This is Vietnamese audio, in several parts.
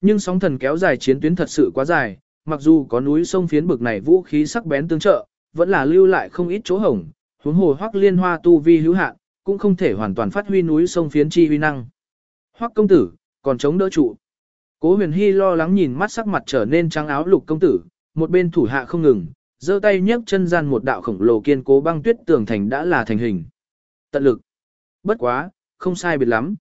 Nhưng sóng thần kéo dài chiến tuyến thật sự quá dài, mặc dù có núi sông phiến bực này vũ khí sắc bén tương trợ, vẫn là lưu lại không ít chỗ hổng, huống hồ hoắc liên hoa tu vi hữu hạn, cũng không thể hoàn toàn phát huy núi sông phiến chi uy năng. Hoắc công tử, còn chống đỡ trụ. Cố huyền hy lo lắng nhìn mắt sắc mặt trở nên trắng áo lục công tử, một bên thủ hạ không ngừng, giơ tay nhấc chân gian một đạo khổng lồ kiên cố băng tuyết tường thành đã là thành hình. Tận lực. Bất quá, không sai biệt lắm.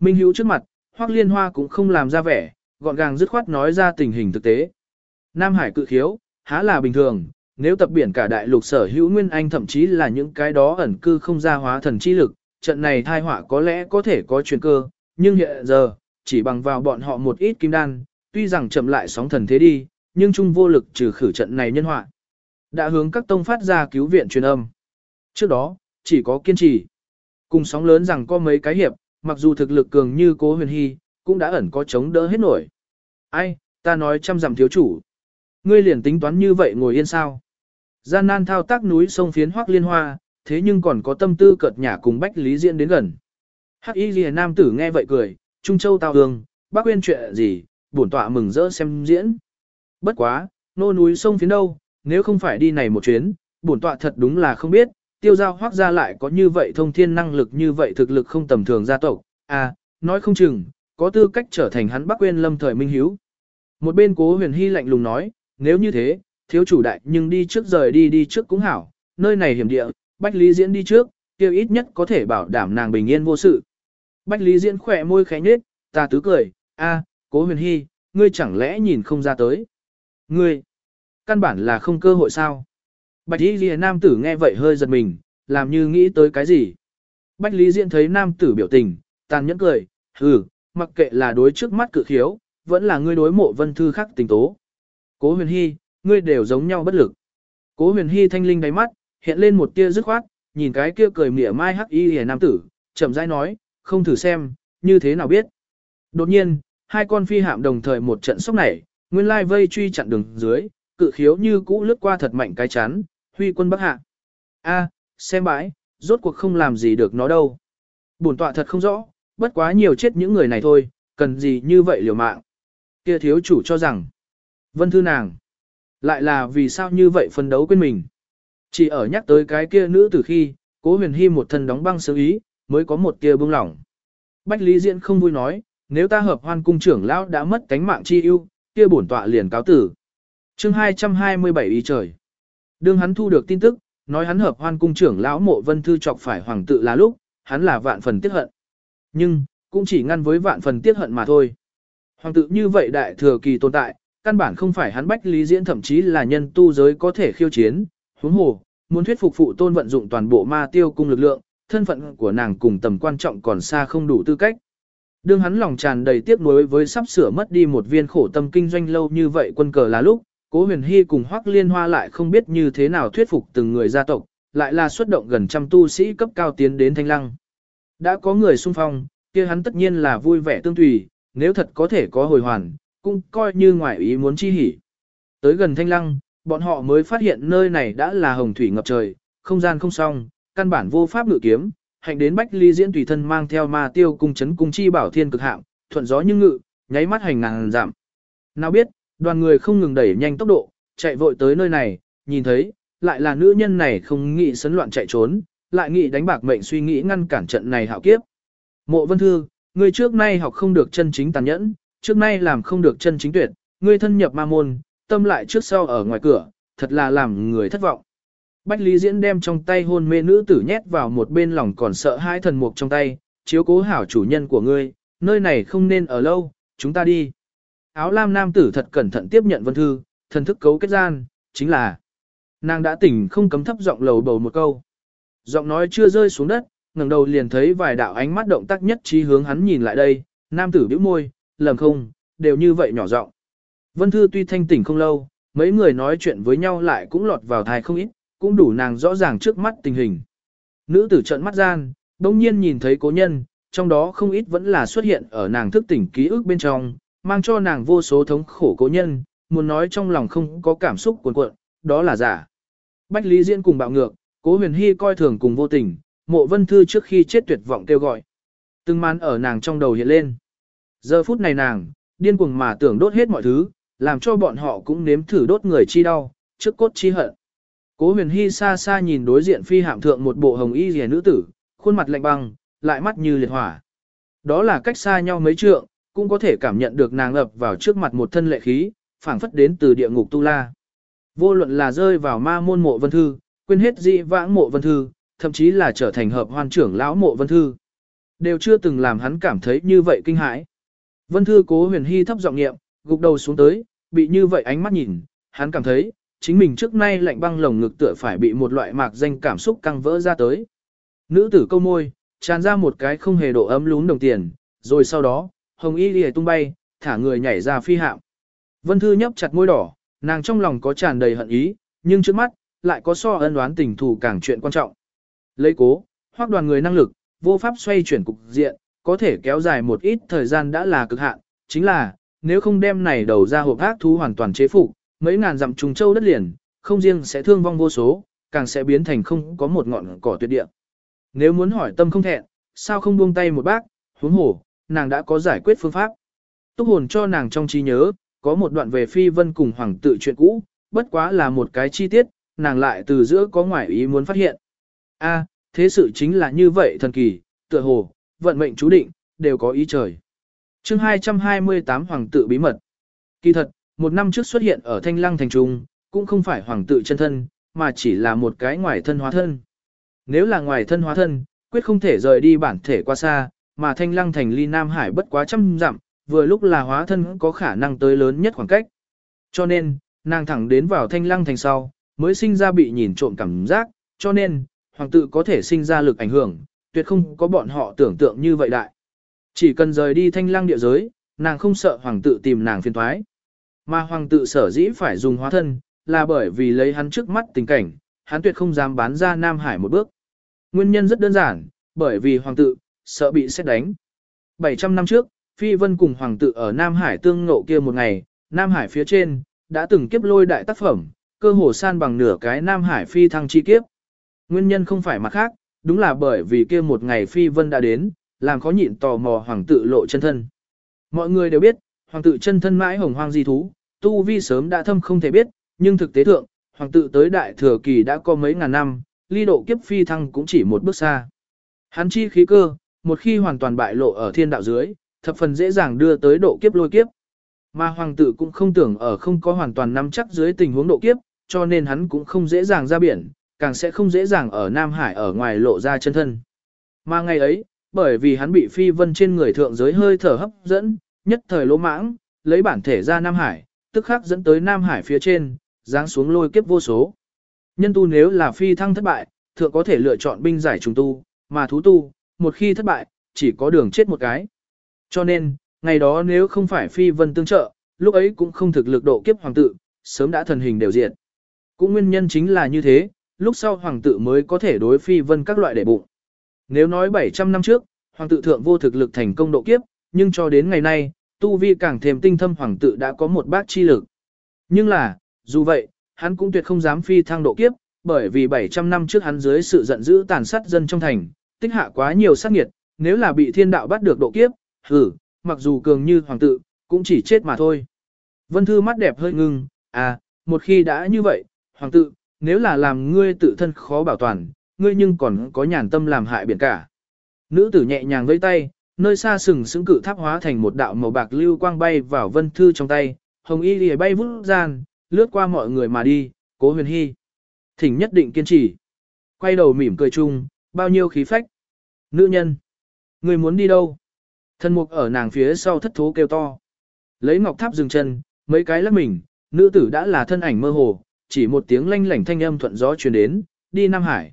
Minh hữu trước mặt, Hoắc Liên Hoa cũng không làm ra vẻ, gọn gàng dứt khoát nói ra tình hình thực tế. Nam Hải cự khiếu, há là bình thường, nếu tập biển cả đại lục sở hữu nguyên anh thậm chí là những cái đó ẩn cư không ra hóa thần chi lực, trận này thai họa có lẽ có thể có chuyển cơ, nhưng hiện giờ, chỉ bằng vào bọn họ một ít kim đan, tuy rằng chậm lại sóng thần thế đi, nhưng chung vô lực trừ khử trận này nhân họa. Đã hướng các tông phát ra cứu viện truyền âm. Trước đó, chỉ có kiên trì. Cùng sóng lớn rằng có mấy cái hiệp, mặc dù thực lực cường như cố huyền hy, cũng đã ẩn có chống đỡ hết nổi. Ai, ta nói trăm dặm thiếu chủ. Ngươi liền tính toán như vậy ngồi yên sao. Gian nan thao tác núi sông phiến hoác liên hoa, thế nhưng còn có tâm tư cợt nhả cùng Bách Lý Diễn đến gần. Hắc Y Liễu nam tử nghe vậy cười, Trung Châu tao hương, bác quên chuyện gì, bổn tọa mừng rỡ xem diễn. Bất quá, nô núi sông phiến đâu, nếu không phải đi này một chuyến, bổn tọa thật đúng là không biết, tiêu giao hoác ra lại có như vậy thông thiên năng lực như vậy thực lực không tầm thường gia tộc, à, nói không chừng, có tư cách trở thành hắn Bắc Quyên lâm thời minh hiếu. Một bên cố huyền hy lạnh lùng nói, nếu như thế, thiếu chủ đại nhưng đi trước rời đi đi trước cũng hảo, nơi này hiểm địa, Bách Lý Diễn đi trước, tiêu ít nhất có thể bảo đảm nàng bình yên vô sự. Bách Lý Diễn khỏe môi khẽ nhếch, ta tứ cười, a, cố huyền hy, ngươi chẳng lẽ nhìn không ra tới. Ngươi, căn bản là không cơ hội sao. Bạch Y Lìa nam tử nghe vậy hơi giật mình, làm như nghĩ tới cái gì. Bách Lý Diễn thấy nam tử biểu tình, tàn nhẫn cười, hừ, mặc kệ là đối trước mắt cự khiếu, vẫn là ngươi đối mộ vân thư khắc tình tố. Cố huyền hy, ngươi đều giống nhau bất lực. Cố huyền hy thanh linh đáy mắt, hiện lên một tia dứt khoát, nhìn cái kia cười mỉa mai hắc y hề nam tử, chậm rãi nói, không thử xem, như thế nào biết. Đột nhiên, hai con phi hạm đồng thời một trận sốc nảy, nguyên lai vây truy chặn đường dưới, cự khiếu như cũ lướt qua thật mạnh cái chán huy quân bắc hạ. A, xem bãi, rốt cuộc không làm gì được nó đâu. Bổn tọa thật không rõ, bất quá nhiều chết những người này thôi, cần gì như vậy liều mạng. Kia thiếu chủ cho rằng, vân thư nàng, lại là vì sao như vậy phân đấu quên mình. Chỉ ở nhắc tới cái kia nữ từ khi, cố huyền hy một thân đóng băng sướng ý, mới có một kia bưng lỏng. Bách Lý Diễn không vui nói, nếu ta hợp hoan cung trưởng lão đã mất cánh mạng chi ưu, kia bổn tọa liền cáo tử. chương 227 ý trời. Đương hắn thu được tin tức, nói hắn hợp hoan cung trưởng lão mộ vân thư chọc phải hoàng tự là lúc, hắn là vạn phần tiếc hận. Nhưng, cũng chỉ ngăn với vạn phần tiết hận mà thôi. Hoàng tự như vậy đại thừa kỳ tồn tại, căn bản không phải hắn bách lý diễn thậm chí là nhân tu giới có thể khiêu chiến, huống hồ, muốn thuyết phục phụ tôn vận dụng toàn bộ ma tiêu cung lực lượng, thân phận của nàng cùng tầm quan trọng còn xa không đủ tư cách. Đương hắn lòng tràn đầy tiếc nuối với sắp sửa mất đi một viên khổ tâm kinh doanh lâu như vậy quân cờ là lúc, Cố huyền hy cùng hoắc liên hoa lại không biết như thế nào thuyết phục từng người gia tộc, lại là xuất động gần trăm tu sĩ cấp cao tiến đến thanh lăng. Đã có người xung phong, kia hắn tất nhiên là vui vẻ tương tùy, nếu thật có thể có hồi hoàn, cũng coi như ngoại ý muốn chi hỉ. Tới gần thanh lăng, bọn họ mới phát hiện nơi này đã là hồng thủy ngập trời, không gian không song, căn bản vô pháp ngự kiếm, hành đến bách ly diễn tùy thân mang theo ma tiêu cung chấn cung chi bảo thiên cực hạng, thuận gió như ngự, nháy mắt hành ngàn giảm. Nào biết, Đoàn người không ngừng đẩy nhanh tốc độ, chạy vội tới nơi này, nhìn thấy, lại là nữ nhân này không nghĩ sấn loạn chạy trốn, lại nghĩ đánh bạc mệnh suy nghĩ ngăn cản trận này hạo kiếp. Mộ Vân Thư, ngươi trước nay học không được chân chính tàn nhẫn, trước nay làm không được chân chính tuyệt, ngươi thân nhập ma môn, tâm lại trước sau ở ngoài cửa, thật là làm người thất vọng. Bách Lý Diễn đem trong tay hôn mê nữ tử nhét vào một bên lòng còn sợ hai thần mục trong tay, chiếu cố hảo chủ nhân của ngươi, nơi này không nên ở lâu, chúng ta đi áo lam nam tử thật cẩn thận tiếp nhận vân thư, thần thức cấu kết gian, chính là nàng đã tỉnh không cấm thấp giọng lầu bầu một câu. Giọng nói chưa rơi xuống đất, ngẩng đầu liền thấy vài đạo ánh mắt động tác nhất trí hướng hắn nhìn lại đây, nam tử bĩu môi, lầm không, đều như vậy nhỏ giọng. Vân Thư tuy thanh tỉnh không lâu, mấy người nói chuyện với nhau lại cũng lọt vào thai không ít, cũng đủ nàng rõ ràng trước mắt tình hình. Nữ tử trợn mắt gian, đông nhiên nhìn thấy cố nhân, trong đó không ít vẫn là xuất hiện ở nàng thức tỉnh ký ức bên trong, mang cho nàng vô số thống khổ cố nhân, muốn nói trong lòng không có cảm xúc cuồn cuộn, đó là giả. Bách Lý Diễn cùng bạo ngược, cố huyền hy coi thường cùng vô tình, mộ vân thư trước khi chết tuyệt vọng kêu gọi. Từng màn ở nàng trong đầu hiện lên. Giờ phút này nàng, điên cuồng mà tưởng đốt hết mọi thứ, làm cho bọn họ cũng nếm thử đốt người chi đau, trước cốt chi hận. Cố huyền hy xa xa nhìn đối diện phi hạm thượng một bộ hồng y rìa nữ tử, khuôn mặt lạnh băng, lại mắt như liệt hỏa. Đó là cách xa nhau mấy trượng, cũng có thể cảm nhận được nàng ập vào trước mặt một thân lệ khí, phảng phất đến từ địa ngục tu la. Vô luận là rơi vào ma môn mộ vân thư, quên hết dị vãng mộ vân thư, thậm chí là trở thành hợp hoan trưởng lão mộ vân thư. Đều chưa từng làm hắn cảm thấy như vậy kinh hãi. Vân thư cố huyền hy thấp giọng nghiệm, gục đầu xuống tới, bị như vậy ánh mắt nhìn, hắn cảm thấy, chính mình trước nay lạnh băng lồng ngực tựa phải bị một loại mạc danh cảm xúc căng vỡ ra tới. Nữ tử câu môi, tràn ra một cái không hề độ ấm lún đồng tiền, rồi sau đó, hồng y lìa tung bay, thả người nhảy ra phi hạm. Vân Thư nhấp chặt môi đỏ, nàng trong lòng có tràn đầy hận ý, nhưng trước mắt, lại có so ân đoán tình thù càng chuyện quan trọng. Lấy cố, hoặc đoàn người năng lực, vô pháp xoay chuyển cục diện, có thể kéo dài một ít thời gian đã là cực hạn, chính là, nếu không đem này đầu ra hộp ác thú hoàn toàn chế phục, mấy ngàn dặm trùng châu đất liền, không riêng sẽ thương vong vô số, càng sẽ biến thành không có một ngọn cỏ tuyệt địa. Nếu muốn hỏi tâm không thẹn, sao không buông tay một bác, huống hổ, nàng đã có giải quyết phương pháp. Túc hồn cho nàng trong trí nhớ, có một đoạn về phi vân cùng hoàng tự chuyện cũ, bất quá là một cái chi tiết, nàng lại từ giữa có ngoại ý muốn phát hiện. A, à, thế sự chính là như vậy thần kỳ, tựa hồ, vận mệnh chú định, đều có ý trời. chương 228 Hoàng tự bí mật. Kỳ thật, một năm trước xuất hiện ở Thanh Lăng Thành Trung, cũng không phải Hoàng tự chân thân, mà chỉ là một cái ngoài thân hóa thân. Nếu là ngoài thân hóa thân, quyết không thể rời đi bản thể qua xa, mà Thanh Lăng Thành ly Nam Hải bất quá trăm dặm, vừa lúc là hóa thân có khả năng tới lớn nhất khoảng cách. Cho nên, nàng thẳng đến vào Thanh Lăng Thành sau, mới sinh ra bị nhìn trộm cảm giác, cho nên, hoàng tự có thể sinh ra lực ảnh hưởng, tuyệt không có bọn họ tưởng tượng như vậy đại. Chỉ cần rời đi thanh lăng địa giới, nàng không sợ hoàng tự tìm nàng phiền thoái. Mà hoàng tự sở dĩ phải dùng hóa thân, là bởi vì lấy hắn trước mắt tình cảnh, hắn tuyệt không dám bán ra Nam Hải một bước. Nguyên nhân rất đơn giản, bởi vì hoàng tự, sợ bị xét đánh. 700 năm trước, Phi Vân cùng hoàng tự ở Nam Hải tương ngộ kia một ngày, Nam Hải phía trên, đã từng kiếp lôi đại tác phẩm, cơ hồ san bằng nửa cái Nam Hải phi thăng chi kiếp. Nguyên nhân không phải mặt khác, đúng là bởi vì kia một ngày phi vân đã đến, làm khó nhịn tò mò hoàng tự lộ chân thân. Mọi người đều biết, hoàng tự chân thân mãi hồng hoang di thú, tu vi sớm đã thâm không thể biết, nhưng thực tế thượng, hoàng tự tới đại thừa kỳ đã có mấy ngàn năm, ly độ kiếp phi thăng cũng chỉ một bước xa. Hắn chi khí cơ, một khi hoàn toàn bại lộ ở thiên đạo dưới, thập phần dễ dàng đưa tới độ kiếp lôi kiếp. Mà hoàng tử cũng không tưởng ở không có hoàn toàn nắm chắc dưới tình huống độ kiếp, cho nên hắn cũng không dễ dàng ra biển, càng sẽ không dễ dàng ở Nam Hải ở ngoài lộ ra chân thân. Mà ngày ấy, bởi vì hắn bị phi vân trên người thượng giới hơi thở hấp dẫn, nhất thời lỗ mãng, lấy bản thể ra Nam Hải, tức khắc dẫn tới Nam Hải phía trên, giáng xuống lôi kiếp vô số. Nhân tu nếu là phi thăng thất bại, thượng có thể lựa chọn binh giải trùng tu, mà thú tu, một khi thất bại, chỉ có đường chết một cái. Cho nên, ngày đó nếu không phải phi vân tương trợ, lúc ấy cũng không thực lực độ kiếp hoàng tự, sớm đã thần hình đều diệt. Cũng nguyên nhân chính là như thế, lúc sau hoàng tự mới có thể đối phi vân các loại đệ bụng. Nếu nói 700 năm trước, hoàng tự thượng vô thực lực thành công độ kiếp, nhưng cho đến ngày nay, tu vi càng thêm tinh thâm hoàng tự đã có một bác chi lực. Nhưng là, dù vậy, hắn cũng tuyệt không dám phi thăng độ kiếp, bởi vì 700 năm trước hắn dưới sự giận dữ tàn sát dân trong thành, tích hạ quá nhiều sát nghiệt, nếu là bị thiên đạo bắt được độ kiếp, hử, mặc dù cường như hoàng tự, cũng chỉ chết mà thôi. Vân Thư mắt đẹp hơi ngưng, à, một khi đã như vậy, hoàng tự, nếu là làm ngươi tự thân khó bảo toàn, ngươi nhưng còn có nhàn tâm làm hại biển cả. Nữ tử nhẹ nhàng vẫy tay, nơi xa sừng sững cự tháp hóa thành một đạo màu bạc lưu quang bay vào Vân Thư trong tay, hồng y lìa bay vút gian, lướt qua mọi người mà đi, cố huyền hy. Thỉnh nhất định kiên trì. Quay đầu mỉm cười chung, bao nhiêu khí phách. Nữ nhân. Người muốn đi đâu? Thân mục ở nàng phía sau thất thố kêu to. Lấy ngọc tháp dừng chân, mấy cái lắc mình, nữ tử đã là thân ảnh mơ hồ, chỉ một tiếng lanh lảnh thanh âm thuận gió truyền đến, đi Nam Hải.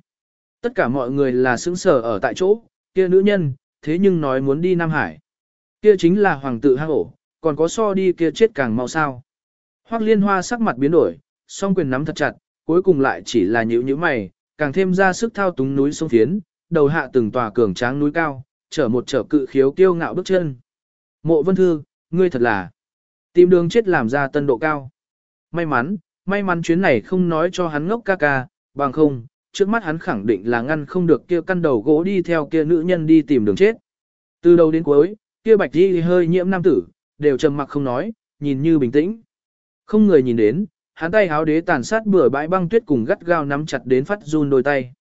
Tất cả mọi người là sững sờ ở tại chỗ, kia nữ nhân, thế nhưng nói muốn đi Nam Hải. Kia chính là hoàng tử hang ổ, còn có so đi kia chết càng mau sao. Hoắc liên hoa sắc mặt biến đổi, song quyền nắm thật chặt, cuối cùng lại chỉ là nhữ nhữ mày, càng thêm ra sức thao túng núi sông phiến, đầu hạ từng tòa cường tráng núi cao, chở một chở cự khiếu kiêu ngạo bước chân. Mộ vân thư, ngươi thật là tìm đường chết làm ra tân độ cao. May mắn, may mắn chuyến này không nói cho hắn ngốc ca ca, bằng không, trước mắt hắn khẳng định là ngăn không được kia căn đầu gỗ đi theo kia nữ nhân đi tìm đường chết. Từ đầu đến cuối, kia bạch đi hơi nhiễm nam tử, đều trầm mặc không nói, nhìn như bình tĩnh. Không người nhìn đến, hắn tay háo đế tàn sát bừa bãi băng tuyết cùng gắt gao nắm chặt đến phát run đôi tay.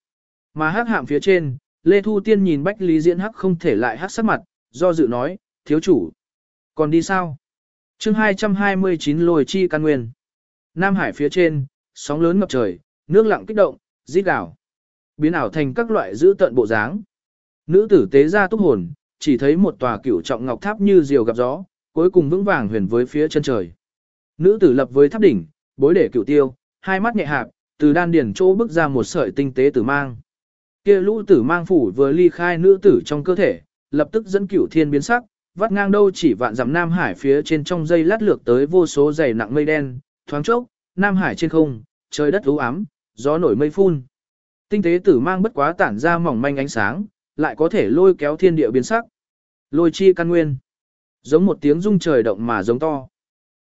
Mà hắc hạm phía trên, Lê Thu Tiên nhìn Bách Lý Diễn hắc không thể lại hắc sắc mặt, do dự nói, thiếu chủ. Còn đi sao? chương 229 lồi chi căn nguyên. Nam Hải phía trên, sóng lớn ngập trời, nước lặng kích động, rít đảo. Biến ảo thành các loại giữ tận bộ dáng. Nữ tử tế ra túc hồn, chỉ thấy một tòa cửu trọng ngọc tháp như diều gặp gió, cuối cùng vững vàng huyền với phía chân trời. Nữ tử lập với tháp đỉnh, bối để cửu tiêu, hai mắt nhẹ hạp, từ đan điển chỗ bước ra một sợi tinh tế tử mang. Kia lũ tử mang phủ vừa ly khai nữ tử trong cơ thể, lập tức dẫn cửu thiên biến sắc, vắt ngang đâu chỉ vạn dặm Nam Hải phía trên trong dây lát lược tới vô số dày nặng mây đen, thoáng chốc, Nam Hải trên không, trời đất u ám, gió nổi mây phun. Tinh tế tử mang bất quá tản ra mỏng manh ánh sáng, lại có thể lôi kéo thiên địa biến sắc. Lôi chi căn nguyên. Giống một tiếng rung trời động mà giống to.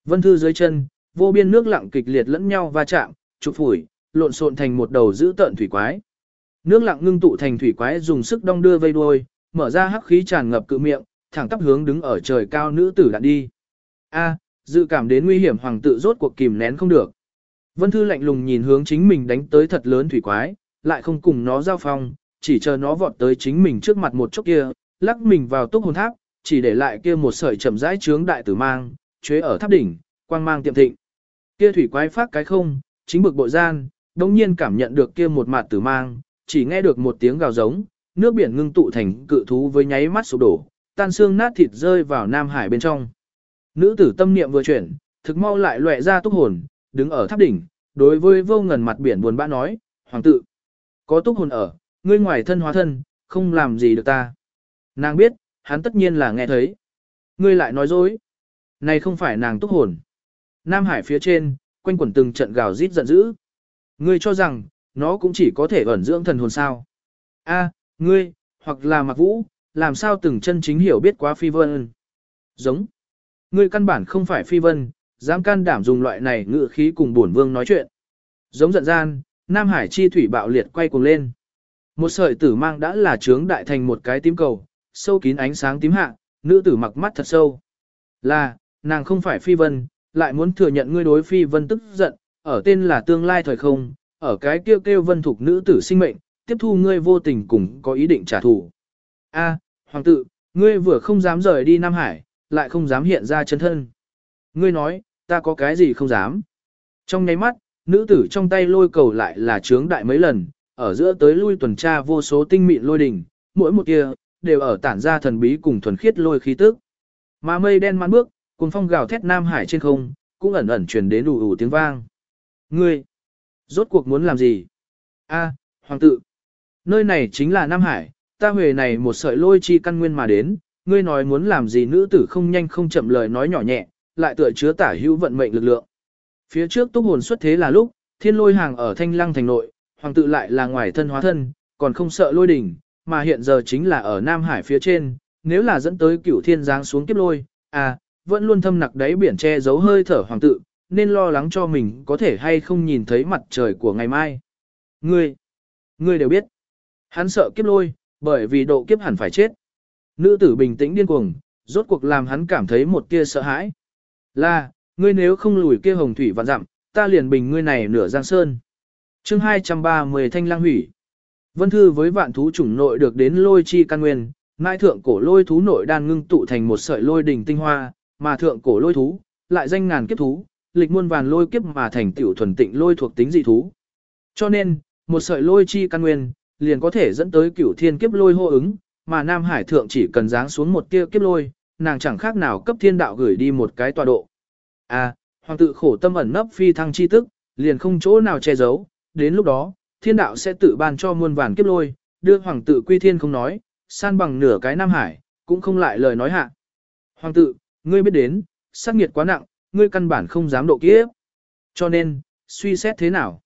Vân thư dưới chân, vô biên nước lặng kịch liệt lẫn nhau va chạm, trục phủi, lộn xộn thành một đầu dữ tợn thủy quái. Nước lặng ngưng tụ thành thủy quái dùng sức đong đưa vây đuôi, mở ra hắc khí tràn ngập cự miệng, thẳng tắp hướng đứng ở trời cao nữ tử đạn đi. A, dự cảm đến nguy hiểm hoàng tự rốt cuộc kìm nén không được. Vân Thư lạnh lùng nhìn hướng chính mình đánh tới thật lớn thủy quái, lại không cùng nó giao phong, chỉ chờ nó vọt tới chính mình trước mặt một chốc kia, lắc mình vào túc hồn tháp, chỉ để lại kia một sợi chậm rãi trướng đại tử mang, chế ở tháp đỉnh, quang mang tiệm thịnh. Kia thủy quái phát cái không, chính bực bội gian, đồng nhiên cảm nhận được kia một mặt tử mang, chỉ nghe được một tiếng gào giống, nước biển ngưng tụ thành cự thú với nháy mắt sụp đổ, tan xương nát thịt rơi vào Nam Hải bên trong. Nữ tử tâm niệm vừa chuyển, thực mau lại lệ ra túc hồn, đứng ở tháp đỉnh, đối với vô ngần mặt biển buồn bã nói, hoàng tự, có túc hồn ở, ngươi ngoài thân hóa thân, không làm gì được ta. Nàng biết, hắn tất nhiên là nghe thấy. Ngươi lại nói dối. Này không phải nàng túc hồn. Nam Hải phía trên, quanh quẩn từng trận gào rít giận dữ. Ngươi cho rằng, nó cũng chỉ có thể ẩn dưỡng thần hồn sao. A, ngươi, hoặc là mặc vũ, làm sao từng chân chính hiểu biết quá phi vân. Giống. Ngươi căn bản không phải phi vân, dám can đảm dùng loại này ngự khí cùng bổn vương nói chuyện. Giống giận gian, Nam Hải chi thủy bạo liệt quay cuồng lên. Một sợi tử mang đã là trướng đại thành một cái tím cầu, sâu kín ánh sáng tím hạ, nữ tử mặc mắt thật sâu. Là, nàng không phải phi vân, lại muốn thừa nhận ngươi đối phi vân tức giận, ở tên là tương lai thời không, ở cái kêu kêu vân thuộc nữ tử sinh mệnh, tiếp thu ngươi vô tình cùng có ý định trả thù. A, hoàng tử, ngươi vừa không dám rời đi Nam Hải, lại không dám hiện ra chân thân. Ngươi nói, ta có cái gì không dám. Trong nháy mắt, nữ tử trong tay lôi cầu lại là trướng đại mấy lần, ở giữa tới lui tuần tra vô số tinh mịn lôi đỉnh, mỗi một kia, đều ở tản ra thần bí cùng thuần khiết lôi khí tức. Mà mây đen mãn bước, cùng phong gào thét Nam Hải trên không, cũng ẩn ẩn truyền đến đủ ủ tiếng vang. Ngươi, rốt cuộc muốn làm gì? A, hoàng tử, nơi này chính là Nam Hải, ta huề này một sợi lôi chi căn nguyên mà đến, ngươi nói muốn làm gì nữ tử không nhanh không chậm lời nói nhỏ nhẹ, lại tựa chứa tả hữu vận mệnh lực lượng. Phía trước túc hồn xuất thế là lúc, thiên lôi hàng ở thanh lăng thành nội, hoàng tự lại là ngoài thân hóa thân, còn không sợ lôi đỉnh, mà hiện giờ chính là ở Nam Hải phía trên, nếu là dẫn tới cửu thiên giáng xuống kiếp lôi, à, vẫn luôn thâm nặc đáy biển che giấu hơi thở hoàng tự, nên lo lắng cho mình có thể hay không nhìn thấy mặt trời của ngày mai. Ngươi, ngươi đều biết, hắn sợ kiếp lôi, bởi vì độ kiếp hẳn phải chết. Nữ tử bình tĩnh điên cuồng, rốt cuộc làm hắn cảm thấy một tia sợ hãi. Là, ngươi nếu không lùi kia hồng thủy vạn dặm, ta liền bình ngươi này nửa giang sơn. chương 230 thanh lang hủy. Vân thư với vạn thú chủng nội được đến lôi chi căn nguyên, mai thượng cổ lôi thú nội đan ngưng tụ thành một sợi lôi đỉnh tinh hoa, mà thượng cổ lôi thú, lại danh ngàn kiếp thú, lịch muôn vàn lôi kiếp mà thành tiểu thuần tịnh lôi thuộc tính dị thú. Cho nên, một sợi lôi chi căn nguyên, liền có thể dẫn tới cửu thiên kiếp lôi hô ứng, mà Nam Hải thượng chỉ cần giáng xuống một tia kiếp lôi, nàng chẳng khác nào cấp thiên đạo gửi đi một cái tọa độ. À, hoàng tự khổ tâm ẩn nấp phi thăng chi tức, liền không chỗ nào che giấu, đến lúc đó, thiên đạo sẽ tự ban cho muôn vàn kiếp lôi, đưa hoàng tự quy thiên không nói, san bằng nửa cái Nam Hải, cũng không lại lời nói hạ. Hoàng tự, ngươi biết đến, sát nghiệt quá nặng, ngươi căn bản không dám độ kiếp. Cho nên, suy xét thế nào?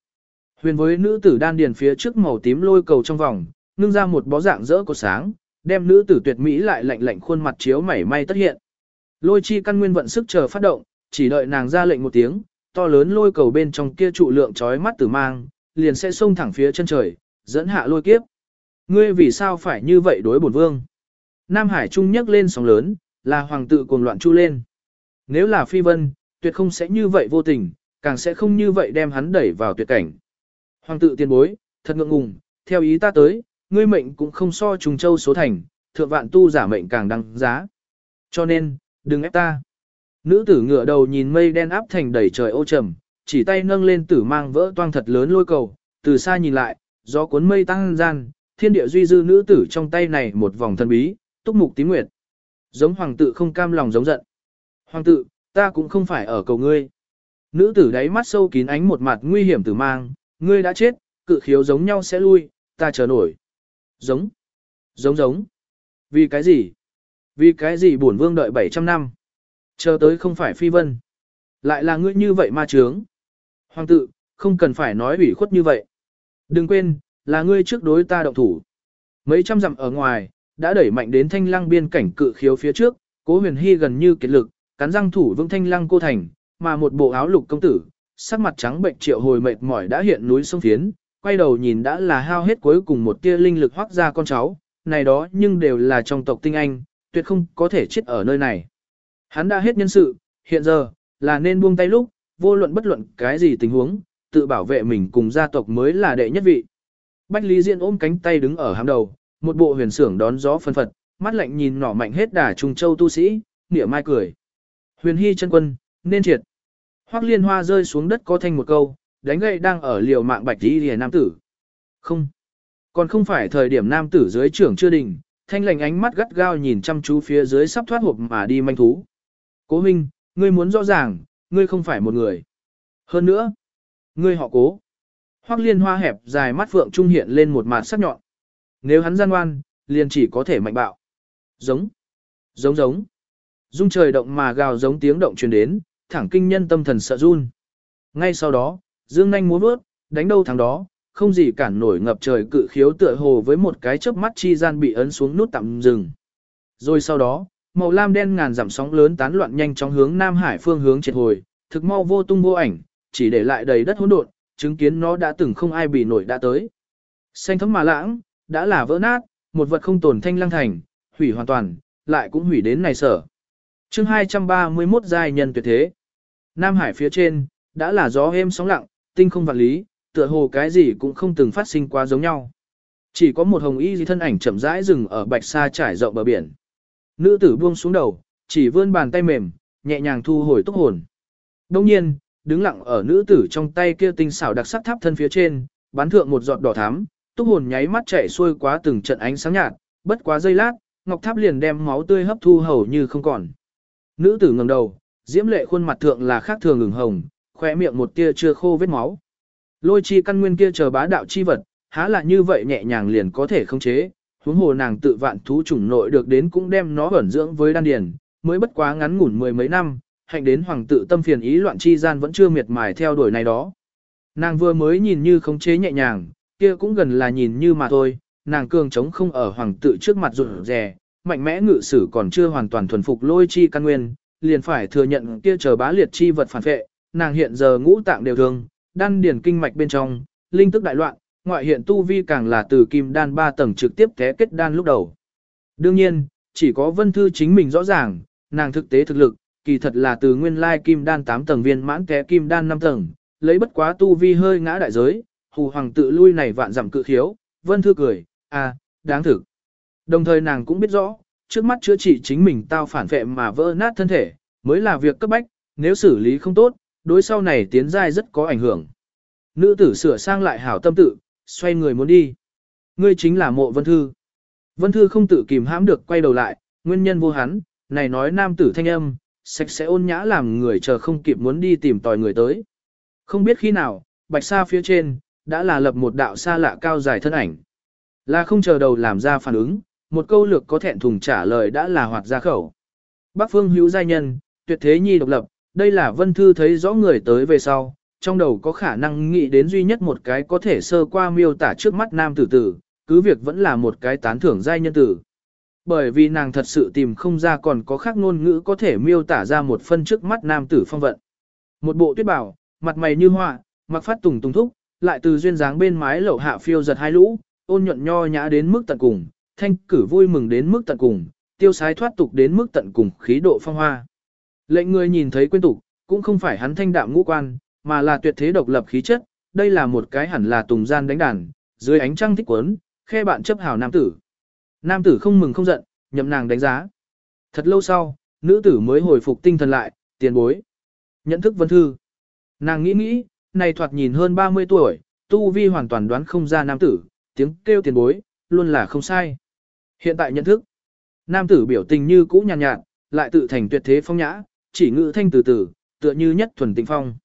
Huyền với nữ tử đan điền phía trước màu tím lôi cầu trong vòng, nương ra một bó dạng rỡ của sáng, đem nữ tử tuyệt mỹ lại lạnh lạnh khuôn mặt chiếu mảy may tất hiện. Lôi chi căn nguyên vận sức chờ phát động, chỉ đợi nàng ra lệnh một tiếng, to lớn lôi cầu bên trong kia trụ lượng chói mắt tử mang, liền sẽ xông thẳng phía chân trời, dẫn hạ lôi kiếp. Ngươi vì sao phải như vậy đối bổn vương? Nam Hải Trung nhấc lên sóng lớn, là hoàng tự cuồng loạn chu lên. Nếu là phi vân, tuyệt không sẽ như vậy vô tình, càng sẽ không như vậy đem hắn đẩy vào tuyệt cảnh. Hoàng tự tiên bối, thật ngượng ngùng, theo ý ta tới, ngươi mệnh cũng không so trùng châu số thành, thượng vạn tu giả mệnh càng đăng giá. Cho nên, đừng ép ta. Nữ tử ngựa đầu nhìn mây đen áp thành đầy trời ô trầm, chỉ tay nâng lên tử mang vỡ toang thật lớn lôi cầu, từ xa nhìn lại, gió cuốn mây tăng gian, thiên địa duy dư nữ tử trong tay này một vòng thân bí, túc mục tím nguyệt. Giống hoàng tự không cam lòng giống giận. Hoàng tự, ta cũng không phải ở cầu ngươi. Nữ tử đáy mắt sâu kín ánh một mặt nguy hiểm tử mang, ngươi đã chết, cự khiếu giống nhau sẽ lui, ta chờ nổi. Giống, giống giống. Vì cái gì? Vì cái gì bổn vương đợi 700 năm? Chờ tới không phải phi vân. Lại là ngươi như vậy ma trướng. Hoàng tự, không cần phải nói ủy khuất như vậy. Đừng quên, là ngươi trước đối ta động thủ. Mấy trăm dặm ở ngoài, đã đẩy mạnh đến thanh lăng biên cảnh cự khiếu phía trước, cố huyền hy gần như kiệt lực, cắn răng thủ vững thanh lăng cô thành, mà một bộ áo lục công tử, sắc mặt trắng bệnh triệu hồi mệt mỏi đã hiện núi sông phiến, quay đầu nhìn đã là hao hết cuối cùng một tia linh lực hoác ra con cháu, này đó nhưng đều là trong tộc tinh anh, tuyệt không có thể chết ở nơi này. Hắn đã hết nhân sự, hiện giờ, là nên buông tay lúc, vô luận bất luận cái gì tình huống, tự bảo vệ mình cùng gia tộc mới là đệ nhất vị. Bách Lý Diễn ôm cánh tay đứng ở hàm đầu, một bộ huyền sưởng đón gió phân phật, mắt lạnh nhìn nỏ mạnh hết đà trùng châu tu sĩ, nỉa mai cười. Huyền Hy chân quân, nên triệt. Hoắc liên hoa rơi xuống đất có thanh một câu, đánh gậy đang ở liều mạng bạch đi lìa nam tử. Không. Còn không phải thời điểm nam tử dưới trưởng chưa đình, thanh lành ánh mắt gắt gao nhìn chăm chú phía dưới sắp thoát hộp mà đi manh thú. Cố Minh, ngươi muốn rõ ràng, ngươi không phải một người. Hơn nữa, ngươi họ cố. Hoắc liên hoa hẹp dài mắt phượng trung hiện lên một mặt sắc nhọn. Nếu hắn gian ngoan, liền chỉ có thể mạnh bạo. Giống, giống giống. Dung trời động mà gào giống tiếng động truyền đến, thẳng kinh nhân tâm thần sợ run. Ngay sau đó, dương nhanh muốn vớt, đánh đâu thắng đó, không gì cản nổi ngập trời cự khiếu tựa hồ với một cái chớp mắt chi gian bị ấn xuống nút tạm dừng. Rồi sau đó, màu lam đen ngàn dặm sóng lớn tán loạn nhanh chóng hướng Nam Hải phương hướng triệt hồi, thực mau vô tung vô ảnh, chỉ để lại đầy đất hỗn độn, chứng kiến nó đã từng không ai bị nổi đã tới. Xanh thấm mà lãng, đã là vỡ nát, một vật không tồn thanh lăng thành, hủy hoàn toàn, lại cũng hủy đến này sở. chương 231 giai nhân tuyệt thế. Nam Hải phía trên, đã là gió êm sóng lặng, tinh không vạn lý, tựa hồ cái gì cũng không từng phát sinh quá giống nhau. Chỉ có một hồng y thân ảnh chậm rãi dừng ở bạch sa trải rộng bờ biển. Nữ tử buông xuống đầu, chỉ vươn bàn tay mềm, nhẹ nhàng thu hồi tốc hồn. Đông nhiên, đứng lặng ở nữ tử trong tay kia tinh xảo đặc sắc tháp thân phía trên, bắn thượng một giọt đỏ thắm, tốc hồn nháy mắt chảy xuôi quá từng trận ánh sáng nhạt, bất quá giây lát, ngọc tháp liền đem máu tươi hấp thu hầu như không còn. Nữ tử ngẩng đầu, diễm lệ khuôn mặt thượng là khác thường ngừng hồng, khóe miệng một tia chưa khô vết máu. Lôi chi căn nguyên kia chờ bá đạo chi vật, há là như vậy nhẹ nhàng liền có thể khống chế, huống hồ nàng tự vạn thú chủng nội được đến cũng đem nó ẩn dưỡng với đan điền, mới bất quá ngắn ngủn mười mấy năm, hạnh đến hoàng tự tâm phiền ý loạn chi gian vẫn chưa miệt mài theo đuổi này đó. Nàng vừa mới nhìn như khống chế nhẹ nhàng, kia cũng gần là nhìn như mà thôi, nàng cường chống không ở hoàng tự trước mặt rụt rè, mạnh mẽ ngự sử còn chưa hoàn toàn thuần phục lôi chi căn nguyên, liền phải thừa nhận kia chờ bá liệt chi vật phản vệ, nàng hiện giờ ngũ tạng đều thương, đan điển kinh mạch bên trong, linh tức đại loạn, ngoại hiện tu vi càng là từ kim đan 3 tầng trực tiếp té kết đan lúc đầu. Đương nhiên, chỉ có vân thư chính mình rõ ràng, nàng thực tế thực lực, kỳ thật là từ nguyên lai kim đan 8 tầng viên mãn té kim đan 5 tầng, lấy bất quá tu vi hơi ngã đại giới, hù hoàng tự lui này vạn giảm cự khiếu, vân thư cười, à, đáng thực. Đồng thời nàng cũng biết rõ, trước mắt chữa trị chính mình tao phản vệ mà vỡ nát thân thể, mới là việc cấp bách, nếu xử lý không tốt, đối sau này tiến giai rất có ảnh hưởng. Nữ tử sửa sang lại hảo tâm tự, xoay người muốn đi. Ngươi chính là mộ vân thư. Vân thư không tự kìm hãm được quay đầu lại, nguyên nhân vô hắn, này nói nam tử thanh âm, sạch sẽ ôn nhã làm người chờ không kịp muốn đi tìm tòi người tới. Không biết khi nào, bạch sa phía trên, đã là lập một đạo xa lạ cao dài thân ảnh. Là không chờ đầu làm ra phản ứng, một câu lược có thẹn thùng trả lời đã là hoạt ra khẩu. Bắc phương hữu giai nhân, tuyệt thế nhi độc lập, đây là vân thư thấy rõ người tới về sau, trong đầu có khả năng nghĩ đến duy nhất một cái có thể sơ qua miêu tả trước mắt nam tử tử, cứ việc vẫn là một cái tán thưởng giai nhân tử. Bởi vì nàng thật sự tìm không ra còn có khác ngôn ngữ có thể miêu tả ra một phân trước mắt nam tử phong vận. Một bộ tuyết bảo, mặt mày như hoa, mặc phát tùng tùng thúc, lại từ duyên dáng bên mái lậu hạ phiêu giật hai lũ, ôn nhuận nho nhã đến mức tận cùng, thanh cử vui mừng đến mức tận cùng, tiêu sái thoát tục đến mức tận cùng khí độ phong hoa. Lệnh người nhìn thấy quên tục, cũng không phải hắn thanh đạm ngũ quan, mà là tuyệt thế độc lập khí chất, đây là một cái hẳn là tùng gian đánh đàn, dưới ánh trăng thích quấn, khe bạn chấp hào nam tử. Nam tử không mừng không giận, nhậm nàng đánh giá. Thật lâu sau, nữ tử mới hồi phục tinh thần lại, tiền bối. Nhận thức vân thư. Nàng nghĩ nghĩ, này thoạt nhìn hơn 30 tuổi, tu vi hoàn toàn đoán không ra nam tử, tiếng kêu tiền bối, luôn là không sai. Hiện tại nhận thức, nam tử biểu tình như cũ nhàn nhạt, nhạt, lại tự thành tuyệt thế phong nhã, chỉ ngữ thanh từ từ, tựa như nhất thuần tình phong.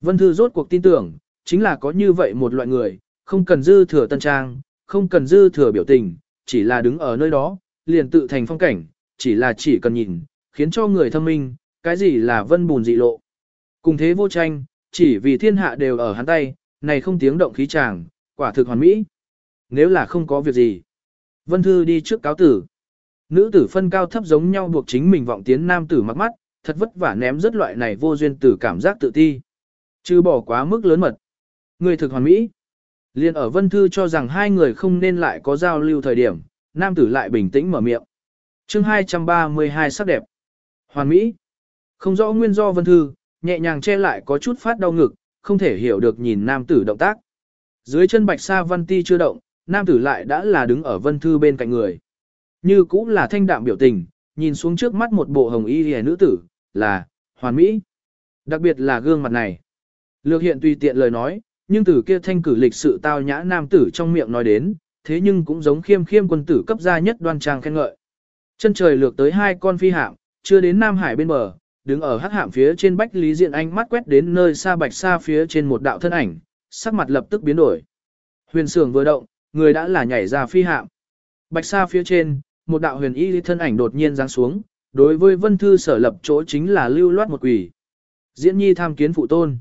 Vân Thư rốt cuộc tin tưởng, chính là có như vậy một loại người, không cần dư thừa tân trang, không cần dư thừa biểu tình, chỉ là đứng ở nơi đó, liền tự thành phong cảnh, chỉ là chỉ cần nhìn, khiến cho người thâm minh, cái gì là vân bùn dị lộ. Cùng thế vô tranh, chỉ vì thiên hạ đều ở hắn tay, này không tiếng động khí tràng, quả thực hoàn mỹ. Nếu là không có việc gì, Vân Thư đi trước cáo tử. Nữ tử phân cao thấp giống nhau buộc chính mình vọng tiến nam tử mặc mắt, thật vất vả ném rất loại này vô duyên từ cảm giác tự ti. Chứ bỏ quá mức lớn mật. Người thực hoàn mỹ. Liên ở Vân Thư cho rằng hai người không nên lại có giao lưu thời điểm, nam tử lại bình tĩnh mở miệng. chương 232 sắc đẹp. Hoàn mỹ. Không rõ nguyên do Vân Thư, nhẹ nhàng che lại có chút phát đau ngực, không thể hiểu được nhìn nam tử động tác. Dưới chân bạch sa văn ti chưa động, nam tử lại đã là đứng ở Vân Thư bên cạnh người. Như cũng là thanh đạm biểu tình, nhìn xuống trước mắt một bộ hồng y hề nữ tử, là, hoàn mỹ. Đặc biệt là gương mặt này. Lược hiện tùy tiện lời nói, nhưng từ kia thanh cử lịch sự tao nhã nam tử trong miệng nói đến, thế nhưng cũng giống khiêm khiêm quân tử cấp gia nhất đoan trang khen ngợi. Chân trời lược tới hai con phi hạm, chưa đến Nam Hải bên bờ, đứng ở hắc hạm phía trên Bách Lý Diện Anh mắt quét đến nơi xa bạch xa phía trên một đạo thân ảnh, sắc mặt lập tức biến đổi. Huyền sưởng vừa động, người đã là nhảy ra phi hạm. Bạch xa phía trên, một đạo huyền y thân ảnh đột nhiên giáng xuống, đối với Vân Thư sở lập chỗ chính là lưu loát một quỷ. Diễn nhi tham kiến phụ tôn.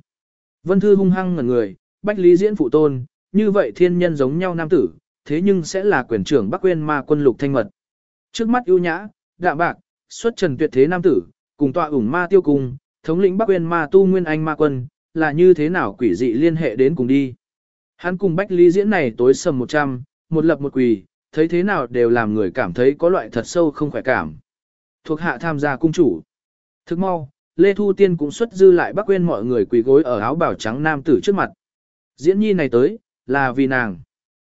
Vân Thư hung hăng ngẩn người, Bách Lý diễn phụ tôn, như vậy thiên nhân giống nhau nam tử, thế nhưng sẽ là quyền trưởng Bắc Quyên ma quân lục thanh mật. Trước mắt ưu nhã, đạm bạc, xuất trần tuyệt thế nam tử, cùng tọa ủng ma tiêu cùng, thống lĩnh Bắc Uyên ma tu nguyên anh ma quân, là như thế nào quỷ dị liên hệ đến cùng đi. Hắn cùng Bách Lý diễn này tối sầm 100, một lập một quỷ, thấy thế nào đều làm người cảm thấy có loại thật sâu không khỏe cảm. Thuộc hạ tham gia cung chủ. Thức mau, Lê Thu Tiên cũng xuất dư lại bác quên mọi người quỳ gối ở áo bảo trắng nam tử trước mặt. Diễn nhi này tới, là vì nàng.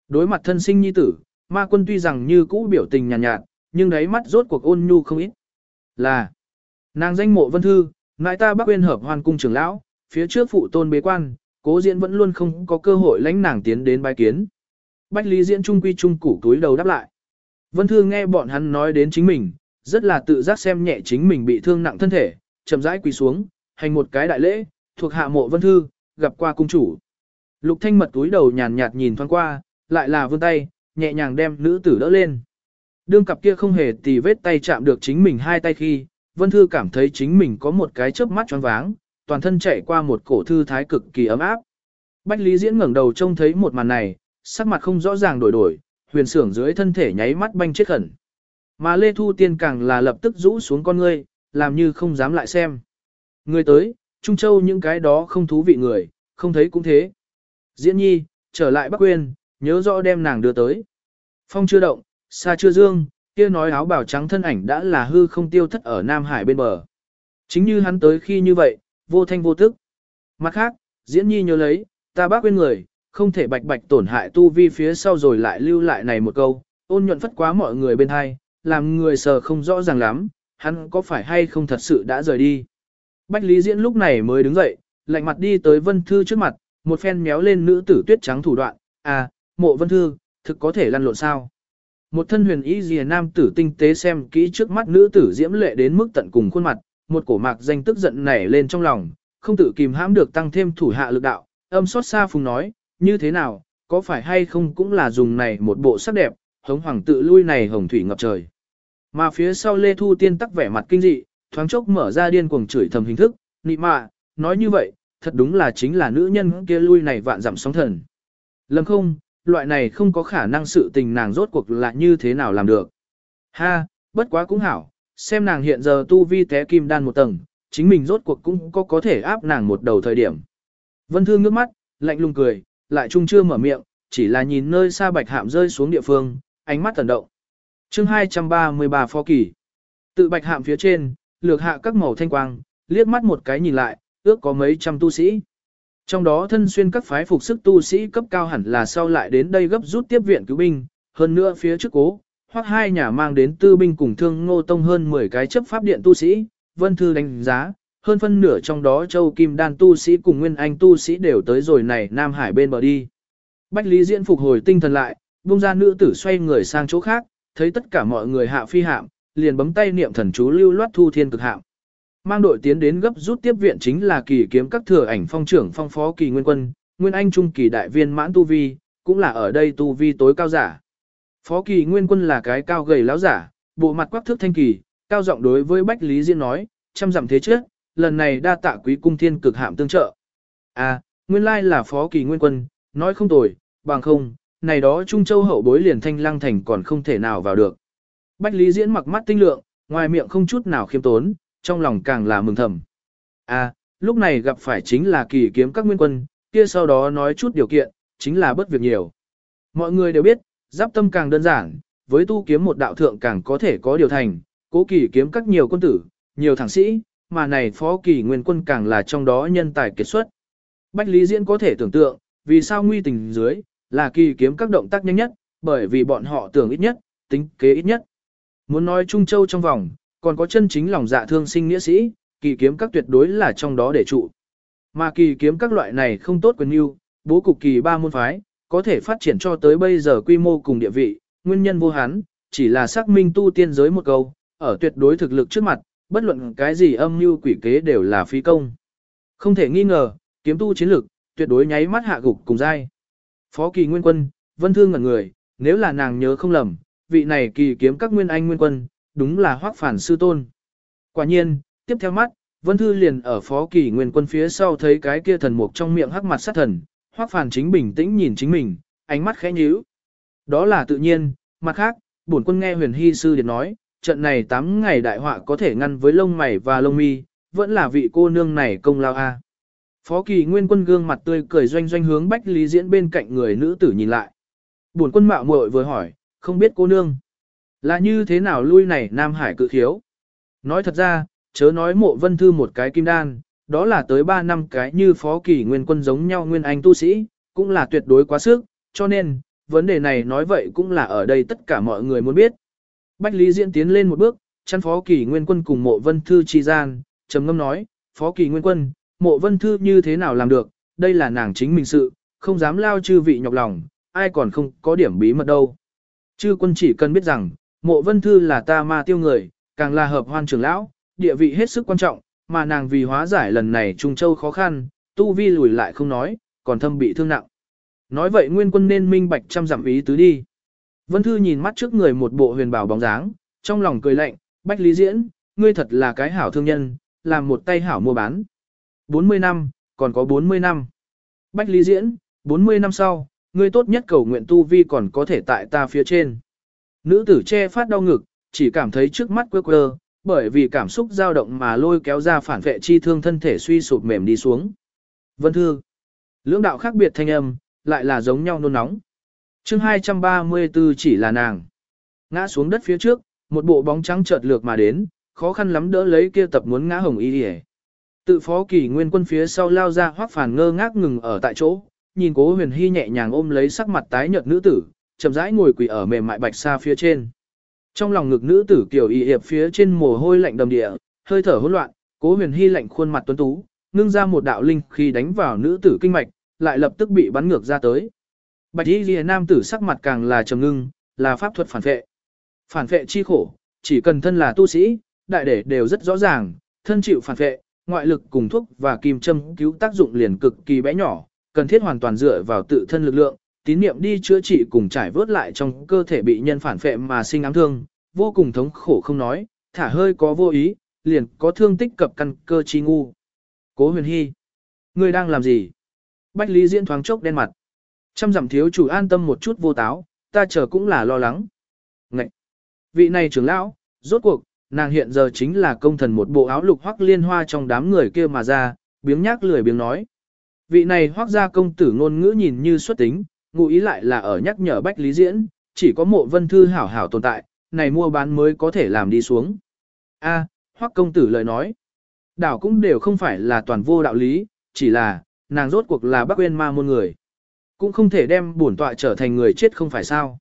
Đối mặt thân sinh nhi tử, ma quân tuy rằng như cũ biểu tình nhàn nhạt, nhạt, nhưng đáy mắt rốt cuộc ôn nhu không ít. Là, nàng danh mộ vân thư, ngại ta bác quên hợp hoàn cung trưởng lão, phía trước phụ tôn bế quan, cố diễn vẫn luôn không có cơ hội lãnh nàng tiến đến bái kiến. Bách lý diễn trung quy trung củ túi đầu đáp lại. Vân thư nghe bọn hắn nói đến chính mình, rất là tự giác xem nhẹ chính mình bị thương nặng thân thể, chậm rãi quỳ xuống, hành một cái đại lễ, thuộc hạ mộ vân thư, gặp qua cung chủ. Lục thanh mật túi đầu nhàn nhạt nhìn thoáng qua, lại là vươn tay, nhẹ nhàng đem nữ tử đỡ lên. Đương cặp kia không hề tì vết tay chạm được chính mình hai tay khi, Vân Thư cảm thấy chính mình có một cái chớp mắt choáng váng, toàn thân chạy qua một cổ thư thái cực kỳ ấm áp. Bách Lý Diễn ngẩng đầu trông thấy một màn này, sắc mặt không rõ ràng đổi đổi, huyền sưởng dưới thân thể nháy mắt banh chết khẩn. Mà Lê Thu Tiên càng là lập tức rũ xuống con ngươi, làm như không dám lại xem. Người tới, Trung Châu những cái đó không thú vị người, không thấy cũng thế. Diễn nhi, trở lại Bắc Quyên, nhớ rõ đem nàng đưa tới. Phong chưa động, xa chưa dương, kia nói áo bào trắng thân ảnh đã là hư không tiêu thất ở Nam Hải bên bờ. Chính như hắn tới khi như vậy, vô thanh vô tức. Mặt khác, diễn nhi nhớ lấy, ta bác quên người, không thể bạch bạch tổn hại tu vi phía sau rồi lại lưu lại này một câu, ôn nhuận phất quá mọi người bên hai, làm người sờ không rõ ràng lắm, hắn có phải hay không thật sự đã rời đi. Bách Lý Diễn lúc này mới đứng dậy, lạnh mặt đi tới Vân Thư trước mặt, một phen méo lên nữ tử tuyết trắng thủ đoạn, à, mộ Vân Thư, thực có thể lăn lộn sao. Một thân huyền ý dìa nam tử tinh tế xem kỹ trước mắt nữ tử diễm lệ đến mức tận cùng khuôn mặt, một cổ mạc danh tức giận nảy lên trong lòng, không tự kìm hãm được tăng thêm thủ hạ lực đạo, âm xót xa phùng nói, như thế nào, có phải hay không cũng là dùng này một bộ sắc đẹp, hống hoàng tự lui này hồng thủy ngập trời. Mà phía sau Lê Thu Tiên tắc vẻ mặt kinh dị, thoáng chốc mở ra điên cuồng chửi thầm hình thức, nị mạ, nói như vậy, thật đúng là chính là nữ nhân kia lui này vạn dặm sóng thần. Lâm không, loại này không có khả năng sự tình nàng rốt cuộc là như thế nào làm được. Ha, bất quá cũng hảo, xem nàng hiện giờ tu vi té kim đan một tầng, chính mình rốt cuộc cũng có có thể áp nàng một đầu thời điểm. Vân Thương ngước mắt, lạnh lùng cười, lại trung chưa mở miệng, chỉ là nhìn nơi xa bạch hạm rơi xuống địa phương, ánh mắt tần động chương 233 phó kỳ. Tự bạch hạm phía trên, lược hạ các màu thanh quang, liếc mắt một cái nhìn lại, ước có mấy trăm tu sĩ. Trong đó thân xuyên các phái phục sức tu sĩ cấp cao hẳn là sau lại đến đây gấp rút tiếp viện cứu binh, hơn nữa phía trước cố, hoặc hai nhà mang đến tư binh cùng thương ngô tông hơn 10 cái chấp pháp điện tu sĩ, vân thư đánh giá, hơn phân nửa trong đó châu kim đan tu sĩ cùng nguyên anh tu sĩ đều tới rồi này Nam Hải bên bờ đi. Bách Lý Diễn phục hồi tinh thần lại, buông ra nữ tử xoay người sang chỗ khác, thấy tất cả mọi người hạ phi hạm, liền bấm tay niệm thần chú lưu loát thu thiên cực hạm. Mang đội tiến đến gấp rút tiếp viện chính là kỳ kiếm các thừa ảnh phong trưởng phong phó kỳ nguyên quân, nguyên anh trung kỳ đại viên mãn tu vi, cũng là ở đây tu vi tối cao giả. Phó kỳ nguyên quân là cái cao gầy láo giả, bộ mặt quắc thước thanh kỳ, cao giọng đối với Bách Lý Diễn nói, chăm dặm thế trước, lần này đa tạ quý cung thiên cực hạm tương trợ. À, nguyên lai là phó kỳ nguyên quân, nói không tồi, bằng không, này đó Trung Châu hậu bối liền thanh lăng thành còn không thể nào vào được. Bách Lý Diễn mặc mắt tinh lượng, ngoài miệng không chút nào khiêm tốn, trong lòng càng là mừng thầm. À, lúc này gặp phải chính là kỳ kiếm các nguyên quân, kia sau đó nói chút điều kiện, chính là bất việc nhiều. Mọi người đều biết, giáp tâm càng đơn giản, với tu kiếm một đạo thượng càng có thể có điều thành, cố kỳ kiếm các nhiều quân tử, nhiều thẳng sĩ, mà này phó kỳ nguyên quân càng là trong đó nhân tài kết xuất. Bách Lý Diễn có thể tưởng tượng, vì sao nguy tình dưới, là kỳ kiếm các động tác nhanh nhất, bởi vì bọn họ tưởng ít nhất, tính kế ít nhất. Muốn nói Trung Châu trong vòng, còn có chân chính lòng dạ thương sinh nghĩa sĩ, kỳ kiếm các tuyệt đối là trong đó để trụ. Mà kỳ kiếm các loại này không tốt quyền yêu, bố cục kỳ ba môn phái, có thể phát triển cho tới bây giờ quy mô cùng địa vị, nguyên nhân vô hán, chỉ là xác minh tu tiên giới một câu, ở tuyệt đối thực lực trước mặt, bất luận cái gì âm mưu quỷ kế đều là phi công. Không thể nghi ngờ, kiếm tu chiến lực, tuyệt đối nháy mắt hạ gục cùng dai. Phó kỳ nguyên quân, vân thương ngẩn người, nếu là nàng nhớ không lầm, vị này kỳ kiếm các nguyên anh nguyên quân, đúng là hoác phản sư tôn. Quả nhiên, tiếp theo mắt, vân thư liền ở phó kỳ nguyên quân phía sau thấy cái kia thần mục trong miệng hắc mặt sát thần, hoác phản chính bình tĩnh nhìn chính mình, ánh mắt khẽ nhíu. Đó là tự nhiên, mặt khác, bổn quân nghe huyền hy sư điện nói, trận này 8 ngày đại họa có thể ngăn với lông mày và lông mi, vẫn là vị cô nương này công lao a. Phó kỳ nguyên quân gương mặt tươi cười doanh doanh hướng Bách Lý Diễn bên cạnh người nữ tử nhìn lại. Buồn quân mạo muội vừa hỏi, không biết cô nương. Là như thế nào lui này Nam Hải cự khiếu? Nói thật ra, chớ nói mộ vân thư một cái kim đan, đó là tới 3 năm cái như phó kỳ nguyên quân giống nhau nguyên anh tu sĩ, cũng là tuyệt đối quá sức, cho nên, vấn đề này nói vậy cũng là ở đây tất cả mọi người muốn biết. Bách Lý Diễn tiến lên một bước, chăn phó kỳ nguyên quân cùng mộ vân thư chi gian, trầm ngâm nói, phó kỳ nguyên quân, mộ vân thư như thế nào làm được, đây là nàng chính mình sự, không dám lao chư vị nhọc lòng, ai còn không có điểm bí mật đâu. Chư quân chỉ cần biết rằng, mộ vân thư là ta ma tiêu người, càng là hợp hoan trưởng lão, địa vị hết sức quan trọng, mà nàng vì hóa giải lần này Trung Châu khó khăn, tu vi lùi lại không nói, còn thâm bị thương nặng. Nói vậy nguyên quân nên minh bạch trăm dặm ý tứ đi. Vân Thư nhìn mắt trước người một bộ huyền bảo bóng dáng, trong lòng cười lạnh, Bách Lý Diễn, ngươi thật là cái hảo thương nhân, làm một tay hảo mua bán. 40 năm, còn có 40 năm. Bách Lý Diễn, 40 năm sau, ngươi tốt nhất cầu nguyện tu vi còn có thể tại ta phía trên. Nữ tử che phát đau ngực, chỉ cảm thấy trước mắt quơ quơ, bởi vì cảm xúc dao động mà lôi kéo ra phản vệ chi thương thân thể suy sụp mềm đi xuống. Vân Thư, lưỡng đạo khác biệt thanh âm, lại là giống nhau nôn nóng. chương 234 chỉ là nàng. Ngã xuống đất phía trước, một bộ bóng trắng chợt lược mà đến, khó khăn lắm đỡ lấy kia tập muốn ngã hồng y hề. Tự phó kỳ nguyên quân phía sau lao ra hoắc phản ngơ ngác ngừng ở tại chỗ, nhìn cố huyền hy nhẹ nhàng ôm lấy sắc mặt tái nhợt nữ tử, chậm rãi ngồi quỳ ở mềm mại bạch xa phía trên. Trong lòng ngực nữ tử kiểu y hiệp phía trên mồ hôi lạnh đầm địa, hơi thở hỗn loạn, cố huyền hy lạnh khuôn mặt tuấn tú, ngưng ra một đạo linh khi đánh vào nữ tử kinh mạch, lại lập tức bị bắn ngược ra tới. Bạch y lìa nam tử sắc mặt càng là trầm ngưng, là pháp thuật phản vệ. Phản vệ chi khổ, chỉ cần thân là tu sĩ, đại để đều rất rõ ràng, thân chịu phản vệ, ngoại lực cùng thuốc và kim châm cứu tác dụng liền cực kỳ bé nhỏ, cần thiết hoàn toàn dựa vào tự thân lực lượng, tín niệm đi chữa trị cùng trải vớt lại trong cơ thể bị nhân phản phệ mà sinh ám thương, vô cùng thống khổ không nói, thả hơi có vô ý, liền có thương tích cập căn cơ chi ngu. Cố huyền hy, ngươi đang làm gì? Bách Lý Diễn thoáng chốc đen mặt. Trăm dặm thiếu chủ an tâm một chút vô táo, ta chờ cũng là lo lắng. Ngậy! Vị này trưởng lão, rốt cuộc, nàng hiện giờ chính là công thần một bộ áo lục hoắc liên hoa trong đám người kia mà ra, biếng nhác lười biếng nói. Vị này hoắc gia công tử ngôn ngữ nhìn như xuất tính, ngụ ý lại là ở nhắc nhở Bách Lý Diễn, chỉ có mộ vân thư hảo hảo tồn tại, này mua bán mới có thể làm đi xuống. A, hoắc công tử lời nói. Đảo cũng đều không phải là toàn vô đạo lý, chỉ là, nàng rốt cuộc là bác quên ma môn người. Cũng không thể đem bổn tọa trở thành người chết không phải sao.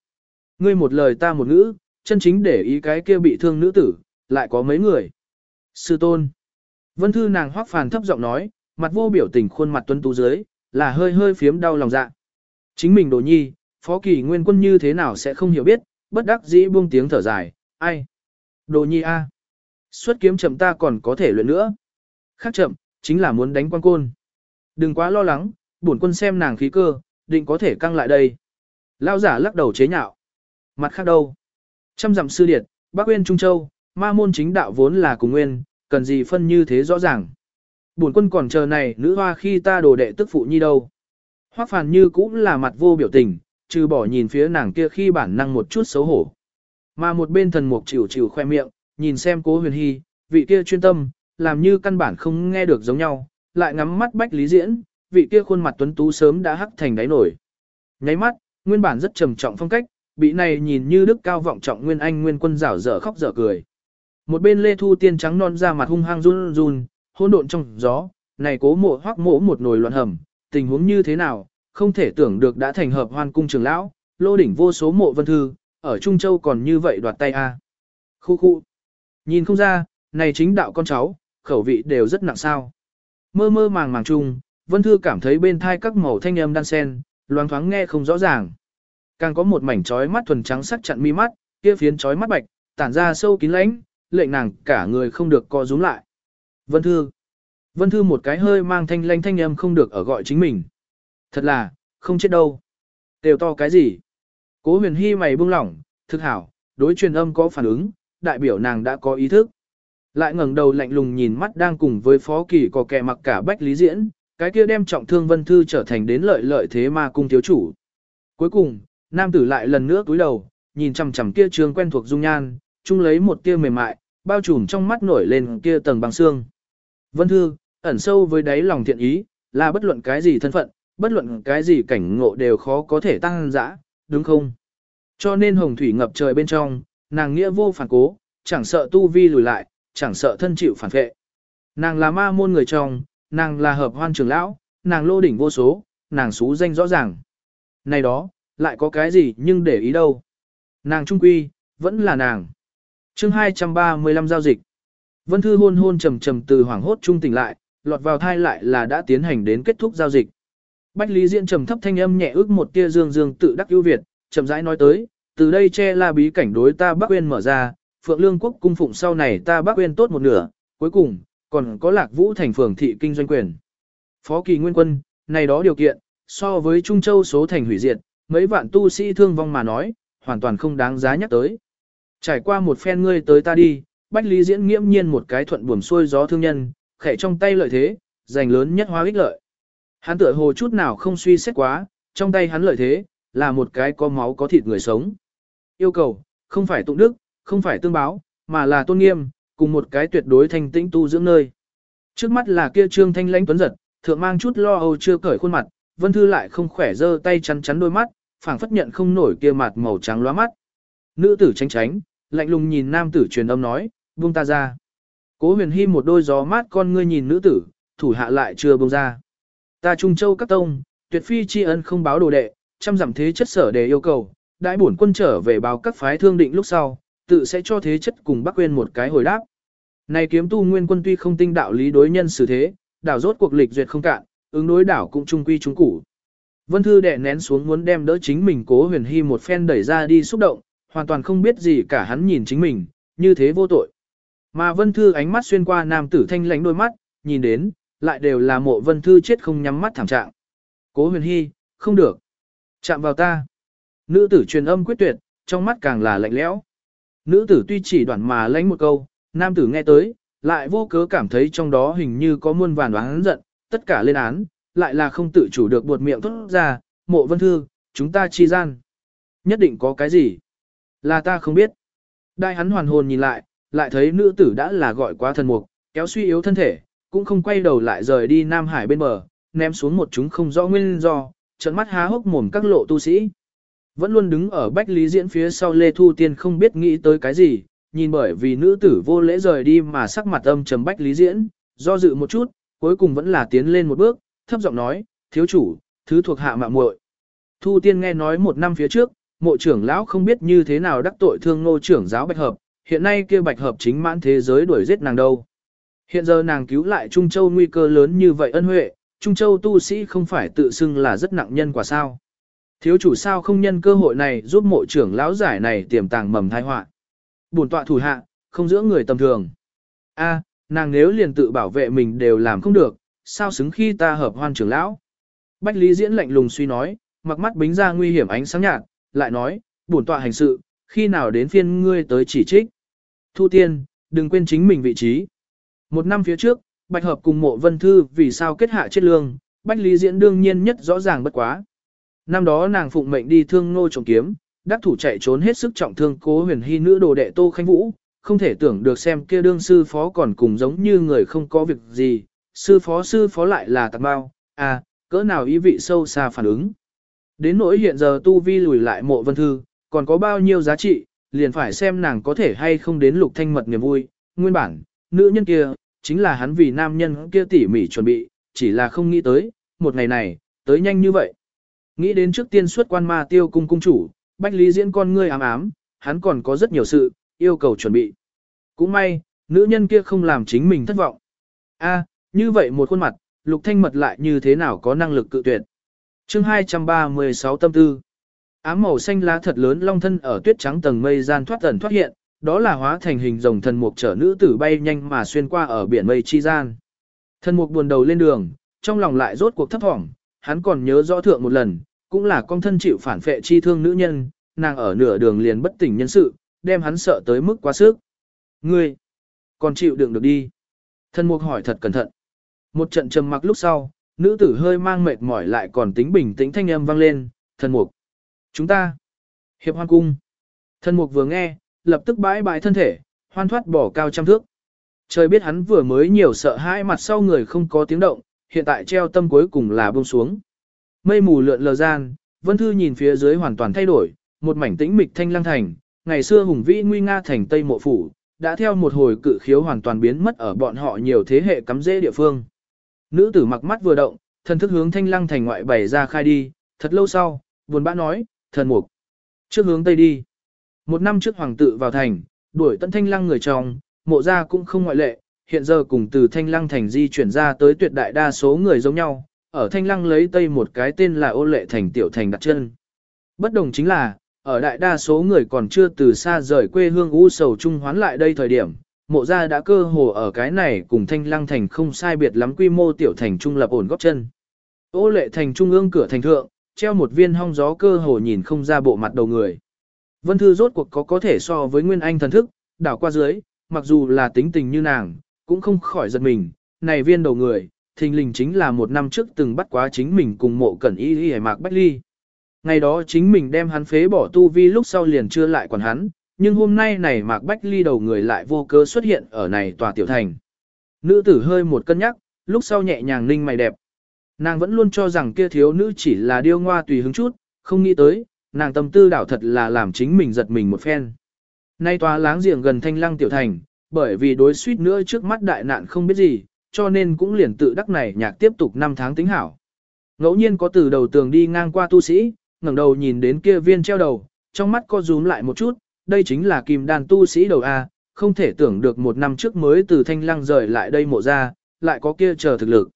Ngươi một lời ta một ngữ, chân chính để ý cái kia bị thương nữ tử, lại có mấy người. Sư tôn. Vân thư nàng hoắc phàn thấp giọng nói, mặt vô biểu tình khuôn mặt tuân tú dưới, là hơi hơi phiếm đau lòng dạ. Chính mình đồ nhi, phó kỳ nguyên quân như thế nào sẽ không hiểu biết, bất đắc dĩ buông tiếng thở dài, ai? Đồ nhi a, Xuất kiếm chậm ta còn có thể luyện nữa. Khác chậm, chính là muốn đánh quan côn. Đừng quá lo lắng, bổn quân xem nàng khí cơ, định có thể căng lại đây. Lao giả lắc đầu chế nhạo. Mặt khác đâu? Trăm dặm sư điệt, Bắc Uyên Trung Châu, ma môn chính đạo vốn là cùng nguyên, cần gì phân như thế rõ ràng. Bổn quân còn chờ này nữ hoa khi ta đồ đệ tức phụ nhi đâu. Hoắc phàn như cũng là mặt vô biểu tình, trừ bỏ nhìn phía nàng kia khi bản năng một chút xấu hổ. Mà một bên thần mục chịu chịu khoe miệng, nhìn xem cố huyền hy, vị kia chuyên tâm, làm như căn bản không nghe được giống nhau, lại ngắm mắt bách lý diễn, vị kia khuôn mặt tuấn tú sớm đã hắc thành đáy nổi. Nháy mắt, nguyên bản rất trầm trọng phong cách, bị này nhìn như đức cao vọng trọng nguyên anh nguyên quân rảo dở khóc dở cười. Một bên lê thu tiên trắng non ra mặt hung hăng run run, hỗn độn trong gió, này cố mộ hoắc mộ một nồi loạn hầm, tình huống như thế nào, không thể tưởng được đã thành hợp hoan cung trường lão, lô đỉnh vô số mộ vân thư, ở Trung Châu còn như vậy đoạt tay a. À. Khu khu. Nhìn không ra, này chính đạo con cháu, khẩu vị đều rất nặng sao. Mơ mơ màng màng chung, vân thư cảm thấy bên thai các màu thanh âm đan sen, loáng thoáng nghe không rõ ràng. Càng có một mảnh trói mắt thuần trắng sắc chặn mi mắt, kia phiến trói mắt bạch, tản ra sâu kín lãnh, lệnh nàng cả người không được co rúm lại. Vân Thư. Vân Thư một cái hơi mang thanh lanh thanh âm không được ở gọi chính mình. Thật là, không chết đâu. Đều to cái gì? Cố huyền hy mày buông lỏng, thực hảo, đối truyền âm có phản ứng, đại biểu nàng đã có ý thức. Lại ngẩng đầu lạnh lùng nhìn mắt đang cùng với phó kỳ có kẻ mặc cả bách lý diễn, cái kia đem trọng thương vân thư trở thành đến lợi lợi thế ma cung thiếu chủ. Cuối cùng, nam tử lại lần nữa cúi đầu, nhìn chằm chằm kia trường quen thuộc dung nhan, chung lấy một tia mềm mại, bao trùm trong mắt nổi lên kia tầng băng xương. Vân Thư, ẩn sâu với đáy lòng thiện ý, là bất luận cái gì thân phận, bất luận cái gì cảnh ngộ đều khó có thể tăng dã, đúng không? Cho nên hồng thủy ngập trời bên trong, nàng nghĩa vô phản cố, chẳng sợ tu vi lùi lại, chẳng sợ thân chịu phản vệ. Nàng là ma môn người trong, nàng là hợp hoan trưởng lão, nàng lô đỉnh vô số, nàng xú danh rõ ràng. Này đó, lại có cái gì nhưng để ý đâu. Nàng trung quy, vẫn là nàng chương 235 giao dịch. Vân Thư hôn hôn trầm trầm từ hoảng hốt trung tỉnh lại, lọt vào thai lại là đã tiến hành đến kết thúc giao dịch. Bách Lý Diễn trầm thấp thanh âm nhẹ ước một tia dương dương tự đắc ưu việt, chậm rãi nói tới, từ đây che la bí cảnh đối ta Bắc Uyên mở ra, Phượng Lương quốc cung phụng sau này ta Bắc Uyên tốt một nửa, cuối cùng còn có Lạc Vũ thành phường thị kinh doanh quyền. Phó Kỳ Nguyên Quân, này đó điều kiện, so với Trung Châu số thành hủy diệt, mấy vạn tu sĩ thương vong mà nói, hoàn toàn không đáng giá nhắc tới. Trải qua một phen ngươi tới ta đi, Bách Lý Diễn nghiễm nhiên một cái thuận buồm xuôi gió thương nhân, khẽ trong tay lợi thế, giành lớn nhất hóa ích lợi. Hắn tựa hồ chút nào không suy xét quá, trong tay hắn lợi thế, là một cái có máu có thịt người sống. Yêu cầu, không phải tụng đức, không phải tương báo, mà là tôn nghiêm, cùng một cái tuyệt đối thanh tĩnh tu dưỡng nơi. Trước mắt là kia trương thanh lãnh tuấn giật, thượng mang chút lo âu chưa cởi khuôn mặt, vân thư lại không khỏe giơ tay chắn chắn đôi mắt, phảng phất nhận không nổi kia mặt màu trắng loa mắt. Nữ tử tránh tránh, lạnh lùng nhìn nam tử truyền âm nói, buông ta ra. Cố huyền hy một đôi gió mát con ngươi nhìn nữ tử, thủ hạ lại chưa buông ra. Ta Trung Châu các tông, tuyệt phi tri ân không báo đồ đệ, chăm giảm thế chất sở đề yêu cầu, đại bổn quân trở về báo các phái thương định lúc sau, tự sẽ cho thế chất cùng Bắc Quyên một cái hồi đáp. Này kiếm tu nguyên quân tuy không tinh đạo lý đối nhân xử thế, đảo rốt cuộc lịch duyệt không cạn, ứng đối đảo cũng trung quy trung củ. Vân Thư đè nén xuống muốn đem đỡ chính mình cố huyền hy một phen đẩy ra đi xúc động, hoàn toàn không biết gì cả hắn nhìn chính mình, như thế vô tội. Mà Vân Thư ánh mắt xuyên qua nam tử thanh lãnh đôi mắt, nhìn đến, lại đều là mộ Vân Thư chết không nhắm mắt thảm trạng. Cố huyền hy, không được. Chạm vào ta. Nữ tử truyền âm quyết tuyệt, trong mắt càng là lạnh lẽo. Nữ tử tuy chỉ đoạn mà lãnh một câu, nam tử nghe tới, lại vô cớ cảm thấy trong đó hình như có muôn vàn oán giận, tất cả lên án, lại là không tự chủ được buột miệng thốt ra, mộ vân thư, chúng ta chi gian. Nhất định có cái gì? Là ta không biết. Đại hắn hoàn hồn nhìn lại, lại thấy nữ tử đã là gọi quá thần mục, kéo suy yếu thân thể, cũng không quay đầu lại rời đi Nam Hải bên bờ, ném xuống một chúng không rõ nguyên do, trận mắt há hốc mồm các lộ tu sĩ. Vẫn luôn đứng ở Bách Lý Diễn phía sau Lê Thu Tiên không biết nghĩ tới cái gì, nhìn bởi vì nữ tử vô lễ rời đi mà sắc mặt âm trầm bách lý diễn, do dự một chút, cuối cùng vẫn là tiến lên một bước, thấp giọng nói, thiếu chủ, thứ thuộc hạ mạng muội. Thu tiên nghe nói một năm phía trước, mộ trưởng lão không biết như thế nào đắc tội thương nô trưởng giáo bạch hợp, hiện nay kia bạch hợp chính mãn thế giới đuổi giết nàng đâu. Hiện giờ nàng cứu lại Trung Châu nguy cơ lớn như vậy ân huệ, Trung Châu tu sĩ không phải tự xưng là rất nặng nhân quả sao. Thiếu chủ sao không nhân cơ hội này giúp mộ trưởng lão giải này tiềm tàng mầm thai họa Bổn tọa thủ hạ, không giữa người tầm thường. A, nàng nếu liền tự bảo vệ mình đều làm không được, sao xứng khi ta hợp hoan trưởng lão. Bách Lý Diễn lạnh lùng suy nói, mặc mắt bính ra nguy hiểm ánh sáng nhạt, lại nói, bổn tọa hành sự, khi nào đến phiên ngươi tới chỉ trích. Thu tiên, đừng quên chính mình vị trí. Một năm phía trước, Bạch Hợp cùng mộ vân thư vì sao kết hạ chết lương, Bách Lý Diễn đương nhiên nhất rõ ràng bất quá. Năm đó nàng phụng mệnh đi thương nô trồng kiếm, đắc thủ chạy trốn hết sức trọng thương cố huyền hy nữ đồ đệ Tô Khánh Vũ, không thể tưởng được xem kia đương sư phó còn cùng giống như người không có việc gì, sư phó sư phó lại là tạc bao, à, cỡ nào ý vị sâu xa phản ứng. Đến nỗi hiện giờ tu vi lùi lại mộ vân thư, còn có bao nhiêu giá trị, liền phải xem nàng có thể hay không đến lục thanh mật niềm vui, nguyên bản, nữ nhân kia, chính là hắn vì nam nhân kia tỉ mỉ chuẩn bị, chỉ là không nghĩ tới, một ngày này, tới nhanh như vậy. Nghĩ đến trước tiên xuất quan ma tiêu cung cung chủ, bách lý diễn con ngươi ám ám, hắn còn có rất nhiều sự, yêu cầu chuẩn bị. Cũng may, nữ nhân kia không làm chính mình thất vọng. a như vậy một khuôn mặt, lục thanh mật lại như thế nào có năng lực cự tuyệt. Chương 236 tâm tư. Ám màu xanh lá thật lớn long thân ở tuyết trắng tầng mây gian thoát ẩn thoát hiện, đó là hóa thành hình rồng thần mục trở nữ tử bay nhanh mà xuyên qua ở biển mây chi gian. Thần mục buồn đầu lên đường, trong lòng lại rốt cuộc thấp thỏm, hắn còn nhớ rõ thượng một lần, cũng là con thân chịu phản phệ chi thương nữ nhân, nàng ở nửa đường liền bất tỉnh nhân sự, đem hắn sợ tới mức quá sức. Ngươi, còn chịu đựng được đi. Thần mục hỏi thật cẩn thận. Một trận trầm mặc lúc sau, nữ tử hơi mang mệt mỏi lại còn tính bình tĩnh thanh âm vang lên, thần mục. Chúng ta, hiệp hoan cung. Thần mục vừa nghe, lập tức bãi bãi thân thể, hoan thoát bỏ cao trăm thước. Trời biết hắn vừa mới nhiều sợ hãi mặt sau người không có tiếng động, hiện tại treo tâm cuối cùng là buông xuống. Mây mù lượn lờ gian, Vân Thư nhìn phía dưới hoàn toàn thay đổi, một mảnh tĩnh mịch thanh lang thành, ngày xưa hùng vĩ nguy nga thành Tây Mộ Phủ, đã theo một hồi cự khiếu hoàn toàn biến mất ở bọn họ nhiều thế hệ cắm rễ địa phương. Nữ tử mặc mắt vừa động, thần thức hướng thanh lăng thành ngoại bày ra khai đi, thật lâu sau, buồn bã nói, thần mục, trước hướng Tây đi. Một năm trước hoàng tự vào thành, đuổi tận thanh lăng người trong, mộ ra cũng không ngoại lệ, hiện giờ cùng từ thanh lăng thành di chuyển ra tới tuyệt đại đa số người giống nhau, ở thanh lăng lấy tây một cái tên là ô lệ thành tiểu thành đặt chân. Bất đồng chính là, ở đại đa số người còn chưa từ xa rời quê hương u sầu trung hoán lại đây thời điểm, mộ gia đã cơ hồ ở cái này cùng thanh lăng thành không sai biệt lắm quy mô tiểu thành trung lập ổn góp chân. Ô lệ thành trung ương cửa thành thượng, treo một viên hong gió cơ hồ nhìn không ra bộ mặt đầu người. Vân Thư rốt cuộc có có thể so với Nguyên Anh thần thức, đảo qua dưới, mặc dù là tính tình như nàng, cũng không khỏi giật mình, này viên đầu người, thình lình chính là một năm trước từng bắt quá chính mình cùng mộ cẩn y y hải mạc bách ly. Ngày đó chính mình đem hắn phế bỏ tu vi lúc sau liền chưa lại còn hắn, nhưng hôm nay này mạc bách ly đầu người lại vô cớ xuất hiện ở này tòa tiểu thành. Nữ tử hơi một cân nhắc, lúc sau nhẹ nhàng ninh mày đẹp. Nàng vẫn luôn cho rằng kia thiếu nữ chỉ là điêu ngoa tùy hứng chút, không nghĩ tới, nàng tâm tư đảo thật là làm chính mình giật mình một phen. Nay tòa láng giềng gần thanh lăng tiểu thành, bởi vì đối suýt nữa trước mắt đại nạn không biết gì, cho nên cũng liền tự đắc này nhạc tiếp tục năm tháng tính hảo. Ngẫu nhiên có từ đầu tường đi ngang qua tu sĩ, ngẩng đầu nhìn đến kia viên treo đầu, trong mắt co rúm lại một chút, đây chính là kim đan tu sĩ đầu A, không thể tưởng được một năm trước mới từ thanh lăng rời lại đây mộ ra, lại có kia chờ thực lực.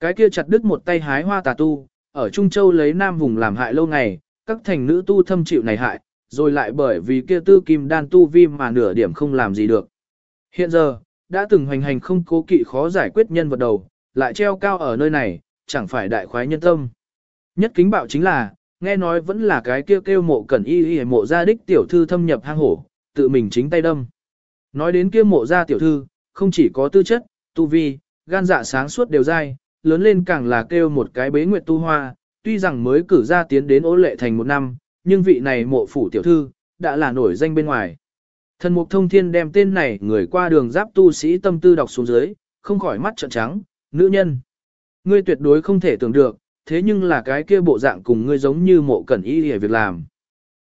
Cái kia chặt đứt một tay hái hoa tà tu, ở Trung Châu lấy nam vùng làm hại lâu ngày, các thành nữ tu thâm chịu này hại, rồi lại bởi vì kia tư kim đan tu vi mà nửa điểm không làm gì được. Hiện giờ, đã từng hoành hành không cố kỵ khó giải quyết nhân vật đầu, lại treo cao ở nơi này, chẳng phải đại khoái nhân tâm. Nhất kính bạo chính là, nghe nói vẫn là cái kêu kêu mộ cẩn y y mộ gia đích tiểu thư thâm nhập hang hổ, tự mình chính tay đâm. Nói đến kia mộ gia tiểu thư, không chỉ có tư chất, tu vi, gan dạ sáng suốt đều dai, lớn lên càng là kêu một cái bế nguyệt tu hoa, tuy rằng mới cử ra tiến đến ố lệ thành một năm, nhưng vị này mộ phủ tiểu thư, đã là nổi danh bên ngoài. Thần mục thông thiên đem tên này người qua đường giáp tu sĩ tâm tư đọc xuống dưới, không khỏi mắt trợn trắng, nữ nhân. Ngươi tuyệt đối không thể tưởng được, thế nhưng là cái kia bộ dạng cùng ngươi giống như mộ cẩn y hề việc làm.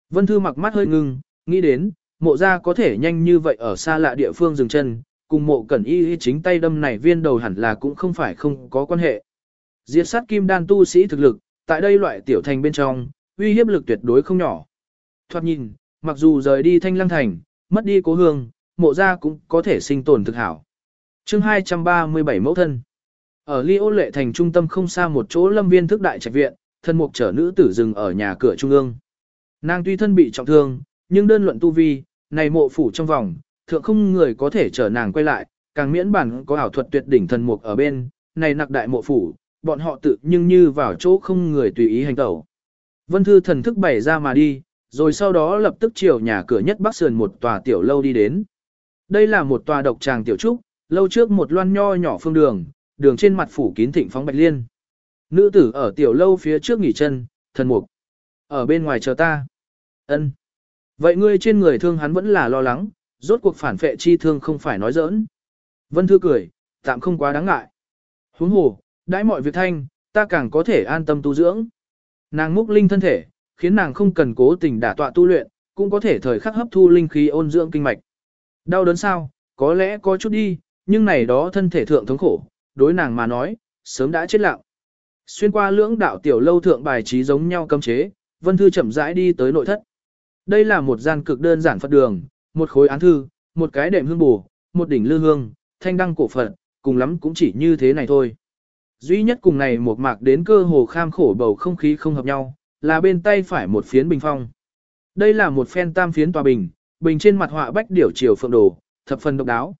Vân Thư mặc mắt hơi ngưng, nghĩ đến, mộ ra có thể nhanh như vậy ở xa lạ địa phương dừng chân, cùng mộ cẩn y chính tay đâm này viên đầu hẳn là cũng không phải không có quan hệ. Diệt sát kim đan tu sĩ thực lực, tại đây loại tiểu thành bên trong, uy hiếp lực tuyệt đối không nhỏ. Thoạt nhìn, mặc dù rời đi thanh lăng thành, mất đi cố hương, mộ ra cũng có thể sinh tồn thực hảo. chương 237 mẫu thân. Ở Ly ô lệ thành trung tâm không xa một chỗ lâm viên thức đại trạch viện, thân mục trở nữ tử dừng ở nhà cửa trung ương. Nàng tuy thân bị trọng thương, nhưng đơn luận tu vi, này mộ phủ trong vòng, thượng không người có thể chở nàng quay lại, càng miễn bản có ảo thuật tuyệt đỉnh thần mục ở bên, này nặc đại mộ phủ, bọn họ tự nhưng như vào chỗ không người tùy ý hành tẩu. Vân Thư thần thức bày ra mà đi, rồi sau đó lập tức chiều nhà cửa nhất bắc sườn một tòa tiểu lâu đi đến. Đây là một tòa độc tràng tiểu trúc, lâu trước một loan nho nhỏ phương đường, đường trên mặt phủ kín thịnh phóng bạch liên. Nữ tử ở tiểu lâu phía trước nghỉ chân, thần mục. Ở bên ngoài chờ ta. ân Vậy ngươi trên người thương hắn vẫn là lo lắng, rốt cuộc phản phệ chi thương không phải nói giỡn. Vân Thư cười, tạm không quá đáng ngại. Huống hồ, đãi mọi việc thanh, ta càng có thể an tâm tu dưỡng. Nàng múc linh thân thể, khiến nàng không cần cố tình đả tọa tu luyện, cũng có thể thời khắc hấp thu linh khí ôn dưỡng kinh mạch. Đau đớn sao, có lẽ có chút đi, nhưng này đó thân thể thượng thống khổ, đối nàng mà nói, sớm đã chết lặng. Xuyên qua lưỡng đạo tiểu lâu thượng bài trí giống nhau cấm chế, Vân Thư chậm rãi đi tới nội thất. Đây là một gian cực đơn giản Phật đường, một khối án thư, một cái đệm hương bù, một đỉnh lư hương, thanh đăng cổ Phật, cùng lắm cũng chỉ như thế này thôi. Duy nhất cùng này một mạc đến cơ hồ kham khổ bầu không khí không hợp nhau, là bên tay phải một phiến bình phong. Đây là một phen tam phiến tòa bình, bình trên mặt họa bách điểu chiều phượng đồ, thập phần độc đáo.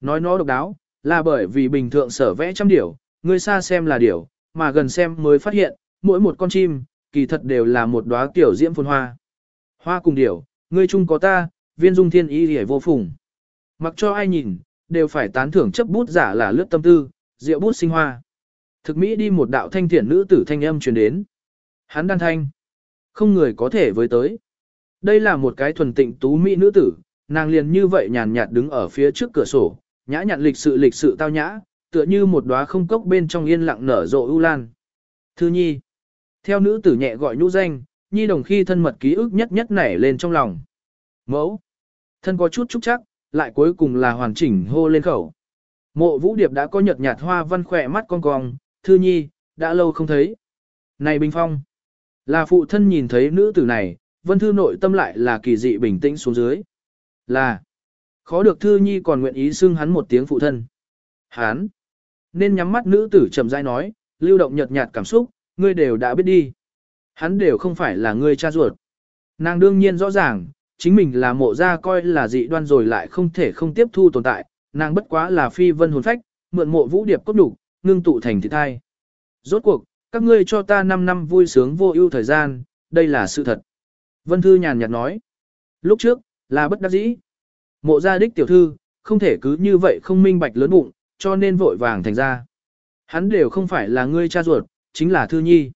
Nói nó độc đáo, là bởi vì bình thượng sở vẽ trăm điểu, người xa xem là điểu, mà gần xem mới phát hiện, mỗi một con chim, kỳ thật đều là một đóa tiểu diễm phồn hoa. Hoa cùng điểu, ngươi chung có ta, viên dung thiên ý hề vô phùng. Mặc cho ai nhìn, đều phải tán thưởng chấp bút giả là lướt tâm tư, rượu bút sinh hoa. Thực mỹ đi một đạo thanh thiện nữ tử thanh âm truyền đến. Hắn đan thanh. Không người có thể với tới. Đây là một cái thuần tịnh tú mỹ nữ tử, nàng liền như vậy nhàn nhạt đứng ở phía trước cửa sổ, nhã nhặn lịch sự lịch sự tao nhã, tựa như một đóa không cốc bên trong yên lặng nở rộ ưu lan. Thư nhi. Theo nữ tử nhẹ gọi nhũ danh, nhi đồng khi thân mật ký ức nhất nhất nảy lên trong lòng. Mẫu. Thân có chút trúc chắc, lại cuối cùng là hoàn chỉnh hô lên khẩu. Mộ vũ điệp đã có nhợt nhạt hoa văn khỏe mắt con cong, thư nhi, đã lâu không thấy. Này Bình Phong. Là phụ thân nhìn thấy nữ tử này, vân thư nội tâm lại là kỳ dị bình tĩnh xuống dưới. Là. Khó được thư nhi còn nguyện ý xưng hắn một tiếng phụ thân. Hán. Nên nhắm mắt nữ tử chậm rãi nói, lưu động nhợt nhạt cảm xúc, ngươi đều đã biết đi. Hắn đều không phải là ngươi cha ruột. Nàng đương nhiên rõ ràng, chính mình là mộ ra coi là dị đoan rồi lại không thể không tiếp thu tồn tại, nàng bất quá là phi vân hồn phách, mượn mộ vũ điệp cốt đủ, ngưng tụ thành thị thai. Rốt cuộc, các ngươi cho ta 5 năm vui sướng vô ưu thời gian, đây là sự thật. Vân Thư nhàn nhạt nói. Lúc trước, là bất đắc dĩ. Mộ gia đích tiểu thư, không thể cứ như vậy không minh bạch lớn bụng, cho nên vội vàng thành ra. Hắn đều không phải là ngươi cha ruột, chính là Thư Nhi.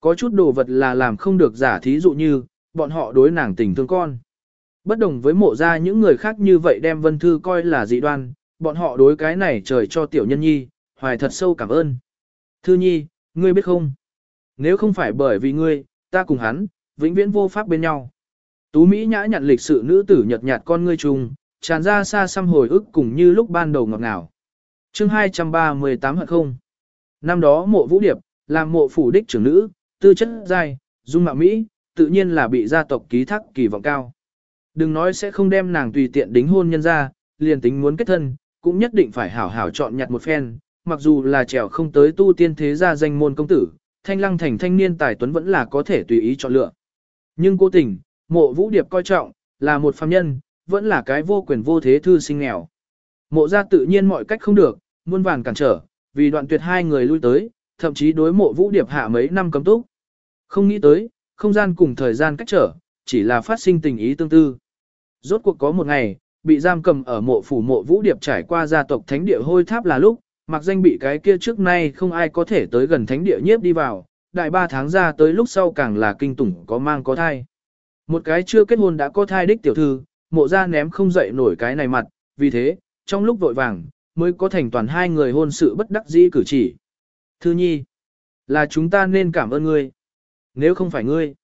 Có chút đồ vật là làm không được giả thí dụ như, bọn họ đối nàng tình thương con. Bất đồng với mộ gia những người khác như vậy đem Vân Thư coi là dị đoan, bọn họ đối cái này trời cho tiểu nhân nhi, hoài thật sâu cảm ơn. Thư Nhi, ngươi biết không? Nếu không phải bởi vì ngươi, ta cùng hắn, vĩnh viễn vô pháp bên nhau. Tú Mỹ nhã nhận lịch sự nữ tử nhật nhạt con ngươi trùng, tràn ra xa xăm hồi ức cùng như lúc ban đầu ngọt ngào. chương 238 hận không? Năm đó mộ vũ điệp, làm mộ phủ đích trưởng nữ, tư chất dai, dung mạo Mỹ, tự nhiên là bị gia tộc ký thác kỳ vọng cao. Đừng nói sẽ không đem nàng tùy tiện đính hôn nhân ra, liền tính muốn kết thân, cũng nhất định phải hảo hảo chọn nhặt một phen, mặc dù là trèo không tới tu tiên thế gia danh môn công tử, thanh lăng thành thanh niên tài tuấn vẫn là có thể tùy ý chọn lựa. Nhưng cố tình, mộ vũ điệp coi trọng, là một phàm nhân, vẫn là cái vô quyền vô thế thư sinh nghèo. Mộ ra tự nhiên mọi cách không được, muôn vàn cản trở, vì đoạn tuyệt hai người lui tới, thậm chí đối mộ vũ điệp hạ mấy năm cấm túc. Không nghĩ tới, không gian cùng thời gian cách trở, chỉ là phát sinh tình ý tương tư. Rốt cuộc có một ngày, bị giam cầm ở mộ phủ mộ vũ điệp trải qua gia tộc thánh địa hôi tháp là lúc, mặc danh bị cái kia trước nay không ai có thể tới gần thánh địa nhiếp đi vào, đại ba tháng ra tới lúc sau càng là kinh tủng có mang có thai. Một cái chưa kết hôn đã có thai đích tiểu thư, mộ ra ném không dậy nổi cái này mặt, vì thế, trong lúc vội vàng, mới có thành toàn hai người hôn sự bất đắc dĩ cử chỉ. Thư nhi, là chúng ta nên cảm ơn ngươi. Nếu không phải ngươi,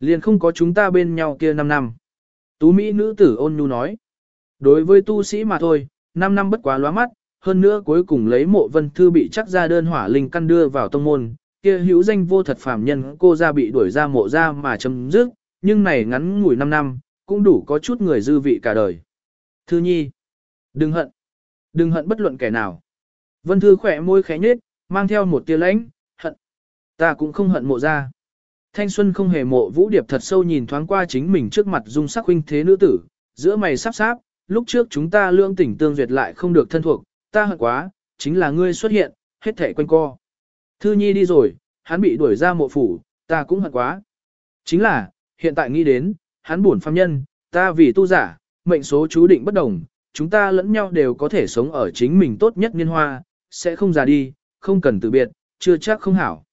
liền không có chúng ta bên nhau kia 5 năm. Tú Mỹ nữ tử ôn nhu nói. Đối với tu sĩ mà thôi, 5 năm bất quá lóa mắt, hơn nữa cuối cùng lấy mộ vân thư bị chắc ra đơn hỏa linh căn đưa vào tông môn, kia hữu danh vô thật phàm nhân cô ra bị đuổi ra mộ ra mà chấm dứt, nhưng này ngắn ngủi 5 năm, cũng đủ có chút người dư vị cả đời. Thư nhi, đừng hận, đừng hận bất luận kẻ nào. Vân Thư khỏe môi khẽ nhếch, mang theo một tia lãnh, hận. Ta cũng không hận mộ ra. Thanh Xuân không hề mộ vũ điệp thật sâu nhìn thoáng qua chính mình trước mặt dung sắc huynh thế nữ tử, giữa mày sắp sáp, lúc trước chúng ta lương tỉnh tương duyệt lại không được thân thuộc, ta hận quá, chính là ngươi xuất hiện, hết thể quanh co. Thư nhi đi rồi, hắn bị đuổi ra mộ phủ, ta cũng hận quá. Chính là, hiện tại nghĩ đến, hắn buồn phàm nhân, ta vì tu giả, mệnh số chú định bất đồng, chúng ta lẫn nhau đều có thể sống ở chính mình tốt nhất niên hoa, sẽ không già đi, không cần từ biệt, chưa chắc không hảo.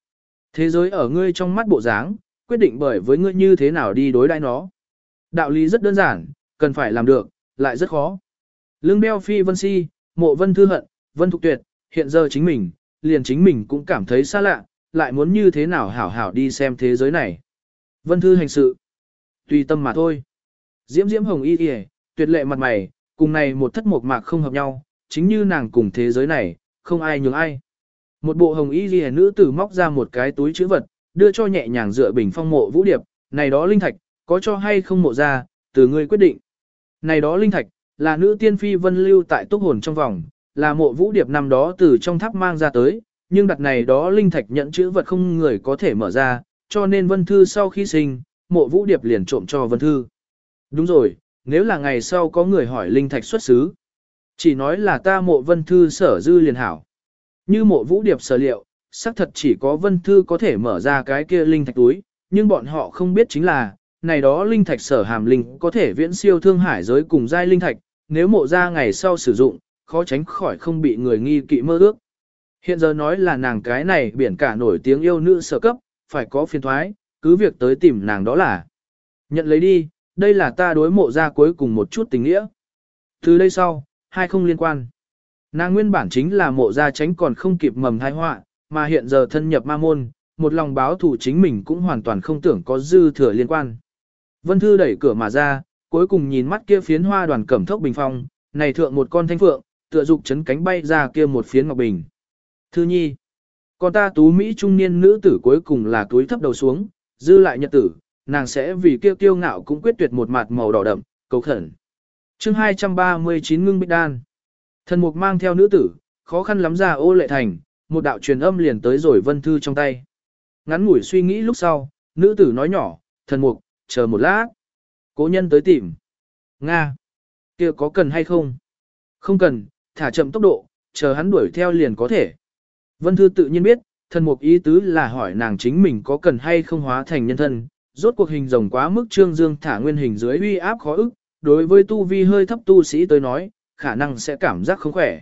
Thế giới ở ngươi trong mắt bộ dáng, quyết định bởi với ngươi như thế nào đi đối đãi nó. Đạo lý rất đơn giản, cần phải làm được, lại rất khó. Lương đeo phi vân si, mộ vân thư hận, vân thục tuyệt, hiện giờ chính mình, liền chính mình cũng cảm thấy xa lạ, lại muốn như thế nào hảo hảo đi xem thế giới này. Vân thư hành sự, tùy tâm mà thôi. Diễm diễm hồng y kìa, tuyệt lệ mặt mày, cùng này một thất một mạc không hợp nhau, chính như nàng cùng thế giới này, không ai nhường ai. Một bộ hồng y ghi nữ tử móc ra một cái túi chữ vật, đưa cho nhẹ nhàng dựa bình phong mộ vũ điệp, này đó linh thạch, có cho hay không mộ ra, từ ngươi quyết định. Này đó linh thạch, là nữ tiên phi vân lưu tại túc hồn trong vòng, là mộ vũ điệp năm đó từ trong tháp mang ra tới, nhưng đặt này đó linh thạch nhận chữ vật không người có thể mở ra, cho nên vân thư sau khi sinh, mộ vũ điệp liền trộm cho vân thư. Đúng rồi, nếu là ngày sau có người hỏi linh thạch xuất xứ, chỉ nói là ta mộ vân thư sở dư liền hảo. Như mộ vũ điệp sở liệu, xác thật chỉ có vân thư có thể mở ra cái kia linh thạch túi, nhưng bọn họ không biết chính là, này đó linh thạch sở hàm linh có thể viễn siêu thương hải giới cùng giai linh thạch, nếu mộ ra ngày sau sử dụng, khó tránh khỏi không bị người nghi kỵ mơ ước. Hiện giờ nói là nàng cái này biển cả nổi tiếng yêu nữ sở cấp, phải có phiền thoái, cứ việc tới tìm nàng đó là. Nhận lấy đi, đây là ta đối mộ ra cuối cùng một chút tình nghĩa. Từ đây sau, hai không liên quan. Nàng nguyên bản chính là mộ gia tránh còn không kịp mầm thai họa, mà hiện giờ thân nhập ma môn, một lòng báo thù chính mình cũng hoàn toàn không tưởng có dư thừa liên quan. Vân Thư đẩy cửa mà ra, cuối cùng nhìn mắt kia phiến hoa đoàn cẩm thốc bình phong, này thượng một con thanh phượng, tựa dục chấn cánh bay ra kia một phiến ngọc bình. Thư nhi, con ta tú Mỹ trung niên nữ tử cuối cùng là túi thấp đầu xuống, dư lại nhật tử, nàng sẽ vì kia kiêu ngạo cũng quyết tuyệt một mặt màu đỏ đậm, cầu khẩn. chương 239 ngưng bích đan. Thần mục mang theo nữ tử, khó khăn lắm ra ô lệ thành, một đạo truyền âm liền tới rồi vân thư trong tay. Ngắn ngủi suy nghĩ lúc sau, nữ tử nói nhỏ, thần mục, chờ một lát. Cố nhân tới tìm. Nga. kia có cần hay không? Không cần, thả chậm tốc độ, chờ hắn đuổi theo liền có thể. Vân thư tự nhiên biết, thần mục ý tứ là hỏi nàng chính mình có cần hay không hóa thành nhân thân. Rốt cuộc hình rồng quá mức trương dương thả nguyên hình dưới uy áp khó ức, đối với tu vi hơi thấp tu sĩ tới nói, khả năng sẽ cảm giác không khỏe.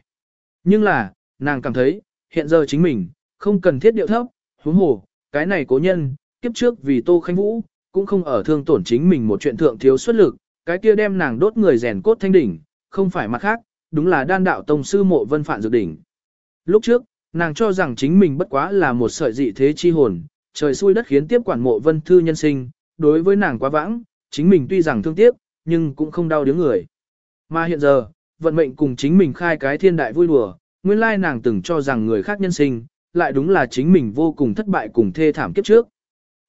Nhưng là, nàng cảm thấy, hiện giờ chính mình, không cần thiết điệu thấp, huống hồ, cái này cố nhân, kiếp trước vì Tô Khanh Vũ, cũng không ở thương tổn chính mình một chuyện thượng thiếu xuất lực, cái kia đem nàng đốt người rèn cốt thanh đỉnh, không phải mặt khác, đúng là đan đạo tông sư mộ vân phản dược đỉnh. Lúc trước, nàng cho rằng chính mình bất quá là một sợi dị thế chi hồn, trời xui đất khiến tiếp quản mộ vân thư nhân sinh, đối với nàng quá vãng, chính mình tuy rằng thương tiếc, nhưng cũng không đau đớn người. Mà hiện giờ, vận mệnh cùng chính mình khai cái thiên đại vui đùa, nguyên lai nàng từng cho rằng người khác nhân sinh, lại đúng là chính mình vô cùng thất bại cùng thê thảm kiếp trước.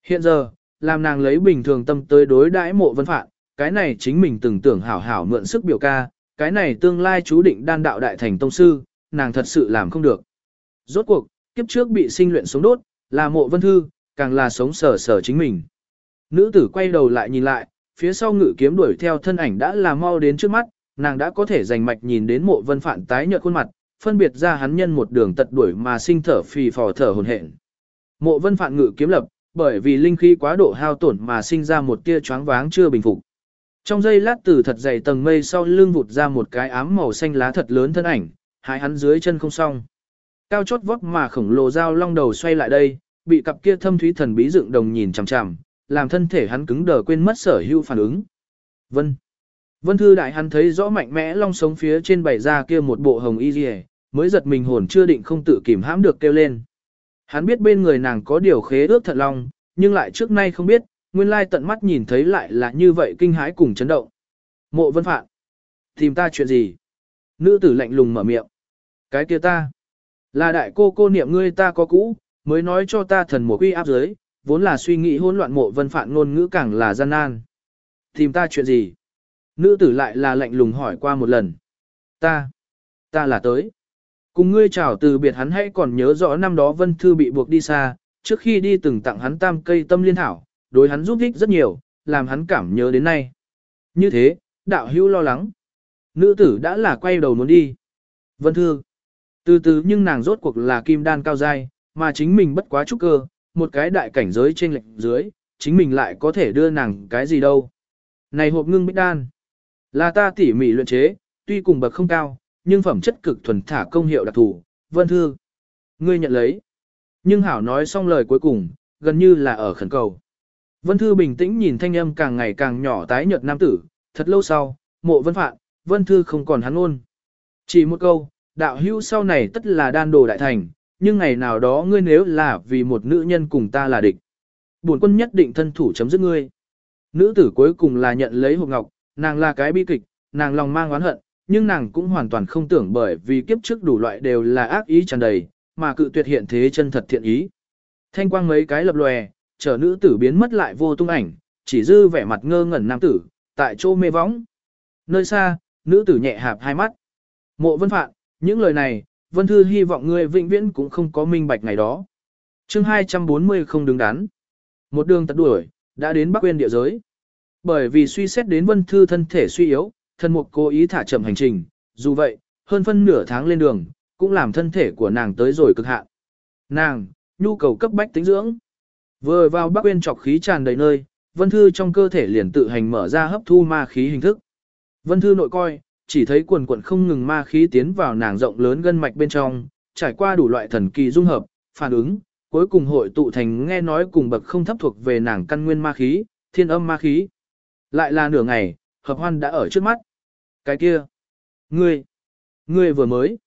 Hiện giờ, làm nàng lấy bình thường tâm tới đối đãi mộ vân phạn, cái này chính mình từng tưởng hảo hảo mượn sức biểu ca, cái này tương lai chú định đan đạo đại thành tông sư, nàng thật sự làm không được. Rốt cuộc, kiếp trước bị sinh luyện sống đốt, là mộ vân thư, càng là sống sở sở chính mình. Nữ tử quay đầu lại nhìn lại, phía sau ngự kiếm đuổi theo thân ảnh đã là mau đến trước mắt, nàng đã có thể dành mạch nhìn đến mộ vân phạn tái nhợt khuôn mặt, phân biệt ra hắn nhân một đường tật đuổi mà sinh thở phì phò thở hồn hển. Mộ vân phạn ngự kiếm lập, bởi vì linh khí quá độ hao tổn mà sinh ra một tia choáng váng chưa bình phục. Trong giây lát từ thật dày tầng mây sau lưng vụt ra một cái ám màu xanh lá thật lớn thân ảnh, hai hắn dưới chân không xong. Cao chót vót mà khổng lồ dao long đầu xoay lại đây, bị cặp kia thâm thúy thần bí dựng đồng nhìn chằm chằm, làm thân thể hắn cứng đờ quên mất sở hữu phản ứng. Vân. Vân Thư Đại hắn thấy rõ mạnh mẽ long sống phía trên bảy da kia một bộ hồng y rìa, mới giật mình hồn chưa định không tự kìm hãm được kêu lên. Hắn biết bên người nàng có điều khế ước thật long, nhưng lại trước nay không biết, nguyên lai tận mắt nhìn thấy lại là như vậy kinh hãi cùng chấn động. Mộ vân phạn. Tìm ta chuyện gì? Nữ tử lạnh lùng mở miệng. Cái kia ta. Là đại cô cô niệm ngươi ta có cũ, mới nói cho ta thần mộ quy áp giới, vốn là suy nghĩ hỗn loạn mộ vân phạn ngôn ngữ càng là gian nan. Tìm ta chuyện gì? Nữ tử lại là lạnh lùng hỏi qua một lần. Ta. Ta là tới. Cùng ngươi chào từ biệt hắn hãy còn nhớ rõ năm đó Vân Thư bị buộc đi xa, trước khi đi từng tặng hắn tam cây tâm liên thảo, đối hắn giúp ích rất nhiều, làm hắn cảm nhớ đến nay. Như thế, đạo hữu lo lắng. Nữ tử đã là quay đầu muốn đi. Vân Thư. Từ từ nhưng nàng rốt cuộc là kim đan cao dai, mà chính mình bất quá trúc cơ, một cái đại cảnh giới trên lệnh dưới, chính mình lại có thể đưa nàng cái gì đâu. Này hộp ngưng bích đan, là ta tỉ mỉ luyện chế, tuy cùng bậc không cao, nhưng phẩm chất cực thuần thả công hiệu đặc thù, vân thư. Ngươi nhận lấy. Nhưng Hảo nói xong lời cuối cùng, gần như là ở khẩn cầu. Vân Thư bình tĩnh nhìn thanh âm càng ngày càng nhỏ tái nhợt nam tử, thật lâu sau, mộ vân phạn, Vân Thư không còn hắn ôn. Chỉ một câu, đạo hữu sau này tất là đan đồ đại thành, nhưng ngày nào đó ngươi nếu là vì một nữ nhân cùng ta là địch. Bổn quân nhất định thân thủ chấm dứt ngươi. Nữ tử cuối cùng là nhận lấy hộp ngọc, nàng là cái bi kịch, nàng lòng mang oán hận, nhưng nàng cũng hoàn toàn không tưởng bởi vì kiếp trước đủ loại đều là ác ý tràn đầy, mà cự tuyệt hiện thế chân thật thiện ý. Thanh quang mấy cái lập lòe, chờ nữ tử biến mất lại vô tung ảnh, chỉ dư vẻ mặt ngơ ngẩn nam tử, tại chỗ mê võng. Nơi xa, nữ tử nhẹ hạp hai mắt. Mộ vân phạn, những lời này, vân thư hy vọng ngươi vĩnh viễn cũng không có minh bạch ngày đó. chương 240 không đứng đắn. Một đường tật đuổi, đã đến Bắc Quyên địa giới. Bởi vì suy xét đến vân thư thân thể suy yếu, thân mục cố ý thả chậm hành trình, dù vậy, hơn phân nửa tháng lên đường, cũng làm thân thể của nàng tới rồi cực hạn. Nàng, nhu cầu cấp bách tính dưỡng. Vừa vào Bắc Quyên trọc khí tràn đầy nơi, vân thư trong cơ thể liền tự hành mở ra hấp thu ma khí hình thức. Vân thư nội coi, chỉ thấy quần quần không ngừng ma khí tiến vào nàng rộng lớn gân mạch bên trong, trải qua đủ loại thần kỳ dung hợp, phản ứng, cuối cùng hội tụ thành nghe nói cùng bậc không thấp thuộc về nàng căn nguyên ma khí, thiên âm ma khí. Lại là nửa ngày, hợp hoan đã ở trước mắt. Cái kia, ngươi, ngươi vừa mới,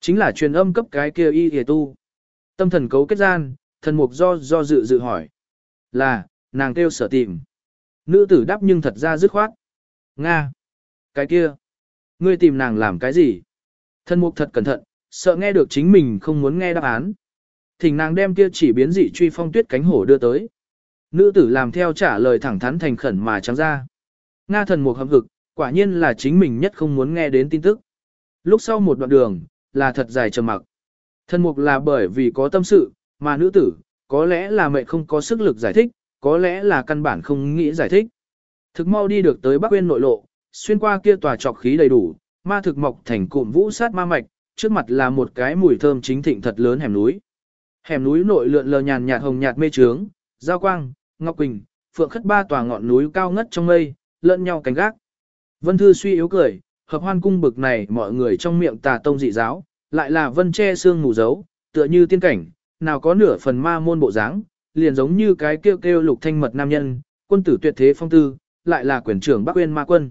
chính là truyền âm cấp cái kia y hề tu. Tâm thần cấu kết gian, thần mục do do dự dự hỏi. Là, nàng kêu sở tìm. Nữ tử đáp nhưng thật ra dứt khoát. Nga. Cái kia. Ngươi tìm nàng làm cái gì? Thân mục thật cẩn thận, sợ nghe được chính mình không muốn nghe đáp án. Thỉnh nàng đem kia chỉ biến dị truy phong tuyết cánh hổ đưa tới. Nữ tử làm theo trả lời thẳng thắn thành khẩn mà trắng ra. Nga thần mục hâm hực, quả nhiên là chính mình nhất không muốn nghe đến tin tức. Lúc sau một đoạn đường, là thật dài trầm mặc. Thần mục là bởi vì có tâm sự, mà nữ tử, có lẽ là mẹ không có sức lực giải thích, có lẽ là căn bản không nghĩ giải thích. Thực mau đi được tới Bắc Uyên nội lộ, xuyên qua kia tòa trọc khí đầy đủ, ma thực mọc thành cụm vũ sát ma mạch, trước mặt là một cái mùi thơm chính thịnh thật lớn hẻm núi. Hẻm núi nội lượn lờ nhàn nhạt hồng nhạt mê trướng, giao quang, ngọc quỳnh, phượng khất ba tòa ngọn núi cao ngất trong mây, lẫn nhau cánh gác. Vân Thư suy yếu cười, hợp hoan cung bực này mọi người trong miệng tà tông dị giáo, lại là vân che xương mù dấu, tựa như tiên cảnh, nào có nửa phần ma môn bộ dáng, liền giống như cái kêu kêu lục thanh mật nam nhân, quân tử tuyệt thế phong tư, lại là quyền trưởng Bắc Uyên ma quân.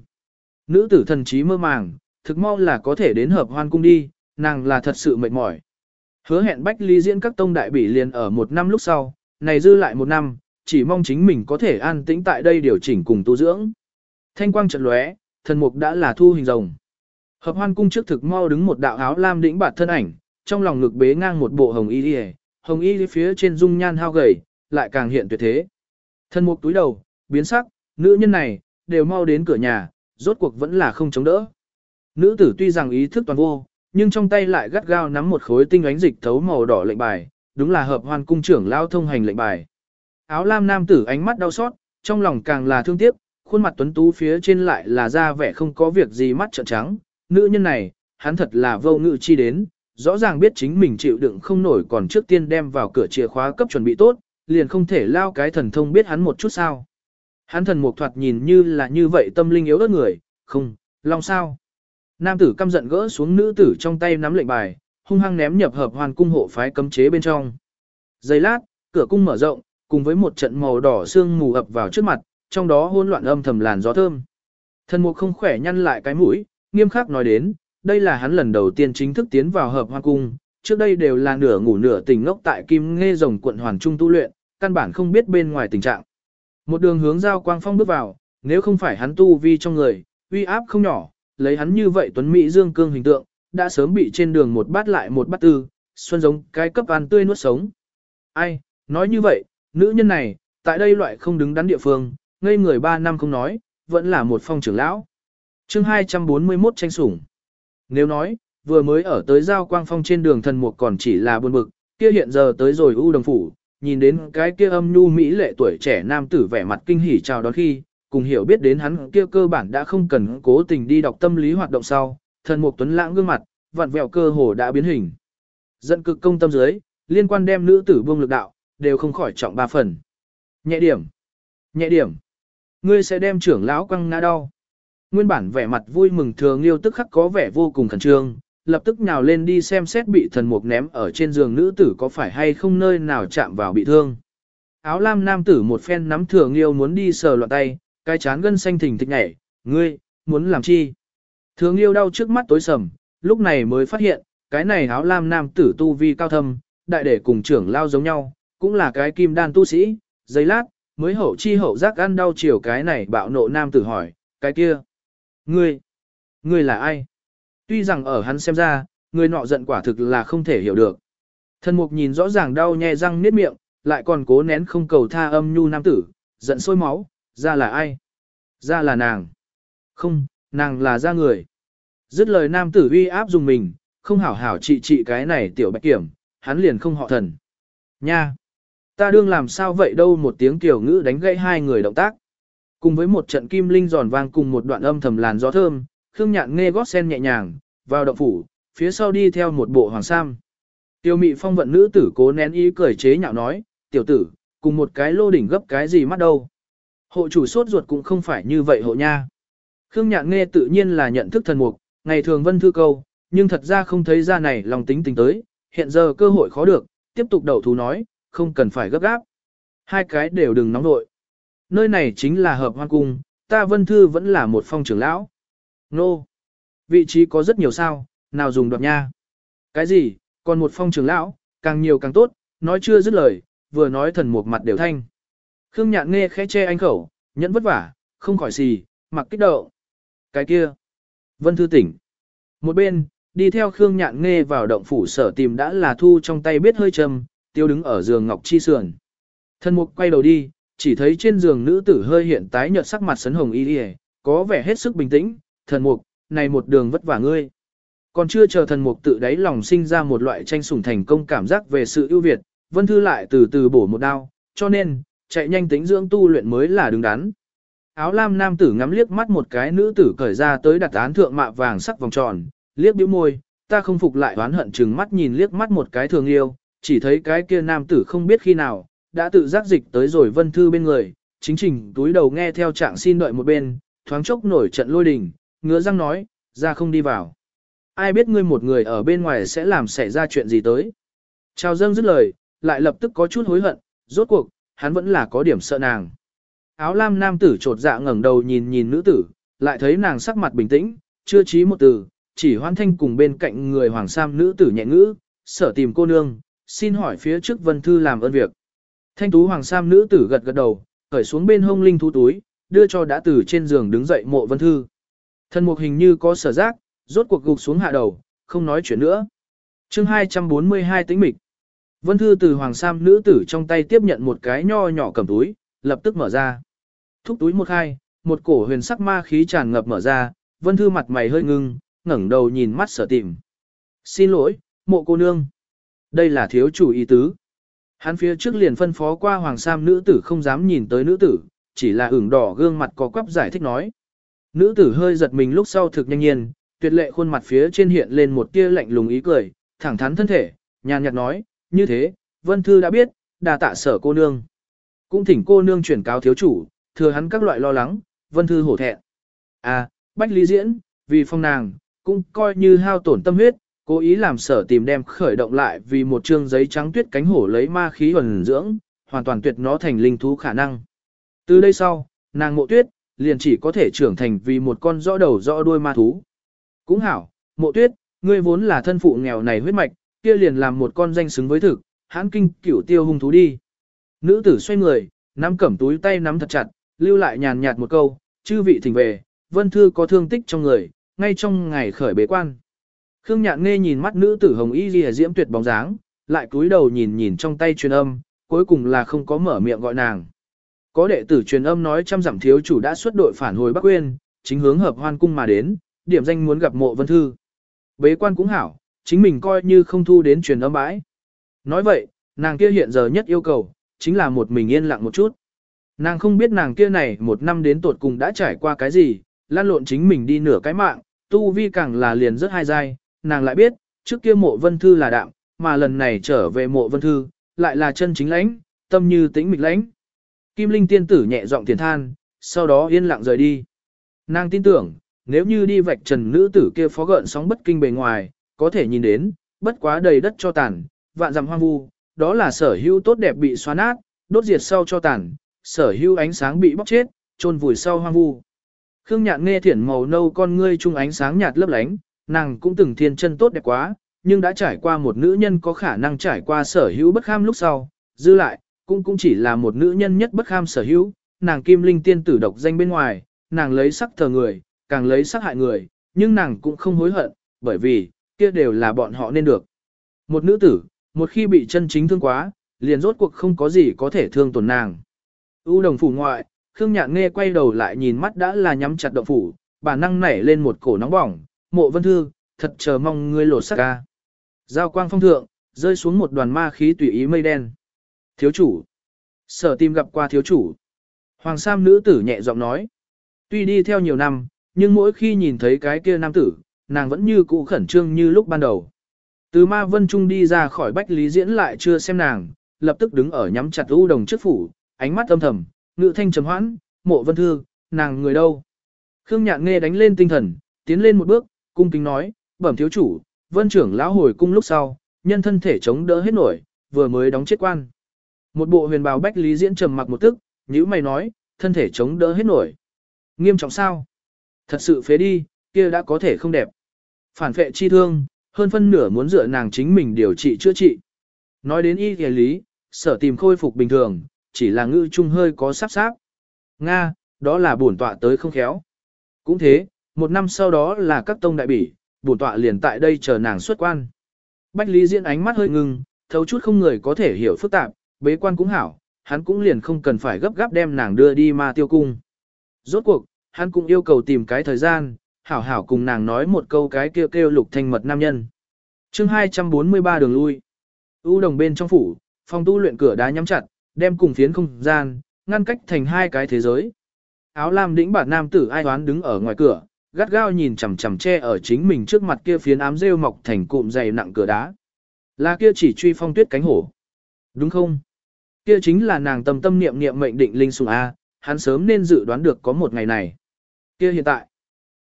Nữ tử thần trí mơ màng, thực mau là có thể đến hợp hoan cung đi, nàng là thật sự mệt mỏi. Hứa hẹn Bách Ly diễn các tông đại bỉ liền ở một năm lúc sau, này dư lại một năm, chỉ mong chính mình có thể an tĩnh tại đây điều chỉnh cùng tu dưỡng. Thanh quang trận lóe, thần mục đã là thu hình rồng. Hợp hoan cung trước thực mau đứng một đạo áo lam đĩnh bạt thân ảnh, trong lòng ngực bế ngang một bộ hồng y đi hồng y phía trên dung nhan hao gầy, lại càng hiện tuyệt thế. Thần mục túi đầu, biến sắc, nữ nhân này, đều mau đến cửa nhà, rốt cuộc vẫn là không chống đỡ. Nữ tử tuy rằng ý thức toàn vô, nhưng trong tay lại gắt gao nắm một khối tinh ánh dịch thấu màu đỏ lệnh bài, đúng là hợp hoan cung trưởng lao thông hành lệnh bài. Áo lam nam tử ánh mắt đau xót, trong lòng càng là thương tiếc, khuôn mặt tuấn tú phía trên lại là da vẻ không có việc gì mắt trợn trắng. Nữ nhân này, hắn thật là vô ngự chi đến, rõ ràng biết chính mình chịu đựng không nổi còn trước tiên đem vào cửa chìa khóa cấp chuẩn bị tốt, liền không thể lao cái thần thông biết hắn một chút sao. Hắn thần mục thoạt nhìn như là như vậy tâm linh yếu đất người, không, long sao. Nam tử căm giận gỡ xuống nữ tử trong tay nắm lệnh bài, hung hăng ném nhập hợp hoàn cung hộ phái cấm chế bên trong. Giây lát, cửa cung mở rộng, cùng với một trận màu đỏ sương mù ập vào trước mặt, trong đó hỗn loạn âm thầm làn gió thơm. Thần mục không khỏe nhăn lại cái mũi, nghiêm khắc nói đến, đây là hắn lần đầu tiên chính thức tiến vào hợp hoan cung, trước đây đều là nửa ngủ nửa tỉnh ngốc tại kim nghe rồng quận hoàn trung tu luyện, căn bản không biết bên ngoài tình trạng. Một đường hướng giao quang phong bước vào, nếu không phải hắn tu vi trong người, uy áp không nhỏ, lấy hắn như vậy tuấn Mỹ dương cương hình tượng, đã sớm bị trên đường một bát lại một bát tư, xuân giống cái cấp ăn tươi nuốt sống. Ai, nói như vậy, nữ nhân này, tại đây loại không đứng đắn địa phương, ngây người 3 năm không nói, vẫn là một phong trưởng lão. chương 241 tranh sủng. Nếu nói, vừa mới ở tới giao quang phong trên đường thần mục còn chỉ là buồn bực, kia hiện giờ tới rồi u đồng phủ, nhìn đến cái kia âm nhu mỹ lệ tuổi trẻ nam tử vẻ mặt kinh hỉ chào đón khi, cùng hiểu biết đến hắn kia cơ bản đã không cần cố tình đi đọc tâm lý hoạt động sau, thần mục tuấn lãng gương mặt, vặn vẹo cơ hồ đã biến hình. Dẫn cực công tâm dưới, liên quan đem nữ tử buông lực đạo, đều không khỏi trọng ba phần. Nhẹ điểm, nhẹ điểm, ngươi sẽ đem trưởng lão quăng ngã đau. Nguyên bản vẻ mặt vui mừng thường liêu tức khắc có vẻ vô cùng khẩn trương, lập tức nhào lên đi xem xét bị thần mục ném ở trên giường nữ tử có phải hay không nơi nào chạm vào bị thương. Áo lam nam tử một phen nắm thường liêu muốn đi sờ loạn tay, cái chán gân xanh thình thịch nhảy, ngươi, muốn làm chi? Thường liêu đau trước mắt tối sầm, lúc này mới phát hiện, cái này áo lam nam tử tu vi cao thâm, đại để cùng trưởng lao giống nhau, cũng là cái kim đan tu sĩ, giấy lát, mới hậu chi hậu giác ăn đau chiều cái này bạo nộ nam tử hỏi, cái kia, ngươi, ngươi là ai? Tuy rằng ở hắn xem ra, người nọ giận quả thực là không thể hiểu được. Thần mục nhìn rõ ràng đau nhè răng niết miệng, lại còn cố nén không cầu tha âm nhu nam tử, giận sôi máu, ra là ai? Ra là nàng. Không, nàng là ra người. Dứt lời nam tử uy áp dùng mình, không hảo hảo trị trị cái này tiểu bạch kiểm, hắn liền không họ thần. Nha! Ta đương làm sao vậy đâu một tiếng tiểu ngữ đánh gãy hai người động tác. Cùng với một trận kim linh giòn vang cùng một đoạn âm thầm làn gió thơm, Khương Nhạn nghe gót sen nhẹ nhàng, vào động phủ, phía sau đi theo một bộ hoàng sam. Tiêu mị phong vận nữ tử cố nén ý cười chế nhạo nói, tiểu tử, cùng một cái lô đỉnh gấp cái gì mắt đâu. Hộ chủ sốt ruột cũng không phải như vậy hộ nha. Khương Nhạn nghe tự nhiên là nhận thức thần mục, ngày thường vân thư câu, nhưng thật ra không thấy ra này lòng tính tính tới, hiện giờ cơ hội khó được, tiếp tục đầu thú nói, không cần phải gấp gáp. Hai cái đều đừng nóng nội. Nơi này chính là hợp hoan cung, ta vân thư vẫn là một phong trưởng lão. Nô! Vị trí có rất nhiều sao, nào dùng đoạt nha. Cái gì, còn một phong trưởng lão, càng nhiều càng tốt, nói chưa dứt lời, vừa nói thần một mặt đều thanh. Khương nhạn nghe khẽ che anh khẩu, nhẫn vất vả, không khỏi gì, mặc kích động. Cái kia! Vân thư tỉnh. Một bên, đi theo Khương nhạn nghe vào động phủ sở tìm đã là thu trong tay biết hơi trầm, tiêu đứng ở giường ngọc chi sườn. Thần mục quay đầu đi, chỉ thấy trên giường nữ tử hơi hiện tái nhợt sắc mặt sấn hồng y y, có vẻ hết sức bình tĩnh, thần mục, này một đường vất vả ngươi. Còn chưa chờ thần mục tự đáy lòng sinh ra một loại tranh sủng thành công cảm giác về sự ưu việt, vân thư lại từ từ bổ một đao, cho nên, chạy nhanh tính dưỡng tu luyện mới là đứng đắn. Áo lam nam tử ngắm liếc mắt một cái nữ tử cởi ra tới đặt án thượng mạ vàng sắc vòng tròn, liếc bĩu môi, ta không phục lại oán hận chừng mắt nhìn liếc mắt một cái thường yêu, chỉ thấy cái kia nam tử không biết khi nào, đã tự giác dịch tới rồi vân thư bên người, chính trình túi đầu nghe theo trạng xin đợi một bên, thoáng chốc nổi trận lôi đình, ngứa răng nói, ra không đi vào. Ai biết ngươi một người ở bên ngoài sẽ làm xảy ra chuyện gì tới. Chào dâng dứt lời, lại lập tức có chút hối hận, rốt cuộc, hắn vẫn là có điểm sợ nàng. Áo lam nam tử trột dạ ngẩng đầu nhìn nhìn nữ tử, lại thấy nàng sắc mặt bình tĩnh, chưa trí một từ, chỉ hoan thanh cùng bên cạnh người hoàng sam nữ tử nhẹ ngữ, sở tìm cô nương, xin hỏi phía trước vân thư làm ơn việc. Thanh tú hoàng sam nữ tử gật gật đầu, khởi xuống bên hông linh thú túi, đưa cho đã từ trên giường đứng dậy mộ vân thư. Thân mục hình như có sở giác, rốt cuộc gục xuống hạ đầu, không nói chuyện nữa. chương 242 tính mịch. Vân thư từ hoàng sam nữ tử trong tay tiếp nhận một cái nho nhỏ cầm túi, lập tức mở ra. Thúc túi một hai, một cổ huyền sắc ma khí tràn ngập mở ra, vân thư mặt mày hơi ngưng, ngẩng đầu nhìn mắt sở tìm. Xin lỗi, mộ cô nương. Đây là thiếu chủ ý tứ. Hắn phía trước liền phân phó qua hoàng sam nữ tử không dám nhìn tới nữ tử, chỉ là ửng đỏ gương mặt có quắp giải thích nói. Nữ tử hơi giật mình lúc sau thực nhanh nhiên, tuyệt lệ khuôn mặt phía trên hiện lên một tia lạnh lùng ý cười, thẳng thắn thân thể, nhàn nhạt nói, như thế, Vân Thư đã biết, đà tạ sở cô nương. Cũng thỉnh cô nương chuyển cáo thiếu chủ, thừa hắn các loại lo lắng, Vân Thư hổ thẹn. À, Bách Lý Diễn, vì phong nàng, cũng coi như hao tổn tâm huyết, cố ý làm sở tìm đem khởi động lại vì một chương giấy trắng tuyết cánh hổ lấy ma khí huần dưỡng, hoàn toàn tuyệt nó thành linh thú khả năng. Từ đây sau, nàng mộ tuyết, liền chỉ có thể trưởng thành vì một con rõ đầu rõ đuôi ma thú. Cũng hảo, mộ tuyết, ngươi vốn là thân phụ nghèo này huyết mạch, kia liền làm một con danh xứng với thực, hãn kinh cửu tiêu hung thú đi. Nữ tử xoay người, nắm cẩm túi tay nắm thật chặt, lưu lại nhàn nhạt một câu, chư vị thỉnh về, Vân Thư có thương tích trong người, ngay trong ngày khởi bế quan. Khương Nhạn nghe nhìn mắt nữ tử hồng y lìa diễm tuyệt bóng dáng, lại cúi đầu nhìn nhìn trong tay truyền âm, cuối cùng là không có mở miệng gọi nàng. Có đệ tử truyền âm nói trăm giảm thiếu chủ đã xuất đội phản hồi Bắc Quyên, chính hướng hợp hoan cung mà đến, điểm danh muốn gặp mộ vân thư. Bế quan cũng hảo, chính mình coi như không thu đến truyền âm bãi. Nói vậy, nàng kia hiện giờ nhất yêu cầu, chính là một mình yên lặng một chút. Nàng không biết nàng kia này một năm đến tột cùng đã trải qua cái gì, lan lộn chính mình đi nửa cái mạng, tu vi càng là liền rất hai dai, nàng lại biết, trước kia mộ vân thư là đạm, mà lần này trở về mộ vân thư, lại là chân chính lãnh, tâm như tĩnh mịch lãnh. Kim Linh tiên tử nhẹ giọng tiền than, sau đó yên lặng rời đi. Nàng tin tưởng, nếu như đi vạch trần nữ tử kia phó gợn sóng bất kinh bề ngoài, có thể nhìn đến, bất quá đầy đất cho tàn, vạn dặm hoang vu, đó là sở hữu tốt đẹp bị xóa nát, đốt diệt sau cho tàn, sở hữu ánh sáng bị bóc chết, chôn vùi sau hoang vu. Khương Nhạn nghe thiển màu nâu con ngươi chung ánh sáng nhạt lấp lánh, nàng cũng từng thiên chân tốt đẹp quá, nhưng đã trải qua một nữ nhân có khả năng trải qua sở hữu bất kham lúc sau, dư lại, cũng cũng chỉ là một nữ nhân nhất bất kham sở hữu, nàng kim linh tiên tử độc danh bên ngoài, nàng lấy sắc thờ người, càng lấy sắc hại người, nhưng nàng cũng không hối hận, bởi vì, kia đều là bọn họ nên được. Một nữ tử, một khi bị chân chính thương quá, liền rốt cuộc không có gì có thể thương tổn nàng. U đồng phủ ngoại, Khương Nhạn nghe quay đầu lại nhìn mắt đã là nhắm chặt động phủ, bản năng nảy lên một cổ nóng bỏng, mộ vân thư, thật chờ mong ngươi lột sắc ca. Giao quang phong thượng, rơi xuống một đoàn ma khí tùy ý mây đen. Thiếu chủ. Sở tìm gặp qua thiếu chủ. Hoàng Sam nữ tử nhẹ giọng nói. Tuy đi theo nhiều năm, nhưng mỗi khi nhìn thấy cái kia nam tử, nàng vẫn như cũ khẩn trương như lúc ban đầu. Từ ma vân trung đi ra khỏi bách lý diễn lại chưa xem nàng, lập tức đứng ở nhắm chặt u đồng trước phủ, ánh mắt âm thầm, ngự thanh trầm hoãn, mộ vân thư, nàng người đâu. Khương nhạn nghe đánh lên tinh thần, tiến lên một bước, cung kính nói, bẩm thiếu chủ, vân trưởng lão hồi cung lúc sau, nhân thân thể chống đỡ hết nổi, vừa mới đóng chết quan. Một bộ huyền bào bách lý diễn trầm mặc một tức, nhữ mày nói, thân thể chống đỡ hết nổi. Nghiêm trọng sao? Thật sự phế đi, kia đã có thể không đẹp. Phản phệ chi thương, hơn phân nửa muốn dựa nàng chính mình điều trị chữa trị. Nói đến y kìa lý, sở tìm khôi phục bình thường, chỉ là ngữ trung hơi có sắp sáp. Nga, đó là bổn tọa tới không khéo. Cũng thế, một năm sau đó là các tông đại bỉ, bổn tọa liền tại đây chờ nàng xuất quan. Bách Lý Diễn ánh mắt hơi ngưng, thấu chút không người có thể hiểu phức tạp, bế quan cũng hảo, hắn cũng liền không cần phải gấp gáp đem nàng đưa đi ma tiêu cung. Rốt cuộc, hắn cũng yêu cầu tìm cái thời gian, hảo hảo cùng nàng nói một câu cái kêu kêu lục thanh mật nam nhân. chương 243 đường lui. U đồng bên trong phủ, phòng tu luyện cửa đá nhắm chặt, đem cùng phiến không gian, ngăn cách thành hai cái thế giới. Áo lam đĩnh bản nam tử ai toán đứng ở ngoài cửa, gắt gao nhìn chằm chằm che ở chính mình trước mặt kia phiến ám rêu mọc thành cụm dày nặng cửa đá. Là kia chỉ truy phong tuyết cánh hổ. Đúng không? Kia chính là nàng tâm tâm niệm niệm mệnh định linh sủng A, hắn sớm nên dự đoán được có một ngày này. Kia hiện tại,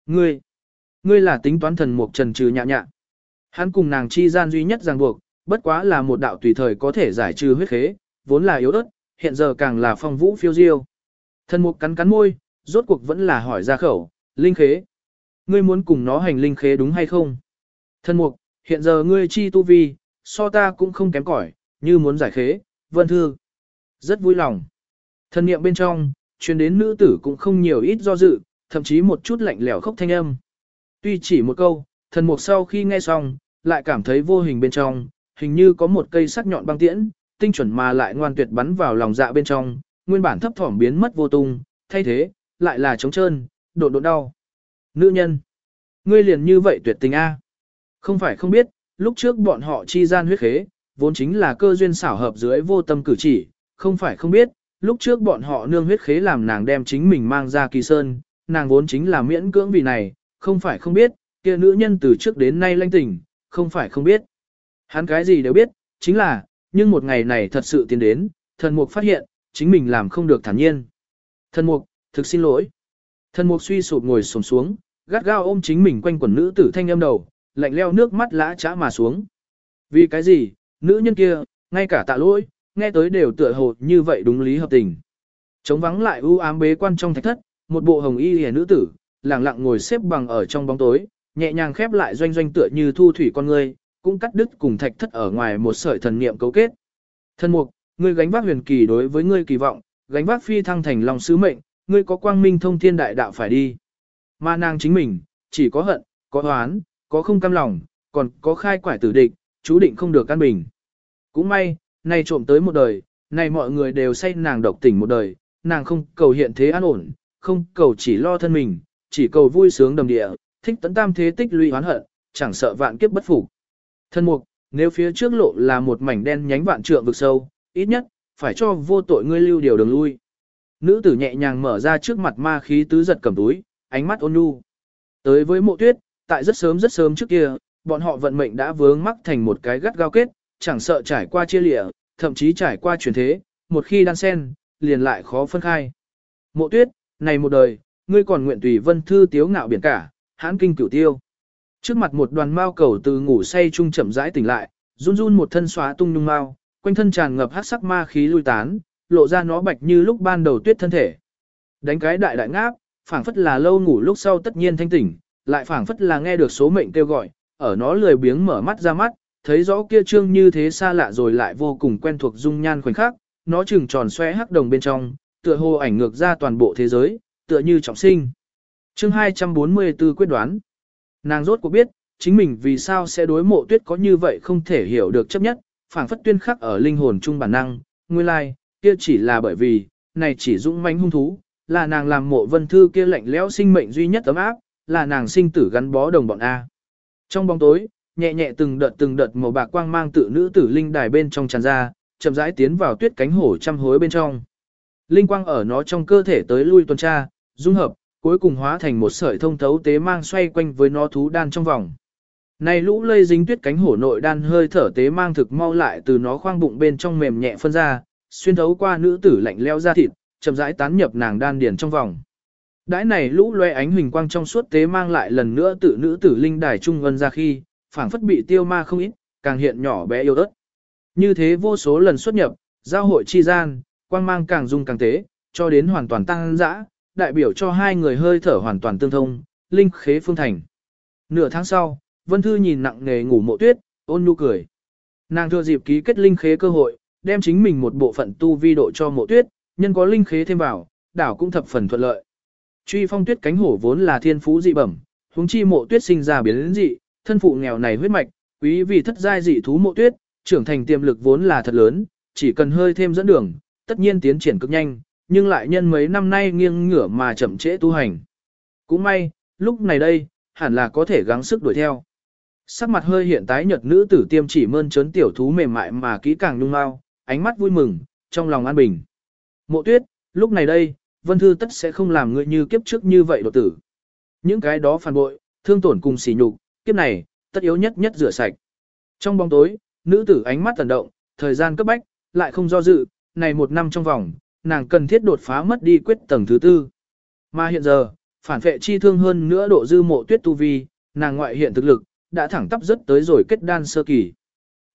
ngươi, ngươi là tính toán thần mục trần trừ nhạ nhạ. Hắn cùng nàng chi gian duy nhất ràng buộc, bất quá là một đạo tùy thời có thể giải trừ huyết khế, vốn là yếu ớt, hiện giờ càng là phong vũ phiêu diêu. Thần mục cắn cắn môi, rốt cuộc vẫn là hỏi ra khẩu, linh khế. Ngươi muốn cùng nó hành linh khế đúng hay không? Thần mục, hiện giờ ngươi chi tu vi, so ta cũng không kém cỏi, như muốn giải khế, vân thư. Rất vui lòng. thân niệm bên trong, truyền đến nữ tử cũng không nhiều ít do dự, thậm chí một chút lạnh lẽo khốc thanh âm. Tuy chỉ một câu, thần mục sau khi nghe xong, lại cảm thấy vô hình bên trong, hình như có một cây sắc nhọn băng tiễn, tinh chuẩn mà lại ngoan tuyệt bắn vào lòng dạ bên trong, nguyên bản thấp thỏm biến mất vô tung, thay thế, lại là trống trơn, đột đột đau. Nữ nhân, ngươi liền như vậy tuyệt tình a? Không phải không biết, lúc trước bọn họ chi gian huyết khế, vốn chính là cơ duyên xảo hợp dưới vô tâm cử chỉ, không phải không biết, lúc trước bọn họ nương huyết khế làm nàng đem chính mình mang ra kỳ sơn, nàng vốn chính là miễn cưỡng vì này, không phải không biết, kia nữ nhân từ trước đến nay lanh tình, không phải không biết. Hắn cái gì đều biết, chính là, nhưng một ngày này thật sự tiến đến, thần mục phát hiện, chính mình làm không được thản nhiên. Thần mục, thực xin lỗi. Thần mục suy sụp ngồi sồn xuống, gắt gao ôm chính mình quanh quần nữ tử thanh âm đầu, lạnh leo nước mắt lã chã mà xuống. Vì cái gì, nữ nhân kia, ngay cả tạ lỗi, nghe tới đều tựa hồ như vậy đúng lý hợp tình. Chống vắng lại u ám bế quan trong thạch thất, một bộ hồng y hề nữ tử, lặng lặng ngồi xếp bằng ở trong bóng tối, nhẹ nhàng khép lại doanh doanh tựa như thu thủy con ngươi, cũng cắt đứt cùng thạch thất ở ngoài một sợi thần niệm cấu kết. Thân mục, ngươi gánh vác huyền kỳ đối với ngươi kỳ vọng, gánh vác phi thăng thành lòng sứ mệnh, ngươi có quang minh thông thiên đại đạo phải đi. Mà nàng chính mình, chỉ có hận, có oán, có không cam lòng, còn có khai quải tử địch, chú định không được căn bình. Cũng may, nay trộm tới một đời, nay mọi người đều say nàng độc tỉnh một đời, nàng không cầu hiện thế an ổn, không cầu chỉ lo thân mình, chỉ cầu vui sướng đầm địa, thích tấn tam thế tích lũy oán hận, chẳng sợ vạn kiếp bất phục. Thân mục, nếu phía trước lộ là một mảnh đen nhánh vạn trượng vực sâu, ít nhất, phải cho vô tội ngươi lưu điều đường lui. Nữ tử nhẹ nhàng mở ra trước mặt ma khí tứ giật cầm túi, ánh mắt ôn nhu. Tới với mộ tuyết, tại rất sớm rất sớm trước kia, bọn họ vận mệnh đã vướng mắc thành một cái gắt gao kết, chẳng sợ trải qua chia lịa, thậm chí trải qua chuyển thế, một khi đan sen, liền lại khó phân khai. Mộ tuyết, này một đời, ngươi còn nguyện tùy vân thư tiếu ngạo biển cả, hãn kinh cửu tiêu. Trước mặt một đoàn mao cầu từ ngủ say chung chậm rãi tỉnh lại, run run một thân xóa tung nhung mao, quanh thân tràn ngập hắc sắc ma khí lui tán, lộ ra nó bạch như lúc ban đầu tuyết thân thể. Đánh cái đại đại ngáp, phảng phất là lâu ngủ lúc sau tất nhiên thanh tỉnh, lại phảng phất là nghe được số mệnh kêu gọi, ở nó lười biếng mở mắt ra mắt, thấy rõ kia trương như thế xa lạ rồi lại vô cùng quen thuộc dung nhan khoảnh khắc, nó trừng tròn xoe hắc đồng bên trong, tựa hồ ảnh ngược ra toàn bộ thế giới, tựa như trọng sinh. Chương 244 quyết đoán. Nàng rốt cuộc biết, chính mình vì sao sẽ đối mộ tuyết có như vậy không thể hiểu được chấp nhất, phảng phất tuyên khắc ở linh hồn trung bản năng, nguyên lai, kia chỉ là bởi vì, này chỉ dũng mãnh hung thú, là nàng làm mộ vân thư kia lạnh lẽo sinh mệnh duy nhất ấm áp, là nàng sinh tử gắn bó đồng bọn A. Trong bóng tối, nhẹ nhẹ từng đợt từng đợt màu bạc quang mang tự nữ tử linh đài bên trong tràn ra, chậm rãi tiến vào tuyết cánh hổ trăm hối bên trong. Linh quang ở nó trong cơ thể tới lui tuần tra, dung hợp, cuối cùng hóa thành một sợi thông thấu tế mang xoay quanh với nó thú đan trong vòng. Này lũ lây dính tuyết cánh hổ nội đan hơi thở tế mang thực mau lại từ nó khoang bụng bên trong mềm nhẹ phân ra, xuyên thấu qua nữ tử lạnh leo ra thịt, chậm rãi tán nhập nàng đan điền trong vòng. Đãi này lũ loe ánh huỳnh quang trong suốt tế mang lại lần nữa tự nữ tử linh đài trung ngân ra khi, phảng phất bị tiêu ma không ít, càng hiện nhỏ bé yêu đất. Như thế vô số lần xuất nhập, giao hội chi gian, quang mang càng dung càng tế, cho đến hoàn toàn tăng dã, đại biểu cho hai người hơi thở hoàn toàn tương thông, linh khế phương thành. Nửa tháng sau, Vân Thư nhìn nặng nề ngủ mộ tuyết, ôn nhu cười. Nàng thừa dịp ký kết linh khế cơ hội, đem chính mình một bộ phận tu vi độ cho mộ tuyết, nhân có linh khế thêm vào, đảo cũng thập phần thuận lợi. Truy phong tuyết cánh hổ vốn là thiên phú dị bẩm, huống chi mộ tuyết sinh ra biến dị, thân phụ nghèo này huyết mạch, quý vì thất giai dị thú mộ tuyết, trưởng thành tiềm lực vốn là thật lớn, chỉ cần hơi thêm dẫn đường, tất nhiên tiến triển cực nhanh, nhưng lại nhân mấy năm nay nghiêng ngửa mà chậm trễ tu hành. Cũng may, lúc này đây, hẳn là có thể gắng sức đuổi theo. Sắc mặt hơi hiện tái nhợt nữ tử tiêm chỉ mơn trớn tiểu thú mềm mại mà kỹ càng nhung mau, ánh mắt vui mừng, trong lòng an bình. Mộ tuyết, lúc này đây, vân thư tất sẽ không làm ngươi như kiếp trước như vậy đột tử. Những cái đó phản bội, thương tổn cùng sỉ nhục, kiếp này, tất yếu nhất nhất rửa sạch. Trong bóng tối, nữ tử ánh mắt tần động, thời gian cấp bách, lại không do dự, này một năm trong vòng, nàng cần thiết đột phá mất đi quyết tầng thứ tư. Mà hiện giờ, phản vệ chi thương hơn nữa độ dư mộ tuyết tu vi, nàng ngoại hiện thực lực, đã thẳng tắp rất tới rồi kết đan sơ kỳ.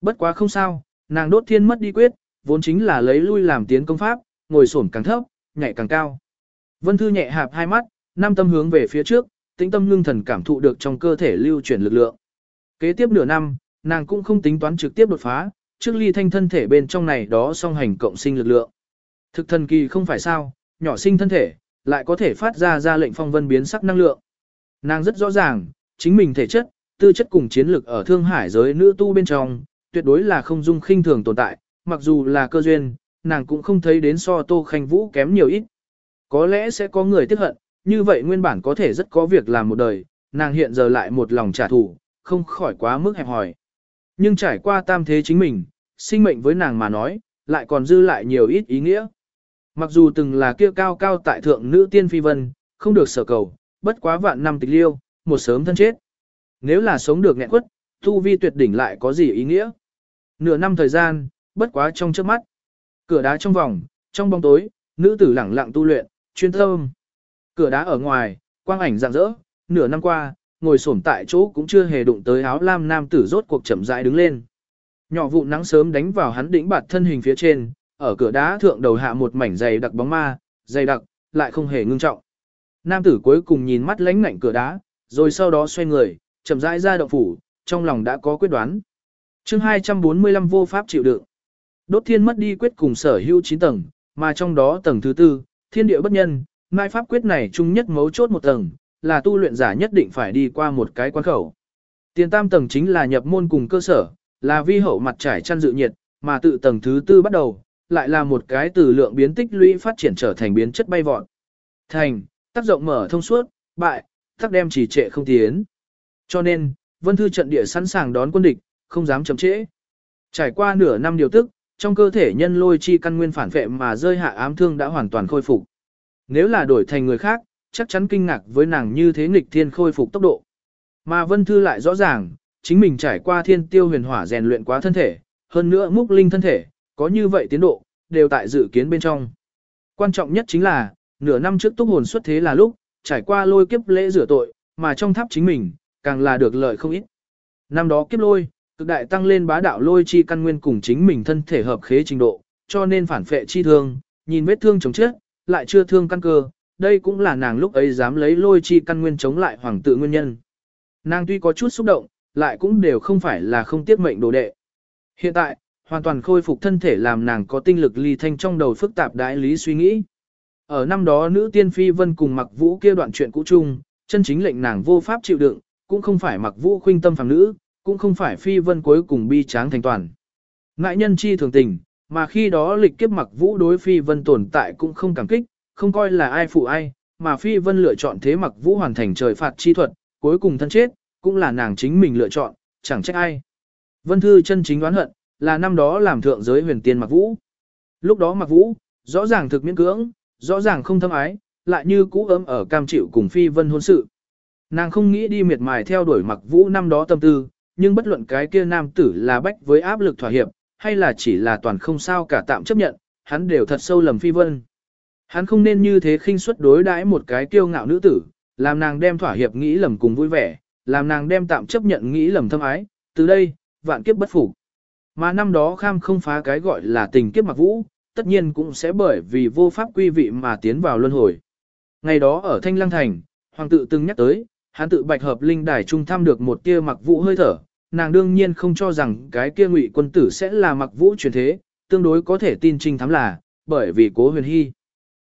Bất quá không sao, nàng đốt thiên mất đi quyết, vốn chính là lấy lui làm tiến công pháp, ngồi xổm càng thấp, nhảy càng cao. Vân Thư nhẹ hạp hai mắt, nam tâm hướng về phía trước, tĩnh tâm ngưng thần cảm thụ được trong cơ thể lưu chuyển lực lượng. Kế tiếp nửa năm, nàng cũng không tính toán trực tiếp đột phá, trước ly thanh thân thể bên trong này đó song hành cộng sinh lực lượng. Thực thần kỳ không phải sao, nhỏ sinh thân thể, lại có thể phát ra ra lệnh phong vân biến sắc năng lượng. Nàng rất rõ ràng, chính mình thể chất, tư chất cùng chiến lực ở thương hải giới nữ tu bên trong, tuyệt đối là không dung khinh thường tồn tại, mặc dù là cơ duyên, nàng cũng không thấy đến so tô khanh vũ kém nhiều ít. Có lẽ sẽ có người tiếc hận, như vậy nguyên bản có thể rất có việc làm một đời, nàng hiện giờ lại một lòng trả thù, không khỏi quá mức hẹp hòi. Nhưng trải qua tam thế chính mình, sinh mệnh với nàng mà nói, lại còn dư lại nhiều ít ý nghĩa. Mặc dù từng là kia cao cao tại thượng nữ tiên phi vân, không được sở cầu, bất quá vạn năm tịch liêu, một sớm thân chết. Nếu là sống được nghẹn quất, tu vi tuyệt đỉnh lại có gì ý nghĩa? Nửa năm thời gian, bất quá trong trước mắt. Cửa đá trong vòng, trong bóng tối, nữ tử lẳng lặng tu luyện, chuyên tâm. Cửa đá ở ngoài, quang ảnh rạng rỡ, nửa năm qua, ngồi xổm tại chỗ cũng chưa hề đụng tới áo lam nam tử rốt cuộc chậm rãi đứng lên. Nhỏ vụ nắng sớm đánh vào hắn đỉnh bạt thân hình phía trên, ở cửa đá thượng đầu hạ một mảnh dày đặc bóng ma, dày đặc, lại không hề ngưng trọng. Nam tử cuối cùng nhìn mắt lánh ngạnh cửa đá, rồi sau đó xoay người, chậm rãi ra động phủ, trong lòng đã có quyết đoán. chương 245 vô pháp chịu đựng. Đốt thiên mất đi quyết cùng sở hữu 9 tầng, mà trong đó tầng thứ tư, thiên địa bất nhân, mai pháp quyết này chung nhất mấu chốt một tầng, là tu luyện giả nhất định phải đi qua một cái quan khẩu. Tiền tam tầng chính là nhập môn cùng cơ sở, là vi hậu mặt trải chăn dự nhiệt, mà tự tầng thứ tư bắt đầu, lại là một cái từ lượng biến tích lũy phát triển trở thành biến chất bay vọt. Thành, tác rộng mở thông suốt, bại, tác đem chỉ trệ không tiến. Cho nên, vân thư trận địa sẵn sàng đón quân địch, không dám chậm trễ. Trải qua nửa năm điều tức, trong cơ thể nhân lôi chi căn nguyên phản vệ mà rơi hạ ám thương đã hoàn toàn khôi phục. Nếu là đổi thành người khác, chắc chắn kinh ngạc với nàng như thế nghịch thiên khôi phục tốc độ. Mà Vân Thư lại rõ ràng, chính mình trải qua thiên tiêu huyền hỏa rèn luyện quá thân thể, hơn nữa múc linh thân thể, có như vậy tiến độ, đều tại dự kiến bên trong. Quan trọng nhất chính là, nửa năm trước túc hồn xuất thế là lúc, trải qua lôi kiếp lễ rửa tội, mà trong tháp chính mình, càng là được lợi không ít. Năm đó kiếp lôi, cực đại tăng lên bá đạo lôi chi căn nguyên cùng chính mình thân thể hợp khế trình độ, cho nên phản phệ chi thương, nhìn vết thương chống chết, lại chưa thương căn cơ, đây cũng là nàng lúc ấy dám lấy lôi chi căn nguyên chống lại hoàng tự nguyên nhân. Nàng tuy có chút xúc động, lại cũng đều không phải là không tiếc mệnh đồ đệ. Hiện tại, hoàn toàn khôi phục thân thể làm nàng có tinh lực ly thanh trong đầu phức tạp đại lý suy nghĩ. Ở năm đó nữ tiên phi vân cùng mặc vũ kia đoạn chuyện cũ chung, chân chính lệnh nàng vô pháp chịu đựng, cũng không phải mặc vũ khuynh tâm phàm nữ, cũng không phải phi vân cuối cùng bi tráng thành toàn. Ngại nhân chi thường tình, mà khi đó lịch kiếp mặc vũ đối phi vân tồn tại cũng không cảm kích, không coi là ai phụ ai, mà phi vân lựa chọn thế mặc vũ hoàn thành trời phạt chi thuật, cuối cùng thân chết, cũng là nàng chính mình lựa chọn, chẳng trách ai. Vân Thư chân chính đoán hận, là năm đó làm thượng giới huyền tiên mặc vũ. Lúc đó mặc vũ, rõ ràng thực miễn cưỡng, rõ ràng không thâm ái, lại như cũ ấm ở cam chịu cùng phi vân hôn sự. Nàng không nghĩ đi miệt mài theo đuổi mặc vũ năm đó tâm tư, nhưng bất luận cái kia nam tử là bách với áp lực thỏa hiệp, hay là chỉ là toàn không sao cả tạm chấp nhận, hắn đều thật sâu lầm phi vân. Hắn không nên như thế khinh suất đối đãi một cái kiêu ngạo nữ tử, làm nàng đem thỏa hiệp nghĩ lầm cùng vui vẻ, làm nàng đem tạm chấp nhận nghĩ lầm thâm ái, từ đây, vạn kiếp bất phục. Mà năm đó kham không phá cái gọi là tình kiếp mặc vũ, tất nhiên cũng sẽ bởi vì vô pháp quy vị mà tiến vào luân hồi. Ngày đó ở Thanh Lăng Thành, Hoàng tự từng nhắc tới, hắn tự bạch hợp linh đài trung thăm được một tia mặc vũ hơi thở, nàng đương nhiên không cho rằng cái kia ngụy quân tử sẽ là mặc vũ truyền thế, tương đối có thể tin trinh thám là, bởi vì cố huyền hy.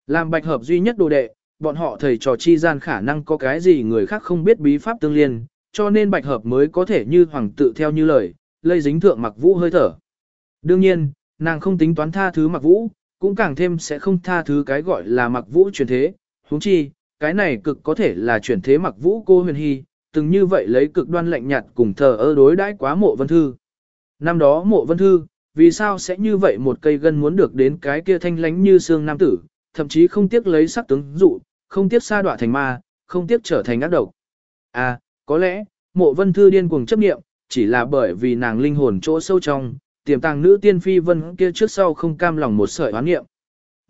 Làm bạch hợp duy nhất đồ đệ, bọn họ thầy trò chi gian khả năng có cái gì người khác không biết bí pháp tương liên, cho nên bạch hợp mới có thể như hoàng tự theo như lời, lây dính thượng mặc vũ hơi thở. Đương nhiên, nàng không tính toán tha thứ mặc vũ, cũng càng thêm sẽ không tha thứ cái gọi là mặc vũ truyền thế, huống chi, cái này cực có thể là chuyển thế mặc vũ cô huyền hy, từng như vậy lấy cực đoan lạnh nhạt cùng thờ ơ đối đãi quá mộ vân thư. Năm đó mộ vân thư, vì sao sẽ như vậy một cây gân muốn được đến cái kia thanh lánh như xương nam tử, thậm chí không tiếc lấy sắc tướng dụ, không tiếc sa đọa thành ma, không tiếc trở thành ác độc. À, có lẽ, mộ vân thư điên cuồng chấp nghiệm, chỉ là bởi vì nàng linh hồn chỗ sâu trong, tiềm tàng nữ tiên phi vân kia trước sau không cam lòng một sợi oán nghiệm.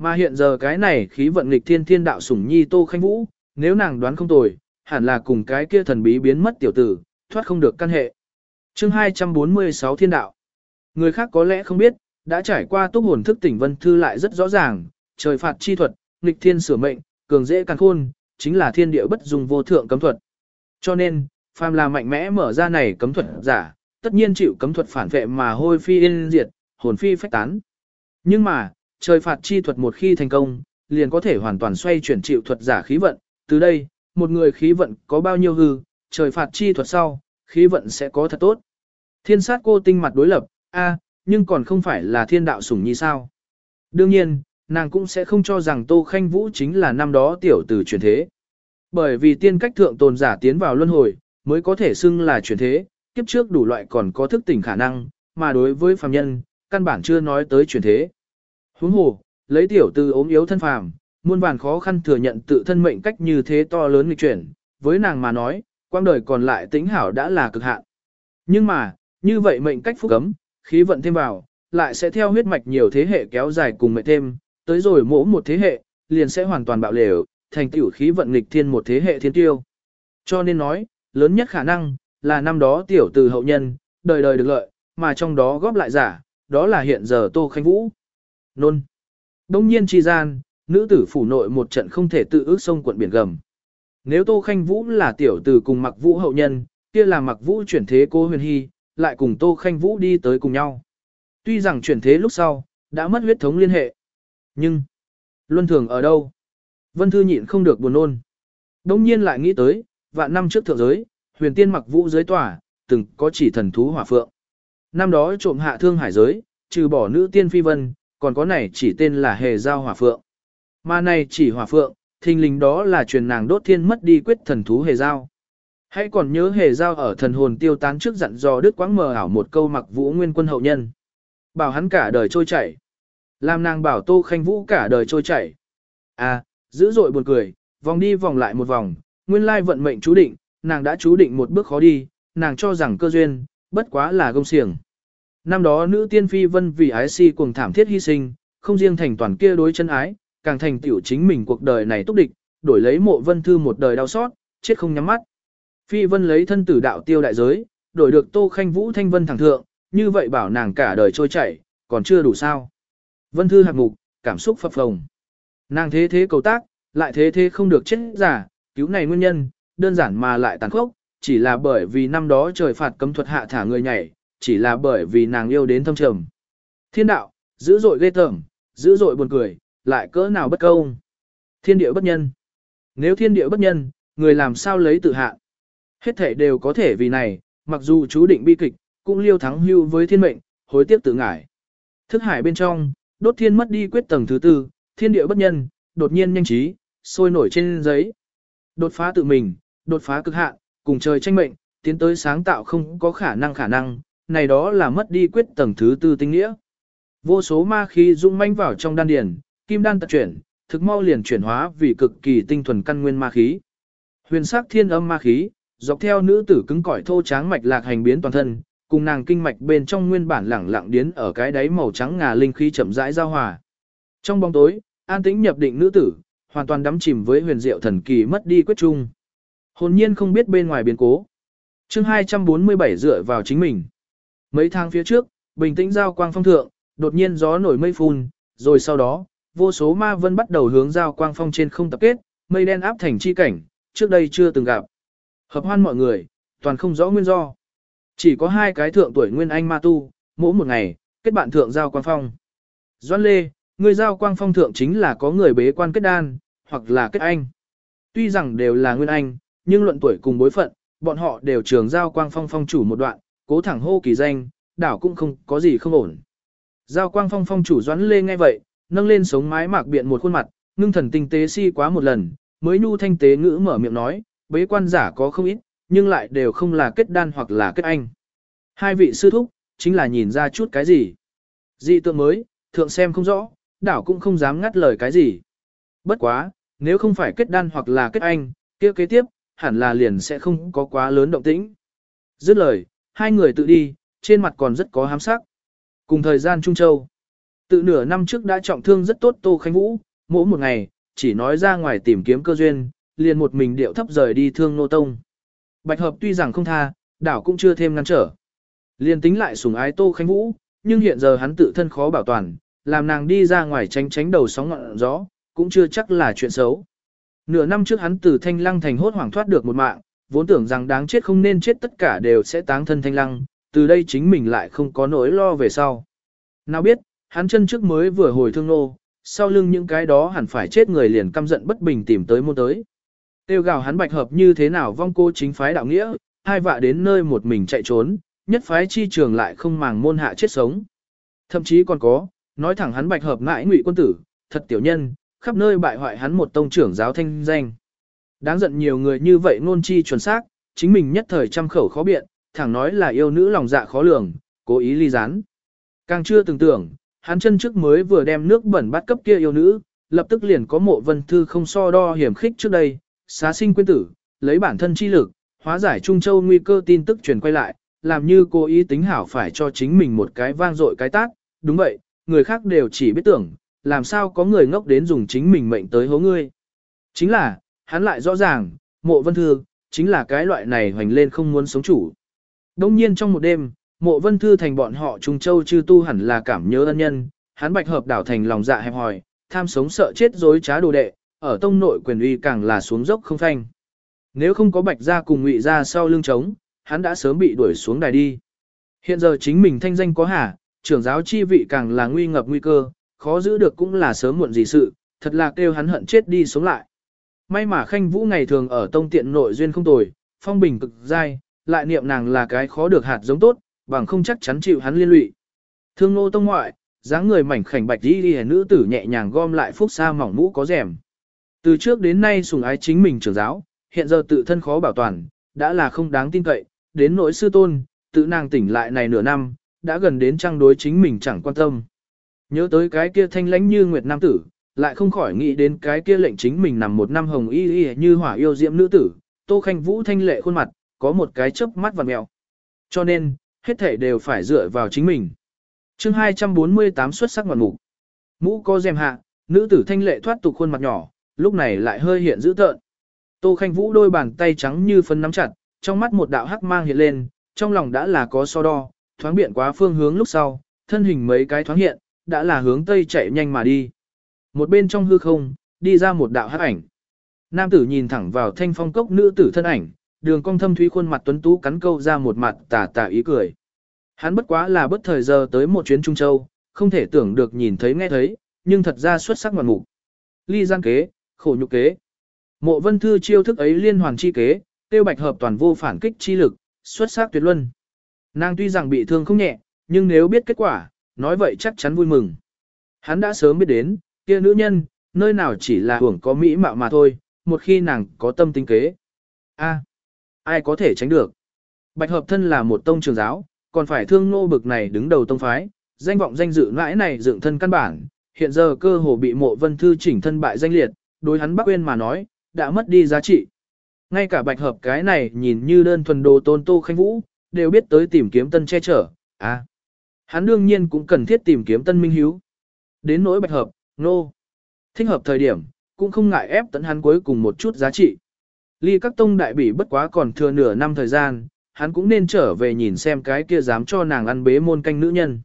Mà hiện giờ cái này khí vận nghịch thiên thiên đạo sủng nhi tô khanh vũ, nếu nàng đoán không tồi, hẳn là cùng cái kia thần bí biến mất tiểu tử, thoát không được căn hệ. chương 246 thiên đạo. Người khác có lẽ không biết, đã trải qua túc hồn thức tỉnh vân thư lại rất rõ ràng, trời phạt chi thuật, nghịch thiên sửa mệnh, cường dễ càng khôn, chính là thiên địa bất dùng vô thượng cấm thuật. Cho nên, phàm là mạnh mẽ mở ra này cấm thuật giả, tất nhiên chịu cấm thuật phản vệ mà hôi phi yên diệt, hồn phi phách tán. Nhưng mà, trời phạt chi thuật một khi thành công, liền có thể hoàn toàn xoay chuyển chịu thuật giả khí vận, từ đây, một người khí vận có bao nhiêu hư, trời phạt chi thuật sau, khí vận sẽ có thật tốt. Thiên sát cô tinh mặt đối lập, a, nhưng còn không phải là thiên đạo sủng nhi sao. Đương nhiên, nàng cũng sẽ không cho rằng Tô Khanh Vũ chính là năm đó tiểu tử truyền thế. Bởi vì tiên cách thượng tồn giả tiến vào luân hồi, mới có thể xưng là truyền thế, kiếp trước đủ loại còn có thức tỉnh khả năng, mà đối với phàm nhân, căn bản chưa nói tới truyền thế. Huống hồ, lấy tiểu từ ốm yếu thân phàm, muôn vàn khó khăn thừa nhận tự thân mệnh cách như thế to lớn nghịch chuyển, với nàng mà nói, quang đời còn lại tính hảo đã là cực hạn. Nhưng mà, như vậy mệnh cách phúc cấm, khí vận thêm vào, lại sẽ theo huyết mạch nhiều thế hệ kéo dài cùng mệnh thêm, tới rồi mỗi một thế hệ, liền sẽ hoàn toàn bạo lều, thành tiểu khí vận nghịch thiên một thế hệ thiên tiêu. Cho nên nói, lớn nhất khả năng, là năm đó tiểu từ hậu nhân, đời đời được lợi, mà trong đó góp lại giả, đó là hiện giờ Tô khánh Vũ. Nôn. Đông nhiên chi gian, nữ tử phủ nội một trận không thể tự ước sông quận biển gầm. Nếu Tô Khanh Vũ là tiểu tử cùng mặc vũ hậu nhân, kia là mặc vũ chuyển thế cô huyền hy, lại cùng Tô Khanh Vũ đi tới cùng nhau. Tuy rằng chuyển thế lúc sau, đã mất huyết thống liên hệ. Nhưng, luân thường ở đâu? Vân Thư nhịn không được buồn nôn. Đông nhiên lại nghĩ tới, vạn năm trước thượng giới, huyền tiên mặc vũ giới tỏa, từng có chỉ thần thú hỏa phượng. Năm đó trộm hạ thương hải giới, trừ bỏ nữ tiên phi vân, còn có này chỉ tên là hề giao hỏa phượng. Mà này chỉ hỏa phượng, thình lình đó là truyền nàng đốt thiên mất đi quyết thần thú hề giao. Hãy còn nhớ hề giao ở thần hồn tiêu tán trước dặn dò đức quãng mờ ảo một câu mặc vũ nguyên quân hậu nhân. Bảo hắn cả đời trôi chảy. Làm nàng bảo tô khanh vũ cả đời trôi chảy. À, dữ dội buồn cười, vòng đi vòng lại một vòng, nguyên lai vận mệnh chú định, nàng đã chú định một bước khó đi, nàng cho rằng cơ duyên, bất quá là gông xiềng. Năm đó nữ tiên phi vân vì ái si cuồng thảm thiết hy sinh, không riêng thành toàn kia đối chân ái, càng thành tiểu chính mình cuộc đời này túc địch, đổi lấy mộ vân thư một đời đau xót, chết không nhắm mắt. Phi vân lấy thân tử đạo tiêu đại giới, đổi được tô khanh vũ thanh vân thẳng thượng, như vậy bảo nàng cả đời trôi chảy, còn chưa đủ sao. Vân thư hạc mục, cảm xúc phập phồng. Nàng thế thế cầu tác, lại thế thế không được chết giả, cứu này nguyên nhân, đơn giản mà lại tàn khốc, chỉ là bởi vì năm đó trời phạt cấm thuật hạ thả người nhảy, chỉ là bởi vì nàng yêu đến thâm trầm. Thiên đạo, dữ dội ghê tởm, dữ dội buồn cười, lại cỡ nào bất công. Thiên địa bất nhân. Nếu thiên địa bất nhân, người làm sao lấy tự hạ. Hết thể đều có thể vì này, mặc dù chú định bi kịch, cũng liêu thắng hưu với thiên mệnh, hối tiếc tự ngải. Thức hải bên trong, đốt thiên mất đi quyết tầng thứ tư, thiên địa bất nhân, đột nhiên nhanh trí, sôi nổi trên giấy. Đột phá tự mình, đột phá cực hạn, cùng trời tranh mệnh, tiến tới sáng tạo không có khả năng khả năng, này đó là mất đi quyết tầng thứ tư tinh nghĩa. Vô số ma khí dung manh vào trong đan điền, kim đan tật chuyển, thực mau liền chuyển hóa vì cực kỳ tinh thuần căn nguyên ma khí. Huyền sắc thiên âm ma khí, dọc theo nữ tử cứng cỏi thô tráng mạch lạc hành biến toàn thân, cùng nàng kinh mạch bên trong nguyên bản lẳng lặng điến ở cái đáy màu trắng ngà linh khí chậm rãi giao hòa. Trong bóng tối, an tĩnh nhập định nữ tử, hoàn toàn đắm chìm với huyền diệu thần kỳ mất đi quyết trung. Hồn nhiên không biết bên ngoài biến cố. chương 247 dựa vào chính mình. Mấy tháng phía trước, bình tĩnh giao quang phong thượng, đột nhiên gió nổi mây phun, rồi sau đó, vô số ma vân bắt đầu hướng giao quang phong trên không tập kết, mây đen áp thành chi cảnh, trước đây chưa từng gặp. Hợp hoan mọi người, toàn không rõ nguyên do. Chỉ có hai cái thượng tuổi nguyên anh ma tu, mỗi một ngày, kết bạn thượng giao quang phong. Doan Lê, người giao quang phong thượng chính là có người bế quan kết đan, hoặc là kết anh. Tuy rằng đều là nguyên anh, nhưng luận tuổi cùng bối phận, bọn họ đều trường giao quang phong phong chủ một đoạn, cố thẳng hô kỳ danh, đảo cũng không có gì không ổn. Giao quang phong phong chủ doãn lê ngay vậy, nâng lên sống mái mạc biện một khuôn mặt, ngưng thần tinh tế si quá một lần, mới nhu thanh tế ngữ mở miệng nói, bế quan giả có không ít, nhưng lại đều không là kết đan hoặc là kết anh. Hai vị sư thúc, chính là nhìn ra chút cái gì. Dị tượng mới, thượng xem không rõ, đảo cũng không dám ngắt lời cái gì. Bất quá, nếu không phải kết đan hoặc là kết anh, kia kế tiếp, hẳn là liền sẽ không có quá lớn động tĩnh. Dứt lời, hai người tự đi, trên mặt còn rất có hám sắc. Cùng thời gian Trung Châu, tự nửa năm trước đã trọng thương rất tốt Tô Khánh Vũ, mỗi một ngày, chỉ nói ra ngoài tìm kiếm cơ duyên, liền một mình điệu thấp rời đi thương nô tông. Bạch hợp tuy rằng không tha, đảo cũng chưa thêm ngăn trở. Liền tính lại sủng ái Tô Khánh Vũ, nhưng hiện giờ hắn tự thân khó bảo toàn, làm nàng đi ra ngoài tránh tránh đầu sóng ngọn gió, cũng chưa chắc là chuyện xấu. Nửa năm trước hắn từ thanh lăng thành hốt hoảng thoát được một mạng, vốn tưởng rằng đáng chết không nên chết tất cả đều sẽ táng thân thanh lăng, từ đây chính mình lại không có nỗi lo về sau. Nào biết, hắn chân trước mới vừa hồi thương nô, sau lưng những cái đó hẳn phải chết người liền căm giận bất bình tìm tới môn tới. Tiêu gào hắn bạch hợp như thế nào vong cô chính phái đạo nghĩa, hai vạ đến nơi một mình chạy trốn, nhất phái chi trường lại không màng môn hạ chết sống. Thậm chí còn có, nói thẳng hắn bạch hợp ngại ngụy quân tử, thật tiểu nhân, khắp nơi bại hoại hắn một tông trưởng giáo thanh danh. Đáng giận nhiều người như vậy ngôn chi chuẩn xác, chính mình nhất thời trăm khẩu khó biện, thẳng nói là yêu nữ lòng dạ khó lường, cố ý ly gián. Càng chưa từng tưởng, hắn chân trước mới vừa đem nước bẩn bắt cấp kia yêu nữ, lập tức liền có mộ vân thư không so đo hiểm khích trước đây, xá sinh quyên tử, lấy bản thân chi lực, hóa giải Trung Châu nguy cơ tin tức truyền quay lại, làm như cố ý tính hảo phải cho chính mình một cái vang dội cái tác, đúng vậy, người khác đều chỉ biết tưởng, làm sao có người ngốc đến dùng chính mình mệnh tới hố ngươi. Chính là, hắn lại rõ ràng, mộ vân thư, chính là cái loại này hoành lên không muốn sống chủ. Đông nhiên trong một đêm, mộ vân thư thành bọn họ Trung Châu chư tu hẳn là cảm nhớ ân nhân, hắn bạch hợp đảo thành lòng dạ hẹp hòi, tham sống sợ chết dối trá đồ đệ, ở tông nội quyền uy càng là xuống dốc không phanh. Nếu không có bạch gia cùng ngụy gia sau lưng trống, hắn đã sớm bị đuổi xuống đài đi. Hiện giờ chính mình thanh danh có hả, trưởng giáo chi vị càng là nguy ngập nguy cơ, khó giữ được cũng là sớm muộn gì sự, thật là kêu hắn hận chết đi sống lại. May mà khanh vũ ngày thường ở tông tiện nội duyên không tồi, phong bình cực dai, lại niệm nàng là cái khó được hạt giống tốt, bằng không chắc chắn chịu hắn liên lụy. Thương nô tông ngoại, dáng người mảnh khảnh bạch đi đi nữ tử nhẹ nhàng gom lại phúc sa mỏng mũ có rèm. Từ trước đến nay sùng ái chính mình trưởng giáo, hiện giờ tự thân khó bảo toàn, đã là không đáng tin cậy, đến nỗi sư tôn, tự nàng tỉnh lại này nửa năm, đã gần đến trang đối chính mình chẳng quan tâm. Nhớ tới cái kia thanh lãnh như nguyệt nam tử, lại không khỏi nghĩ đến cái kia lệnh chính mình nằm một năm hồng y y như hỏa yêu diễm nữ tử, tô khanh vũ thanh lệ khuôn mặt, có một cái chớp mắt vằn mèo. Cho nên, hết thể đều phải dựa vào chính mình. chương 248 xuất sắc ngoạn mục. Mũ có dèm hạ, nữ tử thanh lệ thoát tục khuôn mặt nhỏ, lúc này lại hơi hiện dữ tợn. Tô Khanh Vũ đôi bàn tay trắng như phân nắm chặt, trong mắt một đạo hắc mang hiện lên, trong lòng đã là có so đo, thoáng biện quá phương hướng lúc sau, thân hình mấy cái thoáng hiện, đã là hướng tây chạy nhanh mà đi. Một bên trong hư không, đi ra một đạo hắc ảnh. Nam tử nhìn thẳng vào thanh phong cốc nữ tử thân ảnh, đường cong thâm thúy khuôn mặt tuấn tú cắn câu ra một mặt tà tà ý cười. Hắn bất quá là bất thời giờ tới một chuyến Trung Châu, không thể tưởng được nhìn thấy nghe thấy, nhưng thật ra xuất sắc ngoạn mục. Ly gian kế, khổ nhục kế. Mộ vân thư chiêu thức ấy liên hoàn chi kế, tiêu bạch hợp toàn vô phản kích chi lực, xuất sắc tuyệt luân. Nàng tuy rằng bị thương không nhẹ, nhưng nếu biết kết quả, nói vậy chắc chắn vui mừng. Hắn đã sớm biết đến, kia nữ nhân, nơi nào chỉ là hưởng có mỹ mạo mà thôi, một khi nàng có tâm tính kế. a ai có thể tránh được. Bạch hợp thân là một tông trường giáo, còn phải thương nô bực này đứng đầu tông phái, danh vọng danh dự ngãi này dựng thân căn bản, hiện giờ cơ hồ bị mộ vân thư chỉnh thân bại danh liệt, đối hắn Bắc quên mà nói, đã mất đi giá trị. Ngay cả bạch hợp cái này nhìn như đơn thuần đồ tôn tô khanh vũ, đều biết tới tìm kiếm tân che chở, à. Hắn đương nhiên cũng cần thiết tìm kiếm tân minh hiếu. Đến nỗi bạch hợp, nô. Thích hợp thời điểm, cũng không ngại ép tận hắn cuối cùng một chút giá trị. Ly các tông đại bỉ bất quá còn thừa nửa năm thời gian, hắn cũng nên trở về nhìn xem cái kia dám cho nàng ăn bế môn canh nữ nhân.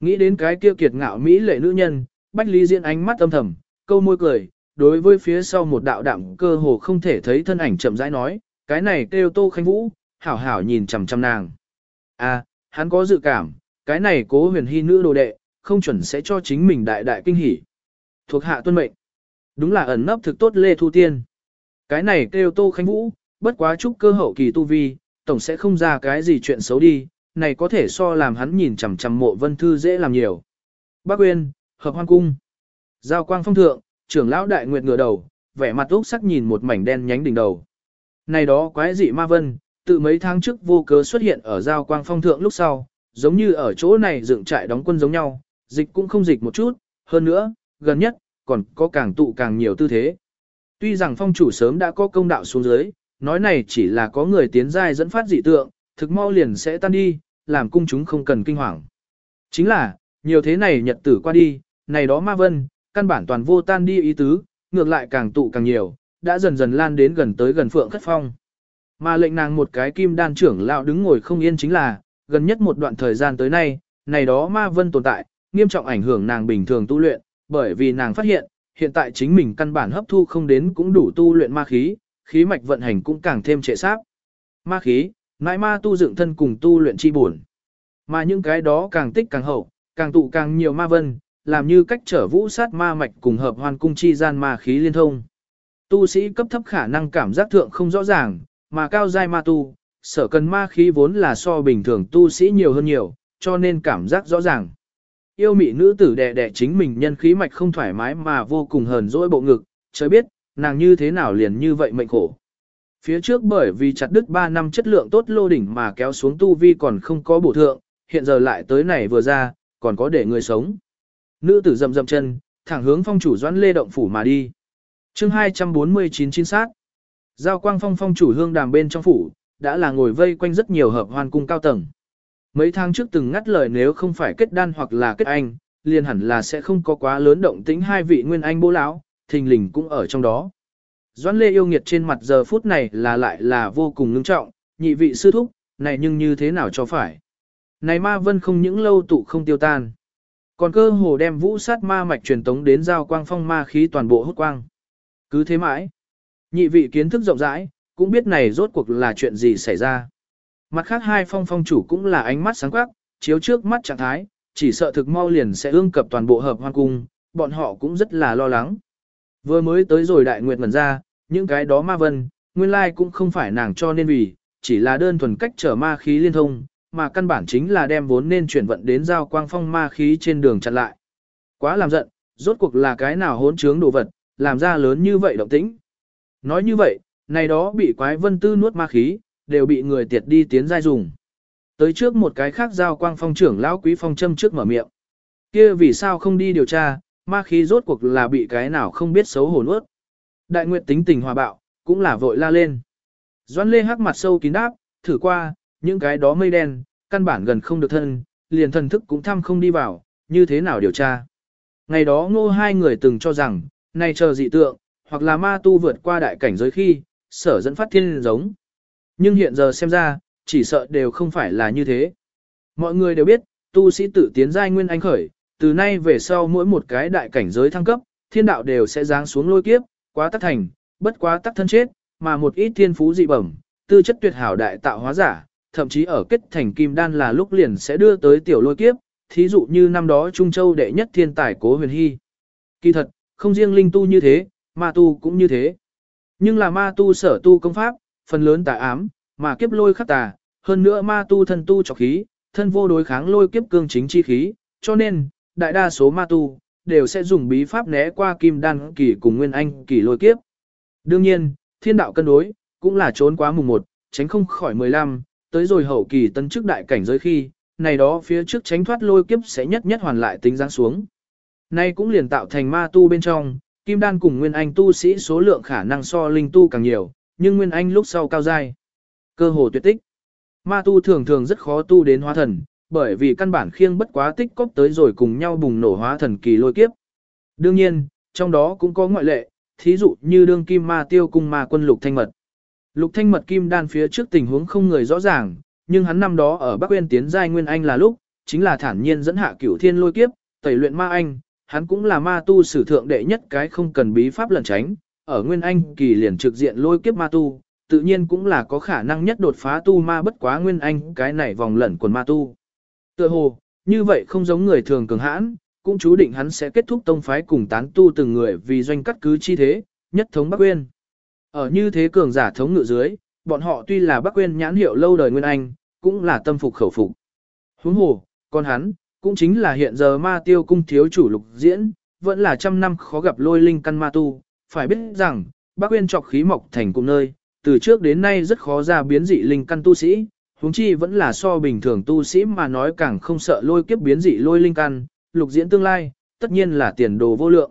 Nghĩ đến cái kia kiệt ngạo mỹ lệ nữ nhân, Bách Ly diễn ánh mắt âm thầm, câu môi cười, đối với phía sau một đạo đạm cơ hồ không thể thấy thân ảnh chậm rãi nói, cái này kêu Tô Khanh Vũ, hảo hảo nhìn chằm chằm nàng. À, hắn có dự cảm, cái này cố huyền hy nữ đồ đệ, không chuẩn sẽ cho chính mình đại đại kinh hỉ. Thuộc hạ tuân mệnh. Đúng là ẩn nấp thực tốt Lê Thu Tiên. Cái này kêu Tô khánh Vũ, bất quá chúc cơ hậu kỳ tu vi, tổng sẽ không ra cái gì chuyện xấu đi, này có thể so làm hắn nhìn chằm chằm mộ vân thư dễ làm nhiều. Bác Uyên, hợp hoan cung. Giao quang phong thượng, trưởng lão đại nguyệt ngửa đầu, vẻ mặt úc sắc nhìn một mảnh đen nhánh đỉnh đầu. Này đó quái dị ma vân, tự mấy tháng trước vô cớ xuất hiện ở giao quang phong thượng lúc sau, giống như ở chỗ này dựng trại đóng quân giống nhau, dịch cũng không dịch một chút, hơn nữa, gần nhất, còn có càng tụ càng nhiều tư thế. Tuy rằng phong chủ sớm đã có công đạo xuống dưới, nói này chỉ là có người tiến giai dẫn phát dị tượng, thực mau liền sẽ tan đi, làm cung chúng không cần kinh hoàng. Chính là, nhiều thế này nhật tử qua đi, này đó ma vân, căn bản toàn vô tan đi ý tứ, ngược lại càng tụ càng nhiều, đã dần dần lan đến gần tới gần phượng khất phong. Mà lệnh nàng một cái kim đan trưởng lão đứng ngồi không yên chính là, gần nhất một đoạn thời gian tới nay, này đó ma vân tồn tại, nghiêm trọng ảnh hưởng nàng bình thường tu luyện, bởi vì nàng phát hiện, hiện tại chính mình căn bản hấp thu không đến cũng đủ tu luyện ma khí, khí mạch vận hành cũng càng thêm trệ sáp. Ma khí, nãi ma tu dựng thân cùng tu luyện chi buồn. Mà những cái đó càng tích càng hậu, càng tụ càng nhiều ma vân, làm như cách trở vũ sát ma mạch cùng hợp hoàn cung chi gian ma khí liên thông. Tu sĩ cấp thấp khả năng cảm giác thượng không rõ ràng, mà cao giai ma tu, sở cần ma khí vốn là so bình thường tu sĩ nhiều hơn nhiều, cho nên cảm giác rõ ràng. Yêu mị nữ tử đè đè chính mình nhân khí mạch không thoải mái mà vô cùng hờn dỗi bộ ngực, trời biết, nàng như thế nào liền như vậy mệnh khổ. Phía trước bởi vì chặt đứt 3 năm chất lượng tốt lô đỉnh mà kéo xuống tu vi còn không có bổ thượng, hiện giờ lại tới này vừa ra, còn có để người sống. Nữ tử dầm dầm chân, thẳng hướng phong chủ doãn lê động phủ mà đi. chương 249 chính sát. Giao quang phong phong chủ hương đàm bên trong phủ, đã là ngồi vây quanh rất nhiều hợp hoan cung cao tầng. Mấy tháng trước từng ngắt lời nếu không phải kết đan hoặc là kết anh, liền hẳn là sẽ không có quá lớn động tĩnh hai vị nguyên anh bố lão, thình lình cũng ở trong đó. Doãn lê yêu nghiệt trên mặt giờ phút này là lại là vô cùng ngưng trọng, nhị vị sư thúc, này nhưng như thế nào cho phải. Này ma vân không những lâu tụ không tiêu tan. Còn cơ hồ đem vũ sát ma mạch truyền tống đến giao quang phong ma khí toàn bộ hút quang. Cứ thế mãi. Nhị vị kiến thức rộng rãi, cũng biết này rốt cuộc là chuyện gì xảy ra. Mặt khác hai phong phong chủ cũng là ánh mắt sáng quắc, chiếu trước mắt trạng thái, chỉ sợ thực mau liền sẽ ương cập toàn bộ hợp hoan cung, bọn họ cũng rất là lo lắng. Vừa mới tới rồi đại nguyệt ngẩn ra, những cái đó ma vân, nguyên lai cũng không phải nàng cho nên vì, chỉ là đơn thuần cách trở ma khí liên thông, mà căn bản chính là đem vốn nên chuyển vận đến giao quang phong ma khí trên đường chặn lại. Quá làm giận, rốt cuộc là cái nào hỗn trướng đồ vật, làm ra lớn như vậy động tĩnh. Nói như vậy, này đó bị quái vân tư nuốt ma khí, đều bị người tiệt đi tiến giai dùng. Tới trước một cái khác giao quang phong trưởng lão quý phong châm trước mở miệng. kia vì sao không đi điều tra, ma khí rốt cuộc là bị cái nào không biết xấu hổ nuốt. Đại nguyện tính tình hòa bạo, cũng là vội la lên. Doan lê hắc mặt sâu kín đáp, thử qua, những cái đó mây đen, căn bản gần không được thân, liền thần thức cũng thăm không đi vào, như thế nào điều tra. Ngày đó ngô hai người từng cho rằng, này chờ dị tượng, hoặc là ma tu vượt qua đại cảnh giới khi, sở dẫn phát thiên giống. Nhưng hiện giờ xem ra, chỉ sợ đều không phải là như thế. Mọi người đều biết, tu sĩ tự tiến giai nguyên anh khởi, từ nay về sau mỗi một cái đại cảnh giới thăng cấp, thiên đạo đều sẽ giáng xuống lôi kiếp, quá tắc thành, bất quá tắc thân chết, mà một ít thiên phú dị bẩm, tư chất tuyệt hảo đại tạo hóa giả, thậm chí ở kết thành kim đan là lúc liền sẽ đưa tới tiểu lôi kiếp, thí dụ như năm đó Trung Châu đệ nhất thiên tài cố huyền hy. Kỳ thật, không riêng linh tu như thế, ma tu cũng như thế. Nhưng là ma tu sở tu công pháp, phần lớn tà ám, mà kiếp lôi khắc tà, hơn nữa ma tu thân tu trọc khí, thân vô đối kháng lôi kiếp cương chính chi khí, cho nên, đại đa số ma tu, đều sẽ dùng bí pháp né qua kim đan kỳ cùng nguyên anh kỳ lôi kiếp. Đương nhiên, thiên đạo cân đối, cũng là trốn quá mùng 1, tránh không khỏi 15, tới rồi hậu kỳ tân chức đại cảnh giới khi, này đó phía trước tránh thoát lôi kiếp sẽ nhất nhất hoàn lại tính giáng xuống. Nay cũng liền tạo thành ma tu bên trong, kim đan cùng nguyên anh tu sĩ số lượng khả năng so linh tu càng nhiều, nhưng nguyên anh lúc sau cao dai. Cơ hồ tuyệt tích. Ma tu thường thường rất khó tu đến hóa thần, bởi vì căn bản khiêng bất quá tích cóp tới rồi cùng nhau bùng nổ hóa thần kỳ lôi kiếp. Đương nhiên, trong đó cũng có ngoại lệ, thí dụ như đương kim ma tiêu cung ma quân lục thanh mật. Lục thanh mật kim đan phía trước tình huống không người rõ ràng, nhưng hắn năm đó ở Bắc Uyên tiến giai nguyên anh là lúc, chính là thản nhiên dẫn hạ cửu thiên lôi kiếp, tẩy luyện ma anh, hắn cũng là ma tu sử thượng đệ nhất cái không cần bí pháp lẩn tránh, ở nguyên anh kỳ liền trực diện lôi kiếp ma tu, tự nhiên cũng là có khả năng nhất đột phá tu ma bất quá nguyên anh cái này vòng lẩn quần ma tu. Tựa hồ, như vậy không giống người thường cường hãn, cũng chú định hắn sẽ kết thúc tông phái cùng tán tu từng người vì doanh cắt cứ chi thế, nhất thống Bắc Uyên. Ở như thế cường giả thống ngự dưới, bọn họ tuy là Bắc Uyên nhãn hiệu lâu đời Nguyên Anh, cũng là tâm phục khẩu phục. Huống hồ, còn hắn, cũng chính là hiện giờ ma tiêu cung thiếu chủ lục diễn, vẫn là trăm năm khó gặp lôi linh căn ma tu, phải biết rằng, Bắc Uyên trọc khí mọc thành cùng nơi, từ trước đến nay rất khó ra biến dị linh căn tu sĩ, huống chi vẫn là so bình thường tu sĩ mà nói càng không sợ lôi kiếp biến dị lôi linh căn, lục diễn tương lai, tất nhiên là tiền đồ vô lượng.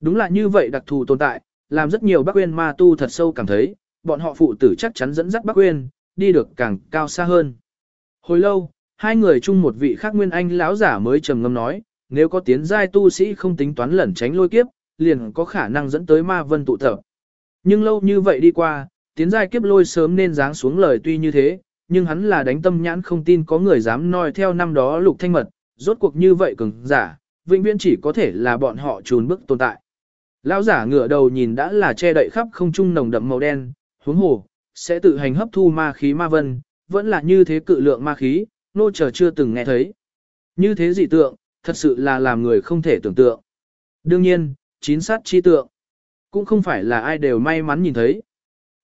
Đúng là như vậy đặc thù tồn tại, làm rất nhiều Bắc Uyên ma tu thật sâu cảm thấy, bọn họ phụ tử chắc chắn dẫn dắt Bắc Uyên, đi được càng cao xa hơn. Hồi lâu, hai người chung một vị khác nguyên anh lão giả mới trầm ngâm nói, nếu có tiến giai tu sĩ không tính toán lẩn tránh lôi kiếp, liền có khả năng dẫn tới ma vân tụ tập. Nhưng lâu như vậy đi qua, tiến giai kiếp lôi sớm nên giáng xuống lời tuy như thế, nhưng hắn là đánh tâm nhãn không tin có người dám noi theo năm đó lục thanh mật, rốt cuộc như vậy cường giả, vĩnh viễn chỉ có thể là bọn họ trùn bước tồn tại. Lão giả ngửa đầu nhìn đã là che đậy khắp không trung nồng đậm màu đen, huống hồ, sẽ tự hành hấp thu ma khí ma vân, vẫn là như thế cự lượng ma khí, nô chờ chưa từng nghe thấy. Như thế dị tượng, thật sự là làm người không thể tưởng tượng. Đương nhiên, chín sát chi tượng, cũng không phải là ai đều may mắn nhìn thấy.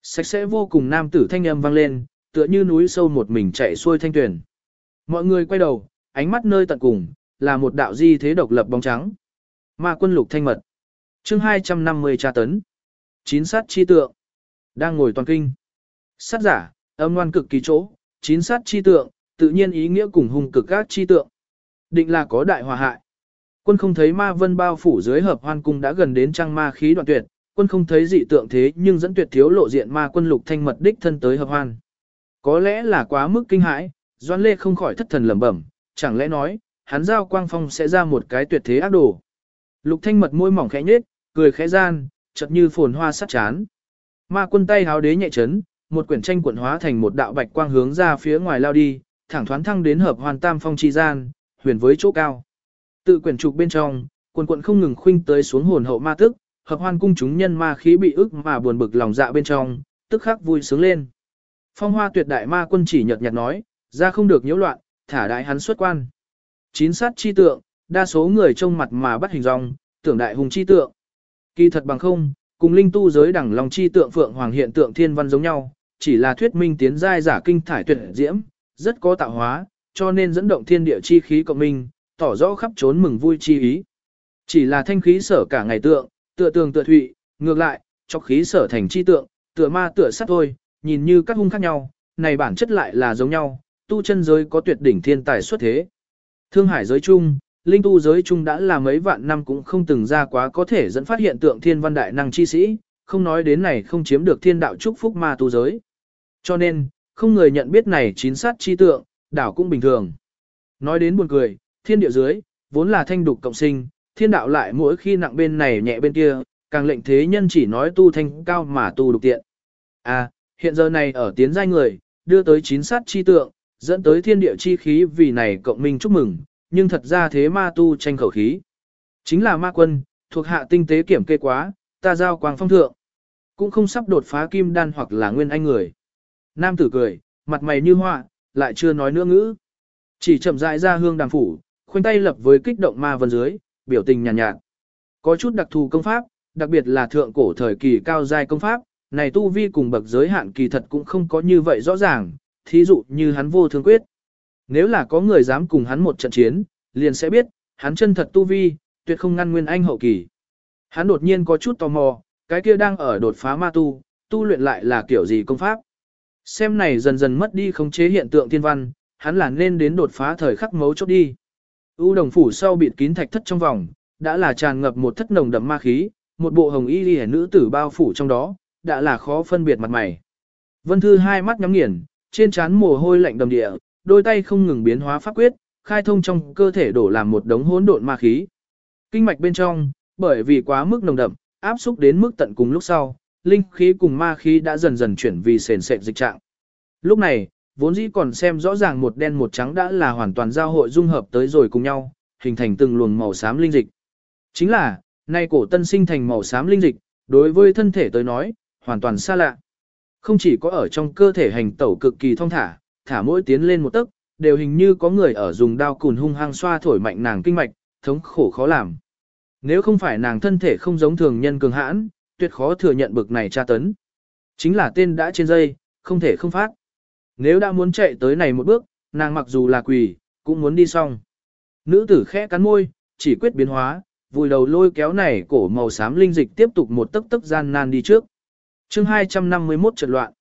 Sạch sẽ vô cùng nam tử thanh âm vang lên, tựa như núi sâu một mình chạy xuôi thanh tuyển. Mọi người quay đầu, ánh mắt nơi tận cùng, là một đạo di thế độc lập bóng trắng. Ma quân lục thanh mật. chương 250 tra tấn. Chín sát chi tượng. Đang ngồi toàn kinh. Sát giả, âm ngoan cực kỳ chỗ, chín sát chi tượng, tự nhiên ý nghĩa cùng hung cực các chi tượng. Định là có đại hòa hại. Quân không thấy ma vân bao phủ dưới hợp hoan cung đã gần đến trăng ma khí đoạn tuyệt, quân không thấy dị tượng thế nhưng dẫn tuyệt thiếu lộ diện ma quân lục thanh mật đích thân tới hợp hoan. Có lẽ là quá mức kinh hãi, Doan Lê không khỏi thất thần lẩm bẩm, chẳng lẽ nói, hắn giao quang phong sẽ ra một cái tuyệt thế ác đồ. Lục thanh mật môi mỏng khẽ nhếch, cười khẽ gian, chợt như phồn hoa sắt chán. Ma quân tay háo đế nhẹ chấn, một quyển tranh cuộn hóa thành một đạo bạch quang hướng ra phía ngoài lao đi, thẳng thoáng thăng đến hợp hoàn tam phong chi gian, huyền với chỗ cao. Tự quyển trục bên trong, quần quận không ngừng khuynh tới xuống hồn hậu ma tức, hợp hoan cung chúng nhân ma khí bị ức mà buồn bực lòng dạ bên trong, tức khắc vui sướng lên. Phong hoa tuyệt đại ma quân chỉ nhợt nhạt nói, ra không được nhiễu loạn, thả đại hắn xuất quan. Chín sát chi tượng, đa số người trông mặt mà bắt hình dong, tưởng đại hùng chi tượng. Kỳ thật bằng không, cùng linh tu giới đẳng lòng chi tượng phượng hoàng hiện tượng thiên văn giống nhau, chỉ là thuyết minh tiến giai giả kinh thải tuyệt diễm, rất có tạo hóa, cho nên dẫn động thiên địa chi khí cộng minh, tỏ rõ khắp trốn mừng vui chi ý. Chỉ là thanh khí sở cả ngày tượng, tựa tường tựa thụy, ngược lại, cho khí sở thành chi tượng, tựa ma tựa sắt thôi, nhìn như các hung khác nhau, này bản chất lại là giống nhau, tu chân giới có tuyệt đỉnh thiên tài xuất thế. Thương hải giới chung, linh tu giới chung đã là mấy vạn năm cũng không từng ra quá có thể dẫn phát hiện tượng thiên văn đại năng chi sĩ, không nói đến này không chiếm được thiên đạo chúc phúc ma tu giới. Cho nên, không người nhận biết này chín sát chi tượng, đảo cũng bình thường. Nói đến buồn cười, thiên địa dưới, vốn là thanh đục cộng sinh, thiên đạo lại mỗi khi nặng bên này nhẹ bên kia, càng lệnh thế nhân chỉ nói tu thanh cao mà tu đục tiện. À, hiện giờ này ở tiến giai người, đưa tới chín sát chi tượng, dẫn tới thiên địa chi khí vì này cộng minh chúc mừng, nhưng thật ra thế ma tu tranh khẩu khí. Chính là ma quân, thuộc hạ tinh tế kiểm kê quá, ta giao quang phong thượng. Cũng không sắp đột phá kim đan hoặc là nguyên anh người. Nam tử cười, mặt mày như họa, lại chưa nói nữa ngữ. Chỉ chậm rãi ra hương đàm phủ, khoanh tay lập với kích động ma vân dưới, biểu tình nhàn nhạt, nhạt. Có chút đặc thù công pháp, đặc biệt là thượng cổ thời kỳ cao giai công pháp, này tu vi cùng bậc giới hạn kỳ thật cũng không có như vậy rõ ràng, thí dụ như hắn vô thương quyết. Nếu là có người dám cùng hắn một trận chiến, liền sẽ biết, hắn chân thật tu vi, tuyệt không ngăn nguyên anh hậu kỳ. Hắn đột nhiên có chút tò mò, cái kia đang ở đột phá ma tu, tu luyện lại là kiểu gì công pháp. Xem này dần dần mất đi khống chế hiện tượng thiên văn, hắn là nên đến đột phá thời khắc mấu chốt đi. U đồng phủ sau bịt kín thạch thất trong vòng, đã là tràn ngập một thất nồng đậm ma khí, một bộ hồng y liễu nữ tử bao phủ trong đó, đã là khó phân biệt mặt mày. Vân Thư hai mắt nhắm nghiền, trên trán mồ hôi lạnh đầm địa, đôi tay không ngừng biến hóa pháp quyết, khai thông trong cơ thể đổ làm một đống hỗn độn ma khí. Kinh mạch bên trong, bởi vì quá mức nồng đậm, áp xúc đến mức tận cùng lúc sau, linh khí cùng ma khí đã dần dần chuyển vì sền sệt dịch trạng. Lúc này, vốn dĩ còn xem rõ ràng một đen một trắng đã là hoàn toàn giao hội dung hợp tới rồi cùng nhau, hình thành từng luồng màu xám linh dịch. Chính là, nay cổ tân sinh thành màu xám linh dịch, đối với thân thể tới nói, hoàn toàn xa lạ. Không chỉ có ở trong cơ thể hành tẩu cực kỳ thông thả, thả mỗi tiến lên một tấc, đều hình như có người ở dùng đao cùn hung hăng xoa thổi mạnh nàng kinh mạch, thống khổ khó làm. Nếu không phải nàng thân thể không giống thường nhân cường hãn, tuyệt khó thừa nhận bực này tra tấn. Chính là tên đã trên dây, không thể không phát. Nếu đã muốn chạy tới này một bước, nàng mặc dù là quỷ, cũng muốn đi xong. Nữ tử khẽ cắn môi, chỉ quyết biến hóa, vùi đầu lôi kéo này cổ màu xám linh dịch tiếp tục một tấc tấc gian nan đi trước. chương 251 trận loạn.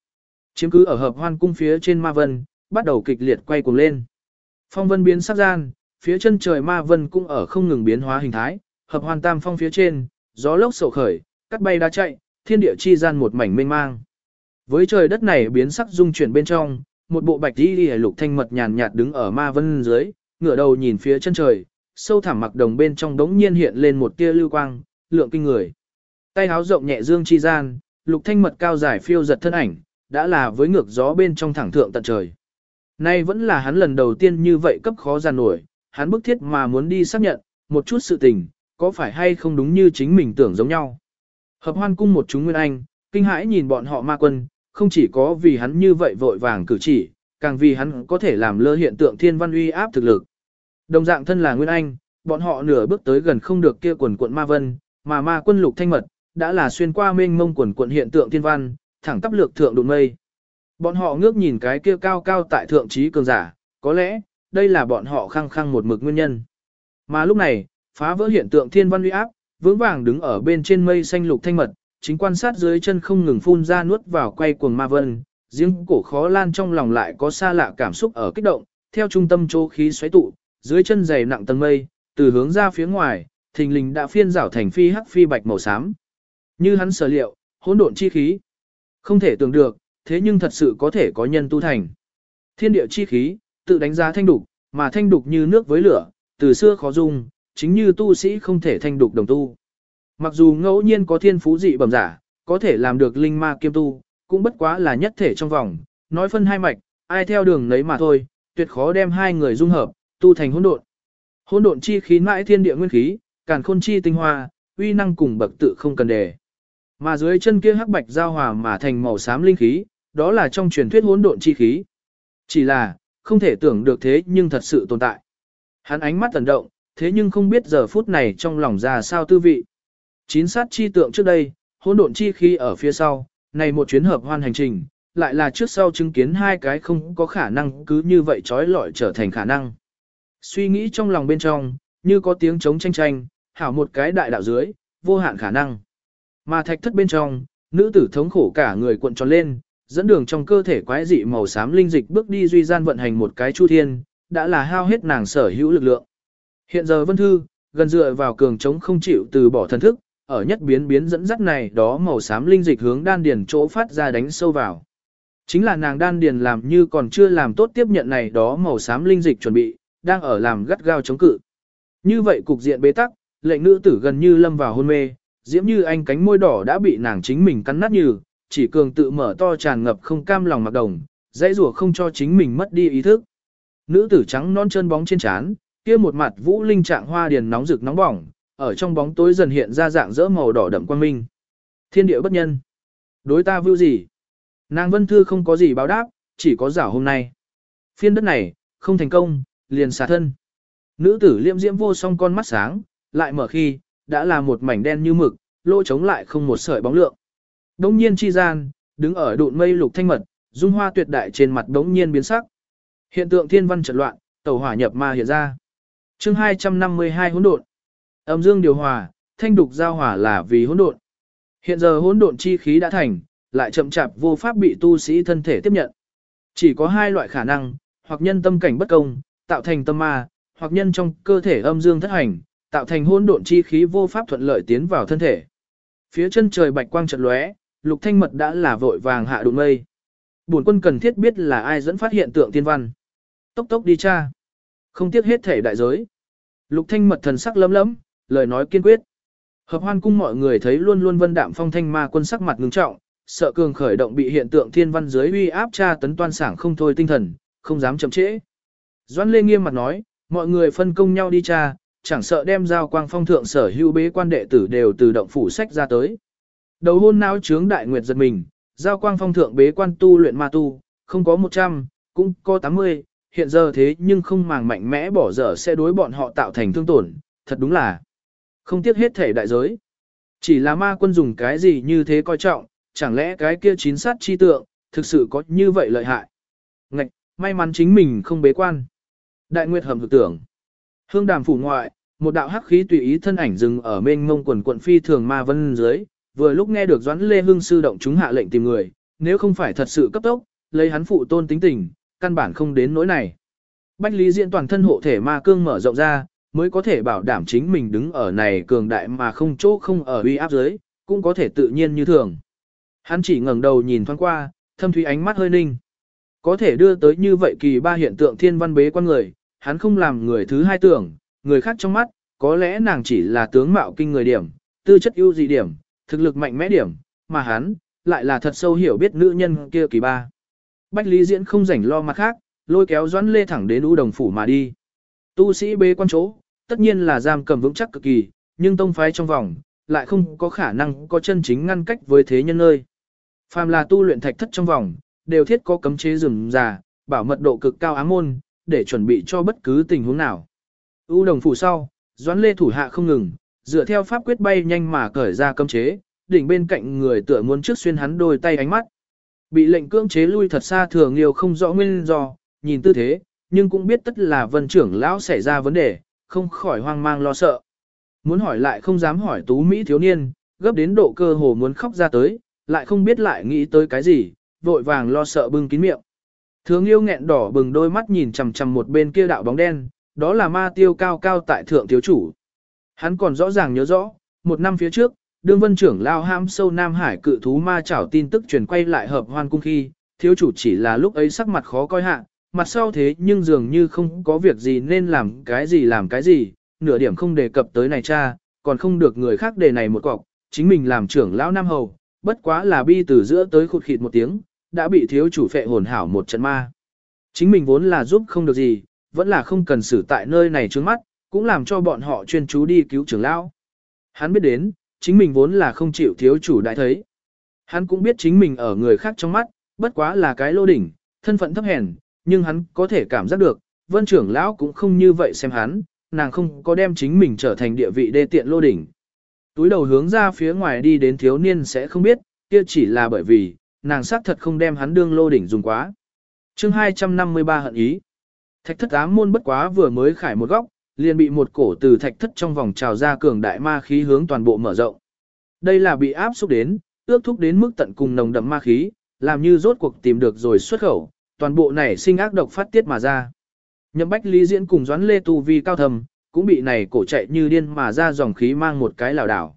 Chiếm cứ ở hợp hoan cung phía trên ma vân, bắt đầu kịch liệt quay cuồng lên. Phong vân biến sắc gian, phía chân trời ma vân cũng ở không ngừng biến hóa hình thái, hợp hoàn tam phong phía trên, gió lốc sổ khởi, cắt bay đá chạy, thiên địa chi gian một mảnh mênh mang. Với trời đất này biến sắc dung chuyển bên trong, một bộ bạch y lục thanh mật nhàn nhạt đứng ở ma vân dưới, ngửa đầu nhìn phía chân trời, sâu thẳm mặc đồng bên trong đống nhiên hiện lên một tia lưu quang, lượng kinh người. Tay háo rộng nhẹ dương chi gian, lục thanh mật cao dài phiêu giật thân ảnh, đã là với ngược gió bên trong thẳng thượng tận trời. Nay vẫn là hắn lần đầu tiên như vậy cấp khó giàn nổi, hắn bức thiết mà muốn đi xác nhận, một chút sự tình, có phải hay không đúng như chính mình tưởng giống nhau. Hợp hoan cung một chúng nguyên anh, kinh hãi nhìn bọn họ ma quân, không chỉ có vì hắn như vậy vội vàng cử chỉ, càng vì hắn có thể làm lơ hiện tượng thiên văn uy áp thực lực. Đồng dạng thân là nguyên anh, bọn họ nửa bước tới gần không được kia quần quận ma vân, mà ma quân lục thanh mật, đã là xuyên qua mênh mông quần quận hiện tượng thiên văn, thẳng tắp lược thượng đụng mây. Bọn họ ngước nhìn cái kia cao cao tại thượng trí cường giả, có lẽ, đây là bọn họ khăng khăng một mực nguyên nhân. Mà lúc này, phá vỡ hiện tượng thiên văn uy áp, vững vàng đứng ở bên trên mây xanh lục thanh mật, chính quan sát dưới chân không ngừng phun ra nuốt vào quay cuồng ma vân, riêng cổ khó lan trong lòng lại có xa lạ cảm xúc ở kích động, theo trung tâm chỗ khí xoáy tụ, dưới chân dày nặng tầng mây, từ hướng ra phía ngoài, thình lình đã phiên rảo thành phi hắc phi bạch màu xám. Như hắn sở liệu, hỗn độn chi khí. Không thể tưởng được, thế nhưng thật sự có thể có nhân tu thành. Thiên địa chi khí, tự đánh giá thanh đục, mà thanh đục như nước với lửa, từ xưa khó dung, chính như tu sĩ không thể thanh đục đồng tu. Mặc dù ngẫu nhiên có thiên phú dị bẩm giả, có thể làm được linh ma kiêm tu, cũng bất quá là nhất thể trong vòng, nói phân hai mạch, ai theo đường nấy mà thôi, tuyệt khó đem hai người dung hợp, tu thành hỗn độn. Hỗn độn chi khí mãi thiên địa nguyên khí, càn khôn chi tinh hoa, uy năng cùng bậc tự không cần đề. Mà dưới chân kia hắc bạch giao hòa mà thành màu xám linh khí, đó là trong truyền thuyết hỗn độn chi khí. Chỉ là, không thể tưởng được thế nhưng thật sự tồn tại. Hắn ánh mắt tần động, thế nhưng không biết giờ phút này trong lòng ra sao tư vị. Chín sát chi tượng trước đây, hỗn độn chi khí ở phía sau, này một chuyến hợp hoan hành trình, lại là trước sau chứng kiến hai cái không có khả năng cứ như vậy trói lọi trở thành khả năng. Suy nghĩ trong lòng bên trong, như có tiếng chống tranh tranh, hảo một cái đại đạo dưới, vô hạn khả năng. Mà thạch thất bên trong, nữ tử thống khổ cả người cuộn tròn lên, dẫn đường trong cơ thể quái dị màu xám linh dịch bước đi duy gian vận hành một cái chu thiên, đã là hao hết nàng sở hữu lực lượng. Hiện giờ Vân Thư, gần dựa vào cường chống không chịu từ bỏ thần thức, ở nhất biến biến dẫn dắt này đó màu xám linh dịch hướng đan điền chỗ phát ra đánh sâu vào. Chính là nàng đan điền làm như còn chưa làm tốt tiếp nhận này đó màu xám linh dịch chuẩn bị, đang ở làm gắt gao chống cự. Như vậy cục diện bế tắc, lệnh nữ tử gần như lâm vào hôn mê, diễm như anh cánh môi đỏ đã bị nàng chính mình cắn nát như, chỉ cường tự mở to tràn ngập không cam lòng mặc đồng, dãy rủa không cho chính mình mất đi ý thức. Nữ tử trắng non chân bóng trên trán, kia một mặt vũ linh trạng hoa điền nóng rực nóng bỏng, ở trong bóng tối dần hiện ra dạng dỡ màu đỏ đậm quang minh. Thiên địa bất nhân. Đối ta vưu gì? Nàng Vân Thư không có gì báo đáp, chỉ có giả hôm nay. Phiên đất này, không thành công, liền xả thân. Nữ tử liêm diễm vô song con mắt sáng, lại mở khi, đã là một mảnh đen như mực, lỗ trống lại không một sợi bóng lượng. Đông nhiên chi gian, đứng ở đụn mây lục thanh mật, dung hoa tuyệt đại trên mặt đống nhiên biến sắc. Hiện tượng thiên văn trật loạn, tẩu hỏa nhập ma hiện ra. chương 252 hỗn độn. Âm dương điều hòa, thanh đục giao hỏa là vì hỗn độn. Hiện giờ hỗn độn chi khí đã thành, lại chậm chạp vô pháp bị tu sĩ thân thể tiếp nhận. Chỉ có hai loại khả năng, hoặc nhân tâm cảnh bất công, tạo thành tâm ma, hoặc nhân trong cơ thể âm dương thất hành, tạo thành hỗn độn chi khí vô pháp thuận lợi tiến vào thân thể. Phía chân trời bạch quang chợt lóe, Lục Thanh Mật đã là vội vàng hạ đụng mây. Bổn quân cần thiết biết là ai dẫn phát hiện tượng tiên văn. Tốc tốc đi cha. Không tiếc hết thể đại giới. Lục Thanh Mật thần sắc lấm lấm, lời nói kiên quyết. Hợp hoan cung mọi người thấy luôn luôn vân đạm phong thanh ma quân sắc mặt ngưng trọng, sợ cường khởi động bị hiện tượng thiên văn dưới uy áp tra tấn toan sảng không thôi tinh thần, không dám chậm trễ. Doãn Lê nghiêm mặt nói, mọi người phân công nhau đi tra, chẳng sợ đem giao quang phong thượng sở hữu bế quan đệ tử đều từ động phủ sách ra tới. Đầu hôn não trướng đại nguyệt giật mình, giao quang phong thượng bế quan tu luyện ma tu, không có 100, cũng có 80, hiện giờ thế nhưng không màng mạnh mẽ bỏ dở sẽ đối bọn họ tạo thành thương tổn, thật đúng là không tiếc hết thể đại giới. Chỉ là ma quân dùng cái gì như thế coi trọng, chẳng lẽ cái kia chín sát chi tượng, thực sự có như vậy lợi hại. Ngạch, may mắn chính mình không bế quan. Đại Nguyệt hầm thực tưởng. Hương đàm phủ ngoại, một đạo hắc khí tùy ý thân ảnh dừng ở bên ngông quần quận phi thường ma vân dưới, vừa lúc nghe được Doãn Lê Hưng sư động chúng hạ lệnh tìm người, nếu không phải thật sự cấp tốc, lấy hắn phụ tôn tính tình, căn bản không đến nỗi này. Bách Lý Diễn toàn thân hộ thể ma cương mở rộng ra, mới có thể bảo đảm chính mình đứng ở này cường đại mà không chỗ không ở uy áp dưới, cũng có thể tự nhiên như thường. Hắn chỉ ngẩng đầu nhìn thoáng qua, thâm thúy ánh mắt hơi ninh. Có thể đưa tới như vậy kỳ ba hiện tượng thiên văn bế quan người, hắn không làm người thứ hai tưởng, người khác trong mắt, có lẽ nàng chỉ là tướng mạo kinh người điểm, tư chất ưu dị điểm, thực lực mạnh mẽ điểm, mà hắn, lại là thật sâu hiểu biết nữ nhân kia kỳ ba. Bách Lý Diễn không rảnh lo mặt khác, lôi kéo Doãn Lê thẳng đến U Đồng phủ mà đi. Tu sĩ bế quan chỗ, tất nhiên là giam cầm vững chắc cực kỳ, nhưng tông phái trong vòng, lại không có khả năng có chân chính ngăn cách với thế nhân nơi. Phàm là tu luyện thạch thất trong vòng, đều thiết có cấm chế rừng già, bảo mật độ cực cao ám môn, để chuẩn bị cho bất cứ tình huống nào. U đồng phủ sau, Doãn Lê thủ hạ không ngừng, dựa theo pháp quyết bay nhanh mà cởi ra cấm chế, đỉnh bên cạnh người tựa muốn trước xuyên hắn đôi tay ánh mắt. Bị lệnh cưỡng chế lui thật xa thường liều không rõ nguyên do, nhìn tư thế, nhưng cũng biết tất là vân trưởng lão xảy ra vấn đề, không khỏi hoang mang lo sợ. Muốn hỏi lại không dám hỏi tú Mỹ thiếu niên, gấp đến độ cơ hồ muốn khóc ra tới, lại không biết lại nghĩ tới cái gì, vội vàng lo sợ bưng kín miệng. Thường yêu nghẹn đỏ bừng đôi mắt nhìn chằm chằm một bên kia đạo bóng đen, đó là ma tiêu cao cao tại thượng thiếu chủ. Hắn còn rõ ràng nhớ rõ, một năm phía trước, đương vân trưởng lao ham sâu Nam Hải cự thú ma chảo tin tức truyền quay lại hợp hoan cung khi, thiếu chủ chỉ là lúc ấy sắc mặt khó coi hạ, mặt sau thế nhưng dường như không có việc gì nên làm cái gì làm cái gì, nửa điểm không đề cập tới này cha, còn không được người khác đề này một cọc, chính mình làm trưởng lão Nam Hầu, bất quá là bi từ giữa tới khụt khịt một tiếng, đã bị thiếu chủ phệ hồn hảo một trận ma. Chính mình vốn là giúp không được gì, vẫn là không cần xử tại nơi này trước mắt, cũng làm cho bọn họ chuyên chú đi cứu trưởng lão. Hắn biết đến, chính mình vốn là không chịu thiếu chủ đại thấy. Hắn cũng biết chính mình ở người khác trong mắt, bất quá là cái lô đỉnh, thân phận thấp hèn, nhưng hắn có thể cảm giác được, vân trưởng lão cũng không như vậy xem hắn, nàng không có đem chính mình trở thành địa vị đê tiện lô đỉnh. Túi đầu hướng ra phía ngoài đi đến thiếu niên sẽ không biết, kia chỉ là bởi vì, nàng xác thật không đem hắn đương lô đỉnh dùng quá. chương 253 hận ý. Thạch thất ám môn bất quá vừa mới khải một góc, liền bị một cổ từ thạch thất trong vòng trào ra cường đại ma khí hướng toàn bộ mở rộng. Đây là bị áp xúc đến, ước thúc đến mức tận cùng nồng đậm ma khí, làm như rốt cuộc tìm được rồi xuất khẩu, toàn bộ này sinh ác độc phát tiết mà ra. Nhậm Bách Lý Diễn cùng Doãn Lê Tu Vi cao thầm, cũng bị này cổ chạy như điên mà ra dòng khí mang một cái lảo đảo.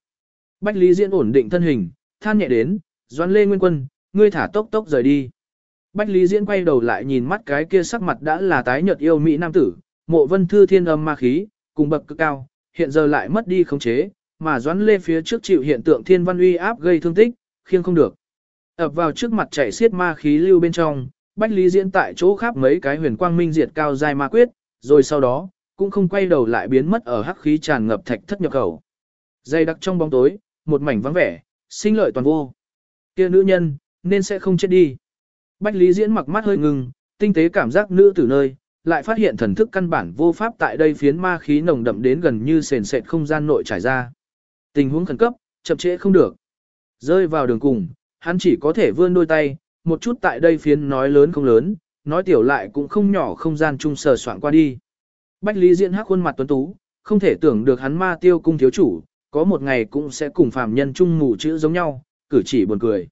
Bách Lý Diễn ổn định thân hình, than nhẹ đến, Doãn Lê Nguyên Quân, ngươi thả tốc tốc rời đi. Bách Lý Diễn quay đầu lại nhìn mắt cái kia sắc mặt đã là tái nhợt yêu mỹ nam tử, mộ vân thư thiên âm ma khí, cùng bậc cực cao, hiện giờ lại mất đi khống chế, mà Doãn Lê phía trước chịu hiện tượng thiên văn uy áp gây thương tích, khiêng không được. ập vào trước mặt chảy xiết ma khí lưu bên trong, Bách Lý Diễn tại chỗ khắp mấy cái huyền quang minh diệt cao dài ma quyết, rồi sau đó, cũng không quay đầu lại biến mất ở hắc khí tràn ngập thạch thất nhập khẩu. Dây đặc trong bóng tối, một mảnh vắng vẻ, sinh lợi toàn vô. Kia nữ nhân, nên sẽ không chết đi. Bách Lý Diễn mặc mắt hơi ngừng, tinh tế cảm giác nữ tử nơi, lại phát hiện thần thức căn bản vô pháp tại đây phiến ma khí nồng đậm đến gần như sền sệt không gian nội trải ra. Tình huống khẩn cấp, chậm trễ không được. Rơi vào đường cùng, hắn chỉ có thể vươn đôi tay, một chút tại đây phiến nói lớn không lớn, nói tiểu lại cũng không nhỏ không gian chung sờ soạn qua đi. Bách Lý Diễn hắc khuôn mặt tuấn tú, không thể tưởng được hắn ma tiêu cung thiếu chủ, có một ngày cũng sẽ cùng phàm nhân chung mù chữ giống nhau, cử chỉ buồn cười.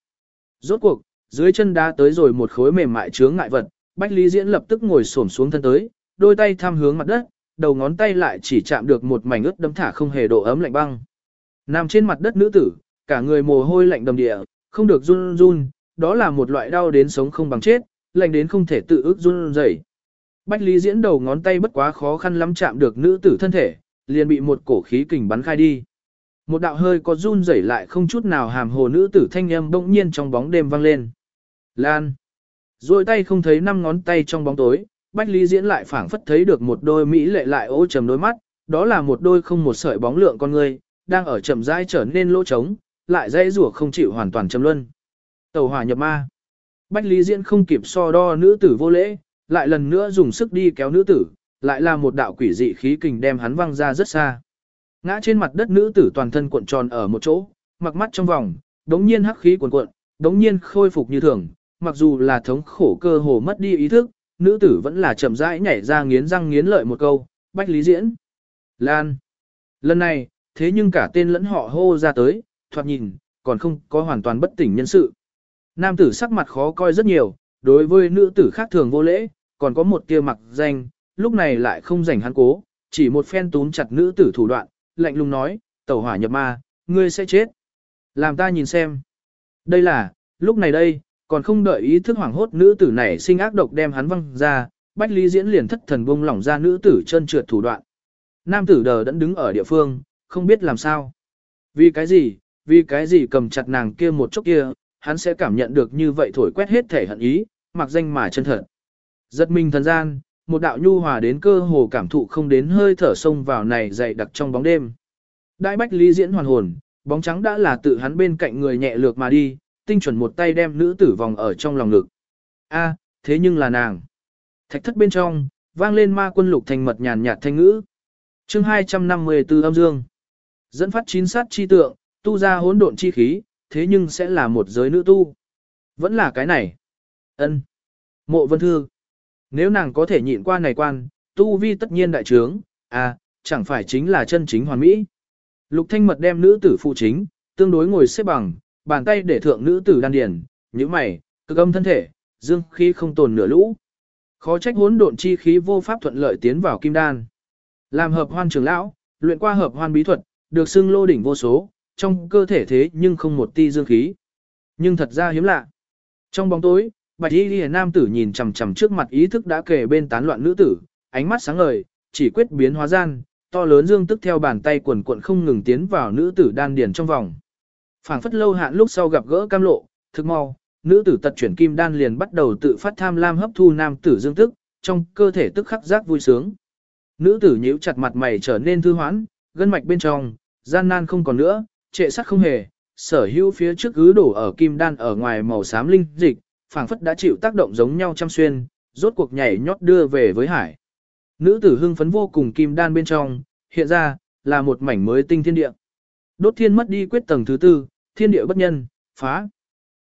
Rốt cuộc, dưới chân đá tới rồi một khối mềm mại chướng ngại vật, Bách Lý Diễn lập tức ngồi xổm xuống thân tới, đôi tay tham hướng mặt đất, đầu ngón tay lại chỉ chạm được một mảnh ướt đấm thả không hề độ ấm lạnh băng. Nằm trên mặt đất nữ tử, cả người mồ hôi lạnh đầm địa, không được run run, đó là một loại đau đến sống không bằng chết, lạnh đến không thể tự ước run rẩy. Bách Lý Diễn đầu ngón tay bất quá khó khăn lắm chạm được nữ tử thân thể, liền bị một cổ khí kình bắn khai đi. Một đạo hơi có run rẩy lại không chút nào hàm hồ nữ tử thanh âm bỗng nhiên trong bóng đêm vang lên. Lan. Rồi tay không thấy năm ngón tay trong bóng tối, Bách Lý Diễn lại phảng phất thấy được một đôi mỹ lệ lại ô trầm đôi mắt, đó là một đôi không một sợi bóng lượng con người, đang ở chậm rãi trở nên lỗ trống, lại dãy rủa không chịu hoàn toàn châm luân. Tàu hỏa nhập ma. Bách Lý Diễn không kịp so đo nữ tử vô lễ, lại lần nữa dùng sức đi kéo nữ tử, lại là một đạo quỷ dị khí kình đem hắn văng ra rất xa. Ngã trên mặt đất nữ tử toàn thân cuộn tròn ở một chỗ, mặc mắt trong vòng, đống nhiên hắc khí cuộn cuộn, đống nhiên khôi phục như thường, mặc dù là thống khổ cơ hồ mất đi ý thức, nữ tử vẫn là chậm rãi nhảy ra nghiến răng nghiến lợi một câu, bách lý diễn. Lan. Lần này, thế nhưng cả tên lẫn họ hô ra tới, thoạt nhìn, còn không có hoàn toàn bất tỉnh nhân sự. Nam tử sắc mặt khó coi rất nhiều, đối với nữ tử khác thường vô lễ, còn có một tia mặc danh, lúc này lại không rảnh hắn cố, chỉ một phen túm chặt nữ tử thủ đoạn, lạnh lùng nói, tẩu hỏa nhập ma, ngươi sẽ chết. Làm ta nhìn xem. Đây là, lúc này đây, còn không đợi ý thức hoảng hốt nữ tử này sinh ác độc đem hắn văng ra, Bách Lý Diễn liền thất thần bông lỏng ra nữ tử chân trượt thủ đoạn. Nam tử đờ đẫn đứng ở địa phương, không biết làm sao. Vì cái gì, vì cái gì cầm chặt nàng kia một chốc kia, hắn sẽ cảm nhận được như vậy thổi quét hết thể hận ý, mặc danh mà chân thật. Giật mình thần gian, một đạo nhu hòa đến cơ hồ cảm thụ không đến hơi thở sông vào này dày đặc trong bóng đêm. Đại bách lý diễn hoàn hồn, bóng trắng đã là tự hắn bên cạnh người nhẹ lược mà đi, tinh chuẩn một tay đem nữ tử vòng ở trong lòng ngực. A, thế nhưng là nàng. Thạch thất bên trong, vang lên ma quân lục thành mật nhàn nhạt thanh ngữ. chương 254 âm dương. Dẫn phát chín sát chi tượng, tu ra hỗn độn chi khí, thế nhưng sẽ là một giới nữ tu. Vẫn là cái này. ân Mộ vân thư. Nếu nàng có thể nhịn qua này quan, tu vi tất nhiên đại trướng, à, chẳng phải chính là chân chính hoàn mỹ. Lục thanh mật đem nữ tử phụ chính, tương đối ngồi xếp bằng, bàn tay để thượng nữ tử đan điền, như mày, cực âm thân thể, dương khí không tồn nửa lũ. Khó trách hỗn độn chi khí vô pháp thuận lợi tiến vào kim đan. Làm hợp hoan trưởng lão, luyện qua hợp hoan bí thuật, được xưng lô đỉnh vô số, trong cơ thể thế nhưng không một ti dương khí. Nhưng thật ra hiếm lạ. Trong bóng tối, bạch y ghi nam tử nhìn chằm chằm trước mặt ý thức đã kề bên tán loạn nữ tử, ánh mắt sáng ngời, chỉ quyết biến hóa gian, to lớn dương tức theo bàn tay quần cuộn không ngừng tiến vào nữ tử đan điền trong vòng. Phảng phất lâu hạn lúc sau gặp gỡ cam lộ, thực mau, nữ tử tật chuyển kim đan liền bắt đầu tự phát tham lam hấp thu nam tử dương tức, trong cơ thể tức khắc giác vui sướng. Nữ tử nhíu chặt mặt mày trở nên thư hoãn, gân mạch bên trong, gian nan không còn nữa, trệ sắc không hề, sở hữu phía trước cứ đổ ở kim đan ở ngoài màu xám linh dịch, phảng phất đã chịu tác động giống nhau trăm xuyên, rốt cuộc nhảy nhót đưa về với hải. Nữ tử hưng phấn vô cùng kim đan bên trong, hiện ra, là một mảnh mới tinh thiên địa. đốt thiên mất đi quyết tầng thứ tư, thiên địa bất nhân, phá.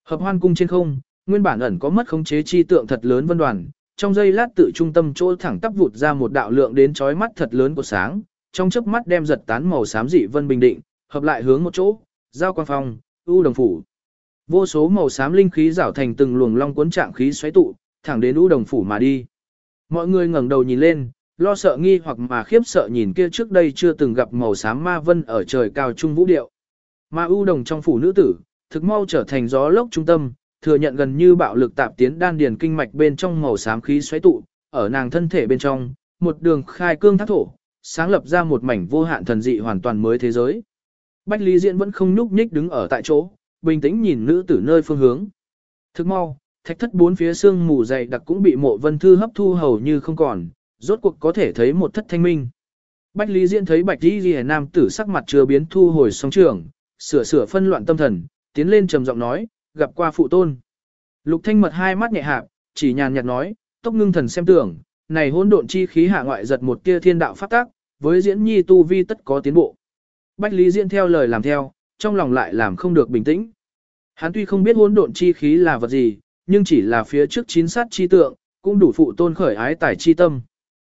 Hợp hoan cung trên không, nguyên bản ẩn có mất khống chế chi tượng thật lớn vân đoàn, trong giây lát tự trung tâm chỗ thẳng tắp vụt ra một đạo lượng đến chói mắt thật lớn của sáng, trong chớp mắt đem giật tán màu xám dị vân bình định, hợp lại hướng một chỗ, giao quang phong, u đồng phủ. Vô số màu xám linh khí rảo thành từng luồng long cuốn trạng khí xoáy tụ, thẳng đến u đồng phủ mà đi. Mọi người ngẩng đầu nhìn lên, lo sợ nghi hoặc mà khiếp sợ nhìn kia trước đây chưa từng gặp màu xám ma vân ở trời cao trung vũ điệu. Ma u đồng trong phủ nữ tử, thực mau trở thành gió lốc trung tâm, thừa nhận gần như bạo lực tạp tiến đan điền kinh mạch bên trong màu xám khí xoáy tụ, ở nàng thân thể bên trong, một đường khai cương thác thổ, sáng lập ra một mảnh vô hạn thần dị hoàn toàn mới thế giới. Bách Lý Diễn vẫn không nhúc nhích đứng ở tại chỗ, bình tĩnh nhìn nữ tử nơi phương hướng. Thức mau, thạch thất bốn phía xương mù dày đặc cũng bị mộ vân thư hấp thu hầu như không còn, rốt cuộc có thể thấy một thất thanh minh. Bách Lý Diễn thấy Bạch Di Ghi Nam tử sắc mặt chưa biến thu hồi song trường, sửa sửa phân loạn tâm thần, tiến lên trầm giọng nói, gặp qua phụ tôn. Lục Thanh mật hai mắt nhẹ hạp, chỉ nhàn nhạt nói, tốc ngưng thần xem tưởng, này hỗn độn chi khí hạ ngoại giật một tia thiên đạo pháp tác, với diễn nhi tu vi tất có tiến bộ. Bách Lý Diễn theo lời làm theo, trong lòng lại làm không được bình tĩnh. Hắn tuy không biết hỗn độn chi khí là vật gì, nhưng chỉ là phía trước chín sát chi tượng, cũng đủ phụ tôn khởi ái tài chi tâm.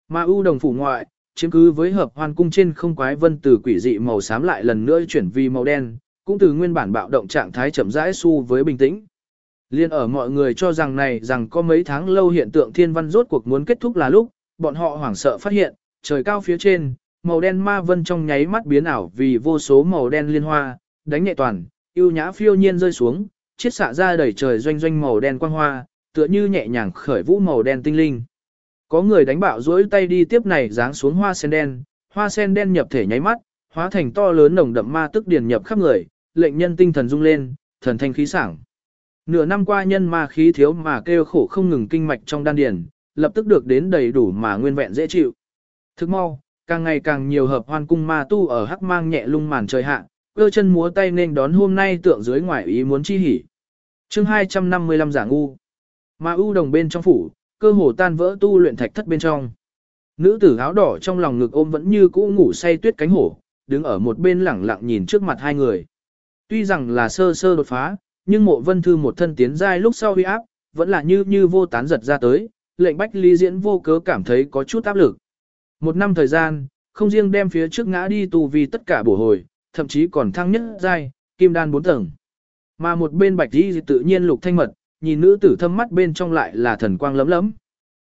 Mà ưu đồng phủ ngoại, chiếm cứ với hợp hoan cung trên không quái vân từ quỷ dị màu xám lại lần nữa chuyển vì màu đen, cũng từ nguyên bản bạo động trạng thái chậm rãi xu với bình tĩnh. Liên ở mọi người cho rằng này rằng có mấy tháng lâu hiện tượng thiên văn rốt cuộc muốn kết thúc là lúc, bọn họ hoảng sợ phát hiện, trời cao phía trên, màu đen ma vân trong nháy mắt biến ảo vì vô số màu đen liên hoa, đánh nhẹ toàn, yêu nhã phiêu nhiên rơi xuống, chiết xạ ra đầy trời doanh doanh màu đen quang hoa, tựa như nhẹ nhàng khởi vũ màu đen tinh linh. Có người đánh bạo duỗi tay đi tiếp này giáng xuống hoa sen đen, hoa sen đen nhập thể nháy mắt, hóa thành to lớn nồng đậm ma tức điền nhập khắp người, lệnh nhân tinh thần rung lên, thần thanh khí sảng. Nửa năm qua nhân ma khí thiếu mà kêu khổ không ngừng kinh mạch trong đan điền, lập tức được đến đầy đủ mà nguyên vẹn dễ chịu. Thức mau, càng ngày càng nhiều hợp hoan cung ma tu ở hắc mang nhẹ lung màn trời hạ, cơ chân múa tay nên đón hôm nay tượng dưới ngoài ý muốn chi hỉ. chương 255 giả ngu. Ma u đồng bên trong phủ, cơ hồ tan vỡ tu luyện thạch thất bên trong. Nữ tử áo đỏ trong lòng ngực ôm vẫn như cũ ngủ say tuyết cánh hổ, đứng ở một bên lẳng lặng nhìn trước mặt hai người. Tuy rằng là sơ sơ đột phá, nhưng mộ vân thư một thân tiến giai lúc sau huy áp, vẫn là như như vô tán giật ra tới, lệnh bách ly diễn vô cớ cảm thấy có chút áp lực. Một năm thời gian, không riêng đem phía trước ngã đi tù vì tất cả bổ hồi, thậm chí còn thăng nhất giai, kim đan bốn tầng. Mà một bên bạch đi tự nhiên lục thanh mật, nhìn nữ tử thâm mắt bên trong lại là thần quang lấm lấm.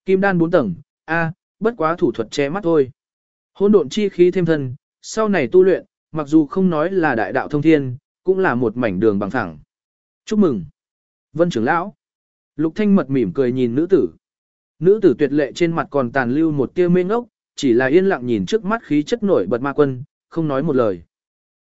Kim đan bốn tầng, a, bất quá thủ thuật che mắt thôi. Hỗn độn chi khí thêm thân, sau này tu luyện, mặc dù không nói là đại đạo thông thiên, cũng là một mảnh đường bằng thẳng. Chúc mừng. Vân trưởng lão. Lục thanh mật mỉm cười nhìn nữ tử. Nữ tử tuyệt lệ trên mặt còn tàn lưu một tia mê ngốc, chỉ là yên lặng nhìn trước mắt khí chất nổi bật ma quân, không nói một lời.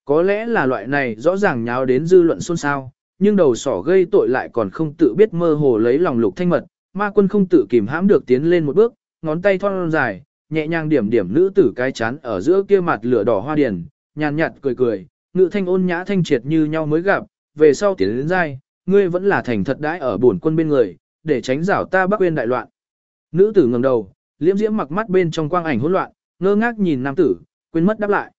Có lẽ là loại này rõ ràng nháo đến dư luận xôn xao, nhưng đầu sỏ gây tội lại còn không tự biết mơ hồ lấy lòng lục thanh mật, ma quân không tự kìm hãm được tiến lên một bước, ngón tay thon dài, nhẹ nhàng điểm điểm nữ tử cái chán ở giữa kia mặt lửa đỏ hoa điển, nhàn nhạt cười cười, ngự thanh ôn nhã thanh triệt như nhau mới gặp, về sau tiến đến dai, ngươi vẫn là thành thật đãi ở bổn quân bên người, để tránh rảo ta bắc quên đại loạn. Nữ tử ngẩng đầu, liễm diễm mặc mắt bên trong quang ảnh hỗn loạn, ngơ ngác nhìn nam tử, quên mất đáp lại.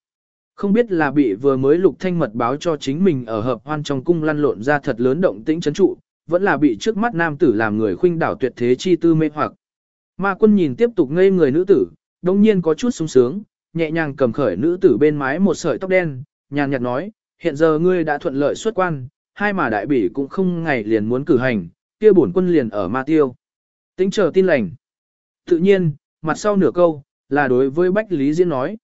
Không biết là bị vừa mới lục thanh mật báo cho chính mình ở hợp hoan trong cung lăn lộn ra thật lớn động tĩnh chấn trụ, vẫn là bị trước mắt nam tử làm người khuynh đảo tuyệt thế chi tư mê hoặc. Ma quân nhìn tiếp tục ngây người nữ tử, đồng nhiên có chút sung sướng, nhẹ nhàng cầm khởi nữ tử bên mái một sợi tóc đen, nhàn nhạt nói, hiện giờ ngươi đã thuận lợi xuất quan, hai mà đại bỉ cũng không ngày liền muốn cử hành, kia bổn quân liền ở ma tiêu. Tính chờ tin lành. Tự nhiên, mặt sau nửa câu, là đối với Bách Lý Diễn nói.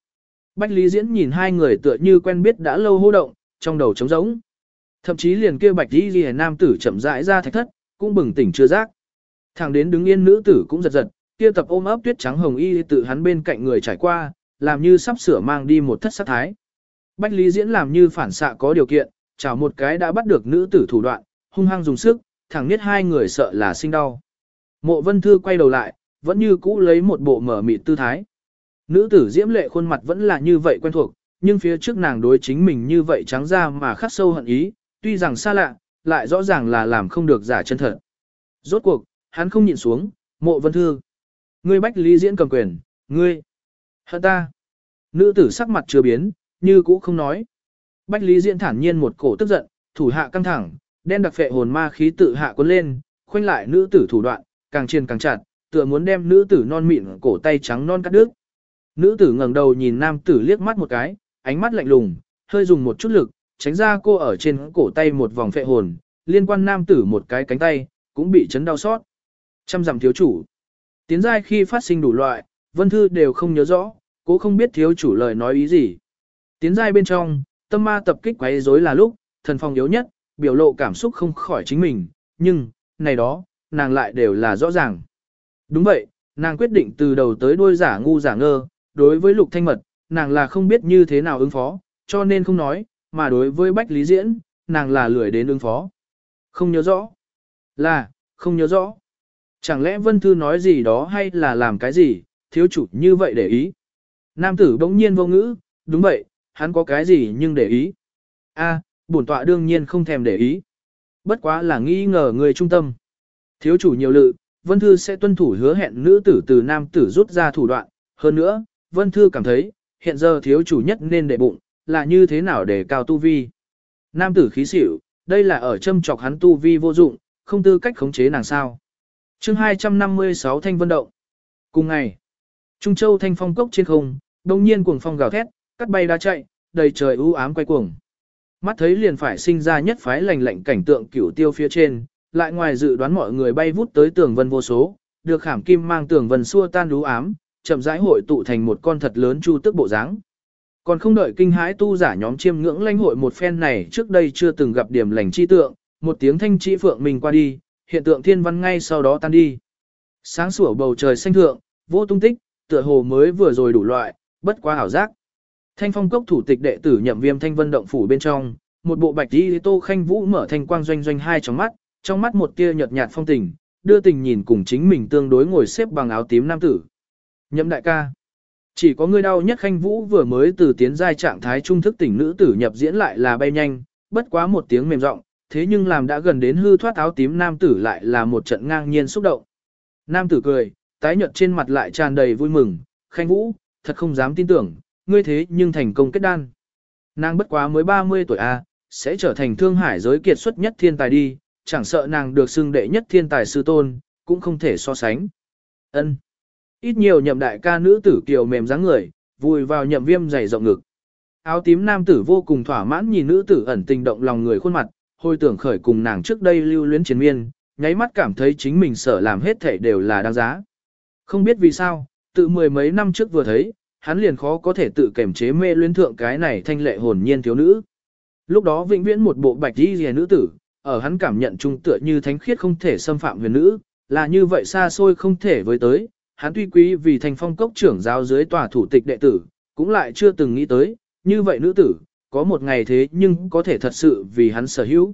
Bách Lý Diễn nhìn hai người tựa như quen biết đã lâu hô động, trong đầu trống rỗng. Thậm chí liền kia Bạch Lý Ghi nam tử chậm rãi ra thạch thất, cũng bừng tỉnh chưa giác. Thẳng đến đứng yên nữ tử cũng giật giật, kia tập ôm ấp tuyết trắng hồng y tự hắn bên cạnh người trải qua, làm như sắp sửa mang đi một thất sát thái. Bách Lý Diễn làm như phản xạ có điều kiện, chào một cái đã bắt được nữ tử thủ đoạn, hung hăng dùng sức, thẳng niết hai người sợ là sinh đau. Mộ Vân Thư quay đầu lại, vẫn như cũ lấy một bộ mở mịt tư thái. Nữ tử diễm lệ khuôn mặt vẫn là như vậy quen thuộc, nhưng phía trước nàng đối chính mình như vậy trắng ra mà khắc sâu hận ý, tuy rằng xa lạ, lại rõ ràng là làm không được giả chân thật. Rốt cuộc, hắn không nhịn xuống, mộ vân thư. Ngươi bách lý diễn cầm quyền, ngươi. Hận ta. Nữ tử sắc mặt chưa biến, như cũ không nói. Bách Lý Diễn thản nhiên một cổ tức giận, thủ hạ căng thẳng, đen đặc phệ hồn ma khí tự hạ cuốn lên, khoanh lại nữ tử thủ đoạn, càng chiên càng chặt, tựa muốn đem nữ tử non mịn cổ tay trắng non cắt đứt. Nữ tử ngẩng đầu nhìn nam tử liếc mắt một cái, ánh mắt lạnh lùng, hơi dùng một chút lực, tránh ra cô ở trên cổ tay một vòng phệ hồn, liên quan nam tử một cái cánh tay, cũng bị chấn đau xót. Trăm dặm thiếu chủ. Tiến giai khi phát sinh đủ loại, vân thư đều không nhớ rõ, cố không biết thiếu chủ lời nói ý gì. Tiến giai bên trong, tâm ma tập kích quấy rối là lúc, thần phong yếu nhất, biểu lộ cảm xúc không khỏi chính mình, nhưng, này đó, nàng lại đều là rõ ràng. Đúng vậy, nàng quyết định từ đầu tới đuôi giả ngu giả ngơ, đối với lục thanh mật, nàng là không biết như thế nào ứng phó, cho nên không nói, mà đối với bách lý diễn, nàng là lười đến ứng phó. Không nhớ rõ. Là, không nhớ rõ. Chẳng lẽ Vân Thư nói gì đó hay là làm cái gì, thiếu chủ như vậy để ý. Nam tử bỗng nhiên vô ngữ, đúng vậy, hắn có cái gì nhưng để ý. A, bổn tọa đương nhiên không thèm để ý. Bất quá là nghi ngờ người trung tâm. Thiếu chủ nhiều lự, Vân Thư sẽ tuân thủ hứa hẹn nữ tử từ nam tử rút ra thủ đoạn. Hơn nữa, Vân Thư cảm thấy, hiện giờ thiếu chủ nhất nên để bụng, là như thế nào để cao tu vi. Nam tử khí xỉu, đây là ở châm chọc hắn tu vi vô dụng, không tư cách khống chế nàng sao. chương 256 Thanh Vân Động Cùng ngày, Trung Châu Thanh Phong cốc trên không, đồng nhiên cuồng phong gào thét, cắt bay đá chạy, đầy trời u ám quay cuồng. Mắt thấy liền phải sinh ra nhất phái lành lạnh cảnh tượng cửu tiêu phía trên, lại ngoài dự đoán mọi người bay vút tới tường vân vô số, được khảm kim mang tường vân xua tan đú ám, chậm rãi hội tụ thành một con thật lớn chu tức bộ dáng. Còn không đợi kinh hãi tu giả nhóm chiêm ngưỡng lãnh hội một phen này trước đây chưa từng gặp điểm lành chi tượng, một tiếng thanh chi phượng mình qua đi, hiện tượng thiên văn ngay sau đó tan đi. Sáng sủa bầu trời xanh thượng, vô tung tích, tựa hồ mới vừa rồi đủ loại, bất quá ảo giác. Thanh phong cốc thủ tịch đệ tử nhậm viêm thanh vân động phủ bên trong, một bộ bạch đi tô khanh vũ mở thanh quang doanh doanh hai trong mắt, trong mắt một tia nhợt nhạt phong tình, đưa tình nhìn cùng chính mình tương đối ngồi xếp bằng áo tím nam tử. Nhậm đại ca. Chỉ có người đau nhất khanh vũ vừa mới từ tiến giai trạng thái trung thức tỉnh nữ tử nhập diễn lại là bay nhanh, bất quá một tiếng mềm giọng thế nhưng làm đã gần đến hư thoát áo tím nam tử lại là một trận ngang nhiên xúc động. Nam tử cười, tái nhợt trên mặt lại tràn đầy vui mừng, khanh vũ, thật không dám tin tưởng, ngươi thế nhưng thành công kết đan. Nàng bất quá mới 30 tuổi A, sẽ trở thành thương hải giới kiệt xuất nhất thiên tài đi, chẳng sợ nàng được xưng đệ nhất thiên tài sư tôn, cũng không thể so sánh. Ân. Ít nhiều nhậm đại ca nữ tử kiều mềm dáng người, vùi vào nhậm viêm dày rộng ngực. Áo tím nam tử vô cùng thỏa mãn nhìn nữ tử ẩn tình động lòng người khuôn mặt, hồi tưởng khởi cùng nàng trước đây lưu luyến chiến miên, nháy mắt cảm thấy chính mình sở làm hết thể đều là đáng giá. Không biết vì sao, tự mười mấy năm trước vừa thấy, hắn liền khó có thể tự kềm chế mê luyến thượng cái này thanh lệ hồn nhiên thiếu nữ. Lúc đó vĩnh viễn một bộ bạch y rìa nữ tử, ở hắn cảm nhận trung tựa như thánh khiết không thể xâm phạm huyền nữ, là như vậy xa xôi không thể với tới, hắn tuy quý vì thành phong cốc trưởng giáo dưới tòa thủ tịch đệ tử, cũng lại chưa từng nghĩ tới, như vậy nữ tử, có một ngày thế nhưng có thể thật sự vì hắn sở hữu.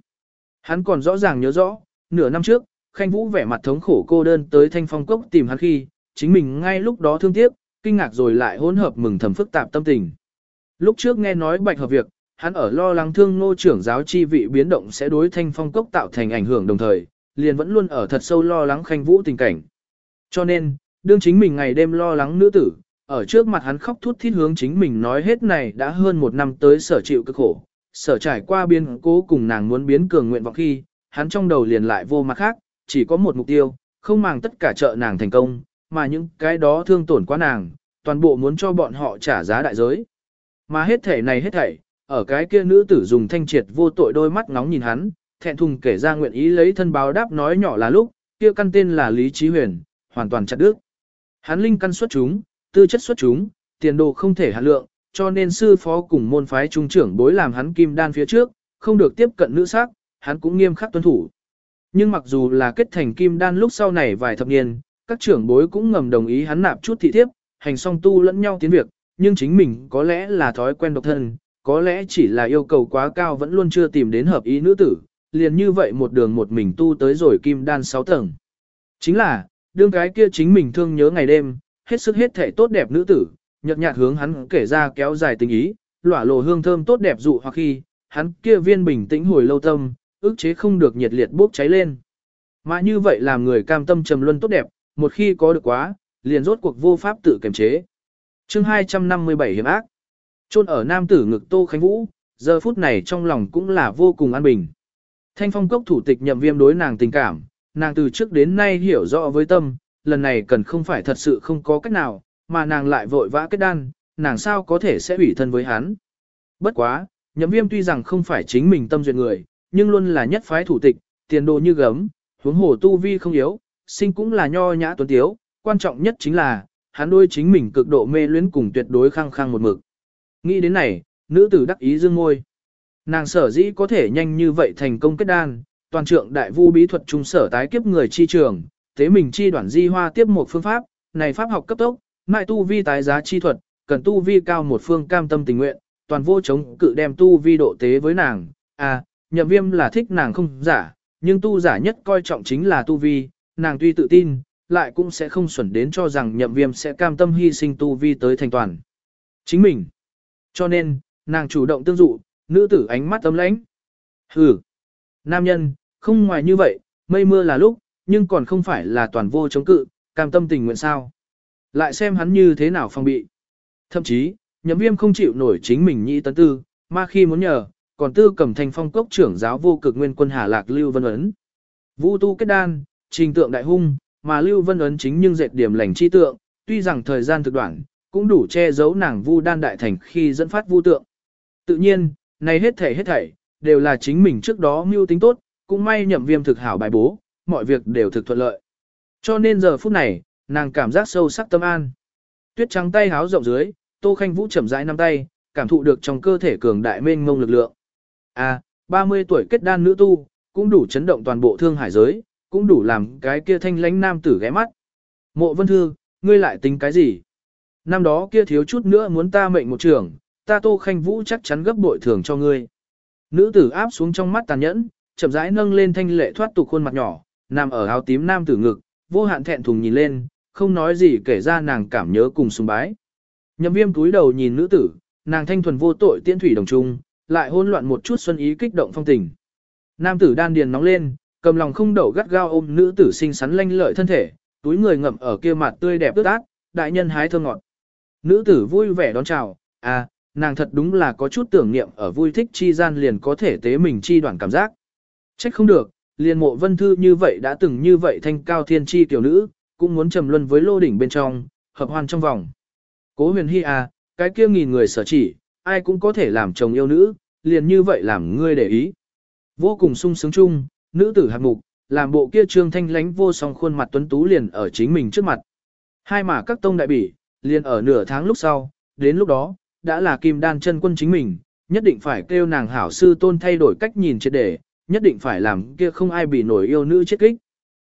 Hắn còn rõ ràng nhớ rõ, nửa năm trước, Khanh Vũ vẻ mặt thống khổ cô đơn tới thanh phong cốc tìm hắn khi, chính mình ngay lúc đó thương tiếc, kinh ngạc rồi lại hỗn hợp mừng thầm phức tạp tâm tình. Lúc trước nghe nói bạch hợp việc, hắn ở lo lắng thương ngô trưởng giáo chi vị biến động sẽ đối thanh phong cốc tạo thành ảnh hưởng đồng thời, liền vẫn luôn ở thật sâu lo lắng khanh vũ tình cảnh. Cho nên, đương chính mình ngày đêm lo lắng nữ tử, ở trước mặt hắn khóc thút thít hướng chính mình nói hết này đã hơn một năm tới sở chịu cực khổ, sở trải qua biên cố cùng nàng muốn biến cường nguyện vọng khi, hắn trong đầu liền lại vô mặt khác, chỉ có một mục tiêu, không màng tất cả trợ nàng thành công, mà những cái đó thương tổn quá nàng, toàn bộ muốn cho bọn họ trả giá đại giới. Mà hết thể này hết thảy, ở cái kia nữ tử dùng thanh triệt vô tội đôi mắt ngóng nhìn hắn, thẹn thùng kể ra nguyện ý lấy thân báo đáp nói nhỏ là lúc, kia căn tên là Lý Chí Huyền, hoàn toàn chặt đứt. Hắn linh căn xuất chúng, tư chất xuất chúng, tiền đồ không thể hạn lượng, cho nên sư phó cùng môn phái trung trưởng bối làm hắn kim đan phía trước, không được tiếp cận nữ sắc, hắn cũng nghiêm khắc tuân thủ. Nhưng mặc dù là kết thành kim đan lúc sau này vài thập niên, các trưởng bối cũng ngầm đồng ý hắn nạp chút thị thiếp, hành song tu lẫn nhau tiến việc, nhưng chính mình có lẽ là thói quen độc thân, có lẽ chỉ là yêu cầu quá cao vẫn luôn chưa tìm đến hợp ý nữ tử, liền như vậy một đường một mình tu tới rồi kim đan sáu tầng. Chính là, đương cái kia chính mình thương nhớ ngày đêm, hết sức hết thể tốt đẹp nữ tử, nhợt nhạt hướng hắn kể ra kéo dài tình ý, lỏa lộ hương thơm tốt đẹp dụ hoặc khi, hắn kia viên bình tĩnh hồi lâu tâm, ức chế không được nhiệt liệt bốc cháy lên. Mà như vậy làm người cam tâm trầm luân tốt đẹp, một khi có được quá, liền rốt cuộc vô pháp tự kiềm chế. Chương 257 hiểm ác. Chôn ở nam tử ngực Tô Khánh Vũ, giờ phút này trong lòng cũng là vô cùng an bình. Thanh phong cốc thủ tịch nhậm viêm đối nàng tình cảm, nàng từ trước đến nay hiểu rõ với tâm, lần này cần không phải thật sự không có cách nào, mà nàng lại vội vã kết đan, nàng sao có thể sẽ ủy thân với hắn. Bất quá, nhậm viêm tuy rằng không phải chính mình tâm duyệt người, nhưng luôn là nhất phái thủ tịch, tiền đồ như gấm, huống hồ tu vi không yếu, sinh cũng là nho nhã tuấn tiếu, quan trọng nhất chính là, hắn đôi chính mình cực độ mê luyến cùng tuyệt đối khăng khăng một mực. Nghĩ đến này, nữ tử đắc ý dương môi. Nàng sở dĩ có thể nhanh như vậy thành công kết đan, toàn trượng đại vu bí thuật trung sở tái kiếp người chi trường, thế mình chi đoạn di hoa tiếp một phương pháp, này pháp học cấp tốc, mại tu vi tái giá chi thuật, cần tu vi cao một phương cam tâm tình nguyện, toàn vô chống cự đem tu vi độ tế với nàng. À, nhậm viêm là thích nàng không giả, nhưng tu giả nhất coi trọng chính là tu vi, nàng tuy tự tin, lại cũng sẽ không xuẩn đến cho rằng nhậm viêm sẽ cam tâm hy sinh tu vi tới thành toàn. Chính mình. Cho nên, nàng chủ động tương dụ, nữ tử ánh mắt ấm lãnh. Hừ. Nam nhân, không ngoài như vậy, mây mưa là lúc, nhưng còn không phải là toàn vô chống cự, cam tâm tình nguyện sao. Lại xem hắn như thế nào phong bị. Thậm chí, nhậm viêm không chịu nổi chính mình nhị tấn tư, mà khi muốn nhờ, còn tư cầm thành phong cốc trưởng giáo vô cực nguyên quân Hà Lạc Lưu Vân Ấn. Vũ tu kết đan, trình tượng đại hung, mà Lưu Vân Ấn chính nhưng dệt điểm lành chi tượng, tuy rằng thời gian thực đoạn, cũng đủ che giấu nàng vu đan đại thành khi dẫn phát vu tượng. Tự nhiên, này hết thảy hết thảy, đều là chính mình trước đó mưu tính tốt, cũng may nhậm viêm thực hảo bài bố, mọi việc đều thực thuận lợi. Cho nên giờ phút này, nàng cảm giác sâu sắc tâm an. Tuyết trắng tay háo rộng dưới, Tô Khanh Vũ chậm rãi nắm tay, cảm thụ được trong cơ thể cường đại mênh mông lực lượng. À, 30 tuổi kết đan nữ tu, cũng đủ chấn động toàn bộ thương hải giới, cũng đủ làm cái kia thanh lãnh nam tử ghé mắt. Mộ Vân Thư, ngươi lại tính cái gì? Năm đó kia thiếu chút nữa muốn ta mệnh một trường, ta Tô Khanh Vũ chắc chắn gấp bội thường cho ngươi. Nữ tử áp xuống trong mắt tàn nhẫn, chậm rãi nâng lên thanh lệ thoát tục khuôn mặt nhỏ, nằm ở áo tím nam tử ngực, vô hạn thẹn thùng nhìn lên, không nói gì kể ra nàng cảm nhớ cùng sùng bái. Nhậm viêm túi đầu nhìn nữ tử, nàng thanh thuần vô tội tiễn thủy đồng trung, lại hôn loạn một chút xuân ý kích động phong tình. Nam tử đan điền nóng lên, cầm lòng không đậu gắt gao ôm nữ tử xinh xắn lanh lợi thân thể, túi người ngậm ở kia mặt tươi đẹp ướt át, đại nhân hái thơ ngọt. Nữ tử vui vẻ đón chào, à, nàng thật đúng là có chút tưởng niệm ở vui thích chi gian liền có thể tế mình chi đoạn cảm giác. Trách không được, liền mộ vân thư như vậy đã từng như vậy thanh cao thiên chi tiểu nữ, cũng muốn trầm luân với lô đỉnh bên trong, hợp hoàn trong vòng. Cố huyền hy à, cái kia nghìn người sở chỉ, ai cũng có thể làm chồng yêu nữ, liền như vậy làm ngươi để ý. Vô cùng sung sướng chung, nữ tử hạt mục, làm bộ kia trương thanh lánh vô song khuôn mặt tuấn tú liền ở chính mình trước mặt. Hai mà các tông đại bỉ, liền ở nửa tháng lúc sau, đến lúc đó, đã là kim đan chân quân chính mình, nhất định phải kêu nàng hảo sư tôn thay đổi cách nhìn triệt để, nhất định phải làm kia không ai bị nổi yêu nữ chết kích.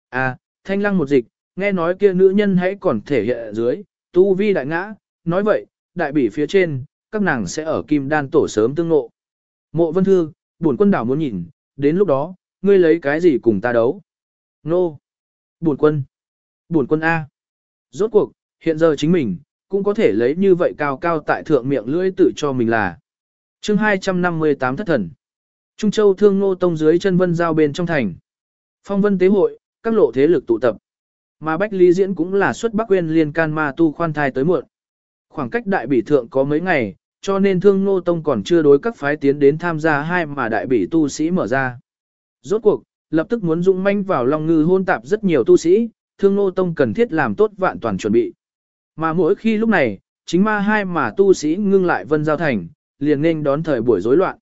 À, thanh lăng một dịch, nghe nói kia nữ nhân hãy còn thể hiện ở dưới, tu vi đại ngã, nói vậy, đại bỉ phía trên, các nàng sẽ ở kim đan tổ sớm tương ngộ. Mộ vân thư, bổn quân đảo muốn nhìn, đến lúc đó, ngươi lấy cái gì cùng ta đấu? Nô! Bổn quân! Bổn quân A! Rốt cuộc, hiện giờ chính mình, cũng có thể lấy như vậy cao cao tại thượng miệng lưỡi tự cho mình là. chương 258 thất thần. Trung Châu thương nô tông dưới chân vân giao bên trong thành. Phong vân tế hội, các lộ thế lực tụ tập. Mà Bách Lý Diễn cũng là xuất Bắc Quyên liên can ma tu khoan thai tới muộn. Khoảng cách đại bỉ thượng có mấy ngày, cho nên thương nô tông còn chưa đối các phái tiến đến tham gia hai mà đại bỉ tu sĩ mở ra. Rốt cuộc, lập tức muốn dũng manh vào Long Ngư hôn tạp rất nhiều tu sĩ, thương nô tông cần thiết làm tốt vạn toàn chuẩn bị. Mà mỗi khi lúc này, chính ma hai mà tu sĩ ngưng lại vân giao thành, liền nên đón thời buổi rối loạn.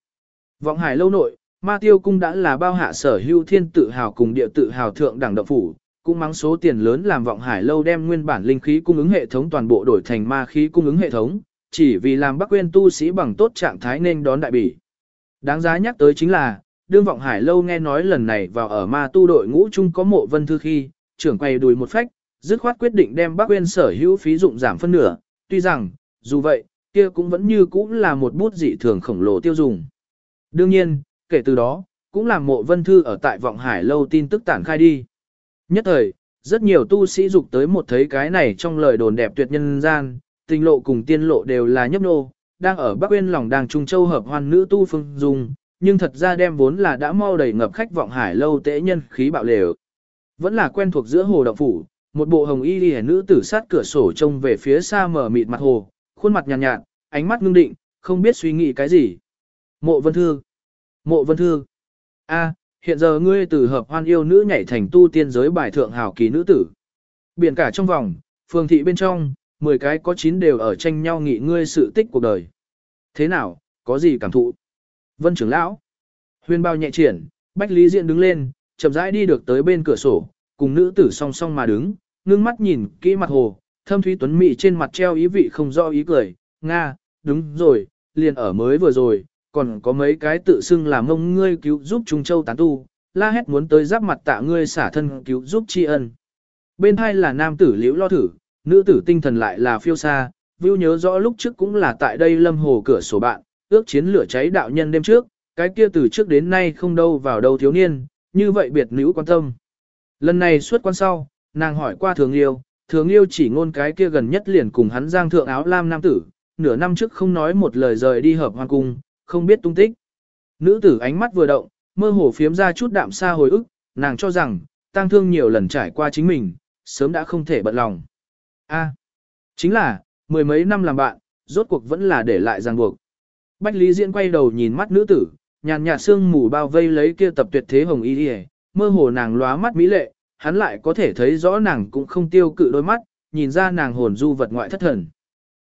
Vọng hải lâu nội, ma tiêu cung đã là bao hạ sở hưu thiên tự hào cùng địa tự hào thượng đẳng động phủ, cũng mắng số tiền lớn làm vọng hải lâu đem nguyên bản linh khí cung ứng hệ thống toàn bộ đổi thành ma khí cung ứng hệ thống, chỉ vì làm bắc quên tu sĩ bằng tốt trạng thái nên đón đại bỉ. Đáng giá nhắc tới chính là, đương vọng hải lâu nghe nói lần này vào ở ma tu đội ngũ chung có mộ vân thư khi, trưởng quay đùi một phách, dứt khoát quyết định đem bắc quên sở hữu phí dụng giảm phân nửa, tuy rằng, dù vậy, kia cũng vẫn như cũng là một bút dị thường khổng lồ tiêu dùng. Đương nhiên, kể từ đó, cũng làm mộ vân thư ở tại vọng hải lâu tin tức tản khai đi. Nhất thời, rất nhiều tu sĩ dục tới một thấy cái này trong lời đồn đẹp tuyệt nhân gian, tình lộ cùng tiên lộ đều là nhấp nô, đang ở Bắc Uyên lòng đang Trung Châu hợp hoan nữ tu phương dùng, nhưng thật ra đem vốn là đã mau đầy ngập khách vọng hải lâu tễ nhân khí bạo lều. Vẫn là quen thuộc giữa hồ động phủ, một bộ hồng y liễu nữ tử sát cửa sổ trông về phía xa mở mịt mặt hồ, khuôn mặt nhàn nhạt, nhạt, ánh mắt ngưng định, không biết suy nghĩ cái gì. Mộ Vân Thư. Mộ Vân Thư. A, hiện giờ ngươi từ hợp hoan yêu nữ nhảy thành tu tiên giới bài thượng hào kỳ nữ tử. Biển cả trong vòng, phường thị bên trong, 10 cái có 9 đều ở tranh nhau nghị ngươi sự tích cuộc đời. Thế nào, có gì cảm thụ? Vân trưởng lão. Huyền bao nhẹ triển, Bách Lý Diện đứng lên, chậm rãi đi được tới bên cửa sổ, cùng nữ tử song song mà đứng, ngưng mắt nhìn kỹ mặt hồ, thâm thúy tuấn mị trên mặt treo ý vị không rõ ý cười, Nga, đúng rồi, liền ở mới vừa rồi, còn có mấy cái tự xưng làm ông ngươi cứu giúp Trung Châu tán tu, la hét muốn tới giáp mặt tạ ngươi xả thân cứu giúp tri ân. Bên hai là nam tử liễu lo thử, nữ tử tinh thần lại là phiêu xa, Vưu nhớ rõ lúc trước cũng là tại đây lâm hồ cửa sổ bạn, ước chiến lửa cháy đạo nhân đêm trước, cái kia từ trước đến nay không đâu vào đâu thiếu niên, như vậy biệt nữ quan tâm. Lần này suốt quan sau, nàng hỏi qua thường yêu, thường yêu chỉ ngôn cái kia gần nhất liền cùng hắn giang thượng áo lam nam tử, nửa năm trước không nói một lời rời đi hợp hoan cung, không biết tung tích. Nữ tử ánh mắt vừa động, mơ hồ phiếm ra chút đạm xa hồi ức, nàng cho rằng, tang thương nhiều lần trải qua chính mình, sớm đã không thể bận lòng. A, chính là, mười mấy năm làm bạn, rốt cuộc vẫn là để lại ràng buộc. Bách Lý Diễn quay đầu nhìn mắt nữ tử, nhàn nhạt sương mù bao vây lấy kia tập tuyệt thế hồng y đi mơ hồ nàng lóa mắt mỹ lệ, hắn lại có thể thấy rõ nàng cũng không tiêu cự đôi mắt, nhìn ra nàng hồn du vật ngoại thất thần.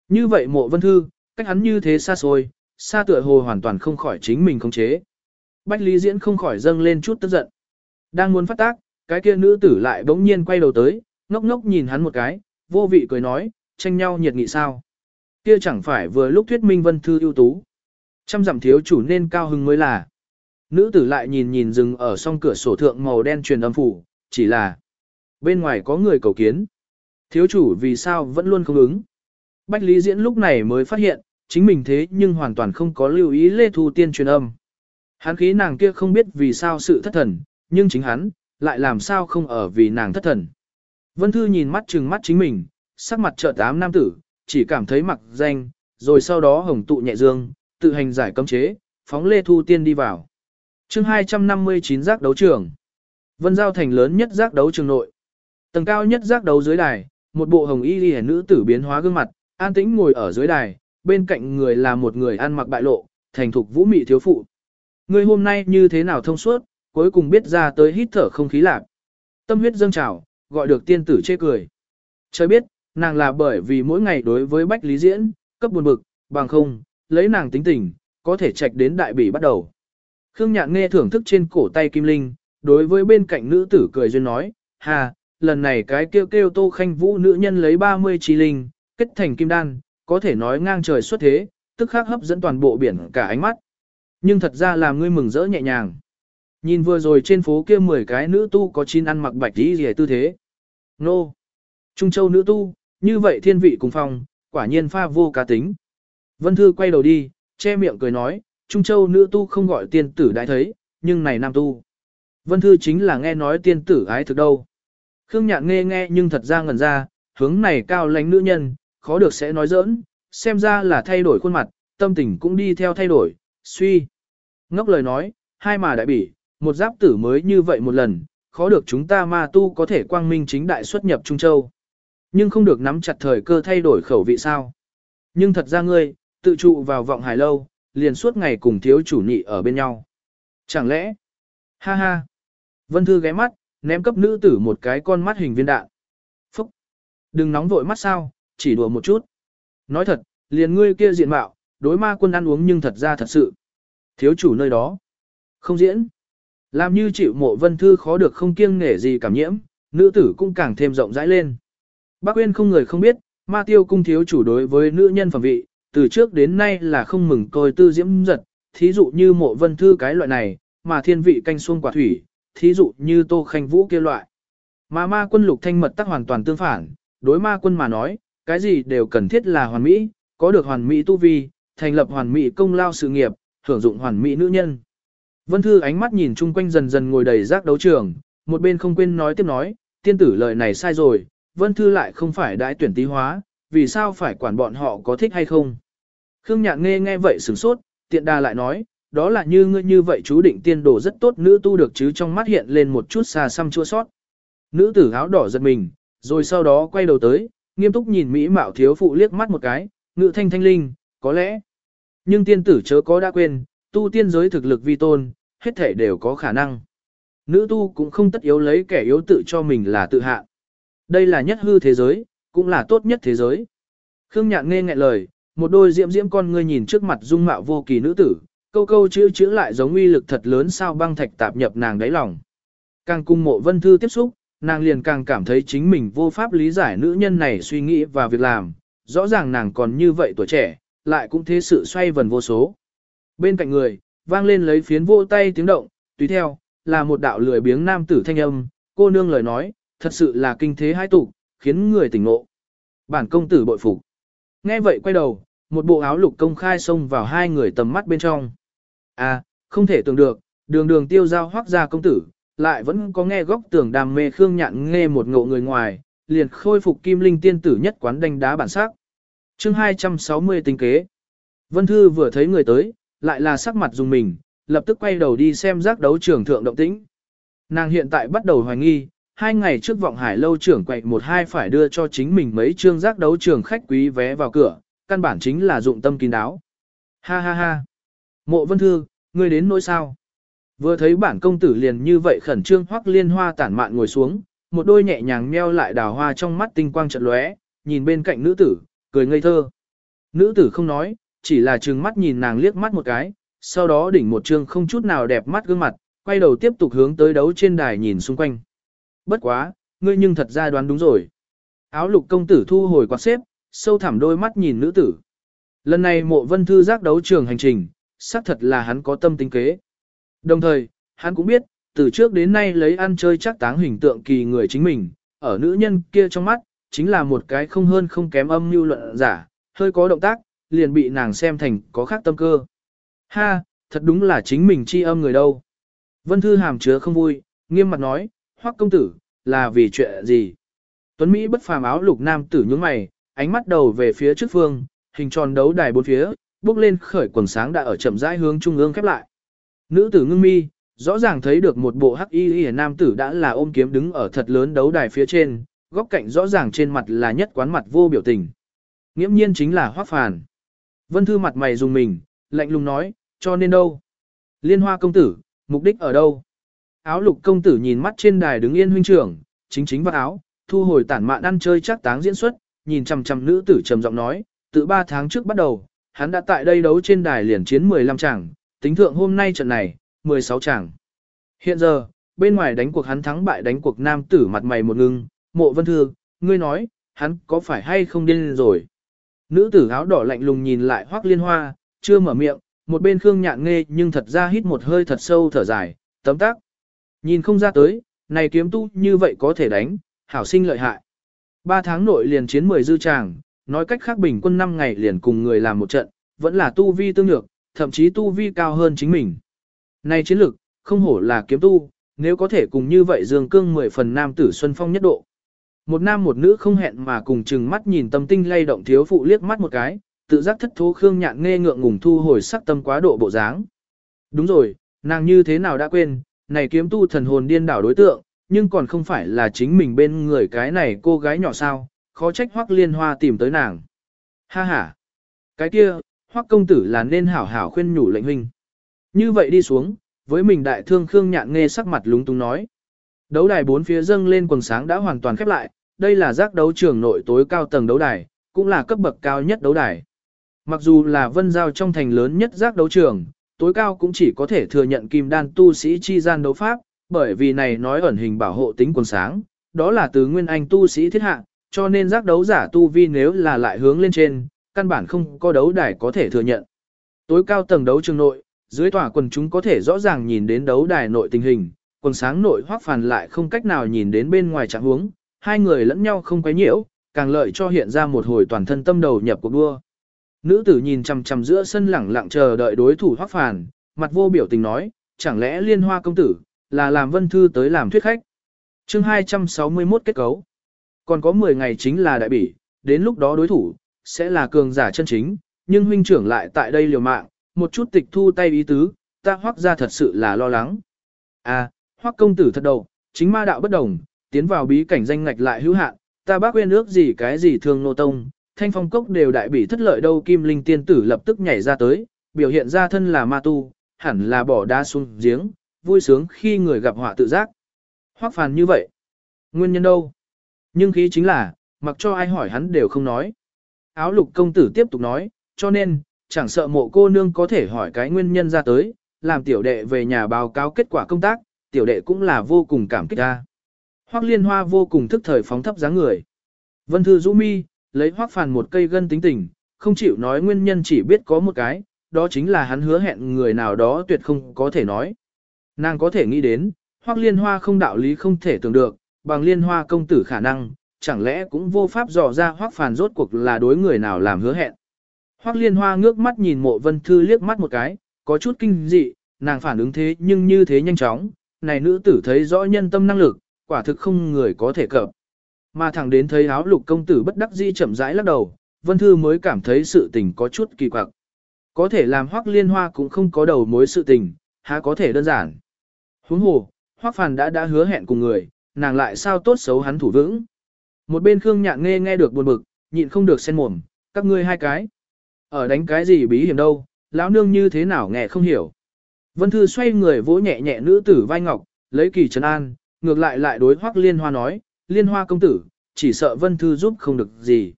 Như vậy mộ vân thư, cách hắn như thế xa xôi, xa tựa hồ hoàn toàn không khỏi chính mình khống chế. Bách Lý Diễn không khỏi dâng lên chút tức giận. Đang muốn phát tác, cái kia nữ tử lại bỗng nhiên quay đầu tới, ngốc ngốc nhìn hắn một cái, vô vị cười nói, tranh nhau nhiệt nghị sao. Kia chẳng phải vừa lúc thuyết minh vân thư ưu tú. Trăm dặm thiếu chủ nên cao hưng mới là. Nữ tử lại nhìn nhìn dừng ở song cửa sổ thượng màu đen truyền âm phủ, chỉ là bên ngoài có người cầu kiến. Thiếu chủ vì sao vẫn luôn không ứng. Bách Lý Diễn lúc này mới phát hiện, chính mình thế nhưng hoàn toàn không có lưu ý Lê Thu Tiên truyền âm. Hắn khí nàng kia không biết vì sao sự thất thần, nhưng chính hắn, lại làm sao không ở vì nàng thất thần. Vân Thư nhìn mắt trừng mắt chính mình, sắc mặt trợ tám nam tử, chỉ cảm thấy mặc danh, rồi sau đó hồng tụ nhẹ dương, tự hành giải cấm chế, phóng Lê Thu Tiên đi vào. chương 259 giác đấu trường. Vân Giao thành lớn nhất giác đấu trường nội. Tầng cao nhất giác đấu dưới đài, một bộ hồng y liễu nữ tử biến hóa gương mặt, an tĩnh ngồi ở dưới đài, bên cạnh người là một người ăn mặc bại lộ, thành thục vũ mị thiếu phụ. Người hôm nay như thế nào thông suốt, cuối cùng biết ra tới hít thở không khí lạc. Tâm huyết dâng trào, gọi được tiên tử chê cười. Trời biết, nàng là bởi vì mỗi ngày đối với Bách Lý Diễn, cấp buồn bực, bằng không, lấy nàng tính tình, có thể trạch đến đại bỉ bắt đầu. Khương Nhạn nghe thưởng thức trên cổ tay Kim Linh, đối với bên cạnh nữ tử cười duyên nói, hà, lần này cái kêu kêu tô khanh vũ nữ nhân lấy 30 chi linh, kết thành kim đan, có thể nói ngang trời xuất thế, tức khắc hấp dẫn toàn bộ biển cả ánh mắt. Nhưng thật ra làm ngươi mừng rỡ nhẹ nhàng. Nhìn vừa rồi trên phố kia 10 cái nữ tu có chín ăn mặc bạch đi rìa tư thế. Nô! Trung châu nữ tu, như vậy thiên vị cùng phong, quả nhiên pha vô cá tính. Vân Thư quay đầu đi, che miệng cười nói, Trung châu nữ tu không gọi tiên tử đại thấy, nhưng này nam tu. Vân Thư chính là nghe nói tiên tử ái thực đâu. Khương Nhạn nghe nghe nhưng thật ra ngẩn ra, hướng này cao lãnh nữ nhân, khó được sẽ nói giỡn, xem ra là thay đổi khuôn mặt, tâm tình cũng đi theo thay đổi, suy. Ngốc lời nói, hai mà đại bỉ, một giáp tử mới như vậy một lần, khó được chúng ta ma tu có thể quang minh chính đại xuất nhập Trung Châu. Nhưng không được nắm chặt thời cơ thay đổi khẩu vị sao. Nhưng thật ra ngươi, tự trụ vào vọng hải lâu, liền suốt ngày cùng thiếu chủ nhị ở bên nhau. Chẳng lẽ? Ha ha. Vân Thư ghé mắt, ném cấp nữ tử một cái con mắt hình viên đạn. Phúc. Đừng nóng vội mắt sao, chỉ đùa một chút. Nói thật, liền ngươi kia diện mạo, đối ma quân ăn uống nhưng thật ra thật sự. Thiếu chủ nơi đó. Không diễn. Làm như chịu mộ vân thư khó được không kiêng nể gì cảm nhiễm, nữ tử cũng càng thêm rộng rãi lên. Bác Quyên không người không biết, ma tiêu cung thiếu chủ đối với nữ nhân phẩm vị, từ trước đến nay là không mừng coi tư diễm giật, thí dụ như mộ vân thư cái loại này, mà thiên vị canh xuông quả thủy, thí dụ như tô khanh vũ kia loại. Mà ma quân lục thanh mật tắc hoàn toàn tương phản, đối ma quân mà nói, cái gì đều cần thiết là hoàn mỹ, có được hoàn mỹ tu vi, thành lập hoàn mỹ công lao sự nghiệp, hưởng dụng hoàn mỹ nữ nhân. Vân Thư ánh mắt nhìn chung quanh dần dần ngồi đầy rác đấu trường, một bên không quên nói tiếp nói, tiên tử lời này sai rồi, Vân Thư lại không phải đại tuyển tí hóa, vì sao phải quản bọn họ có thích hay không. Khương Nhạn nghe nghe vậy sửng sốt, tiện đà lại nói, đó là như ngươi như vậy chú định tiên đồ rất tốt nữ tu được chứ trong mắt hiện lên một chút xa xăm chua sót. Nữ tử áo đỏ giật mình, rồi sau đó quay đầu tới, nghiêm túc nhìn Mỹ mạo thiếu phụ liếc mắt một cái, ngự thanh thanh linh, có lẽ. Nhưng tiên tử chớ có đã quên, tu tiên giới thực lực vi tôn, hết thể đều có khả năng. Nữ tu cũng không tất yếu lấy kẻ yếu tự cho mình là tự hạ. Đây là nhất hư thế giới, cũng là tốt nhất thế giới. Khương Nhạn nghe ngại lời, một đôi diễm diễm con ngươi nhìn trước mặt dung mạo vô kỳ nữ tử, câu câu chữ chữ lại giống uy lực thật lớn sao băng thạch tạp nhập nàng đáy lòng. Càng cung mộ vân thư tiếp xúc, nàng liền càng cảm thấy chính mình vô pháp lý giải nữ nhân này suy nghĩ và việc làm, rõ ràng nàng còn như vậy tuổi trẻ, lại cũng thế sự xoay vần vô số. Bên cạnh người, vang lên lấy phiến vô tay tiếng động, tùy theo, là một đạo lười biếng nam tử thanh âm, cô nương lời nói, thật sự là kinh thế hai tục, khiến người tỉnh ngộ. Bản công tử bội phục. Nghe vậy quay đầu, một bộ áo lục công khai xông vào hai người tầm mắt bên trong. À, không thể tưởng được, đường đường tiêu giao hoác ra công tử, lại vẫn có nghe góc tưởng đam mê khương nhạn nghe một ngộ người ngoài, liền khôi phục kim linh tiên tử nhất quán đánh đá bản sắc. chương 260 tính kế. Vân Thư vừa thấy người tới, lại là sắc mặt dùng mình, lập tức quay đầu đi xem giác đấu trưởng thượng động tĩnh. Nàng hiện tại bắt đầu hoài nghi, hai ngày trước vọng hải lâu trưởng quậy một hai phải đưa cho chính mình mấy chương giác đấu trường khách quý vé vào cửa, căn bản chính là dụng tâm kín đáo. Ha ha ha. Mộ vân thư, ngươi đến nỗi sao? Vừa thấy bản công tử liền như vậy khẩn trương hoắc liên hoa tản mạn ngồi xuống, một đôi nhẹ nhàng meo lại đào hoa trong mắt tinh quang trận lóe, nhìn bên cạnh nữ tử, cười ngây thơ. Nữ tử không nói, chỉ là trừng mắt nhìn nàng liếc mắt một cái, sau đó đỉnh một trương không chút nào đẹp mắt gương mặt, quay đầu tiếp tục hướng tới đấu trên đài nhìn xung quanh. Bất quá, ngươi nhưng thật ra đoán đúng rồi. Áo lục công tử thu hồi quạt xếp, sâu thẳm đôi mắt nhìn nữ tử. Lần này mộ vân thư giác đấu trường hành trình, xác thật là hắn có tâm tính kế. Đồng thời, hắn cũng biết, từ trước đến nay lấy ăn chơi chắc táng hình tượng kỳ người chính mình, ở nữ nhân kia trong mắt, chính là một cái không hơn không kém âm mưu luận giả, hơi có động tác, liền bị nàng xem thành có khác tâm cơ. Ha, thật đúng là chính mình chi âm người đâu. Vân Thư hàm chứa không vui, nghiêm mặt nói, hoắc công tử, là vì chuyện gì? Tuấn Mỹ bất phàm áo lục nam tử nhướng mày, ánh mắt đầu về phía trước phương, hình tròn đấu đài bốn phía, bước lên khởi quần sáng đã ở chậm rãi hướng trung ương khép lại. Nữ tử ngưng mi, rõ ràng thấy được một bộ hắc y y nam tử đã là ôm kiếm đứng ở thật lớn đấu đài phía trên, góc cạnh rõ ràng trên mặt là nhất quán mặt vô biểu tình. Nghiễm nhiên chính là hoắc phàn. Vân Thư mặt mày dùng mình, lạnh lùng nói, cho nên đâu? Liên hoa công tử, mục đích ở đâu? Áo lục công tử nhìn mắt trên đài đứng yên huynh trưởng, chính chính vào áo, thu hồi tản mạn ăn chơi chắc táng diễn xuất, nhìn chằm chằm nữ tử trầm giọng nói, từ 3 tháng trước bắt đầu, hắn đã tại đây đấu trên đài liền chiến 15 chàng, tính thượng hôm nay trận này, 16 chàng. Hiện giờ, bên ngoài đánh cuộc hắn thắng bại đánh cuộc nam tử mặt mày một ngưng, mộ vân thương, ngươi nói, hắn có phải hay không điên rồi? Nữ tử áo đỏ lạnh lùng nhìn lại hoác liên hoa, chưa mở miệng, một bên Khương Nhạn nghe nhưng thật ra hít một hơi thật sâu thở dài, tấm tác. Nhìn không ra tới, này kiếm tu như vậy có thể đánh, hảo sinh lợi hại. Ba tháng nội liền chiến 10 dư tràng, nói cách khác bình quân 5 ngày liền cùng người làm một trận, vẫn là tu vi tương lược, thậm chí tu vi cao hơn chính mình. Này chiến lực, không hổ là kiếm tu, nếu có thể cùng như vậy dương cương 10 phần nam tử xuân phong nhất độ. Một nam một nữ không hẹn mà cùng chừng mắt nhìn tâm tinh lay động thiếu phụ liếc mắt một cái, tự giác thất thố Khương Nhạn nghe ngượng ngùng thu hồi sắc tâm quá độ bộ dáng. Đúng rồi, nàng như thế nào đã quên, này kiếm tu thần hồn điên đảo đối tượng, nhưng còn không phải là chính mình bên người cái này cô gái nhỏ sao, khó trách hoắc liên hoa tìm tới nàng. Ha ha, cái kia, hoắc công tử là nên hảo hảo khuyên nhủ lệnh huynh. Như vậy đi xuống, với mình đại thương Khương Nhạn nghe sắc mặt lúng túng nói. Đấu đài bốn phía dâng lên quần sáng đã hoàn toàn khép lại, đây là giác đấu trường nội tối cao tầng đấu đài, cũng là cấp bậc cao nhất đấu đài. Mặc dù là vân giao trong thành lớn nhất giác đấu trường, tối cao cũng chỉ có thể thừa nhận kim đan tu sĩ chi gian đấu pháp, bởi vì này nói ẩn hình bảo hộ tính quần sáng, đó là từ nguyên anh tu sĩ thiết hạ, cho nên giác đấu giả tu vi nếu là lại hướng lên trên, căn bản không có đấu đài có thể thừa nhận. Tối cao tầng đấu trường nội, dưới tòa quần chúng có thể rõ ràng nhìn đến đấu đài nội tình hình, quần sáng nội hoác phàn lại không cách nào nhìn đến bên ngoài trạng huống, hai người lẫn nhau không quấy nhiễu, càng lợi cho hiện ra một hồi toàn thân tâm đầu nhập cuộc đua. Nữ tử nhìn chằm chằm giữa sân lẳng lặng chờ đợi đối thủ hoác phàn, mặt vô biểu tình nói, chẳng lẽ liên hoa công tử, là làm vân thư tới làm thuyết khách. chương 261 kết cấu. Còn có 10 ngày chính là đại bỉ, đến lúc đó đối thủ, sẽ là cường giả chân chính, nhưng huynh trưởng lại tại đây liều mạng, một chút tịch thu tay ý tứ, ta hoác ra thật sự là lo lắng. À, hoác công tử thật đầu, chính ma đạo bất đồng, tiến vào bí cảnh danh ngạch lại hữu hạn, ta bác quên ước gì cái gì thương nô tông, thanh phong cốc đều đại bị thất lợi đâu kim linh tiên tử lập tức nhảy ra tới, biểu hiện ra thân là ma tu, hẳn là bỏ đá xuống giếng, vui sướng khi người gặp họa tự giác. Hoác phàn như vậy. Nguyên nhân đâu? Nhưng khí chính là, mặc cho ai hỏi hắn đều không nói. Áo lục công tử tiếp tục nói, cho nên, chẳng sợ mộ cô nương có thể hỏi cái nguyên nhân ra tới, làm tiểu đệ về nhà báo cáo kết quả công tác, tiểu đệ cũng là vô cùng cảm kích ra. Hoắc liên hoa vô cùng thức thời phóng thấp dáng người. Vân thư rũ mi, lấy hoắc phàn một cây gân tính tình, không chịu nói nguyên nhân chỉ biết có một cái, đó chính là hắn hứa hẹn người nào đó tuyệt không có thể nói. Nàng có thể nghĩ đến, hoắc liên hoa không đạo lý không thể tưởng được, bằng liên hoa công tử khả năng, chẳng lẽ cũng vô pháp dò ra hoác phàn rốt cuộc là đối người nào làm hứa hẹn. Hoắc liên hoa ngước mắt nhìn mộ vân thư liếc mắt một cái, có chút kinh dị, nàng phản ứng thế nhưng như thế nhanh chóng, này nữ tử thấy rõ nhân tâm năng lực, quả thực không người có thể cập. Mà thẳng đến thấy áo lục công tử bất đắc dĩ chậm rãi lắc đầu, vân thư mới cảm thấy sự tình có chút kỳ quặc. Có thể làm hoắc liên hoa cũng không có đầu mối sự tình, há có thể đơn giản. Huống hồ, hoác phàn đã đã hứa hẹn cùng người, nàng lại sao tốt xấu hắn thủ vững. Một bên Khương Nhạn nghe nghe được buồn bực, nhịn không được sen mồm, các ngươi hai cái. Ở đánh cái gì bí hiểm đâu, lão nương như thế nào nghe không hiểu. Vân Thư xoay người vỗ nhẹ nhẹ nữ tử vai ngọc, lấy kỳ trấn an, ngược lại lại đối hoắc liên hoa nói, liên hoa công tử, chỉ sợ Vân Thư giúp không được gì.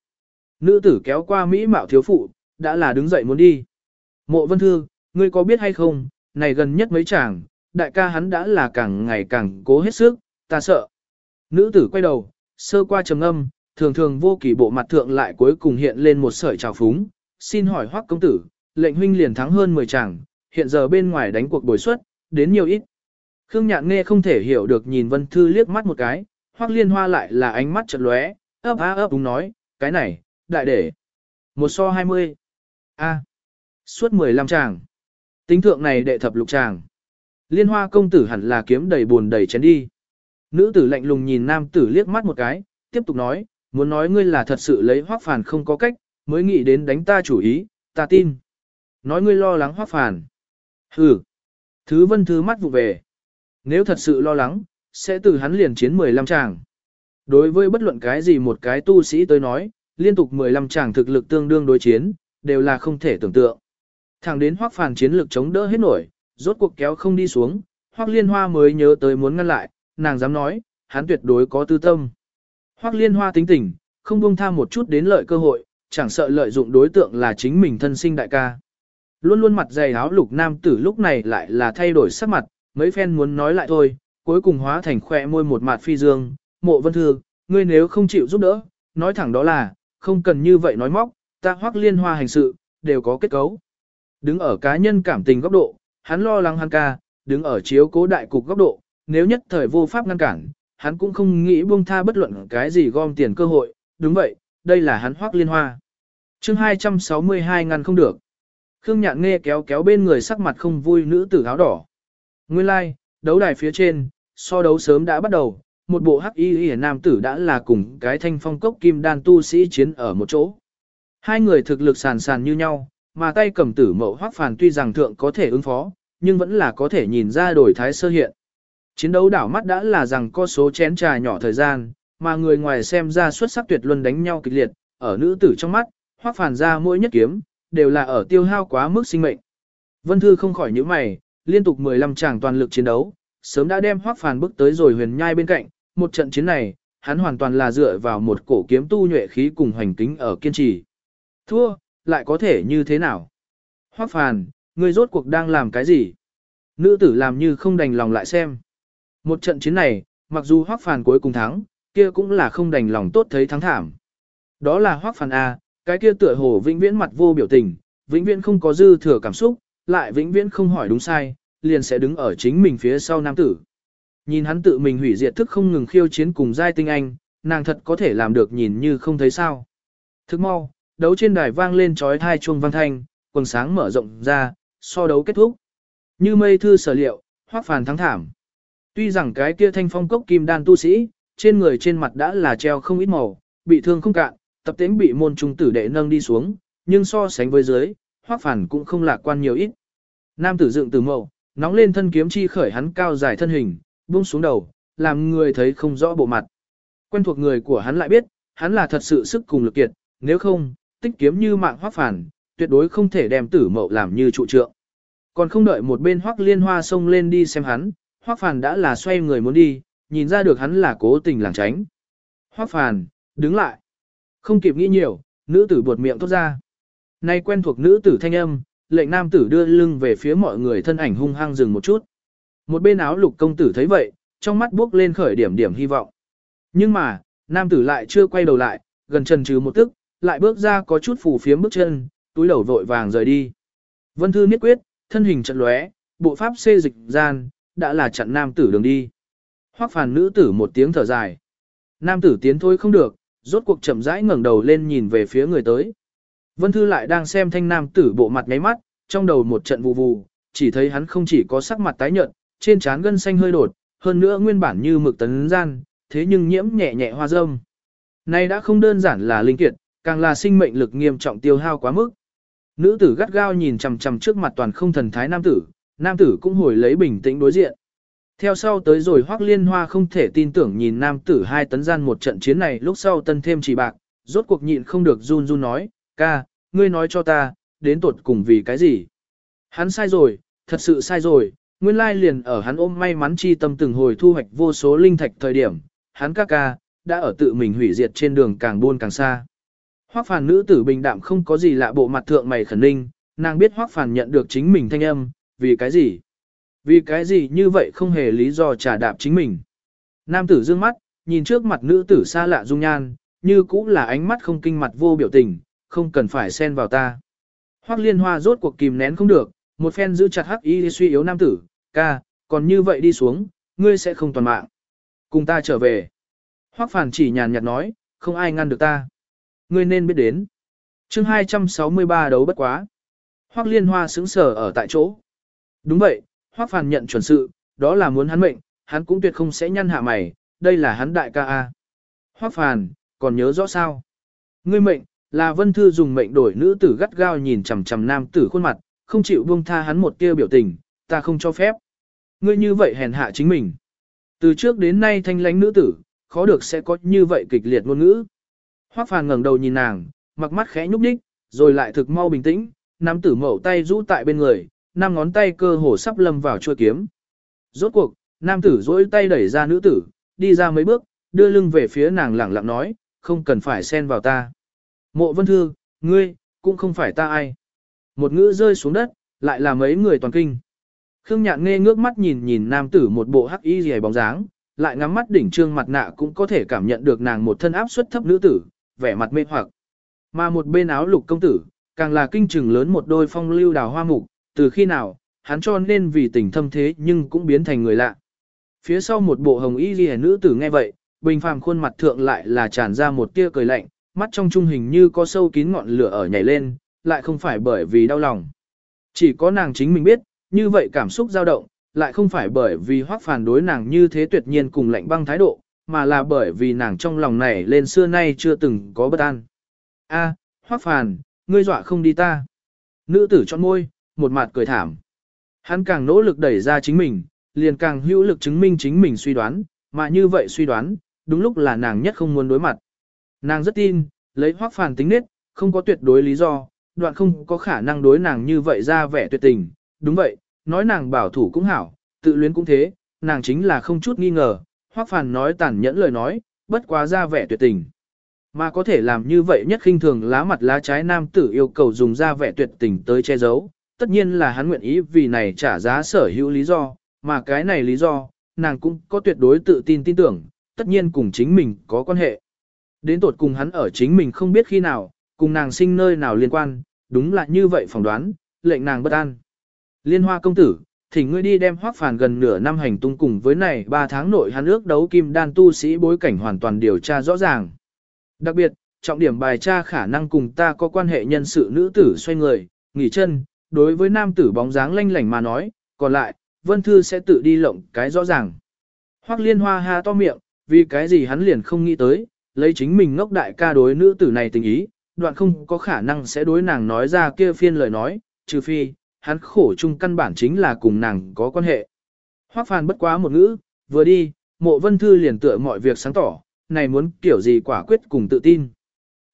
Nữ tử kéo qua Mỹ mạo thiếu phụ, đã là đứng dậy muốn đi. Mộ Vân Thư, ngươi có biết hay không, này gần nhất mấy chàng, đại ca hắn đã là càng ngày càng cố hết sức, ta sợ. Nữ tử quay đầu, sơ qua trầm âm, thường thường vô kỳ bộ mặt thượng lại cuối cùng hiện lên một sợi trào phúng, xin hỏi hoắc công tử, lệnh huynh liền thắng hơn 10 chàng, hiện giờ bên ngoài đánh cuộc bồi suất, đến nhiều ít. Khương Nhạn nghe không thể hiểu được nhìn Vân Thư liếc mắt một cái, hoắc liên hoa lại là ánh mắt chật lóe, ấp á ấp đúng nói, cái này, đại để. Một so 20. A. Suốt 15 chàng. Tính thượng này đệ thập lục chàng. Liên hoa công tử hẳn là kiếm đầy buồn đầy chén đi. Nữ tử lạnh lùng nhìn nam tử liếc mắt một cái, tiếp tục nói, muốn nói ngươi là thật sự lấy hoác Phản không có cách, mới nghĩ đến đánh ta chủ ý, ta tin. Nói ngươi lo lắng hoác Phản, Hừ. Thứ vân thứ mắt vụ về. Nếu thật sự lo lắng, sẽ từ hắn liền chiến 15 chàng. Đối với bất luận cái gì một cái tu sĩ tới nói, liên tục 15 chàng thực lực tương đương đối chiến, đều là không thể tưởng tượng. Thẳng đến hoác Phản chiến lực chống đỡ hết nổi, rốt cuộc kéo không đi xuống, hoác liên hoa mới nhớ tới muốn ngăn lại, nàng dám nói, hắn tuyệt đối có tư tâm. Hoắc liên hoa tính tình, không buông tham một chút đến lợi cơ hội, chẳng sợ lợi dụng đối tượng là chính mình thân sinh đại ca. Luôn luôn mặt dày áo lục nam tử lúc này lại là thay đổi sắc mặt, mấy phen muốn nói lại thôi, cuối cùng hóa thành khỏe môi một mặt phi dương, mộ vân Thư, ngươi nếu không chịu giúp đỡ, nói thẳng đó là, không cần như vậy nói móc, ta hoắc liên hoa hành sự, đều có kết cấu. Đứng ở cá nhân cảm tình góc độ, hắn lo lắng hắn ca, đứng ở chiếu cố đại cục góc độ, nếu nhất thời vô pháp ngăn cản, hắn cũng không nghĩ buông tha bất luận cái gì gom tiền cơ hội, đúng vậy, đây là hắn hoác liên hoa. chương 262 ngăn không được. Khương Nhạn nghe kéo kéo bên người sắc mặt không vui nữ tử áo đỏ. Nguyên lai, like, đấu đài phía trên, so đấu sớm đã bắt đầu, một bộ hắc y y nam tử đã là cùng cái thanh phong cốc kim đan tu sĩ chiến ở một chỗ. Hai người thực lực sàn sàn như nhau, mà tay cầm tử mậu hoác phàn tuy rằng thượng có thể ứng phó, nhưng vẫn là có thể nhìn ra đổi thái sơ hiện. Chiến đấu đảo mắt đã là rằng có số chén trà nhỏ thời gian, mà người ngoài xem ra xuất sắc tuyệt luân đánh nhau kịch liệt, ở nữ tử trong mắt, hoác phản ra mỗi nhất kiếm, đều là ở tiêu hao quá mức sinh mệnh. Vân Thư không khỏi những mày, liên tục 15 tràng toàn lực chiến đấu, sớm đã đem hoác phản bước tới rồi huyền nhai bên cạnh, một trận chiến này, hắn hoàn toàn là dựa vào một cổ kiếm tu nhuệ khí cùng hành kính ở kiên trì. Thua, lại có thể như thế nào? Hoác phản, ngươi rốt cuộc đang làm cái gì? Nữ tử làm như không đành lòng lại xem. Một trận chiến này, mặc dù Hoắc Phàn cuối cùng thắng, kia cũng là không đành lòng tốt thấy thắng thảm. Đó là Hoắc Phàn A, cái kia tựa hồ vĩnh viễn mặt vô biểu tình, vĩnh viễn không có dư thừa cảm xúc, lại vĩnh viễn không hỏi đúng sai, liền sẽ đứng ở chính mình phía sau nam tử. Nhìn hắn tự mình hủy diệt thức không ngừng khiêu chiến cùng giai tinh anh, nàng thật có thể làm được nhìn như không thấy sao. Thức mau, đấu trên đài vang lên trói thai chuông vang thanh, quần sáng mở rộng ra, so đấu kết thúc. Như mây thư sở liệu, hoác phàn thắng thảm. Tuy rằng cái kia thanh phong cốc kim đan tu sĩ, trên người trên mặt đã là treo không ít màu, bị thương không cạn, tập tính bị môn trung tử đệ nâng đi xuống, nhưng so sánh với dưới, hoác phản cũng không lạc quan nhiều ít. Nam tử dựng từ màu, nóng lên thân kiếm chi khởi hắn cao dài thân hình, buông xuống đầu, làm người thấy không rõ bộ mặt. Quen thuộc người của hắn lại biết, hắn là thật sự sức cùng lực kiệt, nếu không, tích kiếm như mạng hoác phản, tuyệt đối không thể đem tử mậu làm như trụ trượng. Còn không đợi một bên Hoắc Liên Hoa xông lên đi xem hắn, Hoắc Phàn đã là xoay người muốn đi, nhìn ra được hắn là cố tình lảng tránh. Hoắc Phàn, đứng lại. Không kịp nghĩ nhiều, nữ tử buột miệng thốt ra. Nay quen thuộc nữ tử thanh âm, lệnh nam tử đưa lưng về phía mọi người thân ảnh hung hăng dừng một chút. Một bên áo lục công tử thấy vậy, trong mắt bước lên khởi điểm điểm hy vọng. Nhưng mà, nam tử lại chưa quay đầu lại, gần chân trừ một tức, lại bước ra có chút phủ phiếm bước chân, túi đầu vội vàng rời đi. Vân Thư niết quyết, thân hình trận lóe, bộ pháp xê dịch gian, đã là chặn nam tử đường đi. Hoắc phàn nữ tử một tiếng thở dài. Nam tử tiến thôi không được, rốt cuộc chậm rãi ngẩng đầu lên nhìn về phía người tới. Vân Thư lại đang xem thanh nam tử bộ mặt ngáy mắt, trong đầu một trận vù vù, chỉ thấy hắn không chỉ có sắc mặt tái nhợt, trên trán gân xanh hơi đột, hơn nữa nguyên bản như mực tấn gian, thế nhưng nhiễm nhẹ nhẹ hoa râm. Này đã không đơn giản là linh kiệt, càng là sinh mệnh lực nghiêm trọng tiêu hao quá mức. Nữ tử gắt gao nhìn chằm chằm trước mặt toàn không thần thái nam tử, nam tử cũng hồi lấy bình tĩnh đối diện. Theo sau tới rồi Hoắc Liên Hoa không thể tin tưởng nhìn nam tử hai tấn gian một trận chiến này lúc sau tân thêm chỉ bạc, rốt cuộc nhịn không được run run nói, ca, ngươi nói cho ta, đến tột cùng vì cái gì? Hắn sai rồi, thật sự sai rồi, nguyên lai liền ở hắn ôm may mắn chi tâm từng hồi thu hoạch vô số linh thạch thời điểm, hắn ca ca, đã ở tự mình hủy diệt trên đường càng buôn càng xa. Hoắc phàn nữ tử bình đạm không có gì lạ bộ mặt thượng mày khẩn ninh, nàng biết Hoắc phàn nhận được chính mình thanh âm, vì cái gì? Vì cái gì như vậy không hề lý do trả đạp chính mình. Nam tử dương mắt, nhìn trước mặt nữ tử xa lạ dung nhan, như cũng là ánh mắt không kinh mặt vô biểu tình, không cần phải xen vào ta. Hoắc liên hoa rốt cuộc kìm nén không được, một phen giữ chặt hắc y suy yếu nam tử, ca, còn như vậy đi xuống, ngươi sẽ không toàn mạng. Cùng ta trở về. Hoắc Phản chỉ nhàn nhạt nói, không ai ngăn được ta. Ngươi nên biết đến. chương 263 đấu bất quá. Hoắc liên hoa sững sờ ở tại chỗ. Đúng vậy, Hoắc phàn nhận chuẩn sự, đó là muốn hắn mệnh, hắn cũng tuyệt không sẽ nhăn hạ mày, đây là hắn đại ca A. Hoắc phàn, còn nhớ rõ sao? Ngươi mệnh, là vân thư dùng mệnh đổi nữ tử gắt gao nhìn chằm chằm nam tử khuôn mặt, không chịu buông tha hắn một tia biểu tình, ta không cho phép. Ngươi như vậy hèn hạ chính mình. Từ trước đến nay thanh lãnh nữ tử, khó được sẽ có như vậy kịch liệt ngôn ngữ. Hoắc Phàn ngẩng đầu nhìn nàng, mặc mắt khẽ nhúc nhích, rồi lại thực mau bình tĩnh, nắm tử mẫu tay rũ tại bên người, năm ngón tay cơ hồ sắp lâm vào chuôi kiếm. Rốt cuộc, nam tử duỗi tay đẩy ra nữ tử, đi ra mấy bước, đưa lưng về phía nàng lẳng lặng nói, không cần phải xen vào ta. Mộ vân thư, ngươi, cũng không phải ta ai. Một ngữ rơi xuống đất, lại là mấy người toàn kinh. Khương Nhạn nghe ngước mắt nhìn nhìn nam tử một bộ hắc y rìa bóng dáng, lại ngắm mắt đỉnh trương mặt nạ cũng có thể cảm nhận được nàng một thân áp suất thấp nữ tử, vẻ mặt mê hoặc. Mà một bên áo lục công tử, càng là kinh trừng lớn một đôi phong lưu đào hoa mục, từ khi nào, hắn cho nên vì tình thâm thế nhưng cũng biến thành người lạ. Phía sau một bộ hồng y ghi nữ tử nghe vậy, bình phàm khuôn mặt thượng lại là tràn ra một tia cười lạnh, mắt trong trung hình như có sâu kín ngọn lửa ở nhảy lên, lại không phải bởi vì đau lòng. Chỉ có nàng chính mình biết, như vậy cảm xúc dao động, lại không phải bởi vì hoác phản đối nàng như thế tuyệt nhiên cùng lạnh băng thái độ, mà là bởi vì nàng trong lòng này lên xưa nay chưa từng có bất an. A, hoác phản, ngươi dọa không đi ta. Nữ tử chọn môi, một mặt cười thảm. Hắn càng nỗ lực đẩy ra chính mình, liền càng hữu lực chứng minh chính mình suy đoán, mà như vậy suy đoán, đúng lúc là nàng nhất không muốn đối mặt. Nàng rất tin, lấy hoác phản tính nết, không có tuyệt đối lý do, đoạn không có khả năng đối nàng như vậy ra vẻ tuyệt tình. Đúng vậy, nói nàng bảo thủ cũng hảo, tự luyến cũng thế, nàng chính là không chút nghi ngờ, hoác phản nói tàn nhẫn lời nói, bất quá ra vẻ tuyệt tình. Mà có thể làm như vậy nhất khinh thường lá mặt lá trái nam tử yêu cầu dùng ra vẻ tuyệt tình tới che giấu, tất nhiên là hắn nguyện ý vì này trả giá sở hữu lý do, mà cái này lý do, nàng cũng có tuyệt đối tự tin tin tưởng, tất nhiên cùng chính mình có quan hệ. Đến tột cùng hắn ở chính mình không biết khi nào, cùng nàng sinh nơi nào liên quan, đúng là như vậy phỏng đoán, lệnh nàng bất an. Liên hoa công tử, thỉnh ngươi đi đem hoác phản gần nửa năm hành tung cùng với này 3 tháng nội hắn ước đấu kim đan tu sĩ bối cảnh hoàn toàn điều tra rõ ràng. Đặc biệt, trọng điểm bài tra khả năng cùng ta có quan hệ nhân sự nữ tử xoay người, nghỉ chân, đối với nam tử bóng dáng lanh lảnh mà nói, còn lại, Vân Thư sẽ tự đi lộng cái rõ ràng. Hoắc liên hoa ha to miệng, vì cái gì hắn liền không nghĩ tới, lấy chính mình ngốc đại ca đối nữ tử này tình ý, đoạn không có khả năng sẽ đối nàng nói ra kia phiên lời nói, trừ phi, hắn khổ chung căn bản chính là cùng nàng có quan hệ. Hoắc phàn bất quá một ngữ, vừa đi, mộ vân thư liền tựa mọi việc sáng tỏ, này muốn kiểu gì quả quyết cùng tự tin.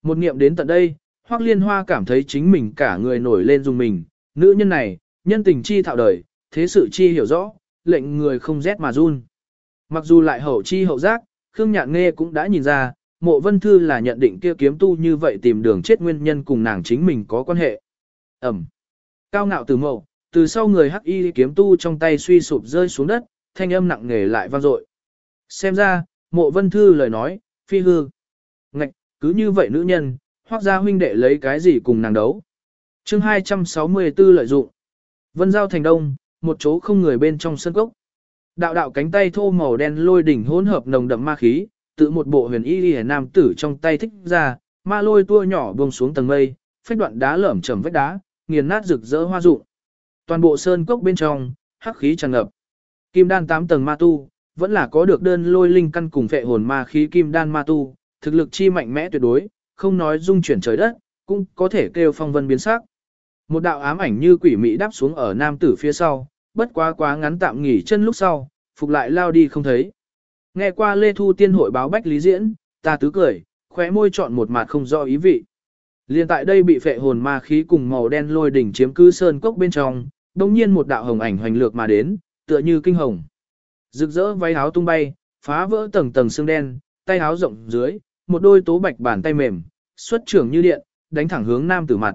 Một niệm đến tận đây, Hoắc liên hoa cảm thấy chính mình cả người nổi lên dùng mình, nữ nhân này, nhân tình chi thạo đời, thế sự chi hiểu rõ, lệnh người không rét mà run. Mặc dù lại hậu chi hậu giác, Khương Nhạn Nghe cũng đã nhìn ra, mộ vân thư là nhận định kia kiếm tu như vậy tìm đường chết nguyên nhân cùng nàng chính mình có quan hệ. Ẩm. Cao ngạo từ mộ, từ sau người hắc y kiếm tu trong tay suy sụp rơi xuống đất, thanh âm nặng nề lại vang dội. Xem ra, mộ vân thư lời nói, phi hư. Ngạch, cứ như vậy nữ nhân, hoác ra huynh đệ lấy cái gì cùng nàng đấu chương 264 lợi dụng. Vân giao thành đông, một chỗ không người bên trong sân cốc. Đạo đạo cánh tay thô màu đen lôi đỉnh hỗn hợp nồng đậm ma khí, tự một bộ huyền y liễu nam tử trong tay thích ra, ma lôi tua nhỏ buông xuống tầng mây, phách đoạn đá lởm chầm vách đá, nghiền nát rực rỡ hoa rụng. Toàn bộ sơn cốc bên trong, hắc khí tràn ngập. Kim đan 8 tầng ma tu, vẫn là có được đơn lôi linh căn cùng phệ hồn ma khí kim đan ma tu, thực lực chi mạnh mẽ tuyệt đối, không nói dung chuyển trời đất, cũng có thể kêu phong vân biến sắc. Một đạo ám ảnh như quỷ mị đáp xuống ở nam tử phía sau, bất quá quá ngắn tạm nghỉ chân lúc sau, phục lại lao đi không thấy. Nghe qua Lê Thu Tiên hội báo bách lý diễn, ta tứ cười, khóe môi chọn một mặt không rõ ý vị. Liên tại đây bị phệ hồn ma khí cùng màu đen lôi đỉnh chiếm cứ sơn cốc bên trong, đồng nhiên một đạo hồng ảnh hoành lược mà đến, tựa như kinh hồng. Rực rỡ váy áo tung bay, phá vỡ tầng tầng xương đen, tay áo rộng dưới, một đôi tố bạch bàn tay mềm, xuất trưởng như điện, đánh thẳng hướng nam tử mặt.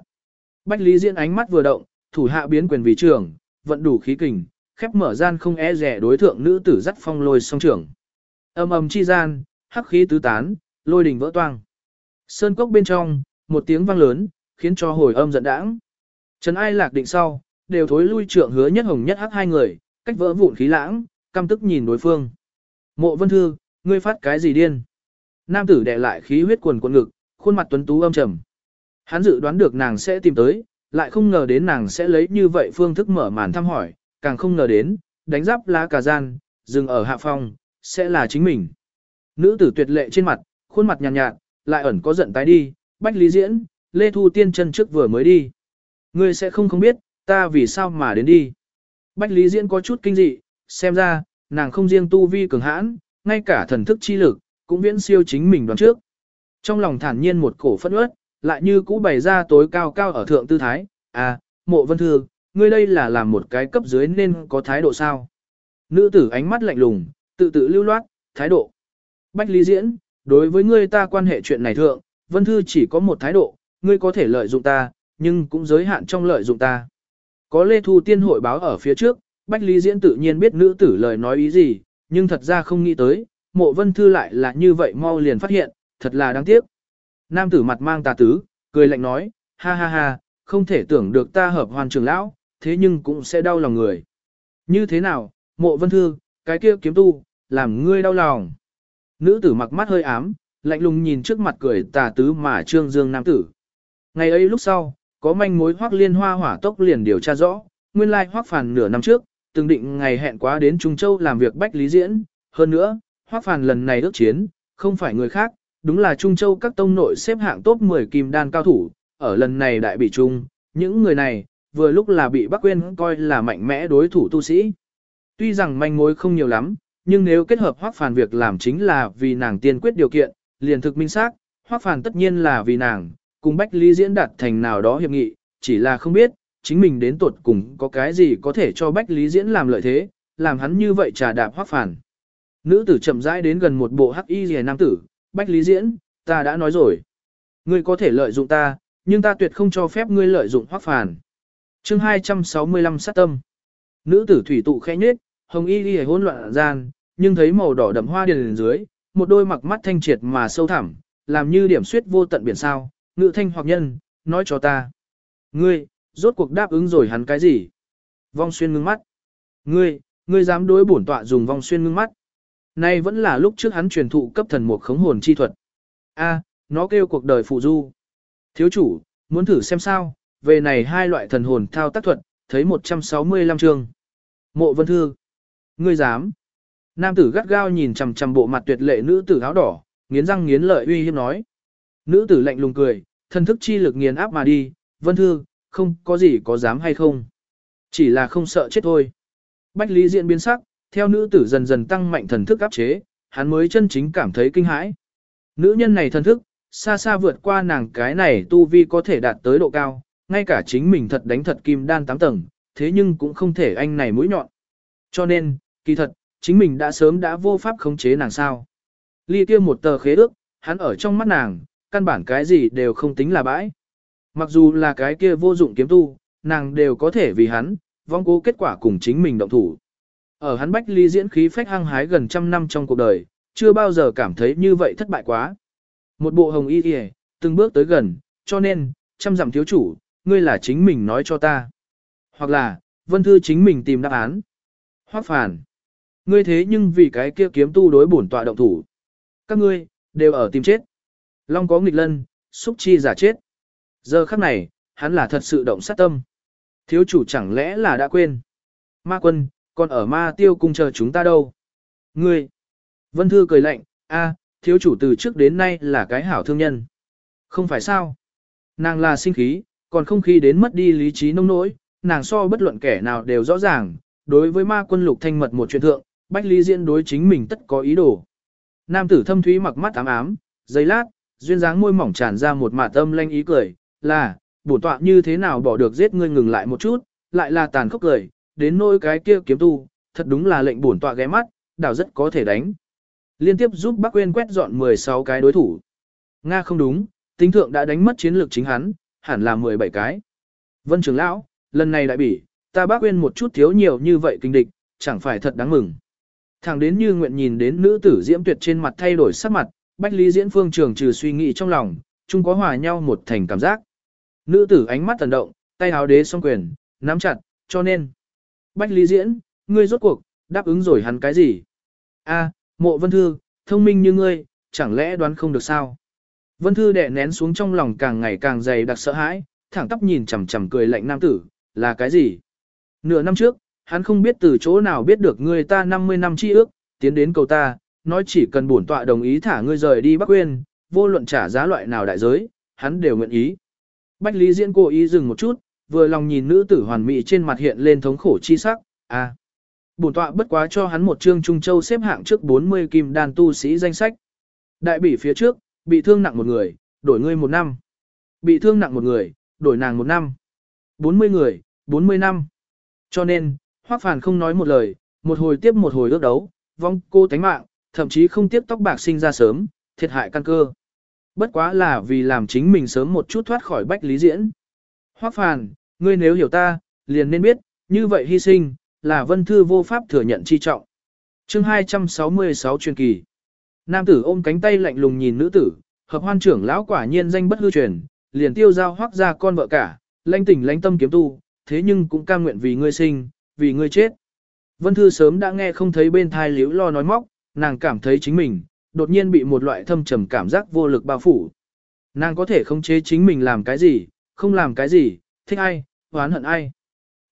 Bách Lý Diễn ánh mắt vừa động, thủ hạ biến quyền vì trưởng, vận đủ khí kình, khép mở gian không e rẻ đối thượng nữ tử dắt phong lôi song trưởng. Âm ầm chi gian, hắc khí tứ tán, lôi đình vỡ toang. Sơn cốc bên trong, một tiếng vang lớn, khiến cho hồi âm giận đãng. Trần Ai lạc định sau, đều thối lui trượng hứa nhất hồng nhất hắc hai người, cách vỡ vụn khí lãng, căm tức nhìn đối phương. Mộ Vân Thư, ngươi phát cái gì điên? Nam tử đè lại khí huyết quần quần ngực, khuôn mặt tuấn tú âm trầm. Hắn dự đoán được nàng sẽ tìm tới, lại không ngờ đến nàng sẽ lấy như vậy phương thức mở màn thăm hỏi, càng không ngờ đến, đánh giáp lá cà gian, dừng ở hạ phong, sẽ là chính mình. Nữ tử tuyệt lệ trên mặt, khuôn mặt nhàn nhạt, nhạt, lại ẩn có giận tái đi, bách lý diễn, lê thu tiên chân trước vừa mới đi. Ngươi sẽ không không biết, ta vì sao mà đến đi. Bách lý diễn có chút kinh dị, xem ra, nàng không riêng tu vi cường hãn, ngay cả thần thức chi lực, cũng viễn siêu chính mình đoán trước. Trong lòng thản nhiên một cổ phẫn ướt, lại như cũ bày ra tối cao cao ở thượng tư thái, à, mộ vân thư, ngươi đây là làm một cái cấp dưới nên có thái độ sao. Nữ tử ánh mắt lạnh lùng, tự tự lưu loát, thái độ. Bách lý diễn, đối với ngươi ta quan hệ chuyện này thượng, vân thư chỉ có một thái độ, ngươi có thể lợi dụng ta, nhưng cũng giới hạn trong lợi dụng ta. Có Lê Thu Tiên hội báo ở phía trước, Bách Lý Diễn tự nhiên biết nữ tử lời nói ý gì, nhưng thật ra không nghĩ tới, mộ vân thư lại là như vậy mau liền phát hiện, thật là đáng tiếc. Nam tử mặt mang tà tứ, cười lạnh nói, ha ha ha, không thể tưởng được ta hợp hoàn trưởng lão, thế nhưng cũng sẽ đau lòng người. Như thế nào, mộ vân thư, cái kia kiếm tu, làm ngươi đau lòng. Nữ tử mặc mắt hơi ám, lạnh lùng nhìn trước mặt cười tà tứ mà trương dương nam tử. Ngày ấy lúc sau, có manh mối hoác liên hoa hỏa tốc liền điều tra rõ, nguyên lai hoác phản nửa năm trước, từng định ngày hẹn quá đến Trung Châu làm việc bách lý diễn. Hơn nữa, hoác phản lần này ước chiến, không phải người khác, đúng là Trung Châu các tông nội xếp hạng top 10 kim đan cao thủ, ở lần này đại bị trung, những người này, vừa lúc là bị Bắc Quyên coi là mạnh mẽ đối thủ tu sĩ. Tuy rằng manh mối không nhiều lắm, nhưng nếu kết hợp hoắc phản việc làm chính là vì nàng tiên quyết điều kiện, liền thực minh xác, hoắc phản tất nhiên là vì nàng, cùng Bách Lý diễn đạt thành nào đó hiệp nghị, chỉ là không biết, chính mình đến tuột cùng có cái gì có thể cho Bách Lý diễn làm lợi thế, làm hắn như vậy trà đạp hoắc phản. Nữ tử chậm rãi đến gần một bộ hắc y rìa nam tử, Bách Lý diễn, ta đã nói rồi. Ngươi có thể lợi dụng ta, nhưng ta tuyệt không cho phép ngươi lợi dụng hoác phản. chương 265 sát tâm. Nữ tử thủy tụ khẽ nhết, hồng y đi hỗn loạn gian, nhưng thấy màu đỏ đậm hoa điền dưới, một đôi mặc mắt thanh triệt mà sâu thẳm, làm như điểm suyết vô tận biển sao, ngự thanh hoặc nhân, nói cho ta. Ngươi, rốt cuộc đáp ứng rồi hắn cái gì? Vong xuyên ngưng mắt. Ngươi, ngươi dám đối bổn tọa dùng vong xuyên ngưng mắt. Nay vẫn là lúc trước hắn truyền thụ cấp thần một khống hồn chi thuật. A, nó kêu cuộc đời phụ du. Thiếu chủ, muốn thử xem sao, về này hai loại thần hồn thao tác thuật, thấy 165 chương. Mộ vân thư. Ngươi dám. Nam tử gắt gao nhìn chằm chằm bộ mặt tuyệt lệ nữ tử áo đỏ, nghiến răng nghiến lợi uy hiếp nói. Nữ tử lạnh lùng cười, thân thức chi lực nghiền áp mà đi, vân thư, không có gì có dám hay không. Chỉ là không sợ chết thôi. Bách lý diện biến sắc, theo nữ tử dần dần tăng mạnh thần thức áp chế, hắn mới chân chính cảm thấy kinh hãi. Nữ nhân này thần thức, xa xa vượt qua nàng cái này tu vi có thể đạt tới độ cao, ngay cả chính mình thật đánh thật kim đan tám tầng, thế nhưng cũng không thể anh này mũi nhọn. Cho nên, kỳ thật, chính mình đã sớm đã vô pháp khống chế nàng sao. Ly kia một tờ khế ước, hắn ở trong mắt nàng, căn bản cái gì đều không tính là bãi. Mặc dù là cái kia vô dụng kiếm tu, nàng đều có thể vì hắn, vong cố kết quả cùng chính mình động thủ. Ở hắn bách ly diễn khí phách hăng hái gần trăm năm trong cuộc đời, chưa bao giờ cảm thấy như vậy thất bại quá. Một bộ hồng y y, từng bước tới gần, cho nên, trăm dặm thiếu chủ, ngươi là chính mình nói cho ta. Hoặc là, vân thư chính mình tìm đáp án. Hoác phản. Ngươi thế nhưng vì cái kia kiếm tu đối bổn tọa động thủ. Các ngươi, đều ở tìm chết. Long có nghịch lân, xúc chi giả chết. Giờ khắc này, hắn là thật sự động sát tâm. Thiếu chủ chẳng lẽ là đã quên. Ma quân, còn ở ma tiêu cung chờ chúng ta đâu. Ngươi. Vân Thư cười lạnh, a, thiếu chủ từ trước đến nay là cái hảo thương nhân. Không phải sao. Nàng là sinh khí, còn không khí đến mất đi lý trí nông nỗi, nàng so bất luận kẻ nào đều rõ ràng, đối với ma quân lục thanh mật một chuyện thượng, Bách Lý Diễn đối chính mình tất có ý đồ. Nam tử thâm thúy mặc mắt ám ám, giây lát, duyên dáng môi mỏng tràn ra một mạt âm lanh ý cười, là, bổn tọa như thế nào bỏ được giết ngươi ngừng lại một chút, lại là tàn khốc cười, đến nỗi cái kia kiếm tu, thật đúng là lệnh bổn tọa ghé mắt, đảo rất có thể đánh. Liên tiếp giúp Bắc Uyên quét dọn 16 cái đối thủ. Nga không đúng, tính thượng đã đánh mất chiến lược chính hắn, hẳn là 17 cái. Vân trưởng lão, lần này đại bỉ, ta Bắc Uyên một chút thiếu nhiều như vậy kinh địch, chẳng phải thật đáng mừng. Thẳng đến như nguyện nhìn đến nữ tử diễm tuyệt trên mặt thay đổi sắc mặt, Bách Lý Diễn Phương trường trừ suy nghĩ trong lòng, chung có hòa nhau một thành cảm giác. Nữ tử ánh mắt thần động, tay háo đế song quyền, nắm chặt, cho nên. Bách Lý Diễn, ngươi rốt cuộc, đáp ứng rồi hắn cái gì? A, mộ vân thư, thông minh như ngươi, chẳng lẽ đoán không được sao? Vân thư đè nén xuống trong lòng càng ngày càng dày đặc sợ hãi, thẳng tắp nhìn chằm chằm cười lạnh nam tử, là cái gì? Nửa năm trước, hắn không biết từ chỗ nào biết được ngươi ta 50 năm chi ước, tiến đến cầu ta, nói chỉ cần bổn tọa đồng ý thả ngươi rời đi Bắc Quyên, vô luận trả giá loại nào đại giới, hắn đều nguyện ý. Bách Lý Diễn cố ý dừng một chút, vừa lòng nhìn nữ tử hoàn mỹ trên mặt hiện lên thống khổ chi sắc, à. Bổn tọa bất quá cho hắn một chương Trung Châu xếp hạng trước 40 kim đan tu sĩ danh sách. Đại bỉ phía trước, bị thương nặng một người, đổi ngươi một năm. Bị thương nặng một người, đổi nàng một năm. 40 người, 40 năm. Cho nên, Hoắc Phàn không nói một lời, một hồi tiếp một hồi ước đấu, vong cô tánh mạng, thậm chí không tiếp tóc bạc sinh ra sớm, thiệt hại căn cơ. Bất quá là vì làm chính mình sớm một chút thoát khỏi bách lý diễn. Hoắc Phàn, ngươi nếu hiểu ta, liền nên biết, như vậy hy sinh, là vân thư vô pháp thừa nhận chi trọng. chương 266 truyền kỳ. Nam tử ôm cánh tay lạnh lùng nhìn nữ tử, hợp hoan trưởng lão quả nhiên danh bất hư truyền, liền tiêu giao hoác ra con vợ cả, lãnh tỉnh lãnh tâm kiếm tu, thế nhưng cũng cam nguyện vì ngươi sinh, vì ngươi chết. Vân Thư sớm đã nghe không thấy bên thai liễu lo nói móc, nàng cảm thấy chính mình, đột nhiên bị một loại thâm trầm cảm giác vô lực bao phủ. Nàng có thể không chế chính mình làm cái gì, không làm cái gì, thích ai, oán hận ai.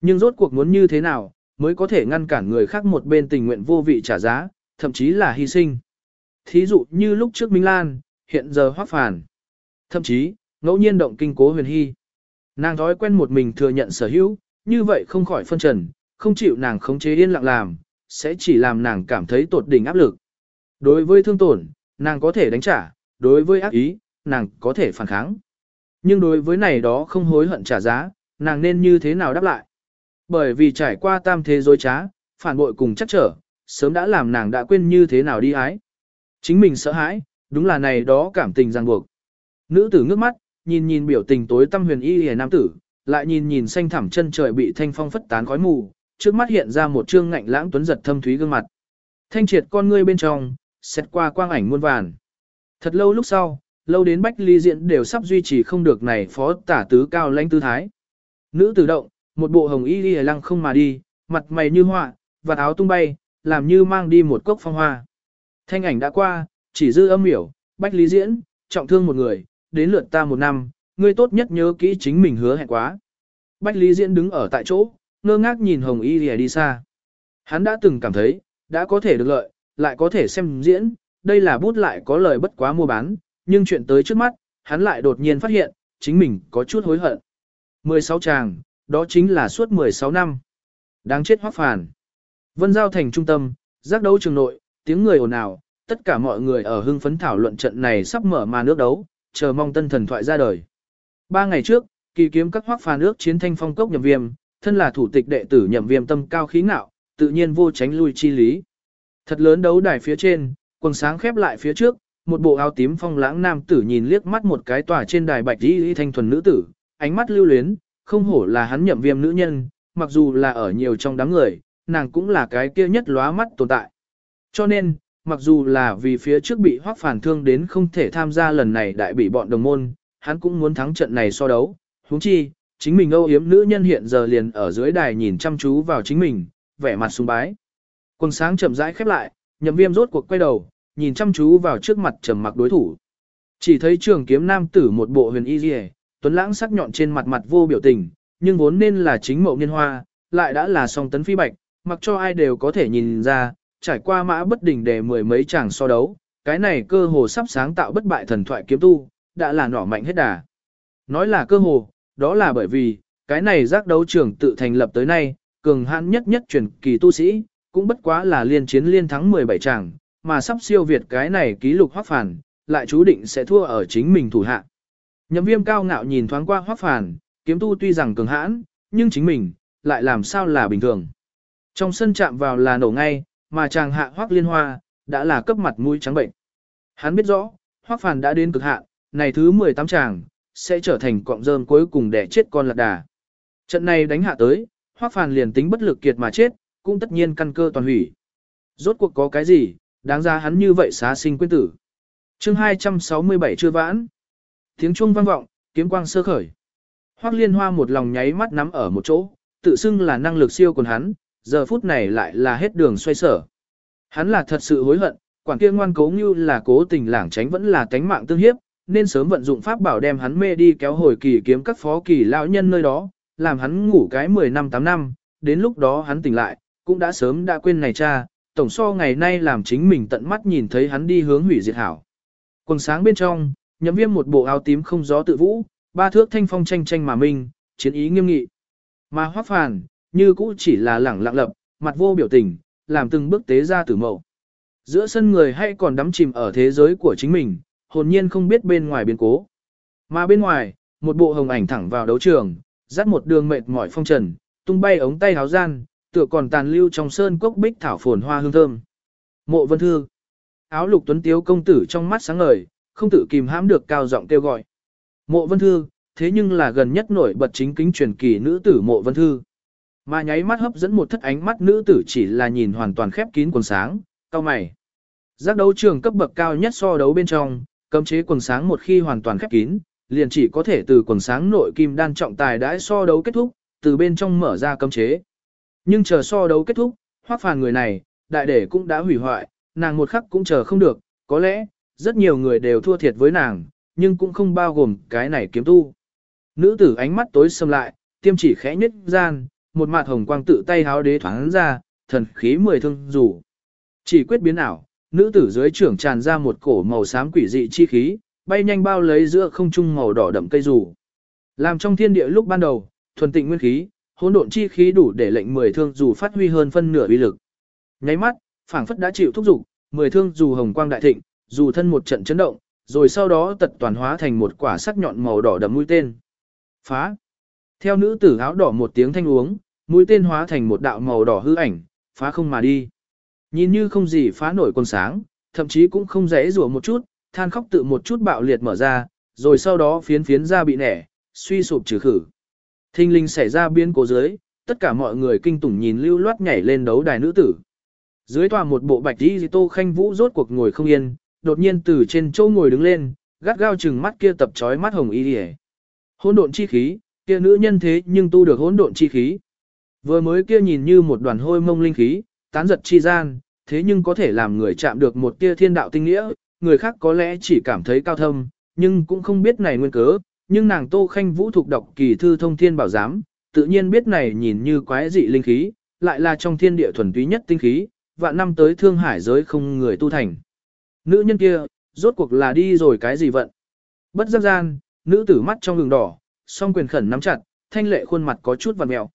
Nhưng rốt cuộc muốn như thế nào, mới có thể ngăn cản người khác một bên tình nguyện vô vị trả giá, thậm chí là hy sinh. Thí dụ như lúc trước Minh Lan, hiện giờ hoác phản. Thậm chí, ngẫu nhiên động kinh cố huyền hy. Nàng thói quen một mình thừa nhận sở hữu, như vậy không khỏi phân trần, không chịu nàng khống chế yên lặng làm, sẽ chỉ làm nàng cảm thấy tột đỉnh áp lực. Đối với thương tổn, nàng có thể đánh trả, đối với ác ý, nàng có thể phản kháng. Nhưng đối với này đó không hối hận trả giá, nàng nên như thế nào đáp lại? Bởi vì trải qua tam thế dối trá, phản bội cùng chắc trở, sớm đã làm nàng đã quên như thế nào đi ái. Chính mình sợ hãi, đúng là này đó cảm tình ràng buộc. Nữ tử ngước mắt, nhìn nhìn biểu tình tối tâm huyền y hề nam tử, lại nhìn nhìn xanh thẳm chân trời bị thanh phong phất tán khói mù, trước mắt hiện ra một trương ngạnh lãng tuấn giật thâm thúy gương mặt. Thanh triệt con ngươi bên trong, xét qua quang ảnh muôn vàn. Thật lâu lúc sau, lâu đến bách ly diện đều sắp duy trì không được này phó tả tứ cao lãnh tư thái. Nữ tử động, một bộ hồng y đi lăng không mà đi, mặt mày như họa, và áo tung bay, làm như mang đi một cốc phong hoa. Thanh ảnh đã qua, chỉ dư âm miểu, bách lý diễn, trọng thương một người, đến lượt ta một năm, ngươi tốt nhất nhớ kỹ chính mình hứa hẹn quá. Bách lý diễn đứng ở tại chỗ, ngơ ngác nhìn hồng y lìa đi xa. Hắn đã từng cảm thấy, đã có thể được lợi, lại có thể xem diễn, đây là bút lại có lời bất quá mua bán, nhưng chuyện tới trước mắt, hắn lại đột nhiên phát hiện, chính mình có chút hối hận. 16 chàng, đó chính là suốt 16 năm. Đáng chết hoắc phản. Vân Giao thành trung tâm, giác đấu trường nội, tiếng người ồn ào, tất cả mọi người ở hưng phấn thảo luận trận này sắp mở màn nước đấu, chờ mong tân thần thoại ra đời. Ba ngày trước, kỳ kiếm các hoắc phản ước chiến thanh phong cốc nhậm viêm, thân là thủ tịch đệ tử nhậm viêm tâm cao khí ngạo, tự nhiên vô tránh lui chi lý. Thật lớn đấu đài phía trên, quần sáng khép lại phía trước, một bộ áo tím phong lãng nam tử nhìn liếc mắt một cái tòa trên đài bạch y thanh thuần nữ tử, ánh mắt lưu luyến, không hổ là hắn nhậm viêm nữ nhân, mặc dù là ở nhiều trong đám người, nàng cũng là cái kia nhất lóa mắt tồn tại. Cho nên, mặc dù là vì phía trước bị hoác phản thương đến không thể tham gia lần này đại bị bọn đồng môn, hắn cũng muốn thắng trận này so đấu. huống chi, chính mình âu yếm nữ nhân hiện giờ liền ở dưới đài nhìn chăm chú vào chính mình, vẻ mặt sung bái. Quần sáng chậm rãi khép lại, nhậm viêm rốt cuộc quay đầu, nhìn chăm chú vào trước mặt trầm mặc đối thủ. Chỉ thấy trường kiếm nam tử một bộ huyền y dì tuấn lãng sắc nhọn trên mặt mặt vô biểu tình, nhưng vốn nên là chính mậu niên hoa, lại đã là song tấn phi bạch, mặc cho ai đều có thể nhìn ra, trải qua mã bất đỉnh để mười mấy chàng so đấu, cái này cơ hồ sắp sáng tạo bất bại thần thoại kiếm tu, đã là nỏ mạnh hết đà. Nói là cơ hồ, đó là bởi vì, cái này giác đấu trường tự thành lập tới nay, cường hãn nhất nhất truyền kỳ tu sĩ, cũng bất quá là liên chiến liên thắng 17 chàng, mà sắp siêu việt cái này ký lục hoác phản, lại chú định sẽ thua ở chính mình thủ hạ. Nhậm viêm cao ngạo nhìn thoáng qua hoác phản, kiếm tu tuy rằng cường hãn, nhưng chính mình, lại làm sao là bình thường. Trong sân chạm vào là nổ ngay, mà chàng hạ hoác liên hoa, đã là cấp mặt mũi trắng bệnh. Hắn biết rõ, hoác phản đã đến cực hạn, này thứ 18 chàng, sẽ trở thành cọng rơm cuối cùng để chết con lạc đà. Trận này đánh hạ tới, hoác phản liền tính bất lực kiệt mà chết, cũng tất nhiên căn cơ toàn hủy. Rốt cuộc có cái gì, đáng ra hắn như vậy xá sinh quyên tử. chương 267 chưa vãn. Tiếng chuông vang vọng, kiếm quang sơ khởi. Hoắc liên hoa một lòng nháy mắt nắm ở một chỗ, tự xưng là năng lực siêu còn hắn, giờ phút này lại là hết đường xoay sở. Hắn là thật sự hối hận, quản kia ngoan cố như là cố tình lảng tránh vẫn là tánh mạng tương hiếp, nên sớm vận dụng pháp bảo đem hắn mê đi kéo hồi kỳ kiếm các phó kỳ lão nhân nơi đó, làm hắn ngủ cái 10 năm 8 năm, đến lúc đó hắn tỉnh lại, cũng đã sớm đã quên này cha, tổng so ngày nay làm chính mình tận mắt nhìn thấy hắn đi hướng hủy diệt hảo. Quần sáng bên trong, nhậm viêm một bộ áo tím không gió tự vũ, ba thước thanh phong tranh tranh mà minh, chiến ý nghiêm nghị. Mà hoác phàn, như cũ chỉ là lẳng lặng lập, mặt vô biểu tình, làm từng bước tế ra tử mậu. Giữa sân người hay còn đắm chìm ở thế giới của chính mình, hồn nhiên không biết bên ngoài biến cố. Mà bên ngoài, một bộ hồng ảnh thẳng vào đấu trường, dắt một đường mệt mỏi phong trần, tung bay ống tay háo gian, tựa còn tàn lưu trong sơn cốc bích thảo phồn hoa hương thơm. Mộ Vân Thư. Áo lục tuấn tiếu công tử trong mắt sáng ngời, không tự kìm hãm được cao giọng kêu gọi. Mộ Vân Thư, thế nhưng là gần nhất nổi bật chính kính truyền kỳ nữ tử Mộ Vân Thư. Mà nháy mắt hấp dẫn một thất ánh mắt nữ tử chỉ là nhìn hoàn toàn khép kín quần sáng, cao mày. Giác đấu trường cấp bậc cao nhất so đấu bên trong, cấm chế quần sáng một khi hoàn toàn khép kín, liền chỉ có thể từ quần sáng nội kim đan trọng tài đãi so đấu kết thúc, từ bên trong mở ra cấm chế. Nhưng chờ so đấu kết thúc, hoác phàn người này, đại đệ cũng đã hủy hoại, nàng một khắc cũng chờ không được, có lẽ, rất nhiều người đều thua thiệt với nàng, nhưng cũng không bao gồm cái này kiếm tu. Nữ tử ánh mắt tối sầm lại, tiêm chỉ khẽ nhất gian, một mặt hồng quang tự tay háo đế thoáng ra, thần khí mười thương rủ. Chỉ quyết biến ảo, nữ tử dưới trưởng tràn ra một cổ màu xám quỷ dị chi khí, bay nhanh bao lấy giữa không trung màu đỏ đậm cây rủ. Làm trong thiên địa lúc ban đầu, thuần tịnh nguyên khí, hỗn độn chi khí đủ để lệnh mười thương dù phát huy hơn phân nửa uy lực. Nháy mắt, phảng phất đã chịu thúc dục, mười thương dù hồng quang đại thịnh, dù thân một trận chấn động, rồi sau đó tật toàn hóa thành một quả sắc nhọn màu đỏ đậm mũi tên. Phá. Theo nữ tử áo đỏ một tiếng thanh uống, mũi tên hóa thành một đạo màu đỏ hư ảnh, phá không mà đi. Nhìn như không gì phá nổi con sáng, thậm chí cũng không dễ rủa một chút, than khóc tự một chút bạo liệt mở ra, rồi sau đó phiến phiến ra bị nẻ, suy sụp trừ khử. Thinh linh xảy ra biến cố dưới, tất cả mọi người kinh tủng nhìn lưu loát nhảy lên đấu đài nữ tử. Dưới tòa một bộ bạch đi tô khanh vũ rốt cuộc ngồi không yên, đột nhiên từ trên châu ngồi đứng lên, gắt gao chừng mắt kia tập trói mắt hồng y đi Hỗn độn chi khí, kia nữ nhân thế nhưng tu được hỗn độn chi khí. Vừa mới kia nhìn như một đoàn hôi mông linh khí, tán giật chi gian, thế nhưng có thể làm người chạm được một tia thiên đạo tinh nghĩa, người khác có lẽ chỉ cảm thấy cao thâm, nhưng cũng không biết này nguyên cớ, nhưng nàng Tô Khanh Vũ thuộc đọc kỳ thư thông thiên bảo giám, tự nhiên biết này nhìn như quái dị linh khí, lại là trong thiên địa thuần túy nhất tinh khí, vạn năm tới thương hải giới không người tu thành. Nữ nhân kia, rốt cuộc là đi rồi cái gì vận? Bất giác gian, nữ tử mắt trong hừng đỏ, song quyền khẩn nắm chặt, thanh lệ khuôn mặt có chút vằn mèo.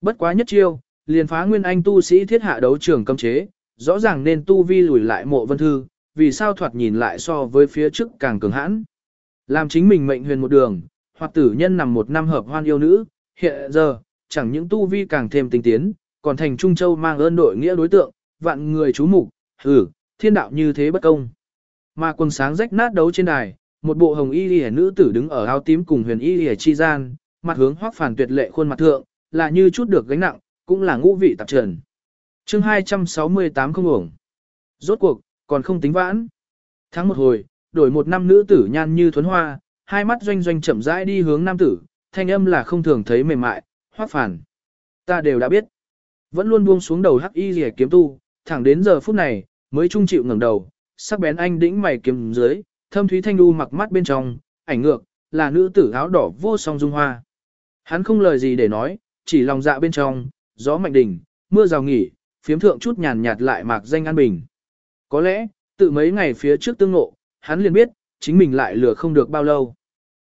Bất quá nhất chiêu, liền phá nguyên anh tu sĩ thiết hạ đấu trường cấm chế, rõ ràng nên tu vi lùi lại mộ vân thư, vì sao thoạt nhìn lại so với phía trước càng cường hãn. Làm chính mình mệnh huyền một đường, hoặc tử nhân nằm một năm hợp hoan yêu nữ, hiện giờ, chẳng những tu vi càng thêm tinh tiến, còn thành Trung Châu mang ơn đội nghĩa đối tượng, vạn người chú mục, hử, thiên đạo như thế bất công. Mà quần sáng rách nát đấu trên đài, một bộ hồng y liễu nữ tử đứng ở áo tím cùng huyền y liễu chi gian, mặt hướng hoắc phản tuyệt lệ khuôn mặt thượng, là như chút được gánh nặng, cũng là ngũ vị tạp trần. chương 268 không ổng. Rốt cuộc, còn không tính vãn. Tháng một hồi, đổi một năm nữ tử nhan như thuấn hoa, hai mắt doanh doanh chậm rãi đi hướng nam tử, thanh âm là không thường thấy mềm mại, hoắc phản. Ta đều đã biết. Vẫn luôn buông xuống đầu hắc y rìa kiếm tu, thẳng đến giờ phút này, mới trung chịu ngẩng đầu, sắc bén anh đĩnh mày kiếm dưới, thâm thúy thanh u mặc mắt bên trong, ảnh ngược, là nữ tử áo đỏ vô song dung hoa. Hắn không lời gì để nói, chỉ lòng dạ bên trong, gió mạnh đỉnh, mưa rào nghỉ, phiếm thượng chút nhàn nhạt lại mạc danh an bình. Có lẽ, tự mấy ngày phía trước tương ngộ, hắn liền biết, chính mình lại lừa không được bao lâu.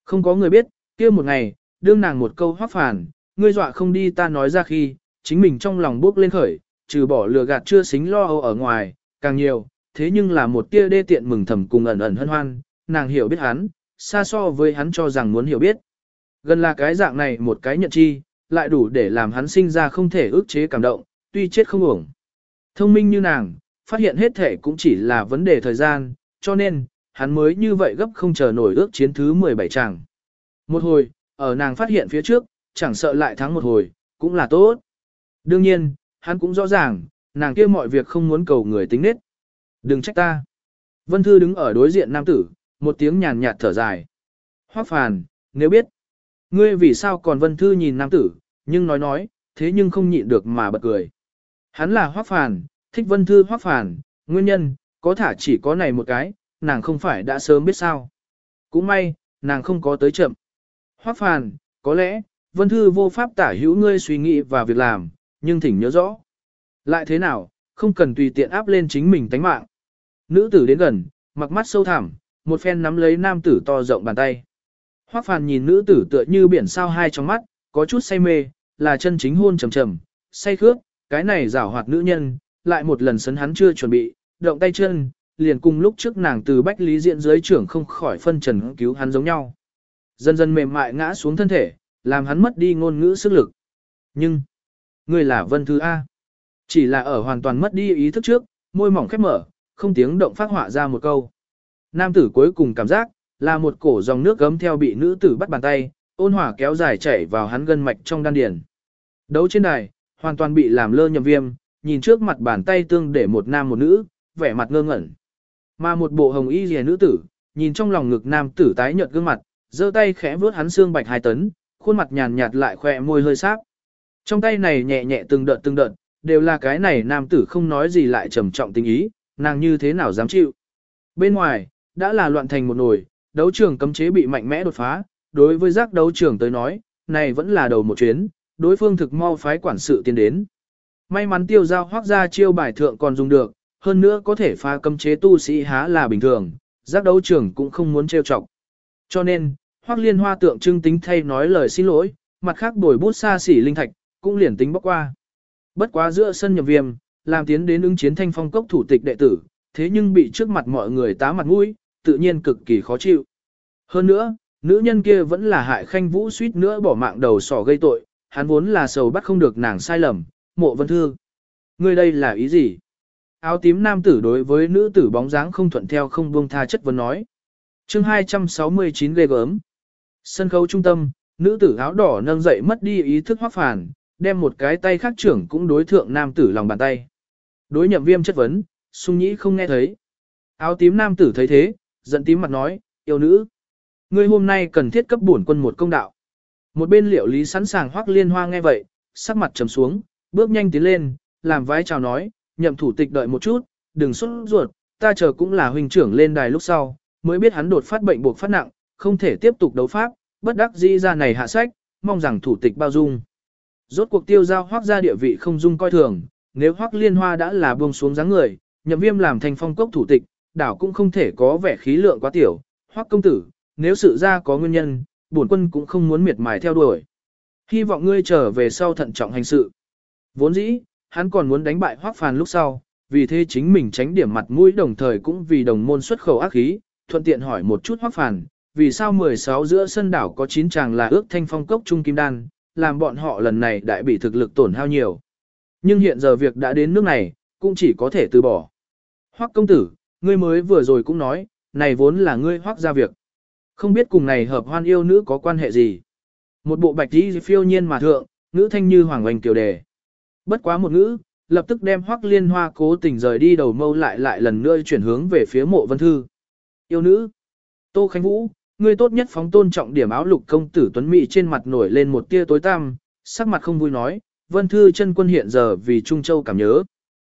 Không có người biết, kia một ngày, đương nàng một câu hoác phản, ngươi dọa không đi ta nói ra khi, chính mình trong lòng bước lên khởi, trừ bỏ lừa gạt chưa xính lo âu ở ngoài, càng nhiều, thế nhưng là một tia đê tiện mừng thầm cùng ẩn ẩn hân hoan, nàng hiểu biết hắn, xa so với hắn cho rằng muốn hiểu biết. Gần là cái dạng này một cái nhận chi, lại đủ để làm hắn sinh ra không thể ước chế cảm động, tuy chết không uổng. Thông minh như nàng, phát hiện hết thể cũng chỉ là vấn đề thời gian, cho nên, hắn mới như vậy gấp không chờ nổi ước chiến thứ 17 chàng. Một hồi, ở nàng phát hiện phía trước, chẳng sợ lại thắng một hồi, cũng là tốt. Đương nhiên, hắn cũng rõ ràng, nàng kia mọi việc không muốn cầu người tính nết. Đừng trách ta. Vân Thư đứng ở đối diện nam tử, một tiếng nhàn nhạt thở dài. Hoác phàn, nếu biết, ngươi vì sao còn Vân Thư nhìn nam tử, nhưng nói nói, thế nhưng không nhịn được mà bật cười. Hắn là Hoác phàn, thích Vân Thư Hoác phàn, nguyên nhân, có thả chỉ có này một cái, nàng không phải đã sớm biết sao. Cũng may, nàng không có tới chậm. Hoác phàn, có lẽ, Vân Thư vô pháp tả hữu ngươi suy nghĩ và việc làm, nhưng thỉnh nhớ rõ. Lại thế nào, không cần tùy tiện áp lên chính mình tánh mạng. Nữ tử đến gần, mặc mắt sâu thẳm, một phen nắm lấy nam tử to rộng bàn tay. Hoắc Phàn nhìn nữ tử tựa như biển sao hai trong mắt, có chút say mê, là chân chính hôn trầm trầm, say khước, cái này giảo hoạt nữ nhân, lại một lần sấn hắn chưa chuẩn bị, động tay chân, liền cùng lúc trước nàng từ bách lý diện dưới trưởng không khỏi phân trần cứu hắn giống nhau. Dần dần mềm mại ngã xuống thân thể, làm hắn mất đi ngôn ngữ sức lực. Nhưng, người là Vân Thư A. Chỉ là ở hoàn toàn mất đi ý thức trước, môi mỏng khép mở, không tiếng động phát họa ra một câu. Nam tử cuối cùng cảm giác, là một cổ dòng nước gấm theo bị nữ tử bắt bàn tay, ôn hỏa kéo dài chảy vào hắn gân mạch trong đan điền. Đấu trên đài, hoàn toàn bị làm lơ nhầm viêm, nhìn trước mặt bàn tay tương để một nam một nữ, vẻ mặt ngơ ngẩn. Mà một bộ hồng y rìa nữ tử, nhìn trong lòng ngực nam tử tái nhợt gương mặt, giơ tay khẽ vuốt hắn xương bạch hai tấn, khuôn mặt nhàn nhạt lại khỏe môi hơi sáp. Trong tay này nhẹ nhẹ từng đợt từng đợt, đều là cái này nam tử không nói gì lại trầm trọng tình ý, nàng như thế nào dám chịu. Bên ngoài, đã là loạn thành một nồi, đấu trường cấm chế bị mạnh mẽ đột phá, đối với giác đấu trường tới nói, này vẫn là đầu một chuyến, đối phương thực mau phái quản sự tiến đến. May mắn tiêu giao hoác ra chiêu bài thượng còn dùng được, hơn nữa có thể phá cấm chế tu sĩ há là bình thường, giác đấu trường cũng không muốn trêu chọc. Cho nên, hoác liên hoa tượng trưng tính thay nói lời xin lỗi, mặt khác bồi bút xa xỉ linh thạch, cũng liền tính bóc qua. Bất quá giữa sân nhập viêm, làm tiến đến ứng chiến thanh phong cốc thủ tịch đệ tử, thế nhưng bị trước mặt mọi người tá mặt mũi, tự nhiên cực kỳ khó chịu. Hơn nữa, nữ nhân kia vẫn là hại khanh vũ suýt nữa bỏ mạng đầu sỏ gây tội, hắn vốn là sầu bắt không được nàng sai lầm, mộ vân thương. Người đây là ý gì? Áo tím nam tử đối với nữ tử bóng dáng không thuận theo không buông tha chất vấn nói. chương 269 ghê gớm. Sân khấu trung tâm, nữ tử áo đỏ nâng dậy mất đi ý thức hoác phản, đem một cái tay khác trưởng cũng đối thượng nam tử lòng bàn tay. Đối nhậm viêm chất vấn, sung nhĩ không nghe thấy. Áo tím nam tử thấy thế, giận tím mặt nói, yêu nữ. Ngươi hôm nay cần thiết cấp bổn quân một công đạo. Một bên liệu lý sẵn sàng hoác liên hoa nghe vậy, sắc mặt trầm xuống, bước nhanh tiến lên, làm vái chào nói, nhậm thủ tịch đợi một chút, đừng xuất ruột, ta chờ cũng là huynh trưởng lên đài lúc sau, mới biết hắn đột phát bệnh buộc phát nặng, không thể tiếp tục đấu pháp, bất đắc dĩ ra này hạ sách, mong rằng thủ tịch bao dung. Rốt cuộc tiêu giao hoác ra địa vị không dung coi thường, nếu hoác liên hoa đã là buông xuống dáng người, nhậm viêm làm thành phong cốc thủ tịch, đảo cũng không thể có vẻ khí lượng quá tiểu, hoác công tử, nếu sự ra có nguyên nhân, bổn quân cũng không muốn miệt mài theo đuổi. Hy vọng ngươi trở về sau thận trọng hành sự. Vốn dĩ, hắn còn muốn đánh bại hoác phàn lúc sau, vì thế chính mình tránh điểm mặt mũi đồng thời cũng vì đồng môn xuất khẩu ác khí, thuận tiện hỏi một chút hoác phàn, vì sao 16 giữa sân đảo có 9 chàng là ước thanh phong cốc trung kim đan, làm bọn họ lần này đại bị thực lực tổn hao nhiều. Nhưng hiện giờ việc đã đến nước này, cũng chỉ có thể từ bỏ. Hoắc công tử, ngươi mới vừa rồi cũng nói, này vốn là ngươi hoắc ra việc. Không biết cùng này hợp hoan yêu nữ có quan hệ gì. Một bộ bạch đi phiêu nhiên mà thượng, ngữ thanh như hoàng oanh kiều đề. Bất quá một ngữ, lập tức đem hoắc liên hoa cố tình rời đi đầu mâu lại lại lần nữa chuyển hướng về phía mộ vân thư. Yêu nữ, Tô Khánh Vũ, ngươi tốt nhất phóng tôn trọng điểm áo lục công tử Tuấn Mỹ trên mặt nổi lên một tia tối tăm, sắc mặt không vui nói, vân thư chân quân hiện giờ vì Trung Châu cảm nhớ.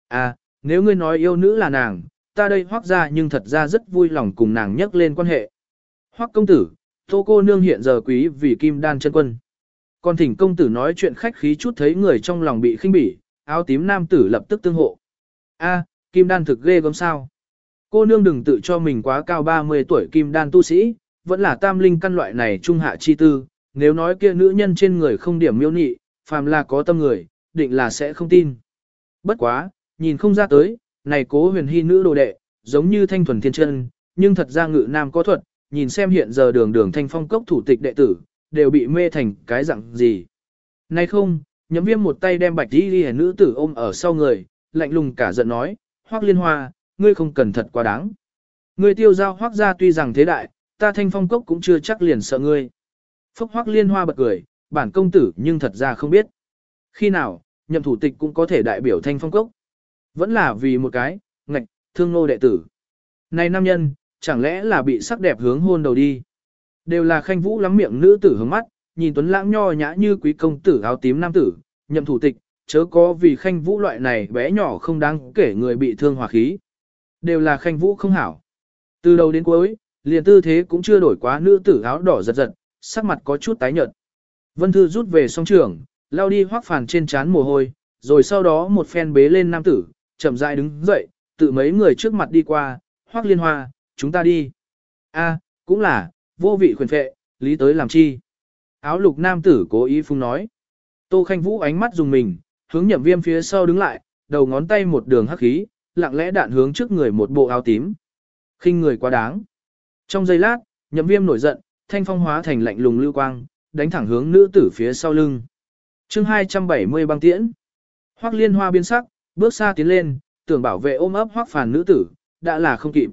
À, nếu ngươi nói yêu nữ là nàng, ta đây hoác ra nhưng thật ra rất vui lòng cùng nàng nhắc lên quan hệ. Hoác công tử, tô cô nương hiện giờ quý vì kim đan chân quân. Còn thỉnh công tử nói chuyện khách khí chút thấy người trong lòng bị khinh bỉ, áo tím nam tử lập tức tương hộ. A, kim đan thực ghê gớm sao. Cô nương đừng tự cho mình quá cao 30 tuổi kim đan tu sĩ, vẫn là tam linh căn loại này trung hạ chi tư, nếu nói kia nữ nhân trên người không điểm miêu nị, phàm là có tâm người, định là sẽ không tin. Bất quá, nhìn không ra tới, này cố huyền hy nữ đồ đệ, giống như thanh thuần thiên chân, nhưng thật ra ngự nam có thuật, nhìn xem hiện giờ đường đường thanh phong cốc thủ tịch đệ tử, đều bị mê thành cái dạng gì. Này không, nhấm viêm một tay đem bạch đi đi nữ tử ôm ở sau người, lạnh lùng cả giận nói, hoác liên hoa, ngươi không cần thật quá đáng. Ngươi tiêu giao hoác ra tuy rằng thế đại, ta thanh phong cốc cũng chưa chắc liền sợ ngươi. Phúc hoắc liên hoa bật cười, bản công tử nhưng thật ra không biết. Khi nào, nhậm thủ tịch cũng có thể đại biểu thanh phong cốc. Vẫn là vì một cái, ngạch, thương nô đệ tử. Này nam nhân, chẳng lẽ là bị sắc đẹp hướng hôn đầu đi. Đều là khanh vũ lắm miệng nữ tử hướng mắt, nhìn tuấn lãng nho nhã như quý công tử áo tím nam tử, nhậm thủ tịch, chớ có vì khanh vũ loại này bé nhỏ không đáng kể người bị thương hòa khí. Đều là khanh vũ không hảo. Từ đầu đến cuối, liền tư thế cũng chưa đổi quá nữ tử áo đỏ giật giật, sắc mặt có chút tái nhợt. Vân Thư rút về song trường, lao đi hoác phàn trên trán mồ hôi, rồi sau đó một phen bế lên nam tử, chậm rãi đứng dậy, tự mấy người trước mặt đi qua, hoác liên hoa, chúng ta đi. a cũng là, vô vị khuyên phệ, lý tới làm chi. Áo lục nam tử cố ý phung nói. Tô Khanh Vũ ánh mắt dùng mình, hướng nhậm viêm phía sau đứng lại, đầu ngón tay một đường hắc khí, lặng lẽ đạn hướng trước người một bộ áo tím. khinh người quá đáng. Trong giây lát, nhậm viêm nổi giận, thanh phong hóa thành lạnh lùng lưu quang, đánh thẳng hướng nữ tử phía sau lưng. chương 270 băng tiễn. Hoác liên hoa biến sắc, bước xa tiến lên, tưởng bảo vệ ôm ấp hoác phàn nữ tử, đã là không kịp.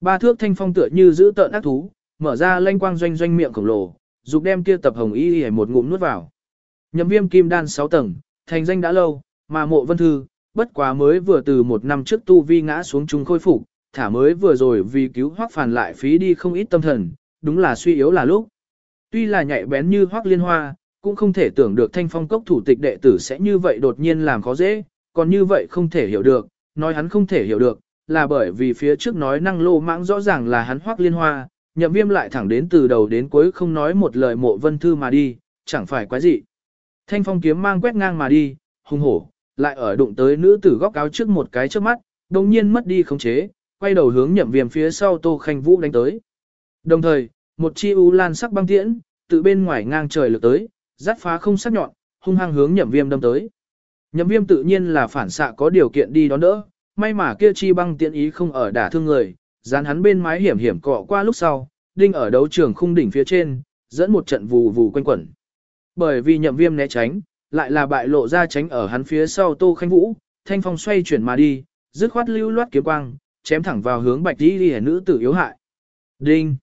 Ba thước thanh phong tựa như giữ tợn ác thú, mở ra lanh quang doanh doanh miệng khổng lồ, dục đem kia tập hồng y y một ngụm nuốt vào. Nhậm viêm kim đan 6 tầng, thành danh đã lâu, mà mộ vân thư, bất quá mới vừa từ một năm trước tu vi ngã xuống chúng khôi phục, thả mới vừa rồi vì cứu hoác phàn lại phí đi không ít tâm thần, đúng là suy yếu là lúc. Tuy là nhạy bén như hoác liên hoa, cũng không thể tưởng được thanh phong cốc thủ tịch đệ tử sẽ như vậy đột nhiên làm khó dễ, còn như vậy không thể hiểu được, nói hắn không thể hiểu được, là bởi vì phía trước nói năng lô mãng rõ ràng là hắn hoác liên hoa, nhậm viêm lại thẳng đến từ đầu đến cuối không nói một lời mộ vân thư mà đi, chẳng phải quái gì. Thanh phong kiếm mang quét ngang mà đi, hung hổ, lại ở đụng tới nữ tử góc áo trước một cái trước mắt, đồng nhiên mất đi khống chế, quay đầu hướng nhậm viêm phía sau tô khanh vũ đánh tới. Đồng thời, một chi u lan sắc băng tiễn, từ bên ngoài ngang trời lực tới, rát phá không sắc nhọn, hung hăng hướng nhậm viêm đâm tới. Nhậm viêm tự nhiên là phản xạ có điều kiện đi đón đỡ, may mà kia chi băng tiễn ý không ở đả thương người, dán hắn bên mái hiểm hiểm cọ qua lúc sau, đinh ở đấu trường khung đỉnh phía trên, dẫn một trận vù vù quanh quẩn. Bởi vì nhậm viêm né tránh, lại là bại lộ ra tránh ở hắn phía sau Tô Khanh Vũ, thanh phong xoay chuyển mà đi, dứt khoát lưu loát kiếm quang, chém thẳng vào hướng bạch đi đi nữ tử yếu hại. Đinh!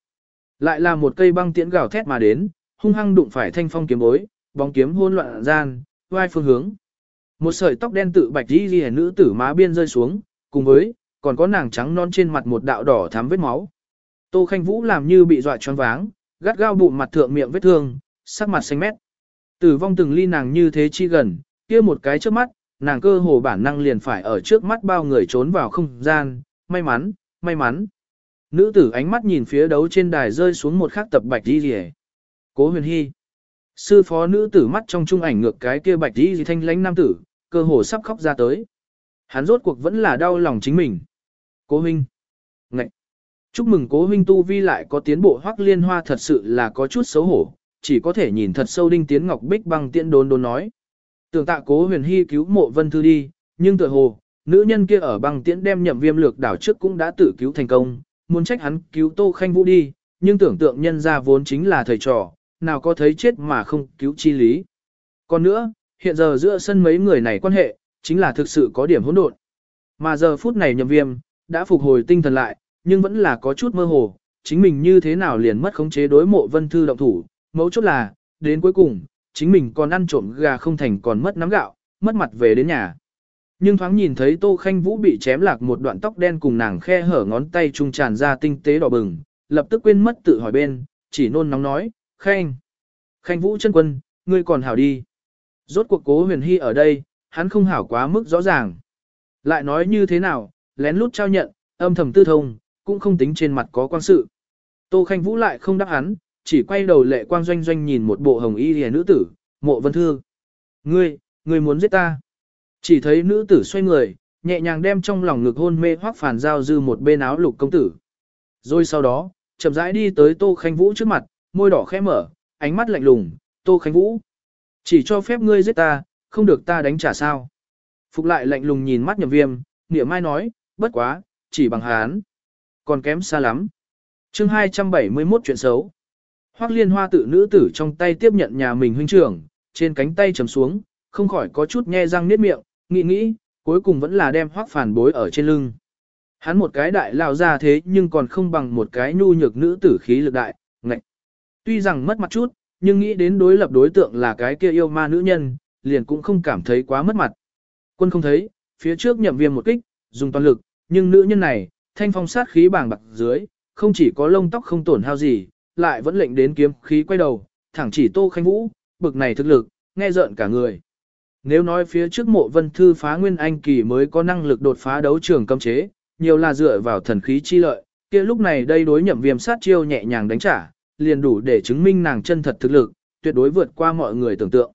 Lại là một cây băng tiễn gào thét mà đến, hung hăng đụng phải thanh phong kiếm bối, bóng kiếm hôn loạn gian, vai phương hướng. Một sợi tóc đen tự bạch đi đi nữ tử má biên rơi xuống, cùng với, còn có nàng trắng non trên mặt một đạo đỏ thắm vết máu. Tô Khanh Vũ làm như bị dọa choáng váng, gắt gao bụng mặt thượng miệng vết thương, sắc mặt xanh mét. Tử vong từng ly nàng như thế chi gần, kia một cái trước mắt, nàng cơ hồ bản năng liền phải ở trước mắt bao người trốn vào không gian, may mắn, may mắn. Nữ tử ánh mắt nhìn phía đấu trên đài rơi xuống một khắc tập bạch đi rỉ. Cố huyền hy. Sư phó nữ tử mắt trong trung ảnh ngược cái kia bạch đi gì thanh lãnh nam tử, cơ hồ sắp khóc ra tới. Hắn rốt cuộc vẫn là đau lòng chính mình. Cố huynh. Ngậy. Chúc mừng cố huynh tu vi lại có tiến bộ hoắc liên hoa thật sự là có chút xấu hổ, chỉ có thể nhìn thật sâu đinh tiến ngọc bích băng tiễn đốn đốn nói. Tưởng tạ cố huyền hy cứu mộ vân thư đi, nhưng tựa hồ, nữ nhân kia ở băng tiễn đem nhậm viêm lược đảo trước cũng đã tự cứu thành công, muốn trách hắn cứu tô khanh vũ đi, nhưng tưởng tượng nhân ra vốn chính là thầy trò, nào có thấy chết mà không cứu chi lý. Còn nữa, hiện giờ giữa sân mấy người này quan hệ, chính là thực sự có điểm hỗn độn. Mà giờ phút này nhậm viêm, đã phục hồi tinh thần lại, nhưng vẫn là có chút mơ hồ, chính mình như thế nào liền mất khống chế đối mộ vân thư động thủ, mấu chốt là, đến cuối cùng, chính mình còn ăn trộm gà không thành còn mất nắm gạo, mất mặt về đến nhà. Nhưng thoáng nhìn thấy Tô Khanh Vũ bị chém lạc một đoạn tóc đen cùng nàng khe hở ngón tay trung tràn ra tinh tế đỏ bừng, lập tức quên mất tự hỏi bên, chỉ nôn nóng nói, Khanh. Khanh Vũ chân quân, ngươi còn hảo đi. Rốt cuộc cố huyền hy ở đây, hắn không hảo quá mức rõ ràng. Lại nói như thế nào, lén lút trao nhận, âm thầm tư thông, cũng không tính trên mặt có quan sự. Tô Khanh Vũ lại không đáp hắn, chỉ quay đầu lệ quang doanh doanh nhìn một bộ hồng y hề nữ tử, mộ vân thương. Ngươi, ngươi muốn giết ta. Chỉ thấy nữ tử xoay người, nhẹ nhàng đem trong lòng ngực hôn mê hoắc phản giao dư một bên áo lục công tử. Rồi sau đó, chậm rãi đi tới Tô Khanh Vũ trước mặt, môi đỏ khẽ mở, ánh mắt lạnh lùng, Tô Khanh Vũ. Chỉ cho phép ngươi giết ta, không được ta đánh trả sao. Phục lại lạnh lùng nhìn mắt nhậm viêm, nghĩa mai nói, bất quá, chỉ bằng hán. Còn kém xa lắm. chương 271 chuyện xấu. Hoác liên hoa tự nữ tử trong tay tiếp nhận nhà mình huynh trưởng, trên cánh tay trầm xuống, không khỏi có chút nhe răng niết miệng, nghĩ nghĩ, cuối cùng vẫn là đem hoác phản bối ở trên lưng. Hắn một cái đại lao ra thế nhưng còn không bằng một cái nhu nhược nữ tử khí lực đại, ngạnh. Tuy rằng mất mặt chút, nhưng nghĩ đến đối lập đối tượng là cái kia yêu ma nữ nhân, liền cũng không cảm thấy quá mất mặt. Quân không thấy, phía trước nhậm viêm một kích, dùng toàn lực, nhưng nữ nhân này, thanh phong sát khí bảng bạc dưới, không chỉ có lông tóc không tổn hao gì, lại vẫn lệnh đến kiếm khí quay đầu, thẳng chỉ Tô Khanh Vũ, bực này thực lực, nghe rợn cả người. Nếu nói phía trước mộ vân thư phá nguyên anh kỳ mới có năng lực đột phá đấu trường cấm chế, nhiều là dựa vào thần khí chi lợi, kia lúc này đây đối nhậm viêm sát chiêu nhẹ nhàng đánh trả, liền đủ để chứng minh nàng chân thật thực lực, tuyệt đối vượt qua mọi người tưởng tượng.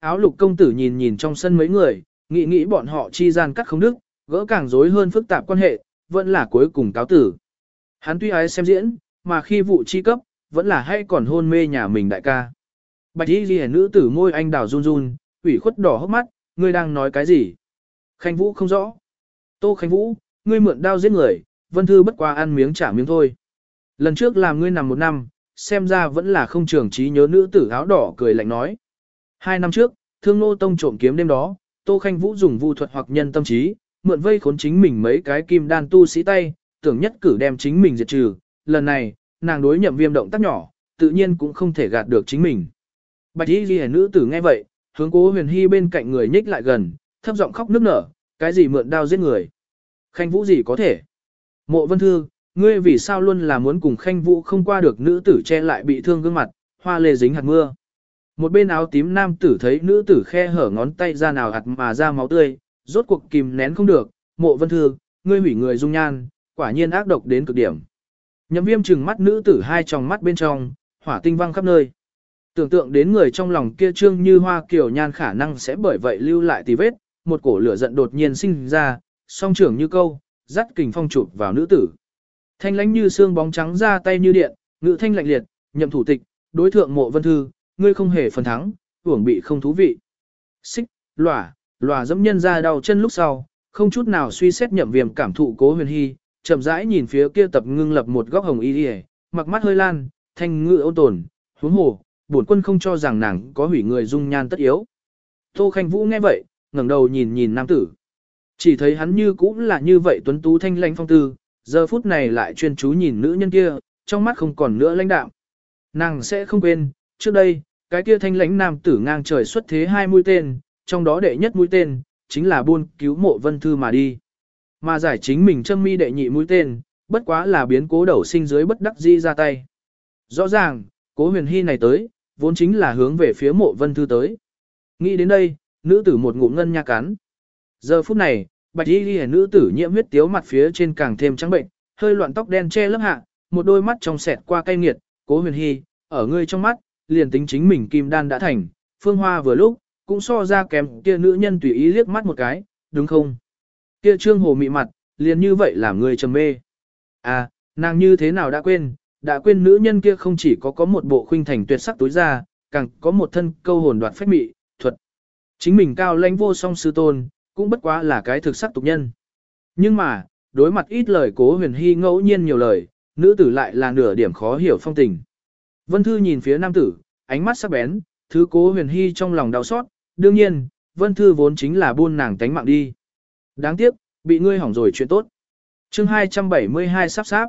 Áo lục công tử nhìn nhìn trong sân mấy người, nghĩ nghĩ bọn họ chi gian cắt không đức, gỡ càng rối hơn phức tạp quan hệ, vẫn là cuối cùng cáo tử. Hắn tuy ái xem diễn, mà khi vụ chi cấp, vẫn là hay còn hôn mê nhà mình đại ca. Bạch y ghi nữ tử môi anh đào run run, ủy khuất đỏ hốc mắt, ngươi đang nói cái gì? Khanh Vũ không rõ. Tô Khanh Vũ, ngươi mượn đao giết người, Vân Thư bất qua ăn miếng trả miếng thôi. Lần trước làm ngươi nằm một năm, xem ra vẫn là không trường trí nhớ nữ tử áo đỏ cười lạnh nói. Hai năm trước, thương nô tông trộm kiếm đêm đó, Tô Khanh Vũ dùng vu thuật hoặc nhân tâm trí, mượn vây khốn chính mình mấy cái kim đan tu sĩ tay, tưởng nhất cử đem chính mình diệt trừ. Lần này, nàng đối nhậm viêm động tác nhỏ, tự nhiên cũng không thể gạt được chính mình. Bạch y ghi nữ tử nghe vậy, hướng cố huyền hy bên cạnh người nhích lại gần, thấp giọng khóc nức nở, cái gì mượn đao giết người. Khanh vũ gì có thể. Mộ vân thư, ngươi vì sao luôn là muốn cùng khanh vũ không qua được nữ tử che lại bị thương gương mặt, hoa lê dính hạt mưa. Một bên áo tím nam tử thấy nữ tử khe hở ngón tay ra nào hạt mà ra máu tươi, rốt cuộc kìm nén không được, mộ vân thư, ngươi hủy người dung nhan, quả nhiên ác độc đến cực điểm. Nhậm viêm trừng mắt nữ tử hai tròng mắt bên trong, hỏa tinh văng khắp nơi. Tưởng tượng đến người trong lòng kia trương như hoa kiểu nhan khả năng sẽ bởi vậy lưu lại tì vết, một cổ lửa giận đột nhiên sinh ra, song trưởng như câu, dắt kình phong chụp vào nữ tử. Thanh lánh như xương bóng trắng ra tay như điện, ngữ thanh lạnh liệt, nhậm thủ tịch, đối thượng mộ vân thư, ngươi không hề phần thắng, hưởng bị không thú vị. Xích, lỏa, lòa dẫm nhân ra đau chân lúc sau, không chút nào suy xét nhậm viêm cảm thụ cố huyền hy, chậm rãi nhìn phía kia tập ngưng lập một góc hồng y đi mặc mắt hơi lan, thanh ngự ôn tồn, huống hồ, bổn quân không cho rằng nàng có hủy người dung nhan tất yếu. Tô Khanh Vũ nghe vậy, ngẩng đầu nhìn nhìn nam tử. Chỉ thấy hắn như cũng là như vậy tuấn tú thanh lãnh phong tư, giờ phút này lại chuyên chú nhìn nữ nhân kia, trong mắt không còn nữa lãnh đạm. Nàng sẽ không quên, trước đây, cái kia thanh lãnh nam tử ngang trời xuất thế hai mũi tên, trong đó đệ nhất mũi tên, chính là buôn cứu mộ vân thư mà đi. Mà giải chính mình châm mi đệ nhị mũi tên, bất quá là biến cố đầu sinh dưới bất đắc di ra tay. Rõ ràng, cố huyền hy này tới, vốn chính là hướng về phía mộ vân thư tới. Nghĩ đến đây, nữ tử một ngụm ngân nha cắn. Giờ phút này, bạch y ghi nữ tử nhiễm huyết tiếu mặt phía trên càng thêm trắng bệnh, hơi loạn tóc đen che lớp hạ, một đôi mắt trong sẹt qua cay nghiệt, cố huyền hy, ở ngươi trong mắt, liền tính chính mình kim đan đã thành, phương hoa vừa lúc, cũng so ra kém kia nữ nhân tùy ý liếc mắt một cái, đúng không? Kia trương hồ mị mặt, liền như vậy làm người trầm mê. À, nàng như thế nào đã quên, đã quên nữ nhân kia không chỉ có có một bộ khuynh thành tuyệt sắc tối ra, càng có một thân câu hồn đoạt phách mị, thuật. Chính mình cao lãnh vô song sư tôn, cũng bất quá là cái thực sắc tục nhân. Nhưng mà, đối mặt ít lời cố huyền hy ngẫu nhiên nhiều lời, nữ tử lại là nửa điểm khó hiểu phong tình. Vân Thư nhìn phía nam tử, ánh mắt sắc bén, thứ cố huyền hy trong lòng đau xót, đương nhiên, vân thư vốn chính là buôn nàng tánh mạng đi. Đáng tiếc, bị ngươi hỏng rồi chuyện tốt. chương 272 sắp sáp.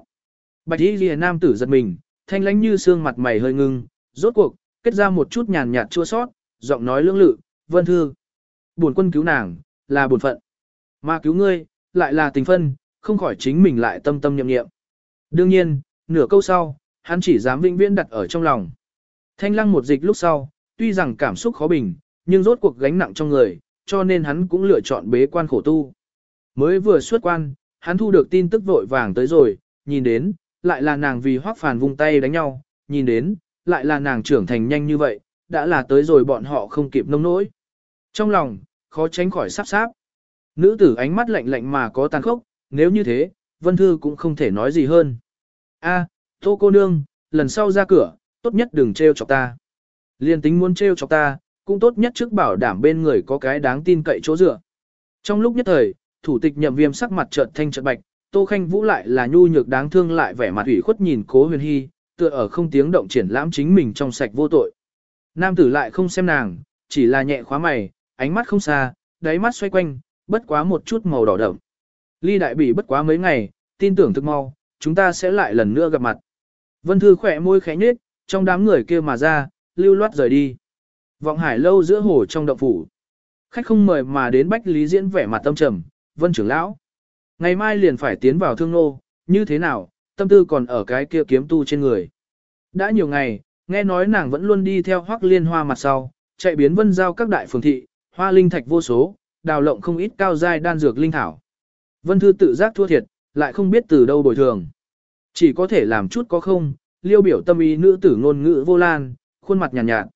Bạch y lìa nam tử giật mình, thanh lãnh như xương mặt mày hơi ngưng, rốt cuộc, kết ra một chút nhàn nhạt chua sót, giọng nói lưỡng lự, vân thư. Buồn quân cứu nàng, là buồn phận. Mà cứu ngươi, lại là tình phân, không khỏi chính mình lại tâm tâm nhậm nghiệm. Đương nhiên, nửa câu sau, hắn chỉ dám vĩnh viễn đặt ở trong lòng. Thanh lăng một dịch lúc sau, tuy rằng cảm xúc khó bình, nhưng rốt cuộc gánh nặng trong người, cho nên hắn cũng lựa chọn bế quan khổ tu. Mới vừa xuất quan, hắn thu được tin tức vội vàng tới rồi, nhìn đến, lại là nàng vì hoác phàn vung tay đánh nhau, nhìn đến, lại là nàng trưởng thành nhanh như vậy, đã là tới rồi bọn họ không kịp nông nỗi. Trong lòng, khó tránh khỏi sắp sáp. Nữ tử ánh mắt lạnh lạnh mà có tàn khốc, nếu như thế, Vân Thư cũng không thể nói gì hơn. A, Tô cô nương, lần sau ra cửa, tốt nhất đừng trêu chọc ta. Liên tính muốn trêu chọc ta, cũng tốt nhất trước bảo đảm bên người có cái đáng tin cậy chỗ dựa. Trong lúc nhất thời, thủ tịch nhậm viêm sắc mặt trợn thanh trợn bạch, Tô Khanh Vũ lại là nhu nhược đáng thương lại vẻ mặt ủy khuất nhìn Cố Huyền Hy, tựa ở không tiếng động triển lãm chính mình trong sạch vô tội. Nam tử lại không xem nàng, chỉ là nhẹ khóa mày, ánh mắt không xa, đáy mắt xoay quanh, bất quá một chút màu đỏ đậm. Ly đại bị bất quá mấy ngày, tin tưởng thực mau, chúng ta sẽ lại lần nữa gặp mặt. Vân Thư khỏe môi khẽ nhếch, trong đám người kia mà ra, lưu loát rời đi. Vọng hải lâu giữa hồ trong động phủ. Khách không mời mà đến Bách Lý Diễn vẻ mặt tâm trầm, Vân trưởng lão. Ngày mai liền phải tiến vào thương nô, như thế nào, tâm tư còn ở cái kia kiếm tu trên người. Đã nhiều ngày, nghe nói nàng vẫn luôn đi theo hoác liên hoa mặt sau, chạy biến vân giao các đại phường thị, hoa linh thạch vô số, đào lộng không ít cao giai đan dược linh thảo. Vân Thư tự giác thua thiệt, lại không biết từ đâu bồi thường. Chỉ có thể làm chút có không, liêu biểu tâm ý nữ tử ngôn ngữ vô lan, khuôn mặt nhàn nhạt, nhạt.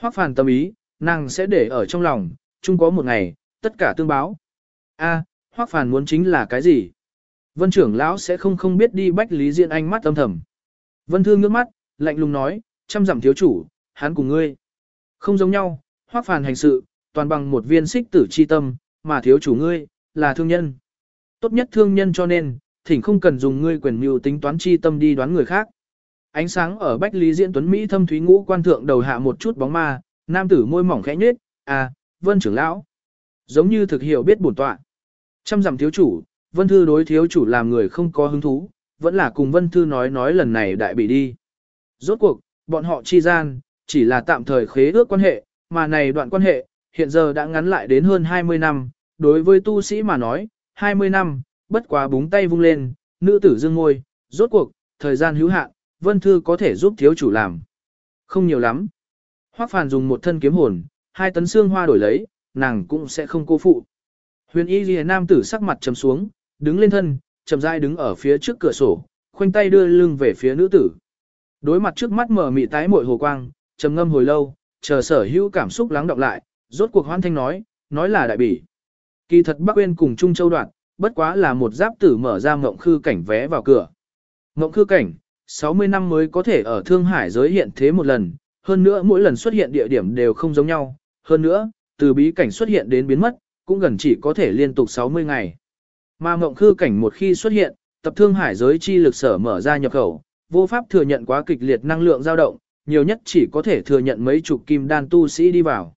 Hoắc phàn tâm ý, nàng sẽ để ở trong lòng, chung có một ngày, tất cả tương báo. A, à, Hoắc phàn muốn chính là cái gì? Vân trưởng lão sẽ không không biết đi bách lý diện anh mắt âm thầm. Vân thương ngước mắt, lạnh lùng nói, chăm dặm thiếu chủ, hắn cùng ngươi. Không giống nhau, Hoắc phàn hành sự, toàn bằng một viên xích tử chi tâm, mà thiếu chủ ngươi, là thương nhân. Tốt nhất thương nhân cho nên, thỉnh không cần dùng ngươi quyền mưu tính toán chi tâm đi đoán người khác. Ánh sáng ở Bách Lý Diễn Tuấn Mỹ thâm thúy ngũ quan thượng đầu hạ một chút bóng ma, nam tử môi mỏng khẽ nhếch, à, vân trưởng lão. Giống như thực hiểu biết bổn tọa. Trăm dặm thiếu chủ, vân thư đối thiếu chủ làm người không có hứng thú, vẫn là cùng vân thư nói nói lần này đại bị đi. Rốt cuộc, bọn họ chi gian, chỉ là tạm thời khế ước quan hệ, mà này đoạn quan hệ, hiện giờ đã ngắn lại đến hơn 20 năm, đối với tu sĩ mà nói, 20 năm, bất quá búng tay vung lên, nữ tử dương ngôi, rốt cuộc, thời gian hữu hạn, Vân Thư có thể giúp thiếu chủ làm. Không nhiều lắm. Hoắc Phàn dùng một thân kiếm hồn, hai tấn xương hoa đổi lấy, nàng cũng sẽ không cô phụ. Huyền Y ghi nam tử sắc mặt trầm xuống, đứng lên thân, chậm rãi đứng ở phía trước cửa sổ, khoanh tay đưa lưng về phía nữ tử. Đối mặt trước mắt mở mị tái muội hồ quang, trầm ngâm hồi lâu, chờ sở hữu cảm xúc lắng động lại, rốt cuộc hoan thanh nói, nói là đại bỉ. Kỳ thật Bắc Uyên cùng Trung Châu đoạn, bất quá là một giáp tử mở ra ngộng khư cảnh vé vào cửa. Ngộng khư cảnh, 60 năm mới có thể ở Thương Hải giới hiện thế một lần, hơn nữa mỗi lần xuất hiện địa điểm đều không giống nhau, hơn nữa, từ bí cảnh xuất hiện đến biến mất, cũng gần chỉ có thể liên tục 60 ngày. Mà mộng khư cảnh một khi xuất hiện, tập Thương Hải giới chi lực sở mở ra nhập khẩu, vô pháp thừa nhận quá kịch liệt năng lượng dao động, nhiều nhất chỉ có thể thừa nhận mấy chục kim đan tu sĩ đi vào.